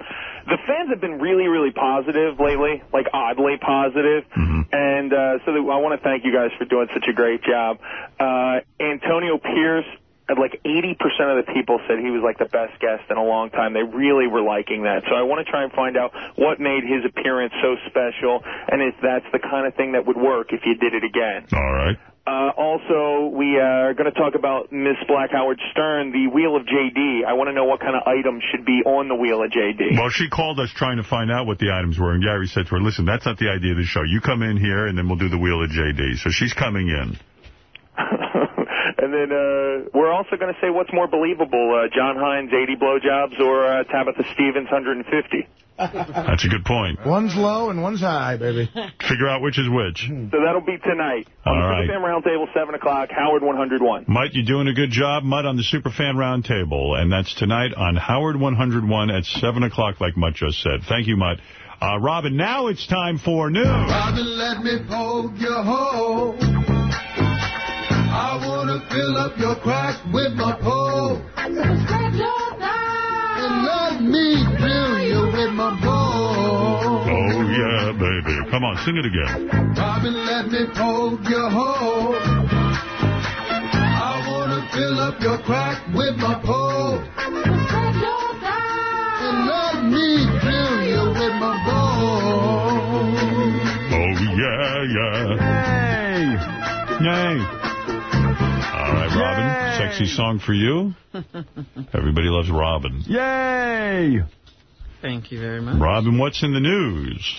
the fans have been really, really positive lately, like oddly positive. And uh, so I want to thank you guys for doing such a great job. Uh, Antonio Pierce, like 80% of the people said he was like the best guest in a long time. They really were liking that. So I want to try and find out what made his appearance so special and if that's the kind of thing that would work if you did it again. All right. Uh, also, we are going to talk about Miss Black Howard Stern, the Wheel of JD. I want to know what kind of items should be on the Wheel of JD. Well, she called us trying to find out what the items were, and Gary said to her, listen, that's not the idea of the show. You come in here, and then we'll do the Wheel of JD. So she's coming in. *laughs* and then uh, we're also going to say what's more believable, uh, John Hein's 80 blowjobs or uh, Tabitha Stevens' 150. That's a good point. One's low and one's high, baby. Figure out which is which. So that'll be tonight. All on the right. Superfan Roundtable, 7 o'clock, Howard 101. Mutt, you're doing a good job, Mutt, on the Superfan Roundtable, and that's tonight on Howard 101 at 7 o'clock, like Mutt just said. Thank you, Mutt. Uh, Robin, now it's time for news. Robin, let me poke your hole. I wanna fill up your crack with my pole. And let me drill you with my ball. Oh, yeah, baby. Come on, sing it again. Robin, let me poke your hole. I wanna fill up your crack with my pole. And let me drill you with my ball. Oh, yeah, yeah. Yay. Yay. All right, Robin, sexy song for you. *laughs* Everybody loves Robin. Yay! Thank you very much. Robin, what's in the news?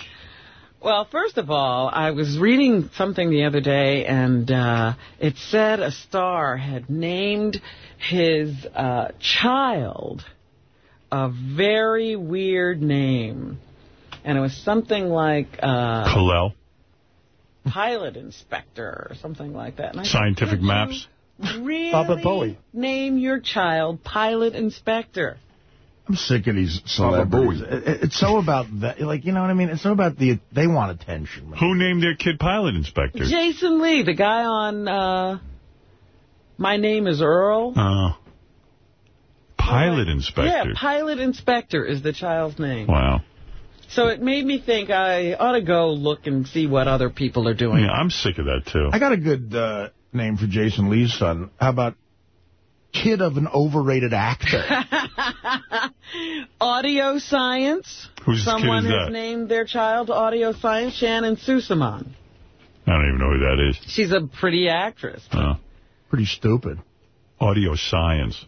Well, first of all, I was reading something the other day, and uh, it said a star had named his uh, child a very weird name. And it was something like uh, Kal-El. pilot inspector or something like that. And I said, Scientific "Could you maps. Really Baba Bowie. name your child pilot inspector. I'm sick of these celebrities. It- it- It's so about that, like you know what I mean. It's so about the they want attention. Who named their kid pilot inspector? Jason Lee, the guy on uh, My Name is Earl. Uh, pilot inspector. Yeah, pilot inspector is the child's name. Wow. So it made me think I ought to go look and see what other people are doing. Yeah, I'm sick of that, too. I got a good uh, name for Jason Lee's son. How about kid of an overrated actor? *laughs* Audio Science. Whose kid Someone is has that? named their child Audio Science, Shannyn Sossamon. I don't even know who that is. She's a pretty actress. Uh, Pretty stupid. audio science.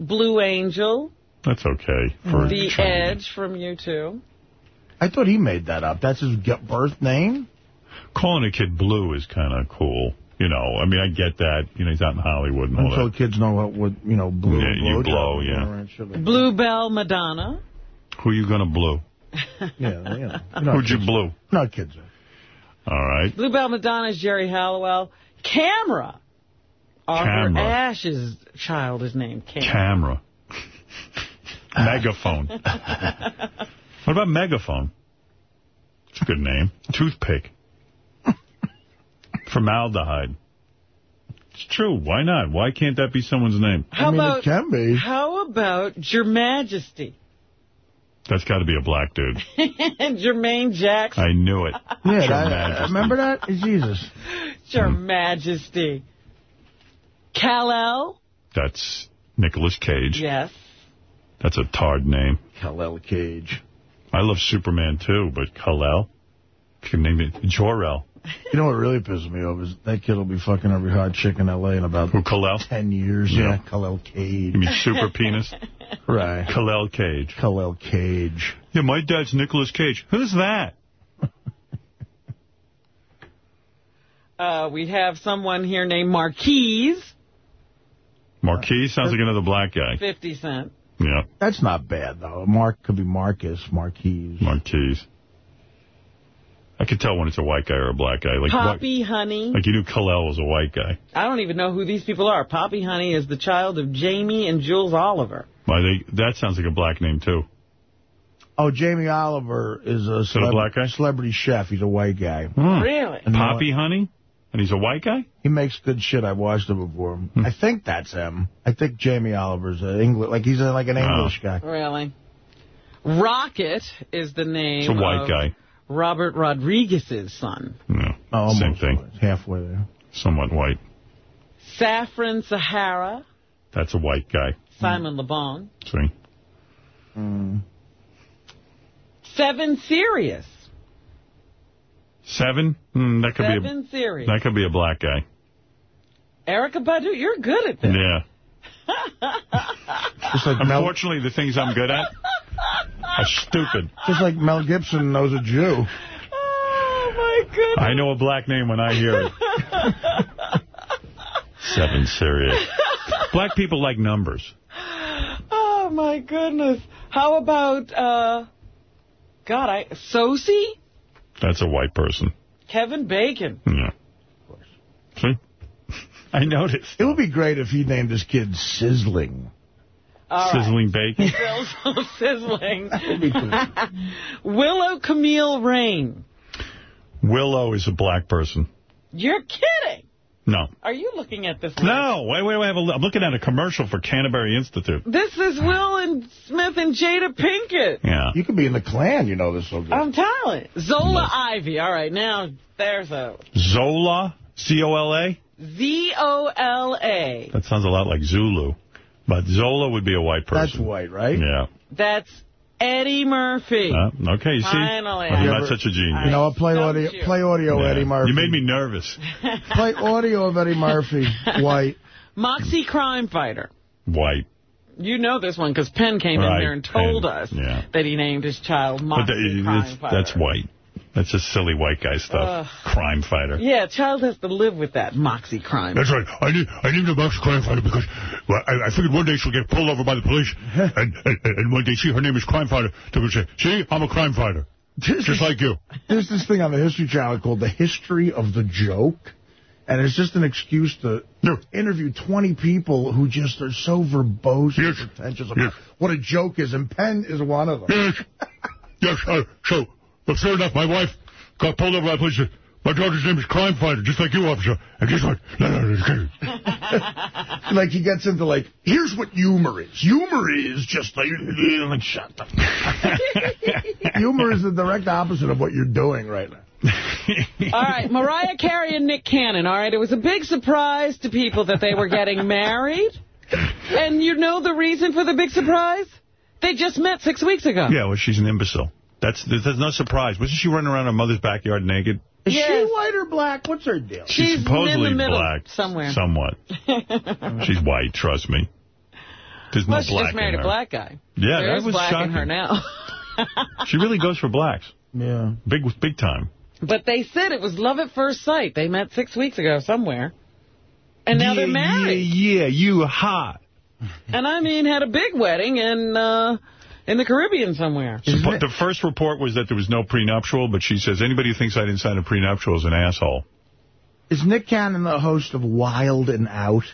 Blue Angel. That's okay. For The Edge from U2. I thought he made that up. That's his birth name. Calling a kid blue is kind of cool. You know, I mean, I get that. You know, he's out in Hollywood and all Until that. kids know what, what you know, blue Yeah, and you blowjob blow, yeah. all right, shit like that. Bluebell Madonna. Who you going to blue? *laughs* Yeah, you *laughs* know. Who'd you blue? Not kids. All right. Bluebell Madonna's Geri Halliwell. Camera. Arthur Camera. Ashe's child is named Camera. Camera. *laughs* Megaphone. what about megaphone? It's a good name. Toothpick. Formaldehyde. It's true. Why not? Why can't that be someone's name? How about, it can be. How about Your Majesty? That's got to be a black dude. *laughs* Jermaine Jackson. I knew it. *laughs* Yeah, Your uh, that- remember that? Jesus. *laughs* Your hmm. Majesty. Kal-El? That's Nicolas Cage. Yes. That's a tard name. Kal-El Cage. I love Superman, too, but Kal-El? You can name it Jor-El. You know what really pisses me off is that kid will be fucking every hot chick in L.A. in about Who, Kal-El? 10 years. Yeah. Yeah, Kal-El Cage. You mean Super Penis? *laughs* Right. Kal-El Cage. Kal-El Cage. Yeah, my dad's Nicolas Cage. Who's that? *laughs* Uh, we have someone here named Marquise. Marquis sounds like another black guy. 50 Cent. Yeah, That's not bad, though. Mark could be Marcus, Marquise. Marquis. I could tell when it's a white guy or a black guy. Like, what- Poppy Honey. like you knew Kal-El was a white guy. I don't even know who these people are. Poppy Honey is the child of Jamie and Jools Oliver. Why they? That sounds like a black name too. Oh, Jamie Oliver is a, that a black guy? celebrity chef. He's a white guy. Hmm. Really? And Poppy Honey, and he's a white guy. He makes good shit. I watched him before. Hmm. I think that's him. I think Jamie Oliver's an English, like he's a, like an Oh. English guy. Really? Rocket is the name It's a white of guy. Robert Rodriguez's son. No, Oh, same almost. thing. Halfway there. Somewhat white. Saffron Sahara, That's a white guy. Simon Le Bon. See, Mm. Seven Sirius. seven. Hmm, that could be Seven a Sirius. that could be a black guy. Erykah Badu, you're good at this. Yeah. Just like Mel, Unfortunately, the things I'm good at are stupid. just like Mel Gibson knows a Jew. Oh, my goodness. I know a black name when I hear it. Seven serious. Black people like numbers. Oh, my goodness. How about, uh, God, I, Sosie? That's a white person. Kevin Bacon. Yeah. Of course. See? I noticed. It would be great if he named his kid Sizzling. All right. Sizzling bacon. *laughs* Sizzling. *laughs* That'd be cool. Willow Camille Reign. Willow is a black person. You're kidding. No. Are you looking at this? No, wait, wait, wait. I have a- I'm looking at a commercial for Canterbury Institute. This is Will and Smith and Jada Pinkett. Yeah. You could be in the Klan, you know this so good. I'm telling you. Zola Ivy. All right, now there's a Zola, C-O-L-A? Z-O-L-A. That sounds a lot like Zulu. But Zola would be a white person. That's white, right? Yeah. That's Eddie Murphy. Uh, okay, you see? Finally. I'm You not ever- such a genius. You know, what? play Don't audio, you. play audio, Yeah. Eddie Murphy. You made me nervous. *laughs* Play audio of Eddie Murphy, white. Moxie Crime Fighter. White. You know this one because Penn came in Right, there and told Penn, us yeah. that he named his child But Moxie that- Crime Fighter. that's white. That's just silly white guy stuff. Ugh. Crime fighter. Yeah, a child has to live with that Moxie Crime. That's right. I need I need a box crime fighter because well, I, I figured one day she'll get pulled over by the police, *laughs* and, and and when they see her name is crime fighter, they're gonna say, "See, I'm a crime fighter, just like you." There's this thing on the History Channel called The History of the Joke. And it's just an excuse to interview 20 people who just are so verbose and pretentious about what a joke is. And Penn is one of them. Yes, *laughs* yes. Uh, so, but sure enough. My wife got pulled over by the police. My daughter's name is crime fighter, just like you, officer. And guess what? No, no, no, no. *laughs* like he gets into like, here's what humor is. Humor is just like, like *laughs* shut the Humor is the direct opposite of what you're doing right now. All right, Mariah Carey and Nick Cannon. All right, it was a big surprise to people that they were getting married. And you know the reason for the big surprise? They just met six weeks ago. Yeah, well, she's an imbecile. That's There's no surprise. Wasn't she running around her mother's backyard naked? Is Yes. she white or black? What's her deal? She's supposedly in the middle black. somewhere. Somewhat. *laughs* She's white, trust me. There's well, no she black just married in a black guy. Yeah, there that is was black shocking. in her now. She really goes for blacks. Yeah. Big, big time. but they said it was love at first sight. They met six weeks ago somewhere. And now they're married. Yeah, yeah, you hot. And I mean, had a big wedding, and uh, in the Caribbean somewhere. Suppo- the first report was that there was no prenuptial, but she says anybody who thinks I didn't sign a prenuptial is an asshole. Is Nick Cannon the host of Wild and Out?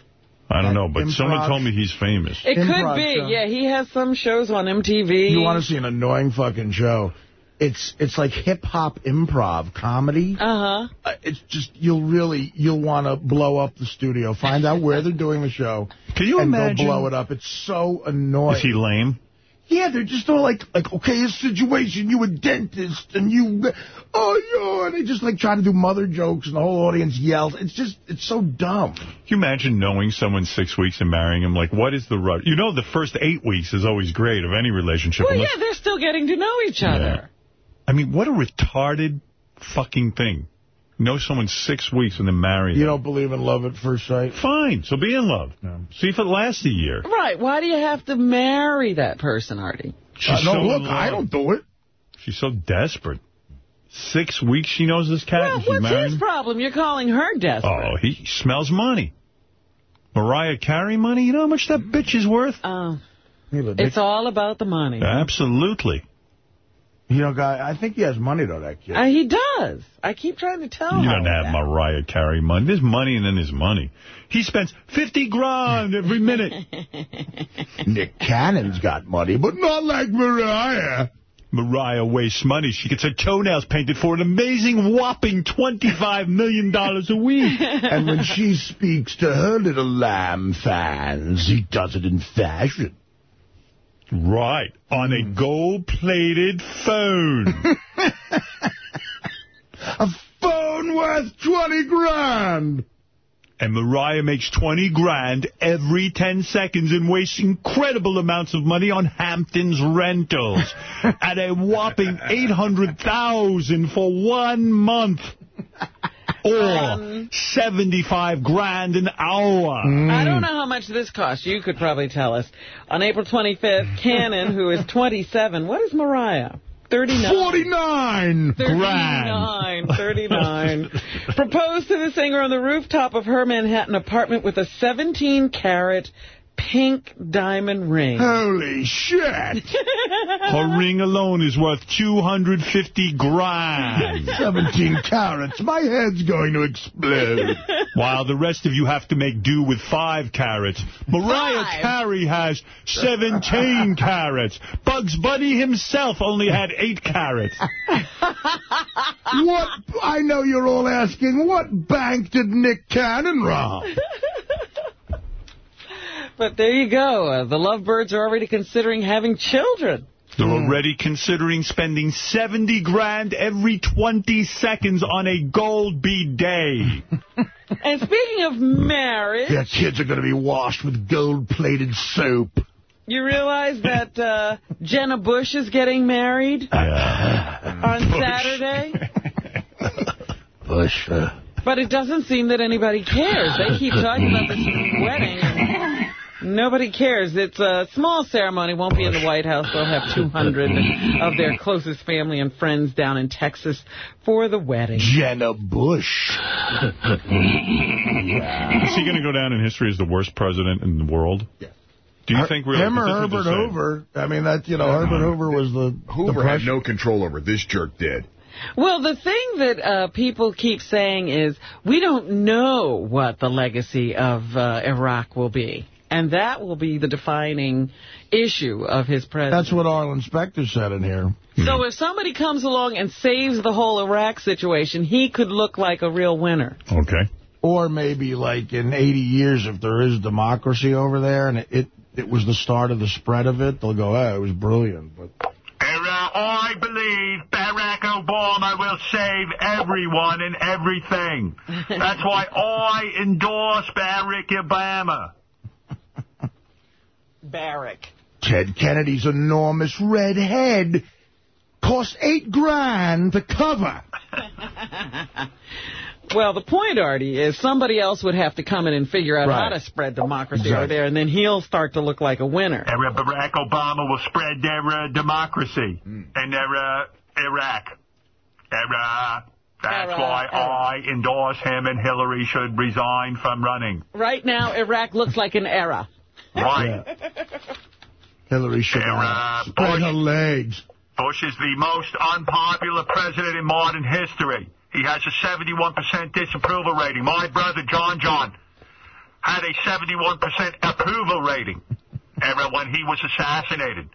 I don't know, but Improv. someone told me he's famous. It could be. show. Yeah, he has some shows on MTV. You want to see an annoying fucking show. It's it's like hip-hop improv comedy. Uh-huh. Uh, It's just, you'll really, you'll want to blow up the studio. Find out where they're doing the show. Can you and imagine- go blow it up. It's so annoying. Is he lame? Yeah, they're just all like, like, okay, a situation, you a dentist, and you, oh, yeah, and they just like try to do mother jokes, and the whole audience yells. It's just, it's so dumb. Can you imagine knowing someone six weeks and marrying him? Like, what is the rush? You know the first eight weeks is always great of any relationship. Well, unless- yeah, they're still getting to know each other. I mean, what a retarded fucking thing. Know someone six weeks and then marry You them. don't believe in love at first sight? Fine, so be in love. See if it lasts a year. Right. Why do you have to marry that person, Artie? She's Uh, no, so look, I don't do it. She's so desperate. Six weeks she knows this cat Well, and she's what's married his problem? You're calling her desperate. Oh, he smells money. Mariah Carey money? You know how much that bitch is worth? Oh. Yeah, but It's all about the money. Absolutely. You know, guy, I think he has money, though, that kid. Uh, he does. I keep trying to tell him. You her. don't have Mariah Carey money. There's money and then there's money. He spends 50 grand every *laughs* minute. Nick Cannon's got money, but not like Mariah. Mariah wastes money. She gets her toenails painted for an amazing whopping $25 million a week. and when she speaks to her little lamb fans, he does it in fashion. Right. On a hmm. gold-plated phone. *laughs* A phone worth 20 grand. And Mariah makes 20 grand every 10 seconds and wastes incredible amounts of money on Hamptons rentals *laughs* at a whopping 800000 for one month. Or um, 75 grand an hour. I don't know how much this costs. You could probably tell us. On April 25th, *laughs* Cannon, who is 27, what is Mariah? 39. 49 39, 39. *laughs* Proposed to the singer on the rooftop of her Manhattan apartment with a 17-carat pink diamond ring. Holy shit. *laughs* Her ring alone is worth 250 grand. *laughs* 17 carats. My head's going to explode. *laughs* While the rest of you have to make do with five carats. Mariah Five? Carey has 17 carats. Bugs Bunny himself only had eight carats. what? I know you're all asking, what bank did Nick Cannon rob? But there you go. Uh, the lovebirds are already considering having children. They're already considering spending 70 grand every 20 seconds on a gold bidet. *laughs* And speaking of marriage, Their kids are going to be washed with gold-plated soap. you realize that uh, Jenna Bush is getting married *laughs* on Saturday? *laughs* Bush. Uh, But it doesn't seem that anybody cares. They keep talking about this wedding. And Nobody cares. It's a small ceremony. Won't be in the White House. They'll have 200 of their closest family and friends down in Texas for the wedding. Jenna Bush. Is he going to go down in history as the worst president in the world? Yeah. Do you think really? Him or Herbert. Hoover. I mean, that you know, Herbert Hoover was the Hoover the had no control over. This jerk did. Well, the thing that uh, people keep saying is we don't know what the legacy of uh, Iraq will be. And that will be the defining issue of his presidency. That's what Arlen Specter said in here. So if somebody comes along and saves the whole Iraq situation, he could look like a real winner. Okay. Or maybe like in 80 years, if there is democracy over there and it, it, it was the start of the spread of it, they'll go, oh, it was brilliant. But Era, I believe Barack Obama will save everyone and everything. *laughs* That's why I endorse Barack Obama. Barack. Ted Kennedy's enormous red head cost eight grand to cover. *laughs* Well, the point, Artie, is somebody else would have to come in and figure out how Right. to spread democracy Exactly. over there, and then he'll start to look like a winner. Era, Barack Obama will spread their uh, democracy and their uh, Iraq. Era. That's Era, why. I endorse him and Hillary should resign from running. Right now, Iraq looks like an era. Right. Hillary should uh, spread her legs. Bush is the most unpopular president in modern history. He has a 71% disapproval rating. My brother, John John, had a 71% approval rating *laughs* ever when he was assassinated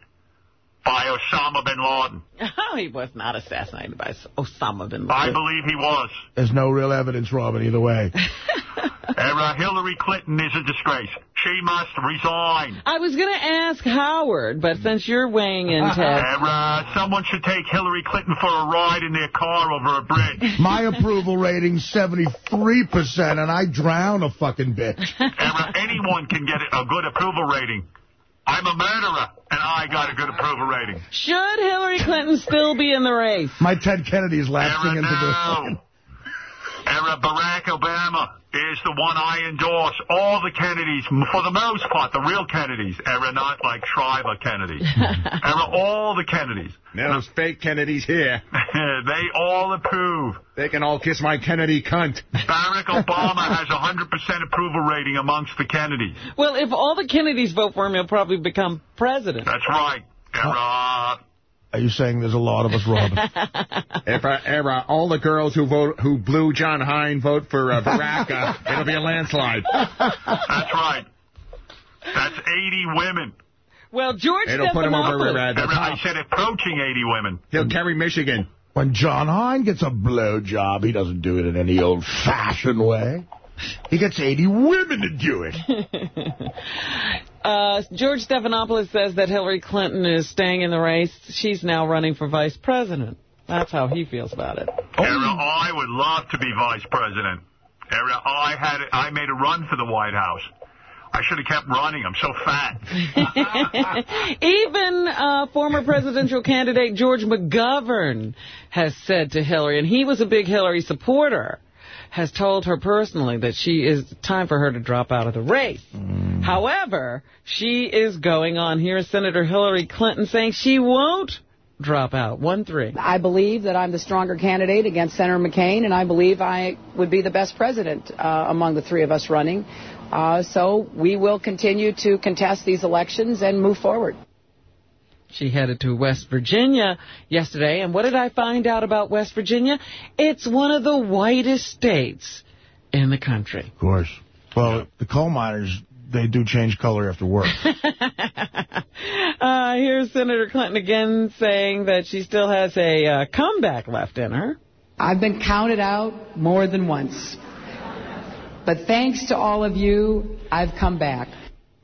by Osama bin Laden. *laughs* Oh, he was not assassinated by Osama bin Laden. I believe he was. There's no real evidence, Robin, either way. Era *laughs* uh, Hillary Clinton is a disgrace. She must resign. I was going to ask Howard, but since you're weighing in, uh-uh. Ted. Era, someone should take Hillary Clinton for a ride in their car over a bridge. *laughs* My approval rating's 73%, and I drown a fucking bitch. Era, anyone can get a good approval rating. I'm a murderer, and I got a good approval rating. Should Hillary Clinton still be in the race? My Ted Kennedy's lapsing Era, into no. the... Era Barack Obama is the one I endorse. All the Kennedys, for the most part, the real Kennedys. Era not like Shriver Kennedy. *laughs* Era all the Kennedys. Those fake Kennedys here. *laughs* they all approve. They can all kiss my Kennedy cunt. Barack Obama has a 100% approval rating amongst the Kennedys. Well, if all the Kennedys vote for him, he'll probably become president. That's right. Era. Are you saying there's a lot of us, Robin? *laughs* if uh, era, all the girls who vote who blew John Hein vote for uh, Barack, uh, *laughs* it'll be a landslide. That's right. That's 80 women. Well, George It'll put him over Stephanopoulos- the Era, I said approaching 80 women. He'll carry Michigan. When John Hein gets a blowjob, he doesn't do it in any old-fashioned way. He gets 80 women to do it. *laughs* Uh, George Stephanopoulos says that Hillary Clinton is staying in the race. She's now running for vice president. That's how he feels about it. Era, I would love to be vice president. Era, I had I made a run for the White House. I should have kept running. I'm so fat. *laughs* Even uh, former presidential candidate George McGovern has said to Hillary, and he was a big Hillary supporter, has told her personally that she is time for her to drop out of the race. However, she is going on. Here's Senator Hillary Clinton saying she won't drop out. 1-3. I believe that I'm the stronger candidate against Senator McCain, and I believe I would be the best president uh, among the three of us running. Uh, so we will continue to contest these elections and move forward. She headed to West Virginia yesterday, and what did I find out about West Virginia? It's one of the whitest states in the country. Of course. Well, the coal miners, they do change color after work. *laughs* Uh, here's Senator Clinton again saying that she still has a uh, comeback left in her. I've been counted out more than once. But thanks to all of you, I've come back.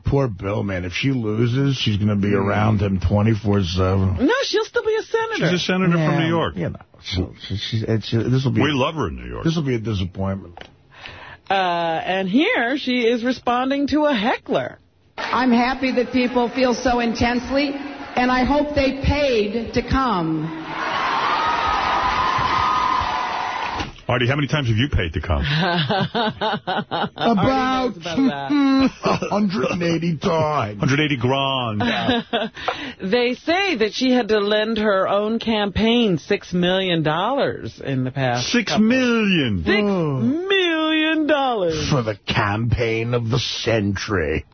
Poor Bill, man. If she loses, she's going to be around him 24-7. No, she'll still be a senator. She's a senator from New York. You know, so, so she's, it's, this will be. We love her in New York. This will be a disappointment. Uh, and here she is responding to a heckler. I'm happy that people feel so intensely, and I hope they paid to come. Artie, how many times have you paid to come? *laughs* About, about 180 *laughs* times. 180 grand. *laughs* they say that she had to lend her own campaign $6 million in the past. Six couple- million. Six oh. million dollars. For the campaign of the century.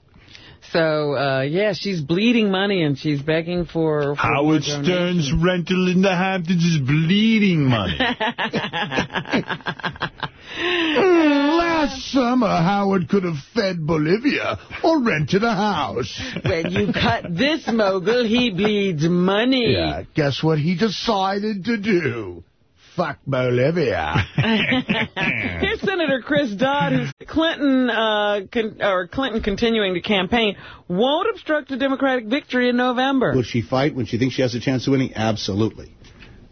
So, uh, yeah, she's bleeding money and she's begging for, for Howard Stern's rental in the Hamptons is bleeding money. *laughs* Last summer, Howard could have fed Bolivia or rented a house. when you cut this mogul, he bleeds money. Yeah, guess what he decided to do? Fuck Bolivia. *laughs* Here's Senator Chris Dodd, who's Clinton, uh, or Clinton continuing to campaign, won't obstruct a Democratic victory in November. Will she fight when she thinks she has a chance of winning? Absolutely.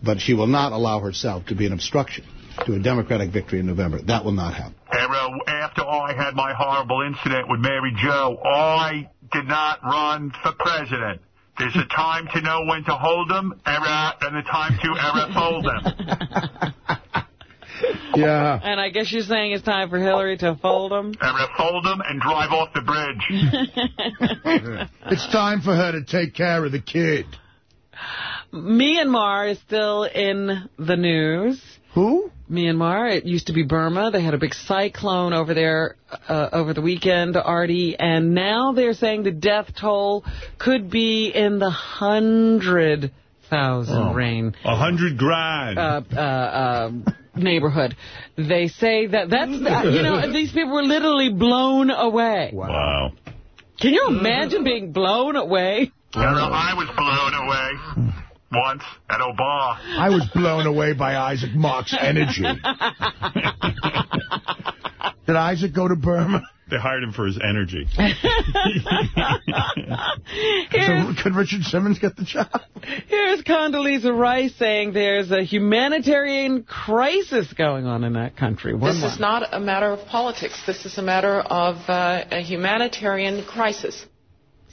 But she will not allow herself to be an obstruction to a Democratic victory in November. That will not happen. Era, after I had my horrible incident with Mary Jo, I did not run for president. There's a time to know when to hold them, era, and a time to era fold them. *laughs* yeah. And I guess you're saying it's time for Hillary to fold him? Era, fold them and drive off the bridge. *laughs* *laughs* it's time for her to take care of the kid. Myanmar is still in the news. Who? Myanmar. It used to be Burma. They had a big cyclone over there uh, over the weekend, Artie, and now they're saying the death toll could be in the hundred thousand Oh, rain. A hundred grand. Uh, uh, uh, neighborhood. They say that that's, uh, you know, *laughs* these people were literally blown away. Wow. Can you imagine being blown away? I don't I was blown away once at Obama. I was blown away by Isaac Mark's energy. *laughs* Did Isaac go to Burma? They hired him for his energy. *laughs* So could Richard Simmons get the job? Here's Condoleezza Rice saying there's a humanitarian crisis going on in that country. One This more. is not a matter of politics. This is a matter of uh, a humanitarian crisis.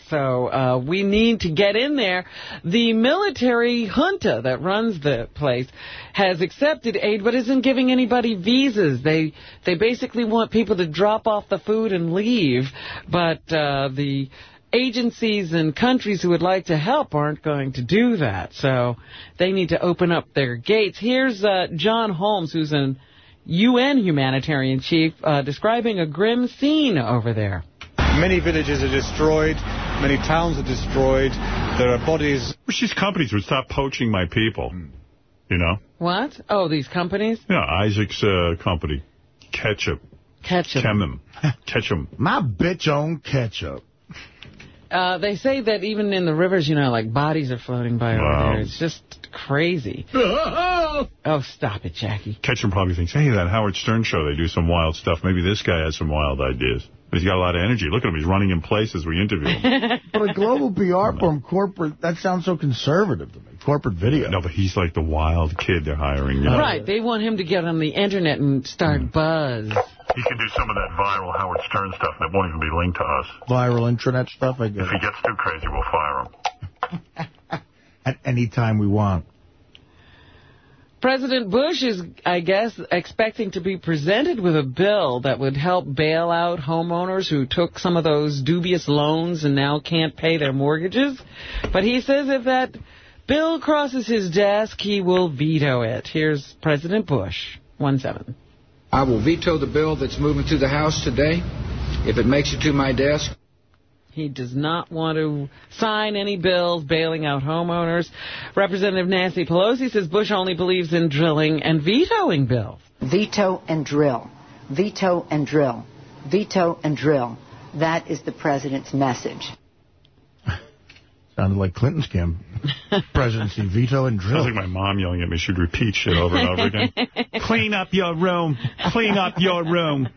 So uh, we need to get in there. The military junta that runs the place has accepted aid but isn't giving anybody visas. They they basically want people to drop off the food and leave, but uh, the agencies and countries who would like to help aren't going to do that. So they need to open up their gates. Here's uh, John Holmes, who's an UN humanitarian chief, uh, describing a grim scene over there. Many villages are destroyed. Many towns are destroyed. There are bodies. Wish these companies would stop poaching my people. You know? What? Oh, these companies? Yeah, Isaac's uh, company. Ketchup. Ketchup. Ketchum. *laughs* Ketchum. My bitch own ketchup. Uh, they say that even in the rivers, you know, like bodies are floating by over there. It's just crazy. *laughs* oh, stop it, Jackie. Ketchum probably thinks, hey, that Howard Stern show, they do some wild stuff. Maybe this guy has some wild ideas. But he's got a lot of energy. Look at him. He's running in place as we interview him. *laughs* But a global PR firm, corporate, that sounds so conservative to me. Corporate video. No, but he's like the wild kid they're hiring. You know? Right, they want him to get on the internet and start Mm. buzz. He can do some of that viral Howard Stern stuff that won't even be linked to us. Viral intranet stuff, I guess. If he gets too crazy, we'll fire him. *laughs* At any time we want. President Bush is, I guess, expecting to be presented with a bill that would help bail out homeowners who took some of those dubious loans and now can't pay their mortgages. But he says if that bill crosses his desk, he will veto it. Here's President Bush, 1-7. I will veto the bill that's moving through the House today if it makes it to my desk. He does not want to sign any bills bailing out homeowners. Representative Nancy Pelosi says Bush only believes in drilling and vetoing bills. Veto and drill. Veto and drill. Veto and drill. That is the president's message. *laughs* Sounded like Clinton's camp. *laughs* Presidency, veto and drill. Sounds like my mom yelling at me. She'd repeat shit over and over again. *laughs* clean up your room. Clean up your room.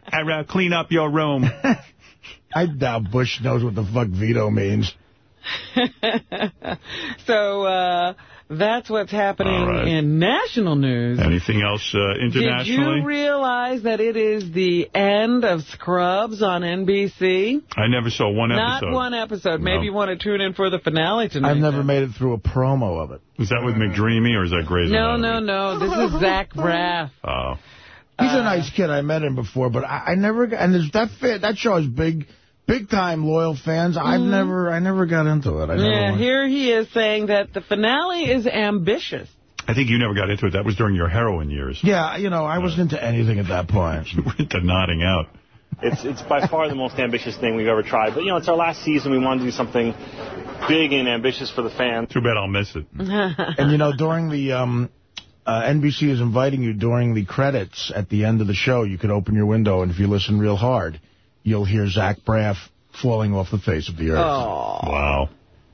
Clean up your room. I doubt Bush knows what the fuck veto means. *laughs* so uh, that's what's happening All right. in national news. Anything else uh, Did you realize that it is the end of Scrubs on NBC? I never saw one Not episode. Not one episode. No. Maybe you want to tune in for the finale tonight. I've never made it through a promo of it. Is that with McDreamy or is that Grey's No, Anatomy? no, no. This is Zach Braff. *laughs* Oh. He's Uh, a nice kid. I met him before, but I, I never got, and that fit, that show is big, big time loyal fans. I've Mhm. never, I never got into it. I never Yeah, went. here he is saying that the finale is ambitious. I think you never got into it. That was during your heroin years. Yeah, you know, I wasn't into anything at that point. *laughs* You were into nodding out. It's it's by far the most ambitious thing we've ever tried. But, you know, it's our last season. We wanted to do something big and ambitious for the fans. Too bad I'll miss it. *laughs* and you know, during the um, uh, NBC is inviting you during the credits at the end of the show. You could open your window, and if you listen real hard, you'll hear Zach Braff falling off the face of the earth. Oh, Wow.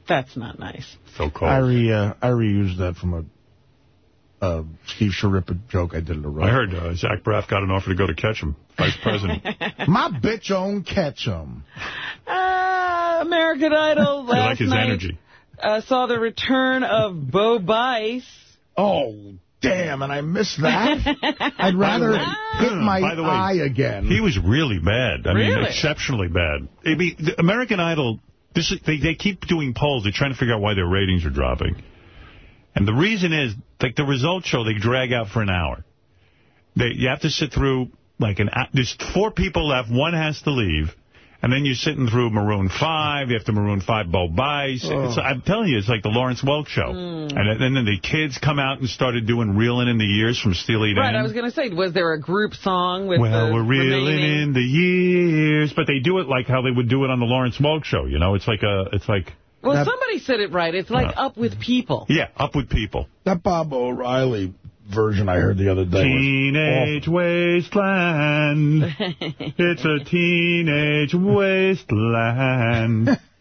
that's not nice. So cold. I re uh, I reused that from a uh, Steve Schirripa joke I did at a roast. I heard uh, Zach Braff got an offer to go to Ketchum, vice president. *laughs* My bitch own Ketchum. Uh, American Idol *laughs* I last like his night energy. Uh, saw the return of Bo Bice. Oh, damn, and I missed that. *laughs* I'd rather hit my By the way, eye again. He was really bad. I mean, Really? exceptionally bad. I mean, the American Idol, this they, they keep doing polls. They're trying to figure out why their ratings are dropping. And the reason is, like the results show, they drag out for an hour. They, you have to sit through, like, an. hou- There's four people left. One has to leave. And then you're sitting through Maroon 5, You have after Maroon 5, Bo Bice. Oh. It's, I'm telling you, it's like the Lawrence Welk show. Mm. And then, then the kids come out and started doing Reeling in the Years from Steely Dan. Right, I was going to say, was there a group song with well, the we're reeling remaining- in the years, but they do it like how they would do it on the Lawrence Welk show. You know, it's like a, it's like, Well, somebody said it right. It's like Uh, Up With People. yeah, up with people. That Baba O'Riley version I heard the other day. Teenage wasteland. *laughs* It's a teenage wasteland.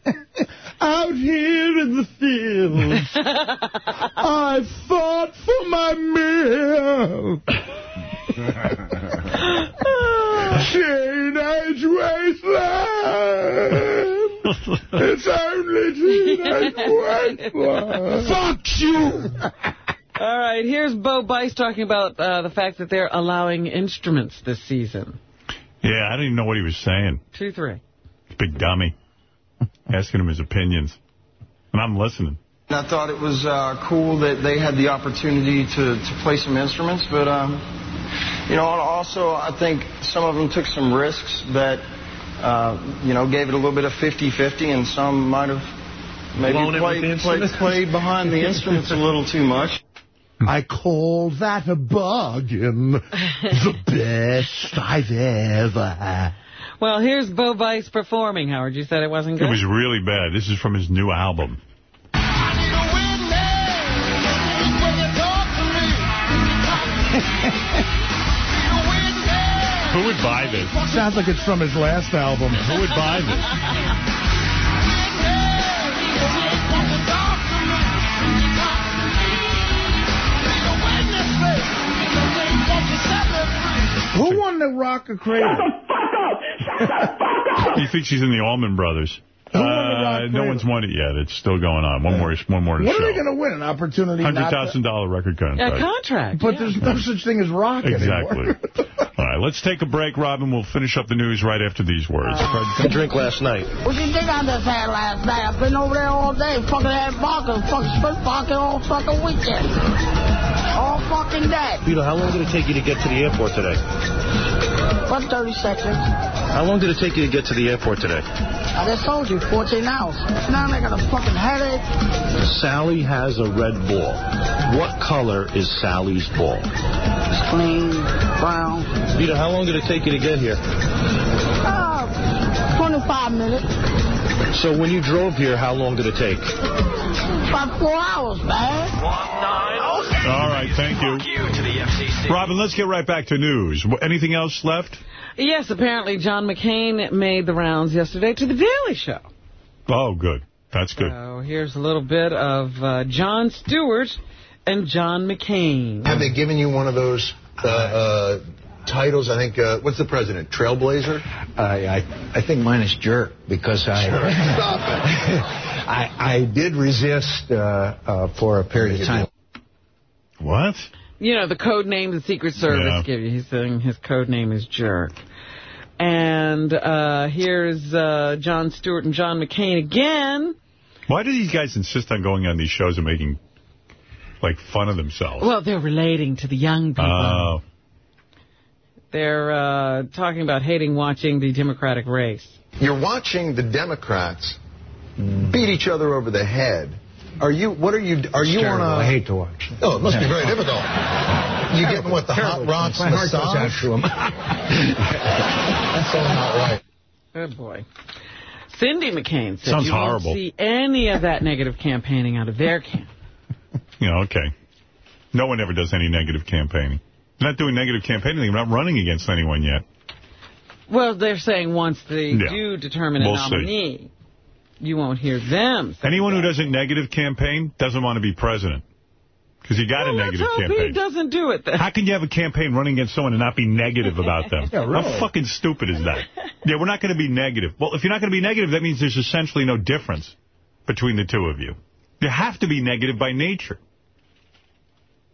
*laughs* Out here in the fields, *laughs* I fought for my meal. teenage wasteland. It's only teenage wasteland. Fuck you. All right, here's Bo Bice talking about uh, the fact that they're allowing instruments this season. Yeah, I didn't even know what he was saying. Two, three. Big dummy. *laughs* Asking him his opinions. And I'm listening. I thought it was uh, cool that they had the opportunity to, to play some instruments, but um, you know, also I think some of them took some risks that uh, you know gave it a little bit of 50-50, and some might have maybe Blown it with played, played, played behind the instruments a little too much. I call that a bargain. the *laughs* best I've ever had. Well, here's Bo Bice performing, Howard. You said it wasn't good? It was really bad. This is from his new album. *laughs* Who would buy this? Sounds like it's from his last album. Who would buy this? *laughs* Who won the Rock of Cradle? He thinks he's in the Allman Brothers. Who won the Uh, Rock no one's won it yet. It's still going on. One more, one more to What show. are they going to win? An opportunity not $100,000 record contract. A contract. contract. But there's no such thing as rock Exactly. anymore. *laughs* All right, let's take a break, Robin. We'll finish up the news right after these words. I drink last night. What you think I just had last night? I've been over there all day, fucking had vodka, fucking spit vodka all fucking weekend. All fucking day. Peter, how long did it take you to get to the airport today? What 30 seconds? How long did it take you to get to the airport today? I just told you, 14 hours. Now I got a fucking headache. Sally has a red ball. What color is Sally's ball? It's clean, brown. Peter, how long did it take you to get here? Uh, 25 minutes. So when you drove here, how long did it take? About four hours, man. All right, thank you. Robin, let's get right back to news. Anything else left? Yes, apparently John McCain made the rounds yesterday to The Daily Show. Oh, good. That's good. So here's a little bit of uh, Jon Stewart and John McCain. Have they given you one of those uh, uh, titles? I think, uh, what's the president? Trailblazer? I, I, I think mine is jerk because I Sure. Stop it. *laughs* I, I did resist uh, uh, for a period of time. What? You know, the code name the Secret Service Yeah. give you. He's saying his code name is Jerk. And uh, here's uh, Jon Stewart and John McCain again. Why do these guys insist on going on these shows and making, like, fun of themselves? Well, they're relating to the young people. Oh. They're uh, talking about hating watching the Democratic race. You're watching the Democrats beat each other over the head. Are you, what are you, are you on a... I hate to watch. Oh, it must be very difficult. You getting what, the hot Terrible. rocks My heart goes massage? out to 'em. *laughs* That's all not right. Good boy. Cindy McCain said Sounds you horrible. won't see any of that negative campaigning out of their camp. *laughs* You know, okay. No one ever does any negative campaigning. They're not doing negative campaigning. They're not running against anyone yet. Well, they're saying once they Yeah. do determine a We'll see. nominee, you won't hear them. say Anyone who doesn't negative campaign doesn't want to be president. Because you got Well, a negative campaign. he doesn't do it then. How can you have a campaign running against someone and not be negative about them? *laughs* Yeah, really. How fucking stupid is that? Yeah, we're not going to be negative. Well, if you're not going to be negative, that means there's essentially no difference between the two of you. You have to be negative by nature.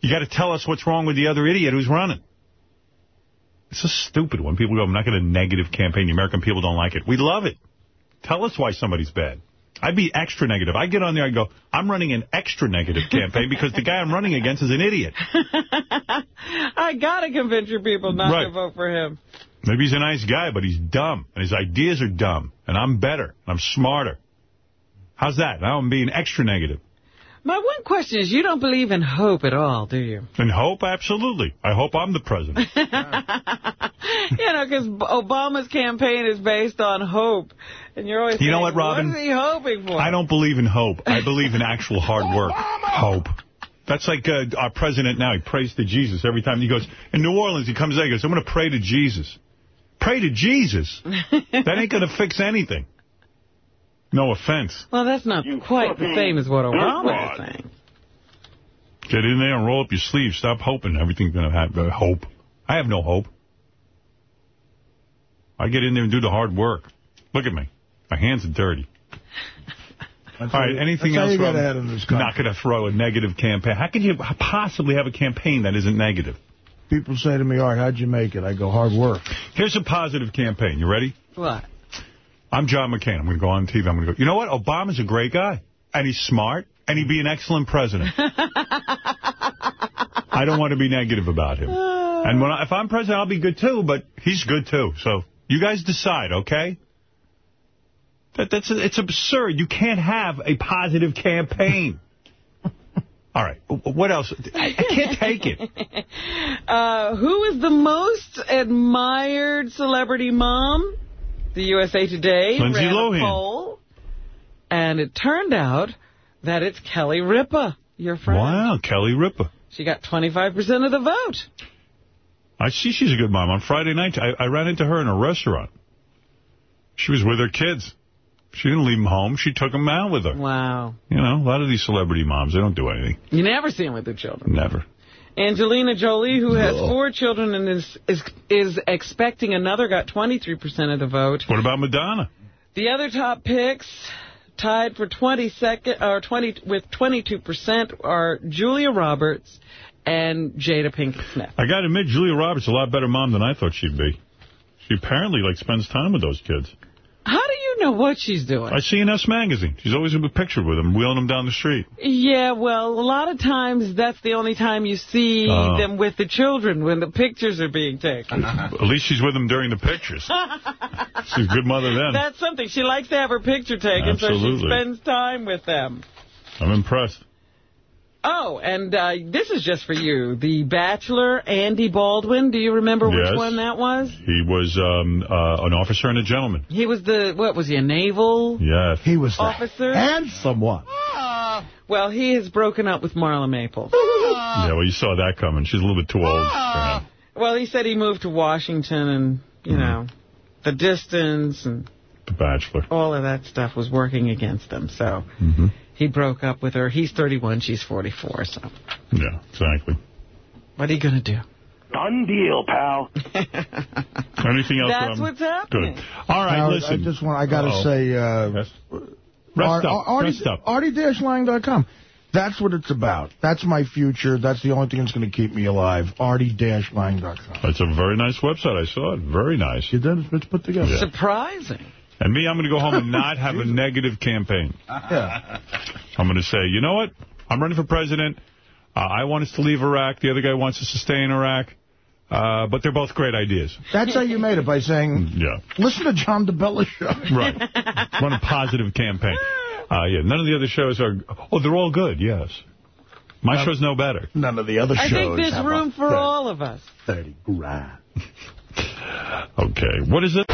You got to tell us what's wrong with the other idiot who's running. It's so stupid when people go, I'm not going to negative campaign. The American people don't like it. We love it. Tell us why somebody's bad. I'd be extra negative. I get on there, I go, I'm running an extra negative campaign because the guy I'm running against is an idiot. *laughs* I got to convince your people not Right. to vote for him. Maybe he's a nice guy, but he's dumb, and his ideas are dumb, and I'm better, and I'm smarter. How's that? Now I'm being extra negative. My one question is, you don't believe in hope at all, do you? In hope? Absolutely. I hope I'm the president. *laughs* you know, because Obama's campaign is based on hope. And you're always You know what, Robin? What is he hoping for? I don't believe in hope. I believe in actual hard work. Hope. That's like uh, our president now. He prays to Jesus every time he goes. In New Orleans, he comes there he goes, I'm going to pray to Jesus. Pray to Jesus? *laughs* that ain't going to fix anything. No offense. Well, that's not quite the same as what Obama is saying. Get in there and roll up your sleeves. Stop hoping everything's going to happen. Uh, hope. I have no hope. I get in there and do the hard work. Look at me. My hands are dirty. All right, anything else, you get ahead in this Not going to throw a negative campaign. How could you possibly have a campaign that isn't negative? People say to me, Art, how'd you make it? I go, hard work. Here's a positive campaign. You ready? What? I'm John McCain. I'm going to go on TV. I'm going to go, you know what? Obama's a great guy. And he's smart. And he'd be an excellent president. *laughs* I don't want to be negative about him. And when I, if I'm president, I'll be good too, but he's good too. So you guys decide, okay? That, that's It's absurd. You can't have a positive campaign. *laughs* All right. What else? I, I can't take it. *laughs* Uh, who is the most admired celebrity mom? The USA Today Lindsay ran Lohan. a poll, and it turned out that it's Kelly Ripa, your friend. Wow, Kelly Ripa. She got 25% of the vote. I see she's a good mom. On Friday night, I, I ran into her in a restaurant. She was with her kids. She didn't leave them home. She took them out with her. Wow. You know, a lot of these celebrity moms, they don't do anything. You never see them with their children. Never. Angelina Jolie, who has four children and is, is is expecting another, got 23% of the vote. What about Madonna? The other top picks, tied for 22nd or 20 with 22%, are Julia Roberts and Jada Pinkett Smith. I got to admit, Julia Roberts is a lot better mom than I thought she'd be. She apparently, like, spends time with those kids. How do know what she's doing? I see in Us Magazine. She's always in a picture with them, wheeling them down the street. Yeah, well, a lot of times that's the only time you see Oh. them with the children when the pictures are being taken. *laughs* At least she's with them during the pictures. *laughs* She's a good mother then. That's something. She likes to have her picture taken, so she spends time with them. I'm impressed. Oh, and uh, this is just for you. The Bachelor, Andy Baldwin. Do you remember Yes. which one that was? He was um, uh, an officer and a gentleman. He was the, what was he, a naval Yes. He was officer? handsome one. Well, he has broken up with Marla Maples. Yeah, well, you saw that coming. She's a little bit too old for him. Well, he said he moved to Washington and, you Mm-hmm. know, the distance and The Bachelor. all of that stuff was working against them, So Mm-hmm. He broke up with her. He's 31, she's 44, so Yeah, exactly. what are you going to do? Done deal, pal. *laughs* Anything else? That's Robin? what's happening. Good. All right, Howard, listen. I just want, I got to Uh-oh. say, uh, Rest up. Artie, Rest up. Artie-Lange.com. That's what it's about. That's my future. That's the only thing that's going to keep me alive. Artie-Lange.com. It's a very nice website. I saw it. Very nice. You did? It's put together. Yeah. Surprising. And me, I'm going to go home and not have a negative campaign. Yeah. I'm going to say, you know what? I'm running for president. Uh, I want us to leave Iraq. The other guy wants us to stay in Iraq. Uh, but they're both great ideas. That's how you made it, by saying, Yeah. listen to John DeBella show. Right. Run a positive campaign. *laughs* Uh, yeah. None of the other shows are... Oh, they're all good, yes. My show's no better. None of the other I shows think there's room a for all of us. 30 grand. *laughs* Okay. What is it?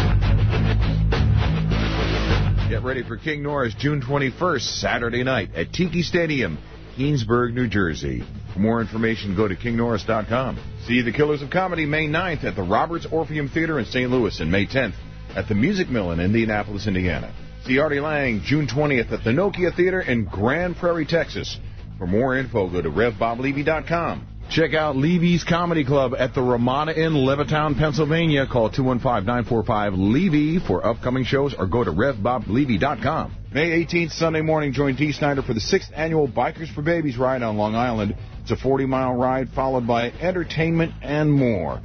Get ready for King Norris June 21st, Saturday night at Tiki Stadium, Keansburg, New Jersey. For more information, go to kingnorris.com. See the Killers of Comedy May 9th at the Roberts Orpheum Theater in St. Louis and May 10th at the Music Mill in Indianapolis, Indiana. See Artie Lange June 20th at the Nokia Theater in Grand Prairie, Texas. For more info, go to RevBobLevy.com. Check out Levy's Comedy Club at the Ramada Inn, Levittown, Pennsylvania. Call 215-945-LEVY for upcoming shows or go to RevBobLevy.com. May 18th, Sunday morning, join Dee Snider for the 6th annual Bikers for Babies ride on Long Island. It's a 40-mile ride followed by entertainment and more.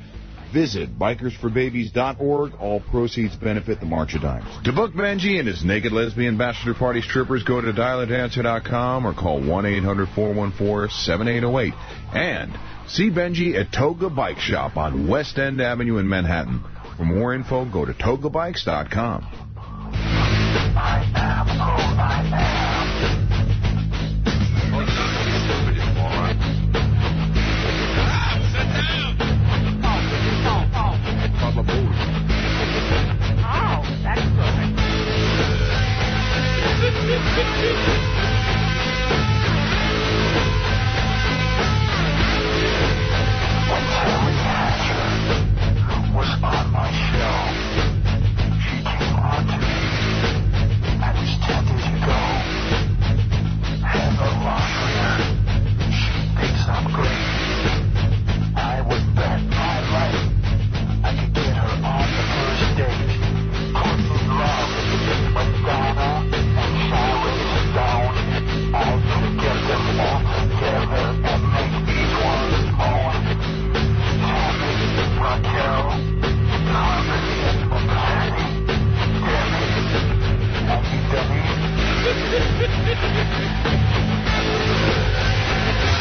Visit bikersforbabies.org. All proceeds benefit the March of Dimes. To book Benjy and his naked lesbian bachelor party strippers, go to dialadancer.com or call 1-800-414-7808. And see Benjy at Toga Bike Shop on West End Avenue in Manhattan. For more info, go to togabikes.com. Oh, that's. *laughs*